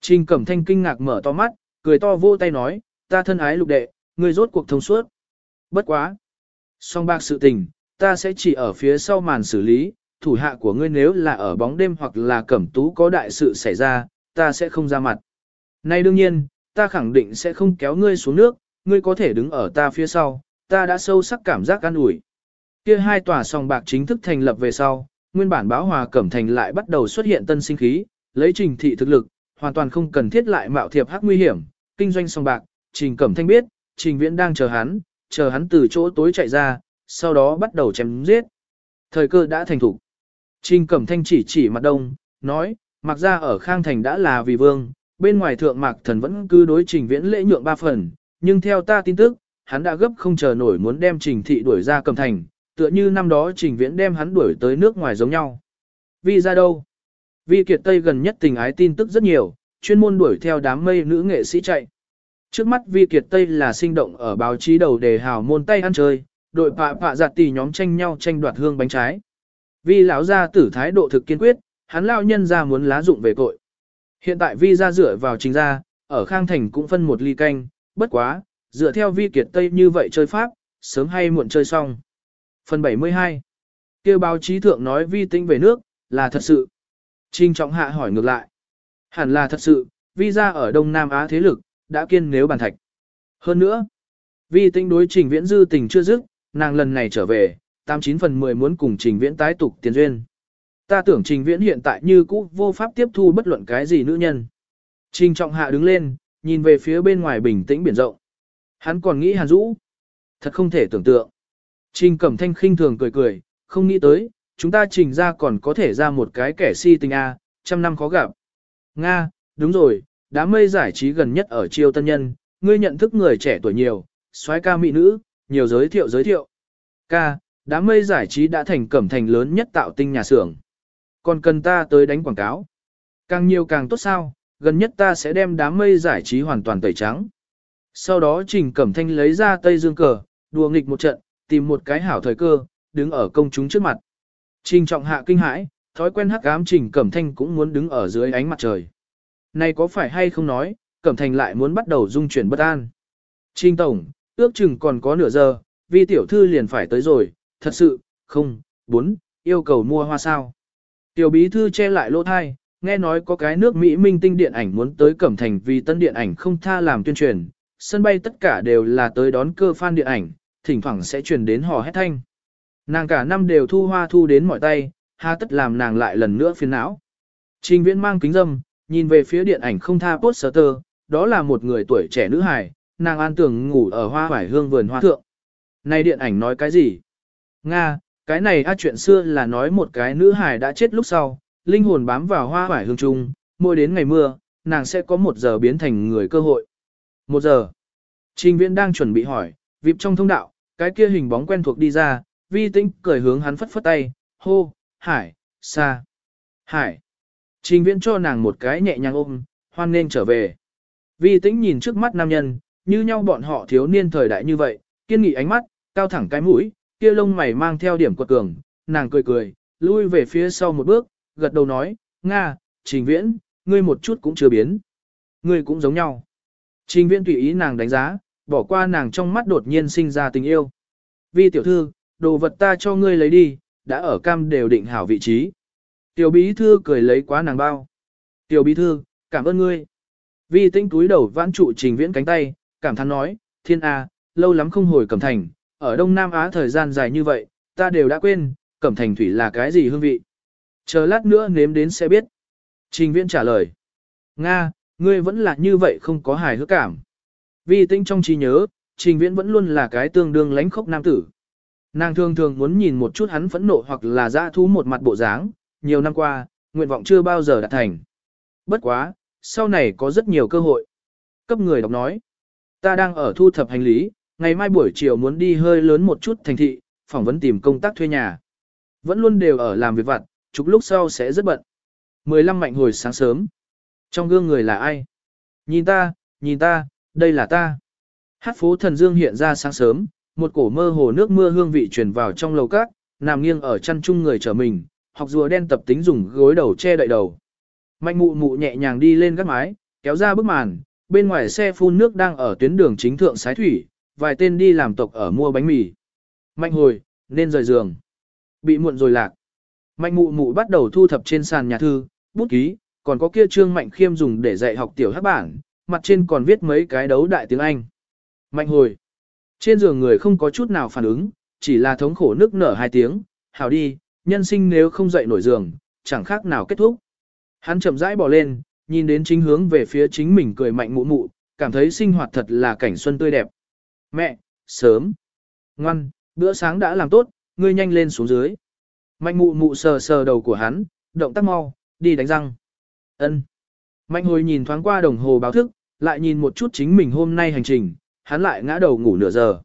Trình Cẩm Thanh kinh ngạc mở to mắt, cười to vô tay nói, ta thân ái lục đệ, người rốt cuộc thông suốt. Bất quá. Song bạc sự tình, ta sẽ chỉ ở phía sau màn xử lý, thủ hạ của ngươi nếu là ở bóng đêm hoặc là cẩm tú có đại sự xảy ra, ta sẽ không ra mặt. Nay đương nhiên, ta khẳng định sẽ không kéo ngươi xuống nước, ngươi có thể đứng ở ta phía sau, ta đã sâu sắc cảm giác an ủi. Kia hai tòa song bạc chính thức thành lập về sau, nguyên bản báo hòa cẩm thành lại bắt đầu xuất hiện tân sinh khí, lấy trình thị thực lực, hoàn toàn không cần thiết lại mạo thiệp hắc nguy hiểm, kinh doanh song bạc, trình cẩm thanh biết, trình viễn đang chờ hắn, chờ hắn từ chỗ tối chạy ra, sau đó bắt đầu chém giết. Thời cơ đã thành thủ. Trình cẩm thanh chỉ chỉ mặt đông, nói, mặc ra ở khang thành đã là vì vương, bên ngoài thượng mạc thần vẫn cứ đối trình viễn lễ nhượng ba phần, nhưng theo ta tin tức, hắn đã gấp không chờ nổi muốn đem trình thị đuổi ra cầm thành, tựa như năm đó trình viễn đem hắn đuổi tới nước ngoài giống nhau. Vì ra đâu? Vi Kiệt Tây gần nhất tình ái tin tức rất nhiều, chuyên môn đuổi theo đám mây nữ nghệ sĩ chạy. Trước mắt Vi Kiệt Tây là sinh động ở báo chí đầu đề hào môn tay ăn chơi, đội pạ pạ giặt tỷ nhóm tranh nhau tranh đoạt hương bánh trái. Vi lão gia tử thái độ thực kiên quyết, hắn lão nhân ra muốn lá dụng về cội. Hiện tại Vi ra dựa vào chính ra, ở Khang Thành cũng phân một ly canh, bất quá, dựa theo Vi Kiệt Tây như vậy chơi pháp, sớm hay muộn chơi xong. Phần 72 kêu báo chí thượng nói Vi tinh về nước, là thật sự. Trình trọng hạ hỏi ngược lại. Hẳn là thật sự, Vi ra ở Đông Nam Á thế lực, đã kiên nếu bàn thạch. Hơn nữa, Vi tinh đối trình viễn dư tình chưa dứt, nàng lần này trở về, 89 phần 10 muốn cùng trình viễn tái tục tiền duyên. Ta tưởng trình viễn hiện tại như cũ vô pháp tiếp thu bất luận cái gì nữ nhân. Trình trọng hạ đứng lên, nhìn về phía bên ngoài bình tĩnh biển rộng. Hắn còn nghĩ hàn rũ. Thật không thể tưởng tượng. Trình cẩm thanh khinh thường cười cười, không nghĩ tới, chúng ta trình ra còn có thể ra một cái kẻ si tình A, trăm năm khó gặp. Nga, đúng rồi, đám mây giải trí gần nhất ở triều tân nhân, ngươi nhận thức người trẻ tuổi nhiều, soái ca mỹ nữ, nhiều giới thiệu giới thiệu. Ca, đám mây giải trí đã thành cẩm thành lớn nhất tạo tinh nhà xưởng. Còn cần ta tới đánh quảng cáo. Càng nhiều càng tốt sao, gần nhất ta sẽ đem đám mây giải trí hoàn toàn tẩy trắng. Sau đó Trình Cẩm Thanh lấy ra Tây Dương cờ, đùa nghịch một trận, tìm một cái hảo thời cơ, đứng ở công chúng trước mặt. Trình trọng hạ kinh hãi, thói quen hắc ám Trình Cẩm Thanh cũng muốn đứng ở dưới ánh mặt trời. Này có phải hay không nói, Cẩm thanh lại muốn bắt đầu dung chuyển bất an. Trình Tổng, ước chừng còn có nửa giờ, vì tiểu thư liền phải tới rồi, thật sự, không, bốn, yêu cầu mua hoa sao. Tiểu bí thư che lại lỗ thai, nghe nói có cái nước Mỹ minh tinh điện ảnh muốn tới Cẩm Thành vì tân điện ảnh không tha làm tuyên truyền, sân bay tất cả đều là tới đón cơ fan điện ảnh, thỉnh thoảng sẽ truyền đến hò hét thanh. Nàng cả năm đều thu hoa thu đến mọi tay, ha tất làm nàng lại lần nữa phiền não. Trình viễn mang kính dâm, nhìn về phía điện ảnh không tha poster, đó là một người tuổi trẻ nữ hài, nàng an tưởng ngủ ở hoa hoài hương vườn hoa thượng. Này điện ảnh nói cái gì? Nga, cái này a chuyện xưa là nói một cái nữ hài đã chết lúc sau, linh hồn bám vào hoa hải hương trung, mỗi đến ngày mưa, nàng sẽ có một giờ biến thành người cơ hội. Một giờ. Trình viễn đang chuẩn bị hỏi, vịp trong thông đạo, cái kia hình bóng quen thuộc đi ra, vi tĩnh cười hướng hắn phất phất tay, hô, hải, xa, hải. Trình viễn cho nàng một cái nhẹ nhàng ôm, hoan nên trở về. Vi tĩnh nhìn trước mắt nam nhân, như nhau bọn họ thiếu niên thời đại như vậy, kiên nghị ánh mắt, cao thẳng cái mũi, kia lông mày mang theo điểm quật cường, nàng cười cười, lui về phía sau một bước, gật đầu nói, Nga, trình viễn, ngươi một chút cũng chưa biến. Ngươi cũng giống nhau. Trình viễn tùy ý nàng đánh giá, bỏ qua nàng trong mắt đột nhiên sinh ra tình yêu. Vi tiểu thư, đồ vật ta cho ngươi lấy đi, đã ở cam đều định hảo vị trí. Tiểu bí thư cười lấy quá nàng bao. Tiểu bí thư, cảm ơn ngươi. Vi tinh túi đầu vãn trụ trình viễn cánh tay, cảm thán nói, thiên A, lâu lắm không hồi cẩm thành, ở Đông Nam Á thời gian dài như vậy, ta đều đã quên, cẩm thành thủy là cái gì hương vị. Chờ lát nữa nếm đến sẽ biết. Trình viễn trả lời. Nga, ngươi vẫn là như vậy không có hài hước cảm. vì tinh trong trí nhớ, trình viễn vẫn luôn là cái tương đương lánh khốc nam tử. Nàng thường thường muốn nhìn một chút hắn phẫn nộ hoặc là dã thú một mặt bộ dáng, nhiều năm qua, nguyện vọng chưa bao giờ đạt thành. Bất quá, sau này có rất nhiều cơ hội. Cấp người đọc nói, ta đang ở thu thập hành lý, ngày mai buổi chiều muốn đi hơi lớn một chút thành thị, phỏng vấn tìm công tác thuê nhà. Vẫn luôn đều ở làm việc vặt, chục lúc sau sẽ rất bận. 15 mạnh hồi sáng sớm. Trong gương người là ai? Nhìn ta, nhìn ta, đây là ta. Hát phố thần dương hiện ra sáng sớm, một cổ mơ hồ nước mưa hương vị truyền vào trong lầu cát, nằm nghiêng ở chăn chung người trở mình, học rùa đen tập tính dùng gối đầu che đậy đầu. Mạnh mụ mụ nhẹ nhàng đi lên gác mái, kéo ra bức màn, bên ngoài xe phun nước đang ở tuyến đường chính thượng sái thủy, vài tên đi làm tộc ở mua bánh mì. Mạnh hồi, nên rời giường. Bị muộn rồi lạc. Mạnh mụ mụ bắt đầu thu thập trên sàn nhà thư, bút ký, còn có kia trương mạnh khiêm dùng để dạy học tiểu hát bản, mặt trên còn viết mấy cái đấu đại tiếng Anh. Mạnh hồi. Trên giường người không có chút nào phản ứng, chỉ là thống khổ nước nở hai tiếng, hào đi, nhân sinh nếu không dậy nổi giường, chẳng khác nào kết thúc. Hắn chậm rãi bỏ lên, nhìn đến chính hướng về phía chính mình cười mạnh mụ mụ, cảm thấy sinh hoạt thật là cảnh xuân tươi đẹp. Mẹ, sớm. Ngoan, bữa sáng đã làm tốt, ngươi nhanh lên xuống dưới. Mạnh mụ mụ sờ sờ đầu của hắn, động tác mau, đi đánh răng. Ân. Mạnh hồi nhìn thoáng qua đồng hồ báo thức, lại nhìn một chút chính mình hôm nay hành trình, hắn lại ngã đầu ngủ nửa giờ.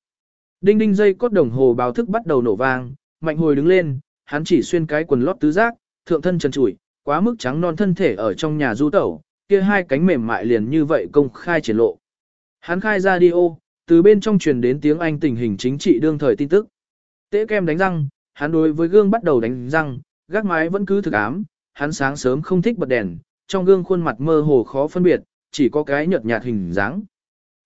Đinh đinh dây cốt đồng hồ báo thức bắt đầu nổ vang, mạnh hồi đứng lên, hắn chỉ xuyên cái quần lót tứ giác, thượng thân trần trụi, quá mức trắng non thân thể ở trong nhà du tẩu, kia hai cánh mềm mại liền như vậy công khai triển lộ. Hắn khai ra đi ô, từ bên trong truyền đến tiếng Anh tình hình chính trị đương thời tin tức. Tế kem đánh răng, hắn đối với gương bắt đầu đánh răng, gác mái vẫn cứ thực ám, hắn sáng sớm không thích bật đèn, trong gương khuôn mặt mơ hồ khó phân biệt, chỉ có cái nhợt nhạt hình dáng.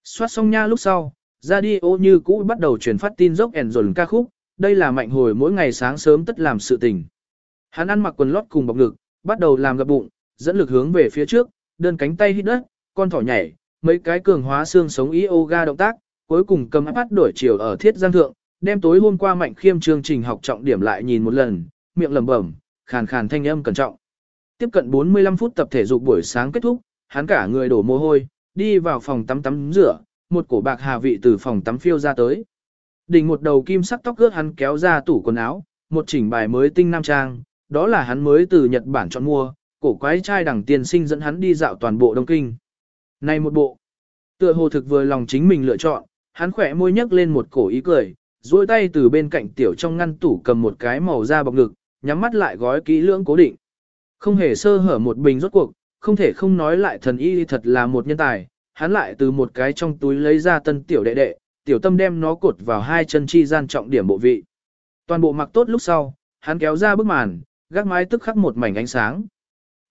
Xoát xong nha lúc sau, radio như cũ bắt đầu truyền phát tin dốc ẻn dồn ca khúc, đây là mạnh hồi mỗi ngày sáng sớm tất làm sự tình. Hắn ăn mặc quần lót cùng bọc ngực, bắt đầu làm gập bụng, dẫn lực hướng về phía trước, đơn cánh tay hít đất, con thỏ nhảy, mấy cái cường hóa xương sống yoga động tác, cuối cùng cầm áp đổi chiều ở thiết giang thượng, đem tối hôm qua mạnh khiêm chương trình học trọng điểm lại nhìn một lần, miệng lẩm bẩm, khàn khàn thanh âm cẩn trọng. Tiếp cận 45 phút tập thể dục buổi sáng kết thúc, hắn cả người đổ mồ hôi, đi vào phòng tắm tắm rửa, một cổ bạc hà vị từ phòng tắm phiêu ra tới. Đỉnh một đầu kim sắc tóc ướt hắn kéo ra tủ quần áo, một chỉnh bài mới tinh nam trang, đó là hắn mới từ Nhật Bản chọn mua, cổ quái trai đẳng tiền sinh dẫn hắn đi dạo toàn bộ Đông Kinh. Này một bộ, tựa hồ thực vừa lòng chính mình lựa chọn, hắn khỏe môi nhấc lên một cổ ý cười, duỗi tay từ bên cạnh tiểu trong ngăn tủ cầm một cái màu da bọc ngực, nhắm mắt lại gói kỹ lưỡng cố định. Không hề sơ hở một bình rốt cuộc, không thể không nói lại thần y thật là một nhân tài, hắn lại từ một cái trong túi lấy ra tân tiểu đệ đệ, tiểu tâm đem nó cột vào hai chân chi gian trọng điểm bộ vị. Toàn bộ mặc tốt lúc sau, hắn kéo ra bức màn, gác mái tức khắc một mảnh ánh sáng.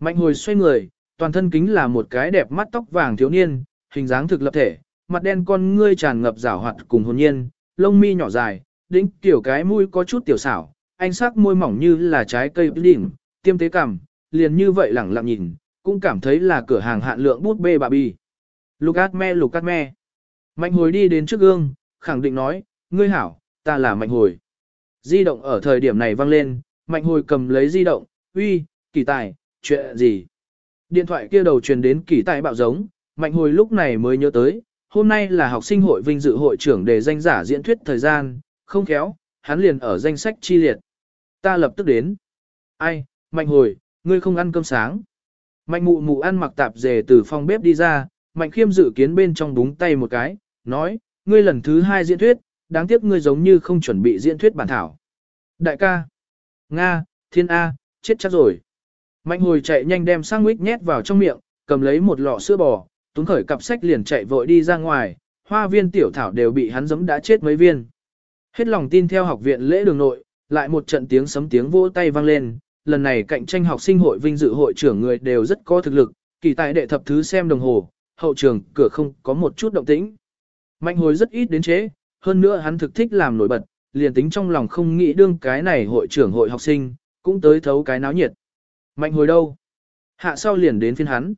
Mạnh hồi xoay người, toàn thân kính là một cái đẹp mắt tóc vàng thiếu niên, hình dáng thực lập thể, mặt đen con ngươi tràn ngập rảo hoạt cùng hồn nhiên, lông mi nhỏ dài, đỉnh tiểu cái mũi có chút tiểu xảo, ánh sắc môi mỏng như là trái cây đỉnh, tiêm tế cằm, liền như vậy lẳng lặng nhìn, cũng cảm thấy là cửa hàng hạn lượng bút bê bà bi. Lucas me Lucas me. Mạnh hồi đi đến trước gương, khẳng định nói, ngươi hảo, ta là mạnh hồi. Di động ở thời điểm này vang lên, mạnh hồi cầm lấy di động, uy, kỳ tài, chuyện gì? Điện thoại kia đầu truyền đến kỳ tài bạo giống, mạnh hồi lúc này mới nhớ tới, hôm nay là học sinh hội vinh dự hội trưởng để danh giả diễn thuyết thời gian, không khéo, hắn liền ở danh sách chi liệt. Ta lập tức đến. Ai, mạnh hồi, ngươi không ăn cơm sáng. Mạnh mụ mụ ăn mặc tạp dề từ phòng bếp đi ra, mạnh khiêm dự kiến bên trong búng tay một cái, nói, ngươi lần thứ hai diễn thuyết, đáng tiếc ngươi giống như không chuẩn bị diễn thuyết bản thảo. Đại ca, Nga, Thiên A, chết chắc rồi. Mạnh hồi chạy nhanh đem sang sandwich nhét vào trong miệng, cầm lấy một lọ sữa bò, túng khởi cặp sách liền chạy vội đi ra ngoài, hoa viên tiểu thảo đều bị hắn giấm đã chết mấy viên. Hết lòng tin theo học viện lễ đường nội, lại một trận tiếng sấm tiếng vỗ tay vang lên, lần này cạnh tranh học sinh hội vinh dự hội trưởng người đều rất có thực lực, kỳ tại đệ thập thứ xem đồng hồ, hậu trường cửa không có một chút động tĩnh. Mạnh hồi rất ít đến chế, hơn nữa hắn thực thích làm nổi bật, liền tính trong lòng không nghĩ đương cái này hội trưởng hội học sinh, cũng tới thấu cái náo nhiệt. Mạnh hồi đâu? Hạ sau liền đến phiên hắn.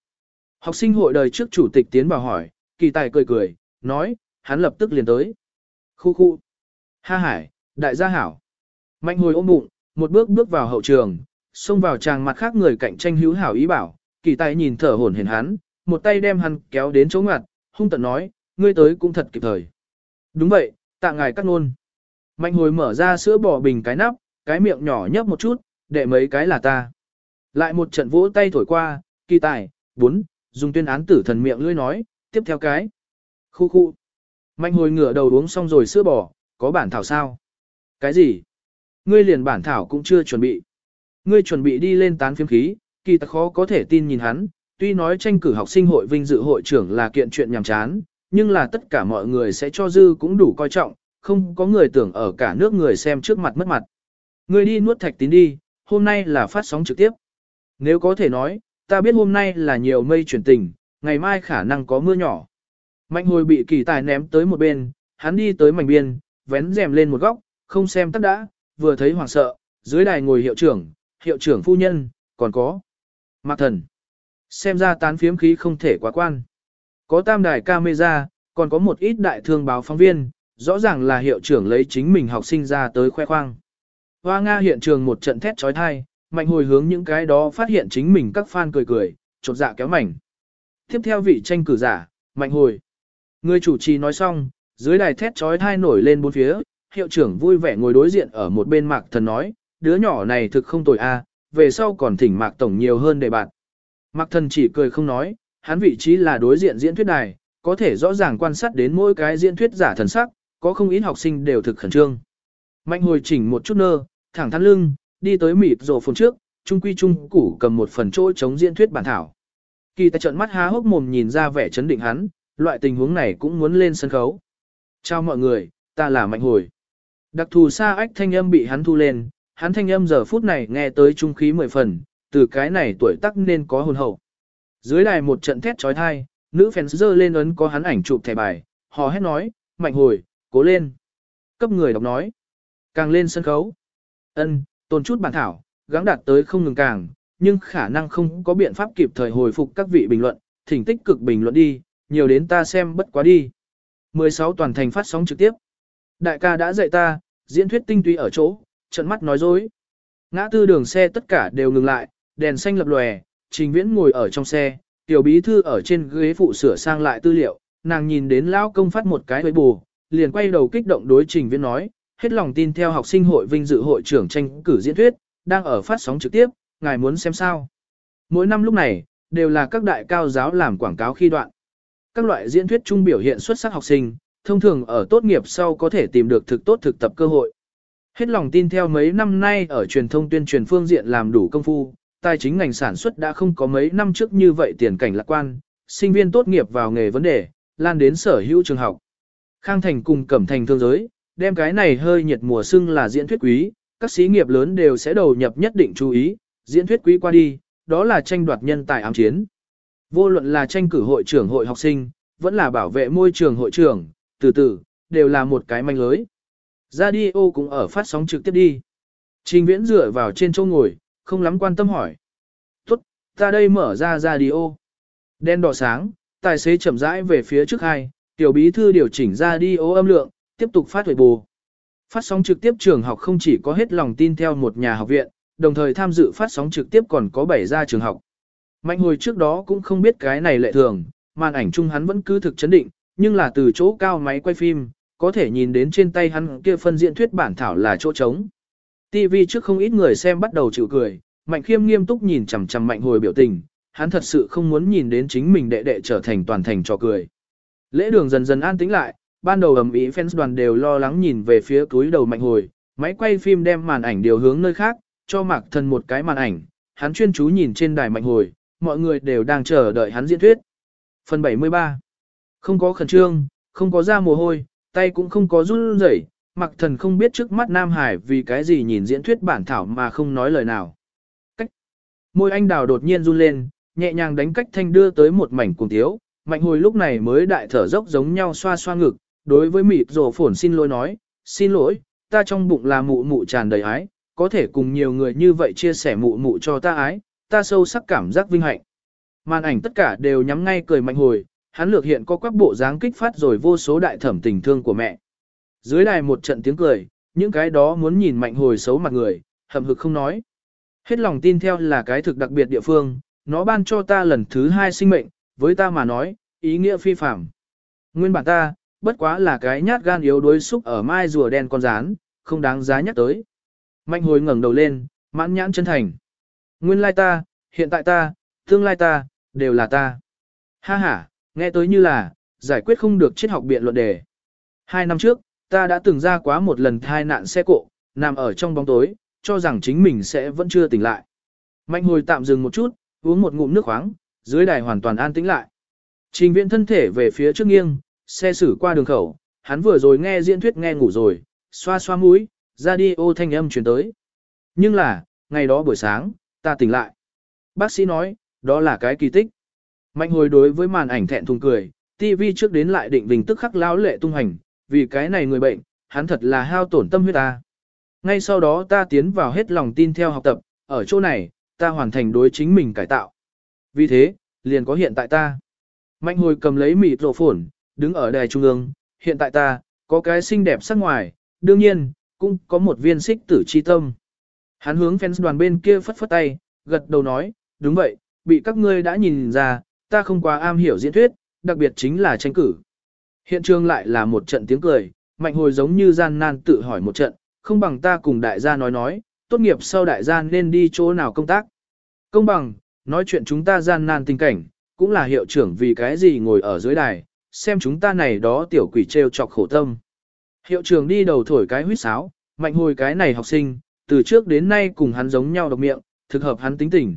Học sinh hội đời trước chủ tịch tiến vào hỏi, kỳ tài cười cười, nói, hắn lập tức liền tới. Khu khu. Ha hải, đại gia hảo. Mạnh hồi ôm bụng, một bước bước vào hậu trường, xông vào tràng mặt khác người cạnh tranh hữu hảo ý bảo, kỳ tài nhìn thở hổn hển hắn, một tay đem hắn kéo đến chỗ ngoặt, hung tận nói, ngươi tới cũng thật kịp thời. Đúng vậy, tạ ngài cắt nôn. Mạnh hồi mở ra sữa bỏ bình cái nắp, cái miệng nhỏ nhấp một chút, để mấy cái là ta. Lại một trận vỗ tay thổi qua, kỳ tài, bốn, dùng tuyên án tử thần miệng lưỡi nói, tiếp theo cái. Khu khu. Mạnh hồi ngửa đầu uống xong rồi sữa bò, có bản thảo sao? Cái gì? Ngươi liền bản thảo cũng chưa chuẩn bị. Ngươi chuẩn bị đi lên tán phiếm khí, kỳ thật khó có thể tin nhìn hắn, tuy nói tranh cử học sinh hội vinh dự hội trưởng là kiện chuyện nhàm chán, nhưng là tất cả mọi người sẽ cho dư cũng đủ coi trọng, không có người tưởng ở cả nước người xem trước mặt mất mặt. Ngươi đi nuốt thạch tín đi, hôm nay là phát sóng trực tiếp. Nếu có thể nói, ta biết hôm nay là nhiều mây chuyển tình, ngày mai khả năng có mưa nhỏ. Mạnh hồi bị kỳ tài ném tới một bên, hắn đi tới mảnh biên, vén rèm lên một góc, không xem tắt đã, vừa thấy hoảng sợ, dưới đài ngồi hiệu trưởng, hiệu trưởng phu nhân, còn có mạc thần. Xem ra tán phiếm khí không thể quá quan. Có tam đài camera, còn có một ít đại thương báo phóng viên, rõ ràng là hiệu trưởng lấy chính mình học sinh ra tới khoe khoang. Hoa Nga hiện trường một trận thét trói thai, mạnh hồi hướng những cái đó phát hiện chính mình các fan cười cười, chột dạ kéo mảnh. Tiếp theo vị tranh cử giả, mạnh hồi. Người chủ trì nói xong, dưới đài thét trói thai nổi lên bốn phía, hiệu trưởng vui vẻ ngồi đối diện ở một bên mạc thần nói, đứa nhỏ này thực không tồi a, về sau còn thỉnh mạc tổng nhiều hơn để bạn. Mạc thần chỉ cười không nói, hắn vị trí là đối diện diễn thuyết đài, có thể rõ ràng quan sát đến mỗi cái diễn thuyết giả thần sắc, có không ít học sinh đều thực khẩn trương. Mạnh hồi chỉnh một chút nơ, thẳng thắn lưng, đi tới mịt rổ phồn trước, trung quy trung củ cầm một phần chỗ chống diễn thuyết bản thảo. Kỳ tài trận mắt há hốc mồm nhìn ra vẻ chấn định hắn, loại tình huống này cũng muốn lên sân khấu. Chào mọi người, ta là Mạnh Hồi. Đặc thù xa ách thanh âm bị hắn thu lên, hắn thanh âm giờ phút này nghe tới trung khí mười phần, từ cái này tuổi tác nên có hồn hậu. Dưới đài một trận thét trói thai, nữ fans dơ lên ấn có hắn ảnh chụp thẻ bài, họ hét nói, Mạnh Hồi, cố lên. Cấp người đọc nói, càng lên sân khấu. ân tồn chút bản thảo, gắng đạt tới không ngừng càng, nhưng khả năng không có biện pháp kịp thời hồi phục các vị bình luận, thỉnh tích cực bình luận đi, nhiều đến ta xem bất quá đi. 16 toàn thành phát sóng trực tiếp. Đại ca đã dạy ta, diễn thuyết tinh túy ở chỗ, trận mắt nói dối. Ngã tư đường xe tất cả đều ngừng lại, đèn xanh lập lòe, trình viễn ngồi ở trong xe, tiểu bí thư ở trên ghế phụ sửa sang lại tư liệu, nàng nhìn đến lão công phát một cái hơi bù, liền quay đầu kích động đối trình viễn nói, hết lòng tin theo học sinh hội vinh dự hội trưởng tranh cử diễn thuyết, đang ở phát sóng trực tiếp, ngài muốn xem sao. Mỗi năm lúc này, đều là các đại cao giáo làm quảng cáo khi đoạn. Các loại diễn thuyết trung biểu hiện xuất sắc học sinh, thông thường ở tốt nghiệp sau có thể tìm được thực tốt thực tập cơ hội. Hết lòng tin theo mấy năm nay ở truyền thông tuyên truyền phương diện làm đủ công phu, tài chính ngành sản xuất đã không có mấy năm trước như vậy tiền cảnh lạc quan, sinh viên tốt nghiệp vào nghề vấn đề, lan đến sở hữu trường học. Khang Thành cùng Cẩm Thành thương giới, đem cái này hơi nhiệt mùa xuân là diễn thuyết quý, các sĩ nghiệp lớn đều sẽ đầu nhập nhất định chú ý, diễn thuyết quý qua đi, đó là tranh đoạt nhân tài ám chiến. Vô luận là tranh cử hội trưởng hội học sinh, vẫn là bảo vệ môi trường hội trưởng, từ từ, đều là một cái manh lưới. Radio cũng ở phát sóng trực tiếp đi. Trình viễn dựa vào trên chỗ ngồi, không lắm quan tâm hỏi. Tốt, ta đây mở ra radio. Đen đỏ sáng, tài xế chậm rãi về phía trước hai, tiểu bí thư điều chỉnh radio âm lượng, tiếp tục phát huệ bù. Phát sóng trực tiếp trường học không chỉ có hết lòng tin theo một nhà học viện, đồng thời tham dự phát sóng trực tiếp còn có 7 gia trường học. Mạnh hồi trước đó cũng không biết cái này lệ thường, màn ảnh chung hắn vẫn cứ thực chấn định, nhưng là từ chỗ cao máy quay phim, có thể nhìn đến trên tay hắn kia phân diện thuyết bản thảo là chỗ trống. TV trước không ít người xem bắt đầu chịu cười, Mạnh Khiêm nghiêm túc nhìn chằm chằm Mạnh Hồi biểu tình, hắn thật sự không muốn nhìn đến chính mình đệ đệ trở thành toàn thành trò cười. Lễ đường dần dần an tĩnh lại, ban đầu ầm ĩ fans đoàn đều lo lắng nhìn về phía túi đầu Mạnh Hồi, máy quay phim đem màn ảnh điều hướng nơi khác, cho Mạc Thần một cái màn ảnh, hắn chuyên chú nhìn trên đài Mạnh Hồi, mọi người đều đang chờ đợi hắn diễn thuyết. Phần 73 Không có khẩn trương, không có ra mồ hôi, tay cũng không có run rẩy, mạc thần không biết trước mắt Nam Hải vì cái gì nhìn diễn thuyết bản thảo mà không nói lời nào. Cách Môi anh đào đột nhiên run lên, nhẹ nhàng đánh cách thanh đưa tới một mảnh cuồng tiếu, mạnh hồi lúc này mới đại thở dốc giống nhau xoa xoa ngực, đối với mịt rổ phổn xin lỗi nói, xin lỗi, ta trong bụng là mụ mụ tràn đầy ái, có thể cùng nhiều người như vậy chia sẻ mụ mụ cho ta ái, ta sâu sắc cảm giác vinh hạnh. Màn ảnh tất cả đều nhắm ngay cười mạnh hồi, hắn lược hiện có các bộ dáng kích phát rồi vô số đại thẩm tình thương của mẹ. Dưới đài một trận tiếng cười, những cái đó muốn nhìn mạnh hồi xấu mặt người, hậm hực không nói. Hết lòng tin theo là cái thực đặc biệt địa phương, nó ban cho ta lần thứ hai sinh mệnh, với ta mà nói, ý nghĩa phi phạm. Nguyên bản ta, bất quá là cái nhát gan yếu đuối xúc ở mai rùa đen con rán, không đáng giá nhắc tới. Mạnh hồi ngẩng đầu lên, mãn nhãn chân thành. Nguyên lai ta, hiện tại ta, tương lai ta, đều là ta. Ha ha, nghe tới như là, giải quyết không được triết học biện luận đề. Hai năm trước, ta đã từng ra quá một lần thai nạn xe cộ, nằm ở trong bóng tối, cho rằng chính mình sẽ vẫn chưa tỉnh lại. Mạnh hồi tạm dừng một chút, uống một ngụm nước khoáng, dưới đài hoàn toàn an tĩnh lại. Trình viện thân thể về phía trước nghiêng, xe xử qua đường khẩu, hắn vừa rồi nghe diễn thuyết nghe ngủ rồi, xoa xoa mũi, ra đi ô thanh âm chuyển tới. Nhưng là, ngày đó buổi sáng, ta tỉnh lại. Bác sĩ nói, đó là cái kỳ tích. Mạnh hồi đối với màn ảnh thẹn thùng cười, TV trước đến lại định bình tức khắc lão lệ tung hành, vì cái này người bệnh, hắn thật là hao tổn tâm huyết ta. Ngay sau đó ta tiến vào hết lòng tin theo học tập, ở chỗ này, ta hoàn thành đối chính mình cải tạo. Vì thế, liền có hiện tại ta. Mạnh hồi cầm lấy mịt rộ phổn, đứng ở đài trung ương, hiện tại ta, có cái xinh đẹp sắc ngoài, đương nhiên, cũng có một viên xích tử chi tâm. Hắn hướng fans đoàn bên kia phất phất tay, gật đầu nói, đúng vậy, bị các ngươi đã nhìn ra, ta không quá am hiểu diễn thuyết, đặc biệt chính là tranh cử. Hiện trường lại là một trận tiếng cười, mạnh hồi giống như gian nan tự hỏi một trận, không bằng ta cùng đại gia nói nói, tốt nghiệp sau đại gia nên đi chỗ nào công tác. Công bằng, nói chuyện chúng ta gian nan tình cảnh, cũng là hiệu trưởng vì cái gì ngồi ở dưới đài, xem chúng ta này đó tiểu quỷ trêu chọc khổ tâm. Hiệu trưởng đi đầu thổi cái huýt sáo, mạnh hồi cái này học sinh, từ trước đến nay cùng hắn giống nhau độc miệng, thực hợp hắn tính tình.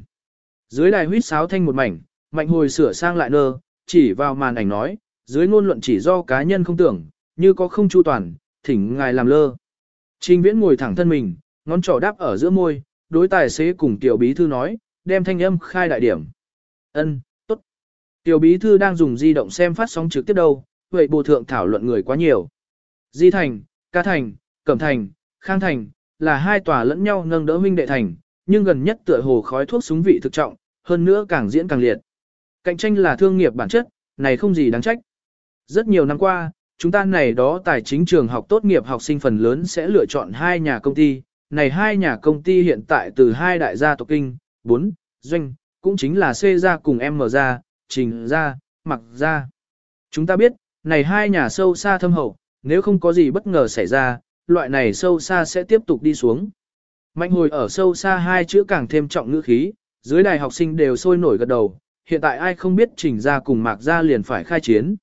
Dưới đài huýt sáo thanh một mảnh, mạnh hồi sửa sang lại nơ, chỉ vào màn ảnh nói, dưới ngôn luận chỉ do cá nhân không tưởng, như có không chu toàn, thỉnh ngài làm lơ. Trình viễn ngồi thẳng thân mình, ngón trỏ đáp ở giữa môi, đối tài xế cùng tiểu bí thư nói, đem thanh âm khai đại điểm. Ân. Tiểu bí thư đang dùng di động xem phát sóng trực tiếp đâu, vậy bộ thượng thảo luận người quá nhiều. Di thành, ca thành, cẩm thành, khang thành, là hai tòa lẫn nhau nâng đỡ huynh đệ thành, nhưng gần nhất tựa hồ khói thuốc súng vị thực trọng, hơn nữa càng diễn càng liệt. Cạnh tranh là thương nghiệp bản chất, này không gì đáng trách. Rất nhiều năm qua, chúng ta này đó tài chính trường học tốt nghiệp học sinh phần lớn sẽ lựa chọn hai nhà công ty. Này hai nhà công ty hiện tại từ hai đại gia tộc kinh, 4, doanh, cũng chính là C gia cùng M gia, Trình ra, Mặc ra. Chúng ta biết, này hai nhà sâu xa thâm hậu, nếu không có gì bất ngờ xảy ra, loại này sâu xa sẽ tiếp tục đi xuống. Mạnh hồi ở sâu xa hai chữ càng thêm trọng ngữ khí, dưới đài học sinh đều sôi nổi gật đầu, hiện tại ai không biết trình ra cùng mạc ra liền phải khai chiến.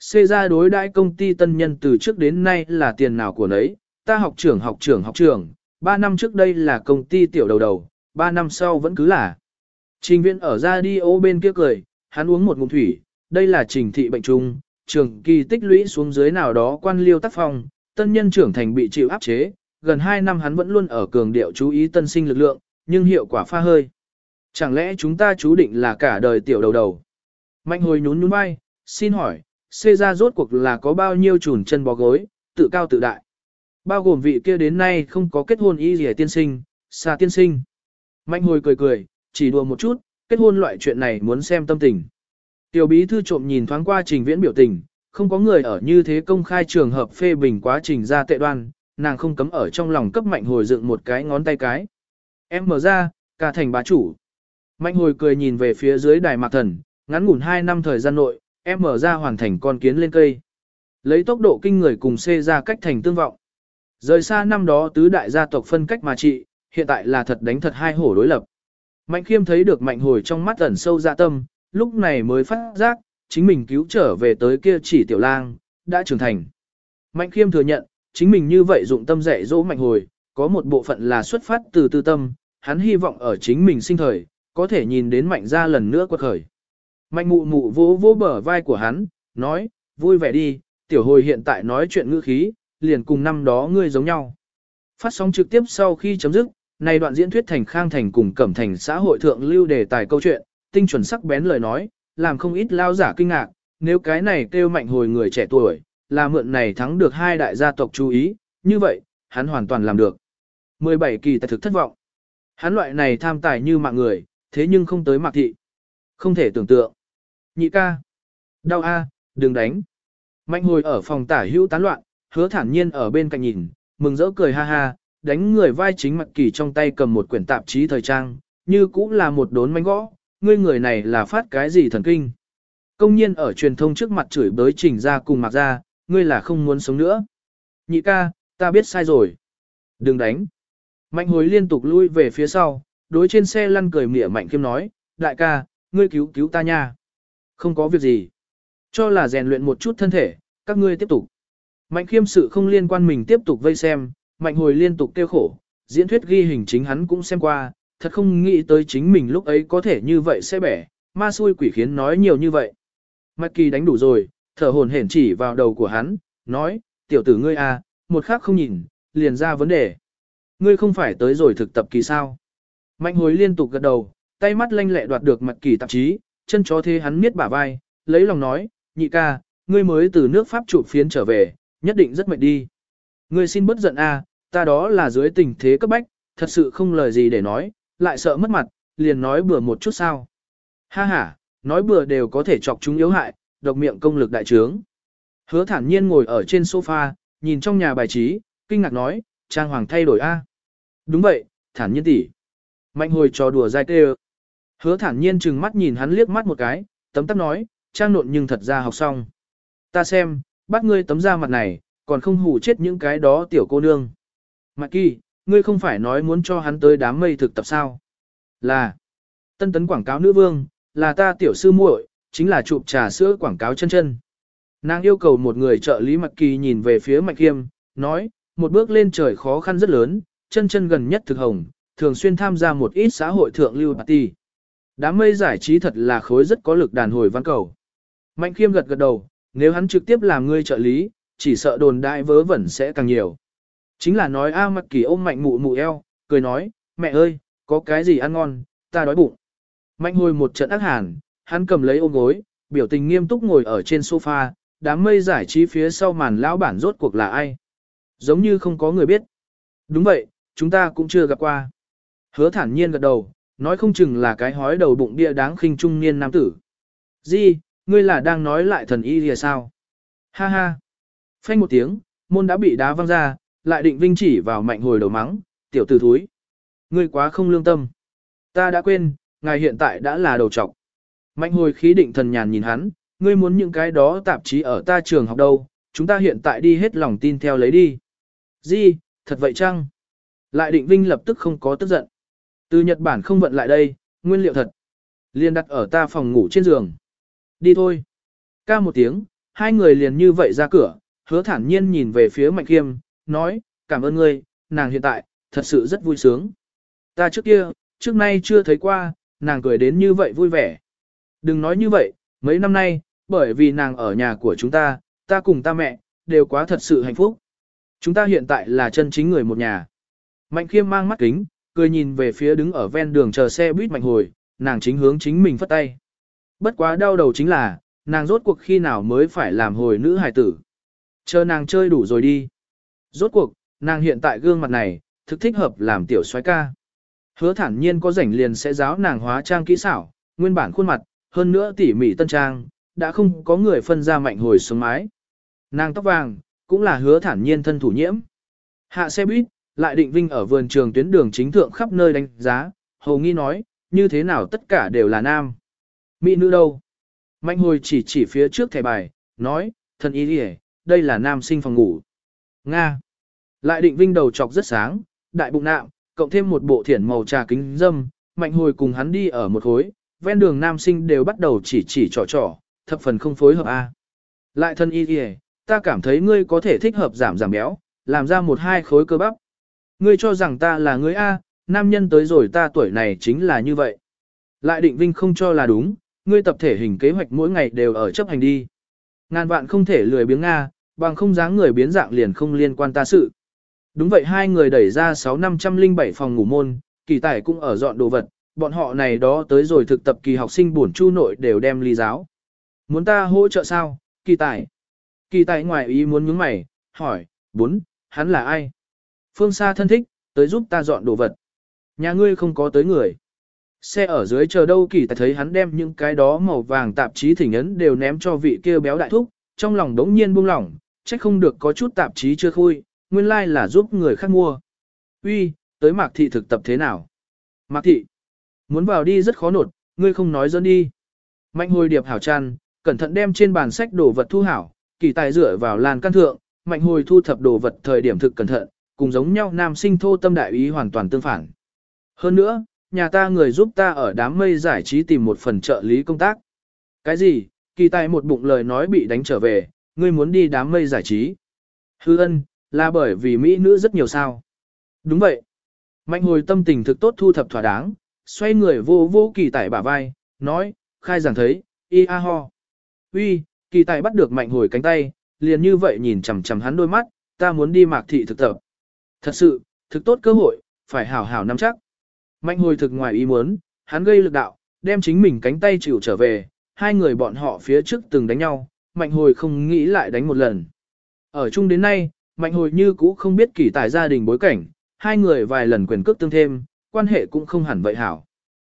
Xê ra đối đãi công ty tân nhân từ trước đến nay là tiền nào của nấy, ta học trưởng học trưởng học trưởng, 3 năm trước đây là công ty tiểu đầu đầu, 3 năm sau vẫn cứ là. Trình viện ở ra đi ô bên kia cười, hắn uống một ngụm thủy, đây là trình thị bệnh trung, trường kỳ tích lũy xuống dưới nào đó quan liêu tác phong, tân nhân trưởng thành bị chịu áp chế, gần 2 năm hắn vẫn luôn ở cường điệu chú ý tân sinh lực lượng, nhưng hiệu quả pha hơi. Chẳng lẽ chúng ta chú định là cả đời tiểu đầu đầu? Mạnh hồi nhún nhún vai, xin hỏi, xê ra rốt cuộc là có bao nhiêu chùn chân bó gối, tự cao tự đại. Bao gồm vị kia đến nay không có kết hôn y gì tiên sinh, xa tiên sinh. Mạnh hồi cười cười, chỉ đùa một chút, kết hôn loại chuyện này muốn xem tâm tình. Tiểu bí thư trộm nhìn thoáng qua trình viễn biểu tình, không có người ở như thế công khai trường hợp phê bình quá trình ra tệ đoan, nàng không cấm ở trong lòng cấp mạnh hồi dựng một cái ngón tay cái. Em mở ra, cả thành bá chủ. Mạnh hồi cười nhìn về phía dưới đài mạc thần, ngắn ngủn 2 năm thời gian nội, em mở ra hoàn thành con kiến lên cây. Lấy tốc độ kinh người cùng xê ra cách thành tương vọng. Rời xa năm đó tứ đại gia tộc phân cách mà trị, hiện tại là thật đánh thật hai hổ đối lập. Mạnh khiêm thấy được mạnh hồi trong mắt ẩn sâu dạ tâm, lúc này mới phát giác, chính mình cứu trở về tới kia chỉ tiểu lang, đã trưởng thành. Mạnh khiêm thừa nhận, chính mình như vậy dụng tâm dạy dỗ mạnh hồi, có một bộ phận là xuất phát từ tư tâm, hắn hy vọng ở chính mình sinh thời, có thể nhìn đến mạnh ra lần nữa quật khởi. Mạnh mụ mụ vỗ vỗ bờ vai của hắn, nói, vui vẻ đi, tiểu hồi hiện tại nói chuyện ngữ khí, liền cùng năm đó ngươi giống nhau. Phát sóng trực tiếp sau khi chấm dứt, này đoạn diễn thuyết thành khang thành cùng cẩm thành xã hội thượng lưu đề tài câu chuyện, tinh chuẩn sắc bén lời nói, làm không ít lao giả kinh ngạc, nếu cái này kêu mạnh hồi người trẻ tuổi, là mượn này thắng được hai đại gia tộc chú ý, như vậy, hắn hoàn toàn làm được. 17 kỳ tài thực thất vọng. Hắn loại này tham tài như mạng người, thế nhưng không tới mạc thị. Không thể tưởng tượng. Nhị ca. Đau a, đừng đánh. Mạnh hồi ở phòng tả hữu tán loạn, hứa thản nhiên ở bên cạnh nhìn, mừng rỡ cười ha ha, đánh người vai chính mặt kỳ trong tay cầm một quyển tạp chí thời trang, như cũng là một đốn mánh gõ, ngươi người này là phát cái gì thần kinh. Công nhiên ở truyền thông trước mặt chửi bới trình ra cùng mặc ra, ngươi là không muốn sống nữa. Nhị ca, ta biết sai rồi. Đừng đánh. Mạnh hối liên tục lui về phía sau, đối trên xe lăn cười mỉa mạnh khiêm nói, đại ca, ngươi cứu cứu ta nha. Không có việc gì. Cho là rèn luyện một chút thân thể, các ngươi tiếp tục. Mạnh khiêm sự không liên quan mình tiếp tục vây xem, mạnh hồi liên tục kêu khổ, diễn thuyết ghi hình chính hắn cũng xem qua, thật không nghĩ tới chính mình lúc ấy có thể như vậy sẽ bẻ, ma xui quỷ khiến nói nhiều như vậy. Mạch kỳ đánh đủ rồi, thở hồn hển chỉ vào đầu của hắn, nói, tiểu tử ngươi à, một khắc không nhìn, liền ra vấn đề. Ngươi không phải tới rồi thực tập kỳ sao. Mạnh hồi liên tục gật đầu, tay mắt lanh lẹ đoạt được mạch kỳ tạp chí, chân chó thế hắn miết bả vai, lấy lòng nói, nhị ca, ngươi mới từ nước Pháp chụp phiến trở về, nhất định rất mệt đi. Ngươi xin bất giận a, ta đó là dưới tình thế cấp bách, thật sự không lời gì để nói, lại sợ mất mặt, liền nói bừa một chút sao. Ha ha, nói bừa đều có thể chọc chúng yếu hại, độc miệng công lực đại trướng. Hứa thản nhiên ngồi ở trên sofa, nhìn trong nhà bài trí, kinh ngạc nói, trang hoàng thay đổi a. Đúng vậy, thản nhiên tỷ. Mạnh hồi trò đùa dai tê Hứa thản nhiên trừng mắt nhìn hắn liếc mắt một cái, tấm tắc nói, trang nộn nhưng thật ra học xong. Ta xem, bắt ngươi tấm da mặt này, còn không hù chết những cái đó tiểu cô nương. Mạc kỳ, ngươi không phải nói muốn cho hắn tới đám mây thực tập sao? Là, tân tấn quảng cáo nữ vương, là ta tiểu sư muội, chính là chụp trà sữa quảng cáo chân chân. Nàng yêu cầu một người trợ lý Mạc kỳ nhìn về phía Mạch Kiêm, nói, một bước lên trời khó khăn rất lớn, chân chân gần nhất thực hồng, thường xuyên tham gia một ít xã hội thượng lưu party. Đám mây giải trí thật là khối rất có lực đàn hồi văn cầu. Mạnh khiêm gật gật đầu, nếu hắn trực tiếp làm ngươi trợ lý, chỉ sợ đồn đại vớ vẩn sẽ càng nhiều. Chính là nói A à, mặc kỳ ôm mạnh mụ mụ eo, cười nói, mẹ ơi, có cái gì ăn ngon, ta đói bụng. Mạnh hồi một trận ác hàn, hắn cầm lấy ôm gối, biểu tình nghiêm túc ngồi ở trên sofa, đám mây giải trí phía sau màn lão bản rốt cuộc là ai. Giống như không có người biết. Đúng vậy, chúng ta cũng chưa gặp qua. Hứa thản nhiên gật đầu, nói không chừng là cái hói đầu bụng bia đáng khinh trung niên nam tử. Di, ngươi là đang nói lại thần y thì sao? Ha ha. Phanh một tiếng, môn đã bị đá văng ra, lại định vinh chỉ vào mạnh hồi đầu mắng, tiểu tử thúi. Ngươi quá không lương tâm. Ta đã quên, ngài hiện tại đã là đầu trọc. Mạnh hồi khí định thần nhàn nhìn hắn, ngươi muốn những cái đó tạp chí ở ta trường học đâu, chúng ta hiện tại đi hết lòng tin theo lấy đi. Di, thật vậy chăng? Lại định vinh lập tức không có tức giận. Từ Nhật Bản không vận lại đây, nguyên liệu thật. Liên đặt ở ta phòng ngủ trên giường. Đi thôi. Ca một tiếng, hai người liền như vậy ra cửa, hứa thản nhiên nhìn về phía Mạnh Khiêm, nói, cảm ơn ngươi, nàng hiện tại, thật sự rất vui sướng. Ta trước kia, trước nay chưa thấy qua, nàng cười đến như vậy vui vẻ. Đừng nói như vậy, mấy năm nay, bởi vì nàng ở nhà của chúng ta, ta cùng ta mẹ, đều quá thật sự hạnh phúc. Chúng ta hiện tại là chân chính người một nhà. Mạnh khiêm mang mắt kính, cười nhìn về phía đứng ở ven đường chờ xe buýt mạnh hồi, nàng chính hướng chính mình phất tay. Bất quá đau đầu chính là, nàng rốt cuộc khi nào mới phải làm hồi nữ hài tử. Chờ nàng chơi đủ rồi đi. Rốt cuộc, nàng hiện tại gương mặt này, thực thích hợp làm tiểu soái ca. Hứa thản nhiên có rảnh liền sẽ giáo nàng hóa trang kỹ xảo, nguyên bản khuôn mặt, hơn nữa tỉ mỉ tân trang, đã không có người phân ra mạnh hồi xuống mái. Nàng tóc vàng, cũng là hứa thản nhiên thân thủ nhiễm. Hạ xe buýt, lại định vinh ở vườn trường tuyến đường chính thượng khắp nơi đánh giá, hầu nghi nói, như thế nào tất cả đều là nam. Mỹ nữ đâu? Mạnh hồi chỉ chỉ phía trước thẻ bài, nói, thần ý đi đây là nam sinh phòng ngủ. Nga. Lại định vinh đầu chọc rất sáng, đại bụng nạm, cộng thêm một bộ thiển màu trà kính dâm, mạnh hồi cùng hắn đi ở một khối, ven đường nam sinh đều bắt đầu chỉ chỉ trò trò, thập phần không phối hợp a. Lại thân y kìa, ta cảm thấy ngươi có thể thích hợp giảm giảm béo, làm ra một hai khối cơ bắp. Ngươi cho rằng ta là ngươi A, nam nhân tới rồi ta tuổi này chính là như vậy. Lại định vinh không cho là đúng, ngươi tập thể hình kế hoạch mỗi ngày đều ở chấp hành đi. Ngàn vạn không thể lười biếng Nga, bằng không dáng người biến dạng liền không liên quan ta sự. Đúng vậy hai người đẩy ra 6507 phòng ngủ môn, kỳ tài cũng ở dọn đồ vật, bọn họ này đó tới rồi thực tập kỳ học sinh buồn chu nội đều đem ly giáo. Muốn ta hỗ trợ sao, kỳ tài? Kỳ tài ngoài ý muốn nhướng mày, hỏi, bốn, hắn là ai? Phương xa thân thích, tới giúp ta dọn đồ vật. Nhà ngươi không có tới người. Xe ở dưới chờ đâu kỳ tài thấy hắn đem những cái đó màu vàng tạp chí thỉnh ấn đều ném cho vị kia béo đại thúc, trong lòng đống nhiên buông lỏng, trách không được có chút tạp chí chưa khui, nguyên lai like là giúp người khác mua. Uy, tới Mạc Thị thực tập thế nào? Mạc Thị, muốn vào đi rất khó nột, ngươi không nói dẫn đi. Mạnh hồi điệp hảo tràn, cẩn thận đem trên bàn sách đồ vật thu hảo, kỳ tài dựa vào làn căn thượng, mạnh hồi thu thập đồ vật thời điểm thực cẩn thận, cùng giống nhau nam sinh thô tâm đại ý hoàn toàn tương phản. Hơn nữa, nhà ta người giúp ta ở đám mây giải trí tìm một phần trợ lý công tác. Cái gì? Kỳ tài một bụng lời nói bị đánh trở về, ngươi muốn đi đám mây giải trí. Hư ân, là bởi vì Mỹ nữ rất nhiều sao. Đúng vậy. Mạnh hồi tâm tình thực tốt thu thập thỏa đáng, xoay người vô vô kỳ tài bả vai, nói, khai giảng thấy, y a ho. Uy, kỳ tài bắt được mạnh hồi cánh tay, liền như vậy nhìn chằm chằm hắn đôi mắt, ta muốn đi mạc thị thực tập. Thật sự, thực tốt cơ hội, phải hảo hảo nắm chắc. Mạnh hồi thực ngoài ý muốn, hắn gây lực đạo, đem chính mình cánh tay chịu trở về, hai người bọn họ phía trước từng đánh nhau, mạnh hồi không nghĩ lại đánh một lần. Ở chung đến nay, mạnh hồi như cũ không biết kỳ tài gia đình bối cảnh, hai người vài lần quyền cước tương thêm, quan hệ cũng không hẳn vậy hảo.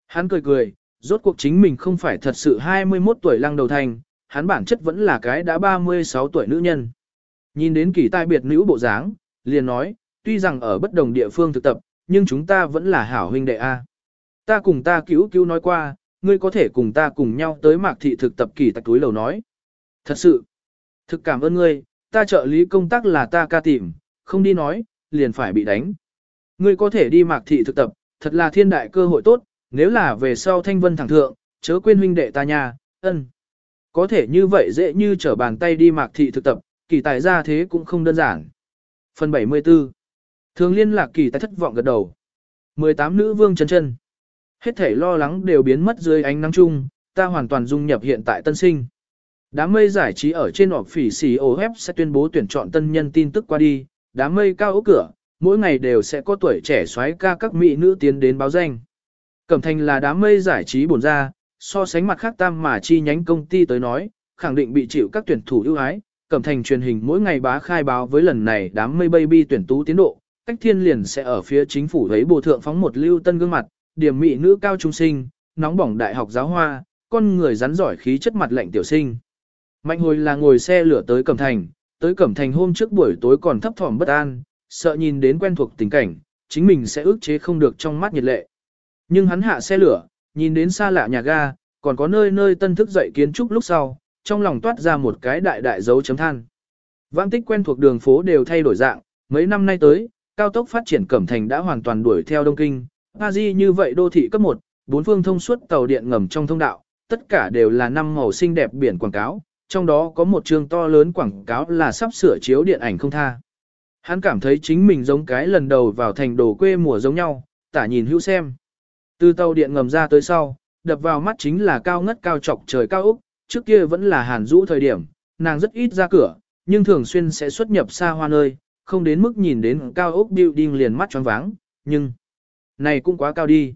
Hắn cười cười, rốt cuộc chính mình không phải thật sự 21 tuổi lăng đầu thành, hắn bản chất vẫn là cái đã 36 tuổi nữ nhân. Nhìn đến kỳ tài biệt nữ bộ dáng, liền nói, tuy rằng ở bất đồng địa phương thực tập, nhưng chúng ta vẫn là hảo huynh đệ A. Ta cùng ta cứu cứu nói qua, ngươi có thể cùng ta cùng nhau tới mạc thị thực tập kỳ tạch túi lầu nói. Thật sự, thực cảm ơn ngươi, ta trợ lý công tác là ta ca tìm, không đi nói, liền phải bị đánh. Ngươi có thể đi mạc thị thực tập, thật là thiên đại cơ hội tốt, nếu là về sau thanh vân thẳng thượng, chớ quên huynh đệ ta nha, ân. Có thể như vậy dễ như trở bàn tay đi mạc thị thực tập, kỳ tài ra thế cũng không đơn giản. Phần 74 Thường liên lạc kỳ tài thất vọng gật đầu. 18 nữ vương chân chân. Hết thể lo lắng đều biến mất dưới ánh nắng chung, ta hoàn toàn dung nhập hiện tại tân sinh. Đám mây giải trí ở trên họp phỉ xì sẽ tuyên bố tuyển chọn tân nhân tin tức qua đi, đám mây cao ốc cửa, mỗi ngày đều sẽ có tuổi trẻ xoáy ca các mỹ nữ tiến đến báo danh. Cẩm thành là đám mây giải trí bổn ra, so sánh mặt khác tam mà chi nhánh công ty tới nói, khẳng định bị chịu các tuyển thủ ưu ái. Cẩm thành truyền hình mỗi ngày bá khai báo với lần này đám mây baby tuyển tú tiến độ, cách thiên liền sẽ ở phía chính phủ thấy bộ thượng phóng một lưu tân gương mặt, điểm mỹ nữ cao trung sinh, nóng bỏng đại học giáo hoa, con người rắn giỏi khí chất mặt lạnh tiểu sinh. Mạnh hồi là ngồi xe lửa tới Cẩm Thành, tới Cẩm Thành hôm trước buổi tối còn thấp thỏm bất an, sợ nhìn đến quen thuộc tình cảnh, chính mình sẽ ức chế không được trong mắt nhiệt lệ. Nhưng hắn hạ xe lửa, nhìn đến xa lạ nhà ga, còn có nơi nơi tân thức dậy kiến trúc lúc sau, trong lòng toát ra một cái đại đại dấu chấm than. Vãng tích quen thuộc đường phố đều thay đổi dạng, mấy năm nay tới, cao tốc phát triển Cẩm Thành đã hoàn toàn đuổi theo Đông Kinh, Paris như vậy đô thị cấp 1, bốn phương thông suốt tàu điện ngầm trong thông đạo, tất cả đều là năm màu xinh đẹp biển quảng cáo, trong đó có một chương to lớn quảng cáo là sắp sửa chiếu điện ảnh không tha. Hắn cảm thấy chính mình giống cái lần đầu vào thành đồ quê mùa giống nhau, tả nhìn hữu xem. Từ tàu điện ngầm ra tới sau, đập vào mắt chính là cao ngất cao trọc trời cao Úc, trước kia vẫn là hàn rũ thời điểm, nàng rất ít ra cửa, nhưng thường xuyên sẽ xuất nhập xa hoa nơi, không đến mức nhìn đến cao Úc building liền mắt choáng váng, nhưng này cũng quá cao đi.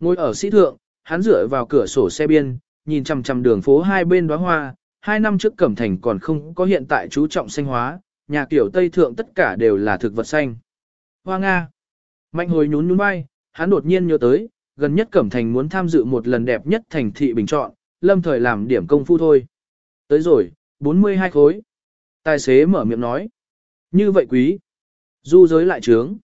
Ngồi ở sĩ thượng, hắn dựa vào cửa sổ xe biên, nhìn chằm chằm đường phố hai bên đóa hoa, hai năm trước Cẩm Thành còn không có hiện tại chú trọng xanh hóa, nhà kiểu Tây Thượng tất cả đều là thực vật xanh. Hoa Nga. Mạnh hồi nhún nhún vai, hắn đột nhiên nhớ tới, gần nhất Cẩm Thành muốn tham dự một lần đẹp nhất thành thị bình chọn, lâm thời làm điểm công phu thôi. Tới rồi, 42 khối. Tài xế mở miệng nói. Như vậy quý. Du giới lại trướng.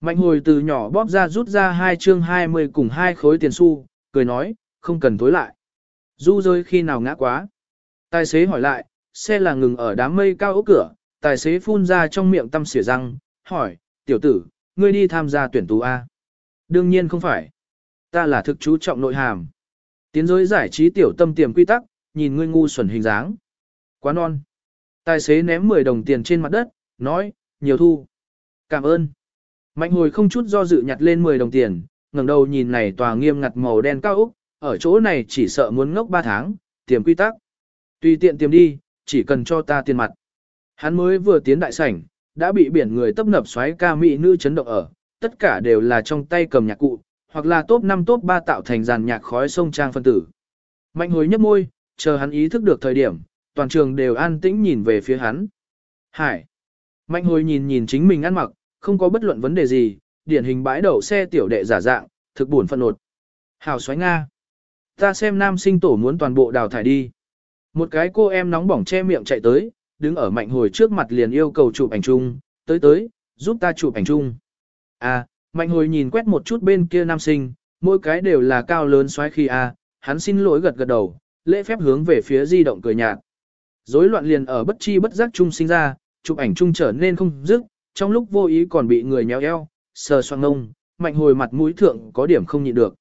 Mạnh hồi từ nhỏ bóp ra rút ra hai chương 20 cùng hai khối tiền xu, cười nói, không cần tối lại. Du rơi khi nào ngã quá. Tài xế hỏi lại, xe là ngừng ở đám mây cao ốc cửa, tài xế phun ra trong miệng tâm xỉa răng, hỏi, tiểu tử, ngươi đi tham gia tuyển tú A. Đương nhiên không phải. Ta là thực chú trọng nội hàm. Tiến giới giải trí tiểu tâm tiềm quy tắc, nhìn ngươi ngu xuẩn hình dáng. Quá non. Tài xế ném 10 đồng tiền trên mặt đất, nói, nhiều thu. Cảm ơn. Mạnh hồi không chút do dự nhặt lên 10 đồng tiền, ngẩng đầu nhìn này tòa nghiêm ngặt màu đen cao úc, ở chỗ này chỉ sợ muốn ngốc 3 tháng, tiềm quy tắc. Tùy tiện tìm đi, chỉ cần cho ta tiền mặt. Hắn mới vừa tiến đại sảnh, đã bị biển người tấp nập xoáy ca mỹ nữ chấn động ở, tất cả đều là trong tay cầm nhạc cụ, hoặc là top 5 top 3 tạo thành dàn nhạc khói sông trang phân tử. Mạnh hồi nhấp môi, chờ hắn ý thức được thời điểm, toàn trường đều an tĩnh nhìn về phía hắn. Hải. Mạnh hồi nhìn nhìn chính mình ăn mặc, không có bất luận vấn đề gì, điển hình bãi đậu xe tiểu đệ giả dạng, thực buồn phân nột. Hào xoáy Nga. Ta xem nam sinh tổ muốn toàn bộ đào thải đi. Một cái cô em nóng bỏng che miệng chạy tới, đứng ở mạnh hồi trước mặt liền yêu cầu chụp ảnh chung, tới tới, giúp ta chụp ảnh chung. À, mạnh hồi nhìn quét một chút bên kia nam sinh, mỗi cái đều là cao lớn xoáy khi à, hắn xin lỗi gật gật đầu, lễ phép hướng về phía di động cười nhạt. Rối loạn liền ở bất chi bất giác chung sinh ra, chụp ảnh chung trở nên không dứt, trong lúc vô ý còn bị người nhéo eo, sờ xoang ngông, mạnh hồi mặt mũi thượng có điểm không nhịn được.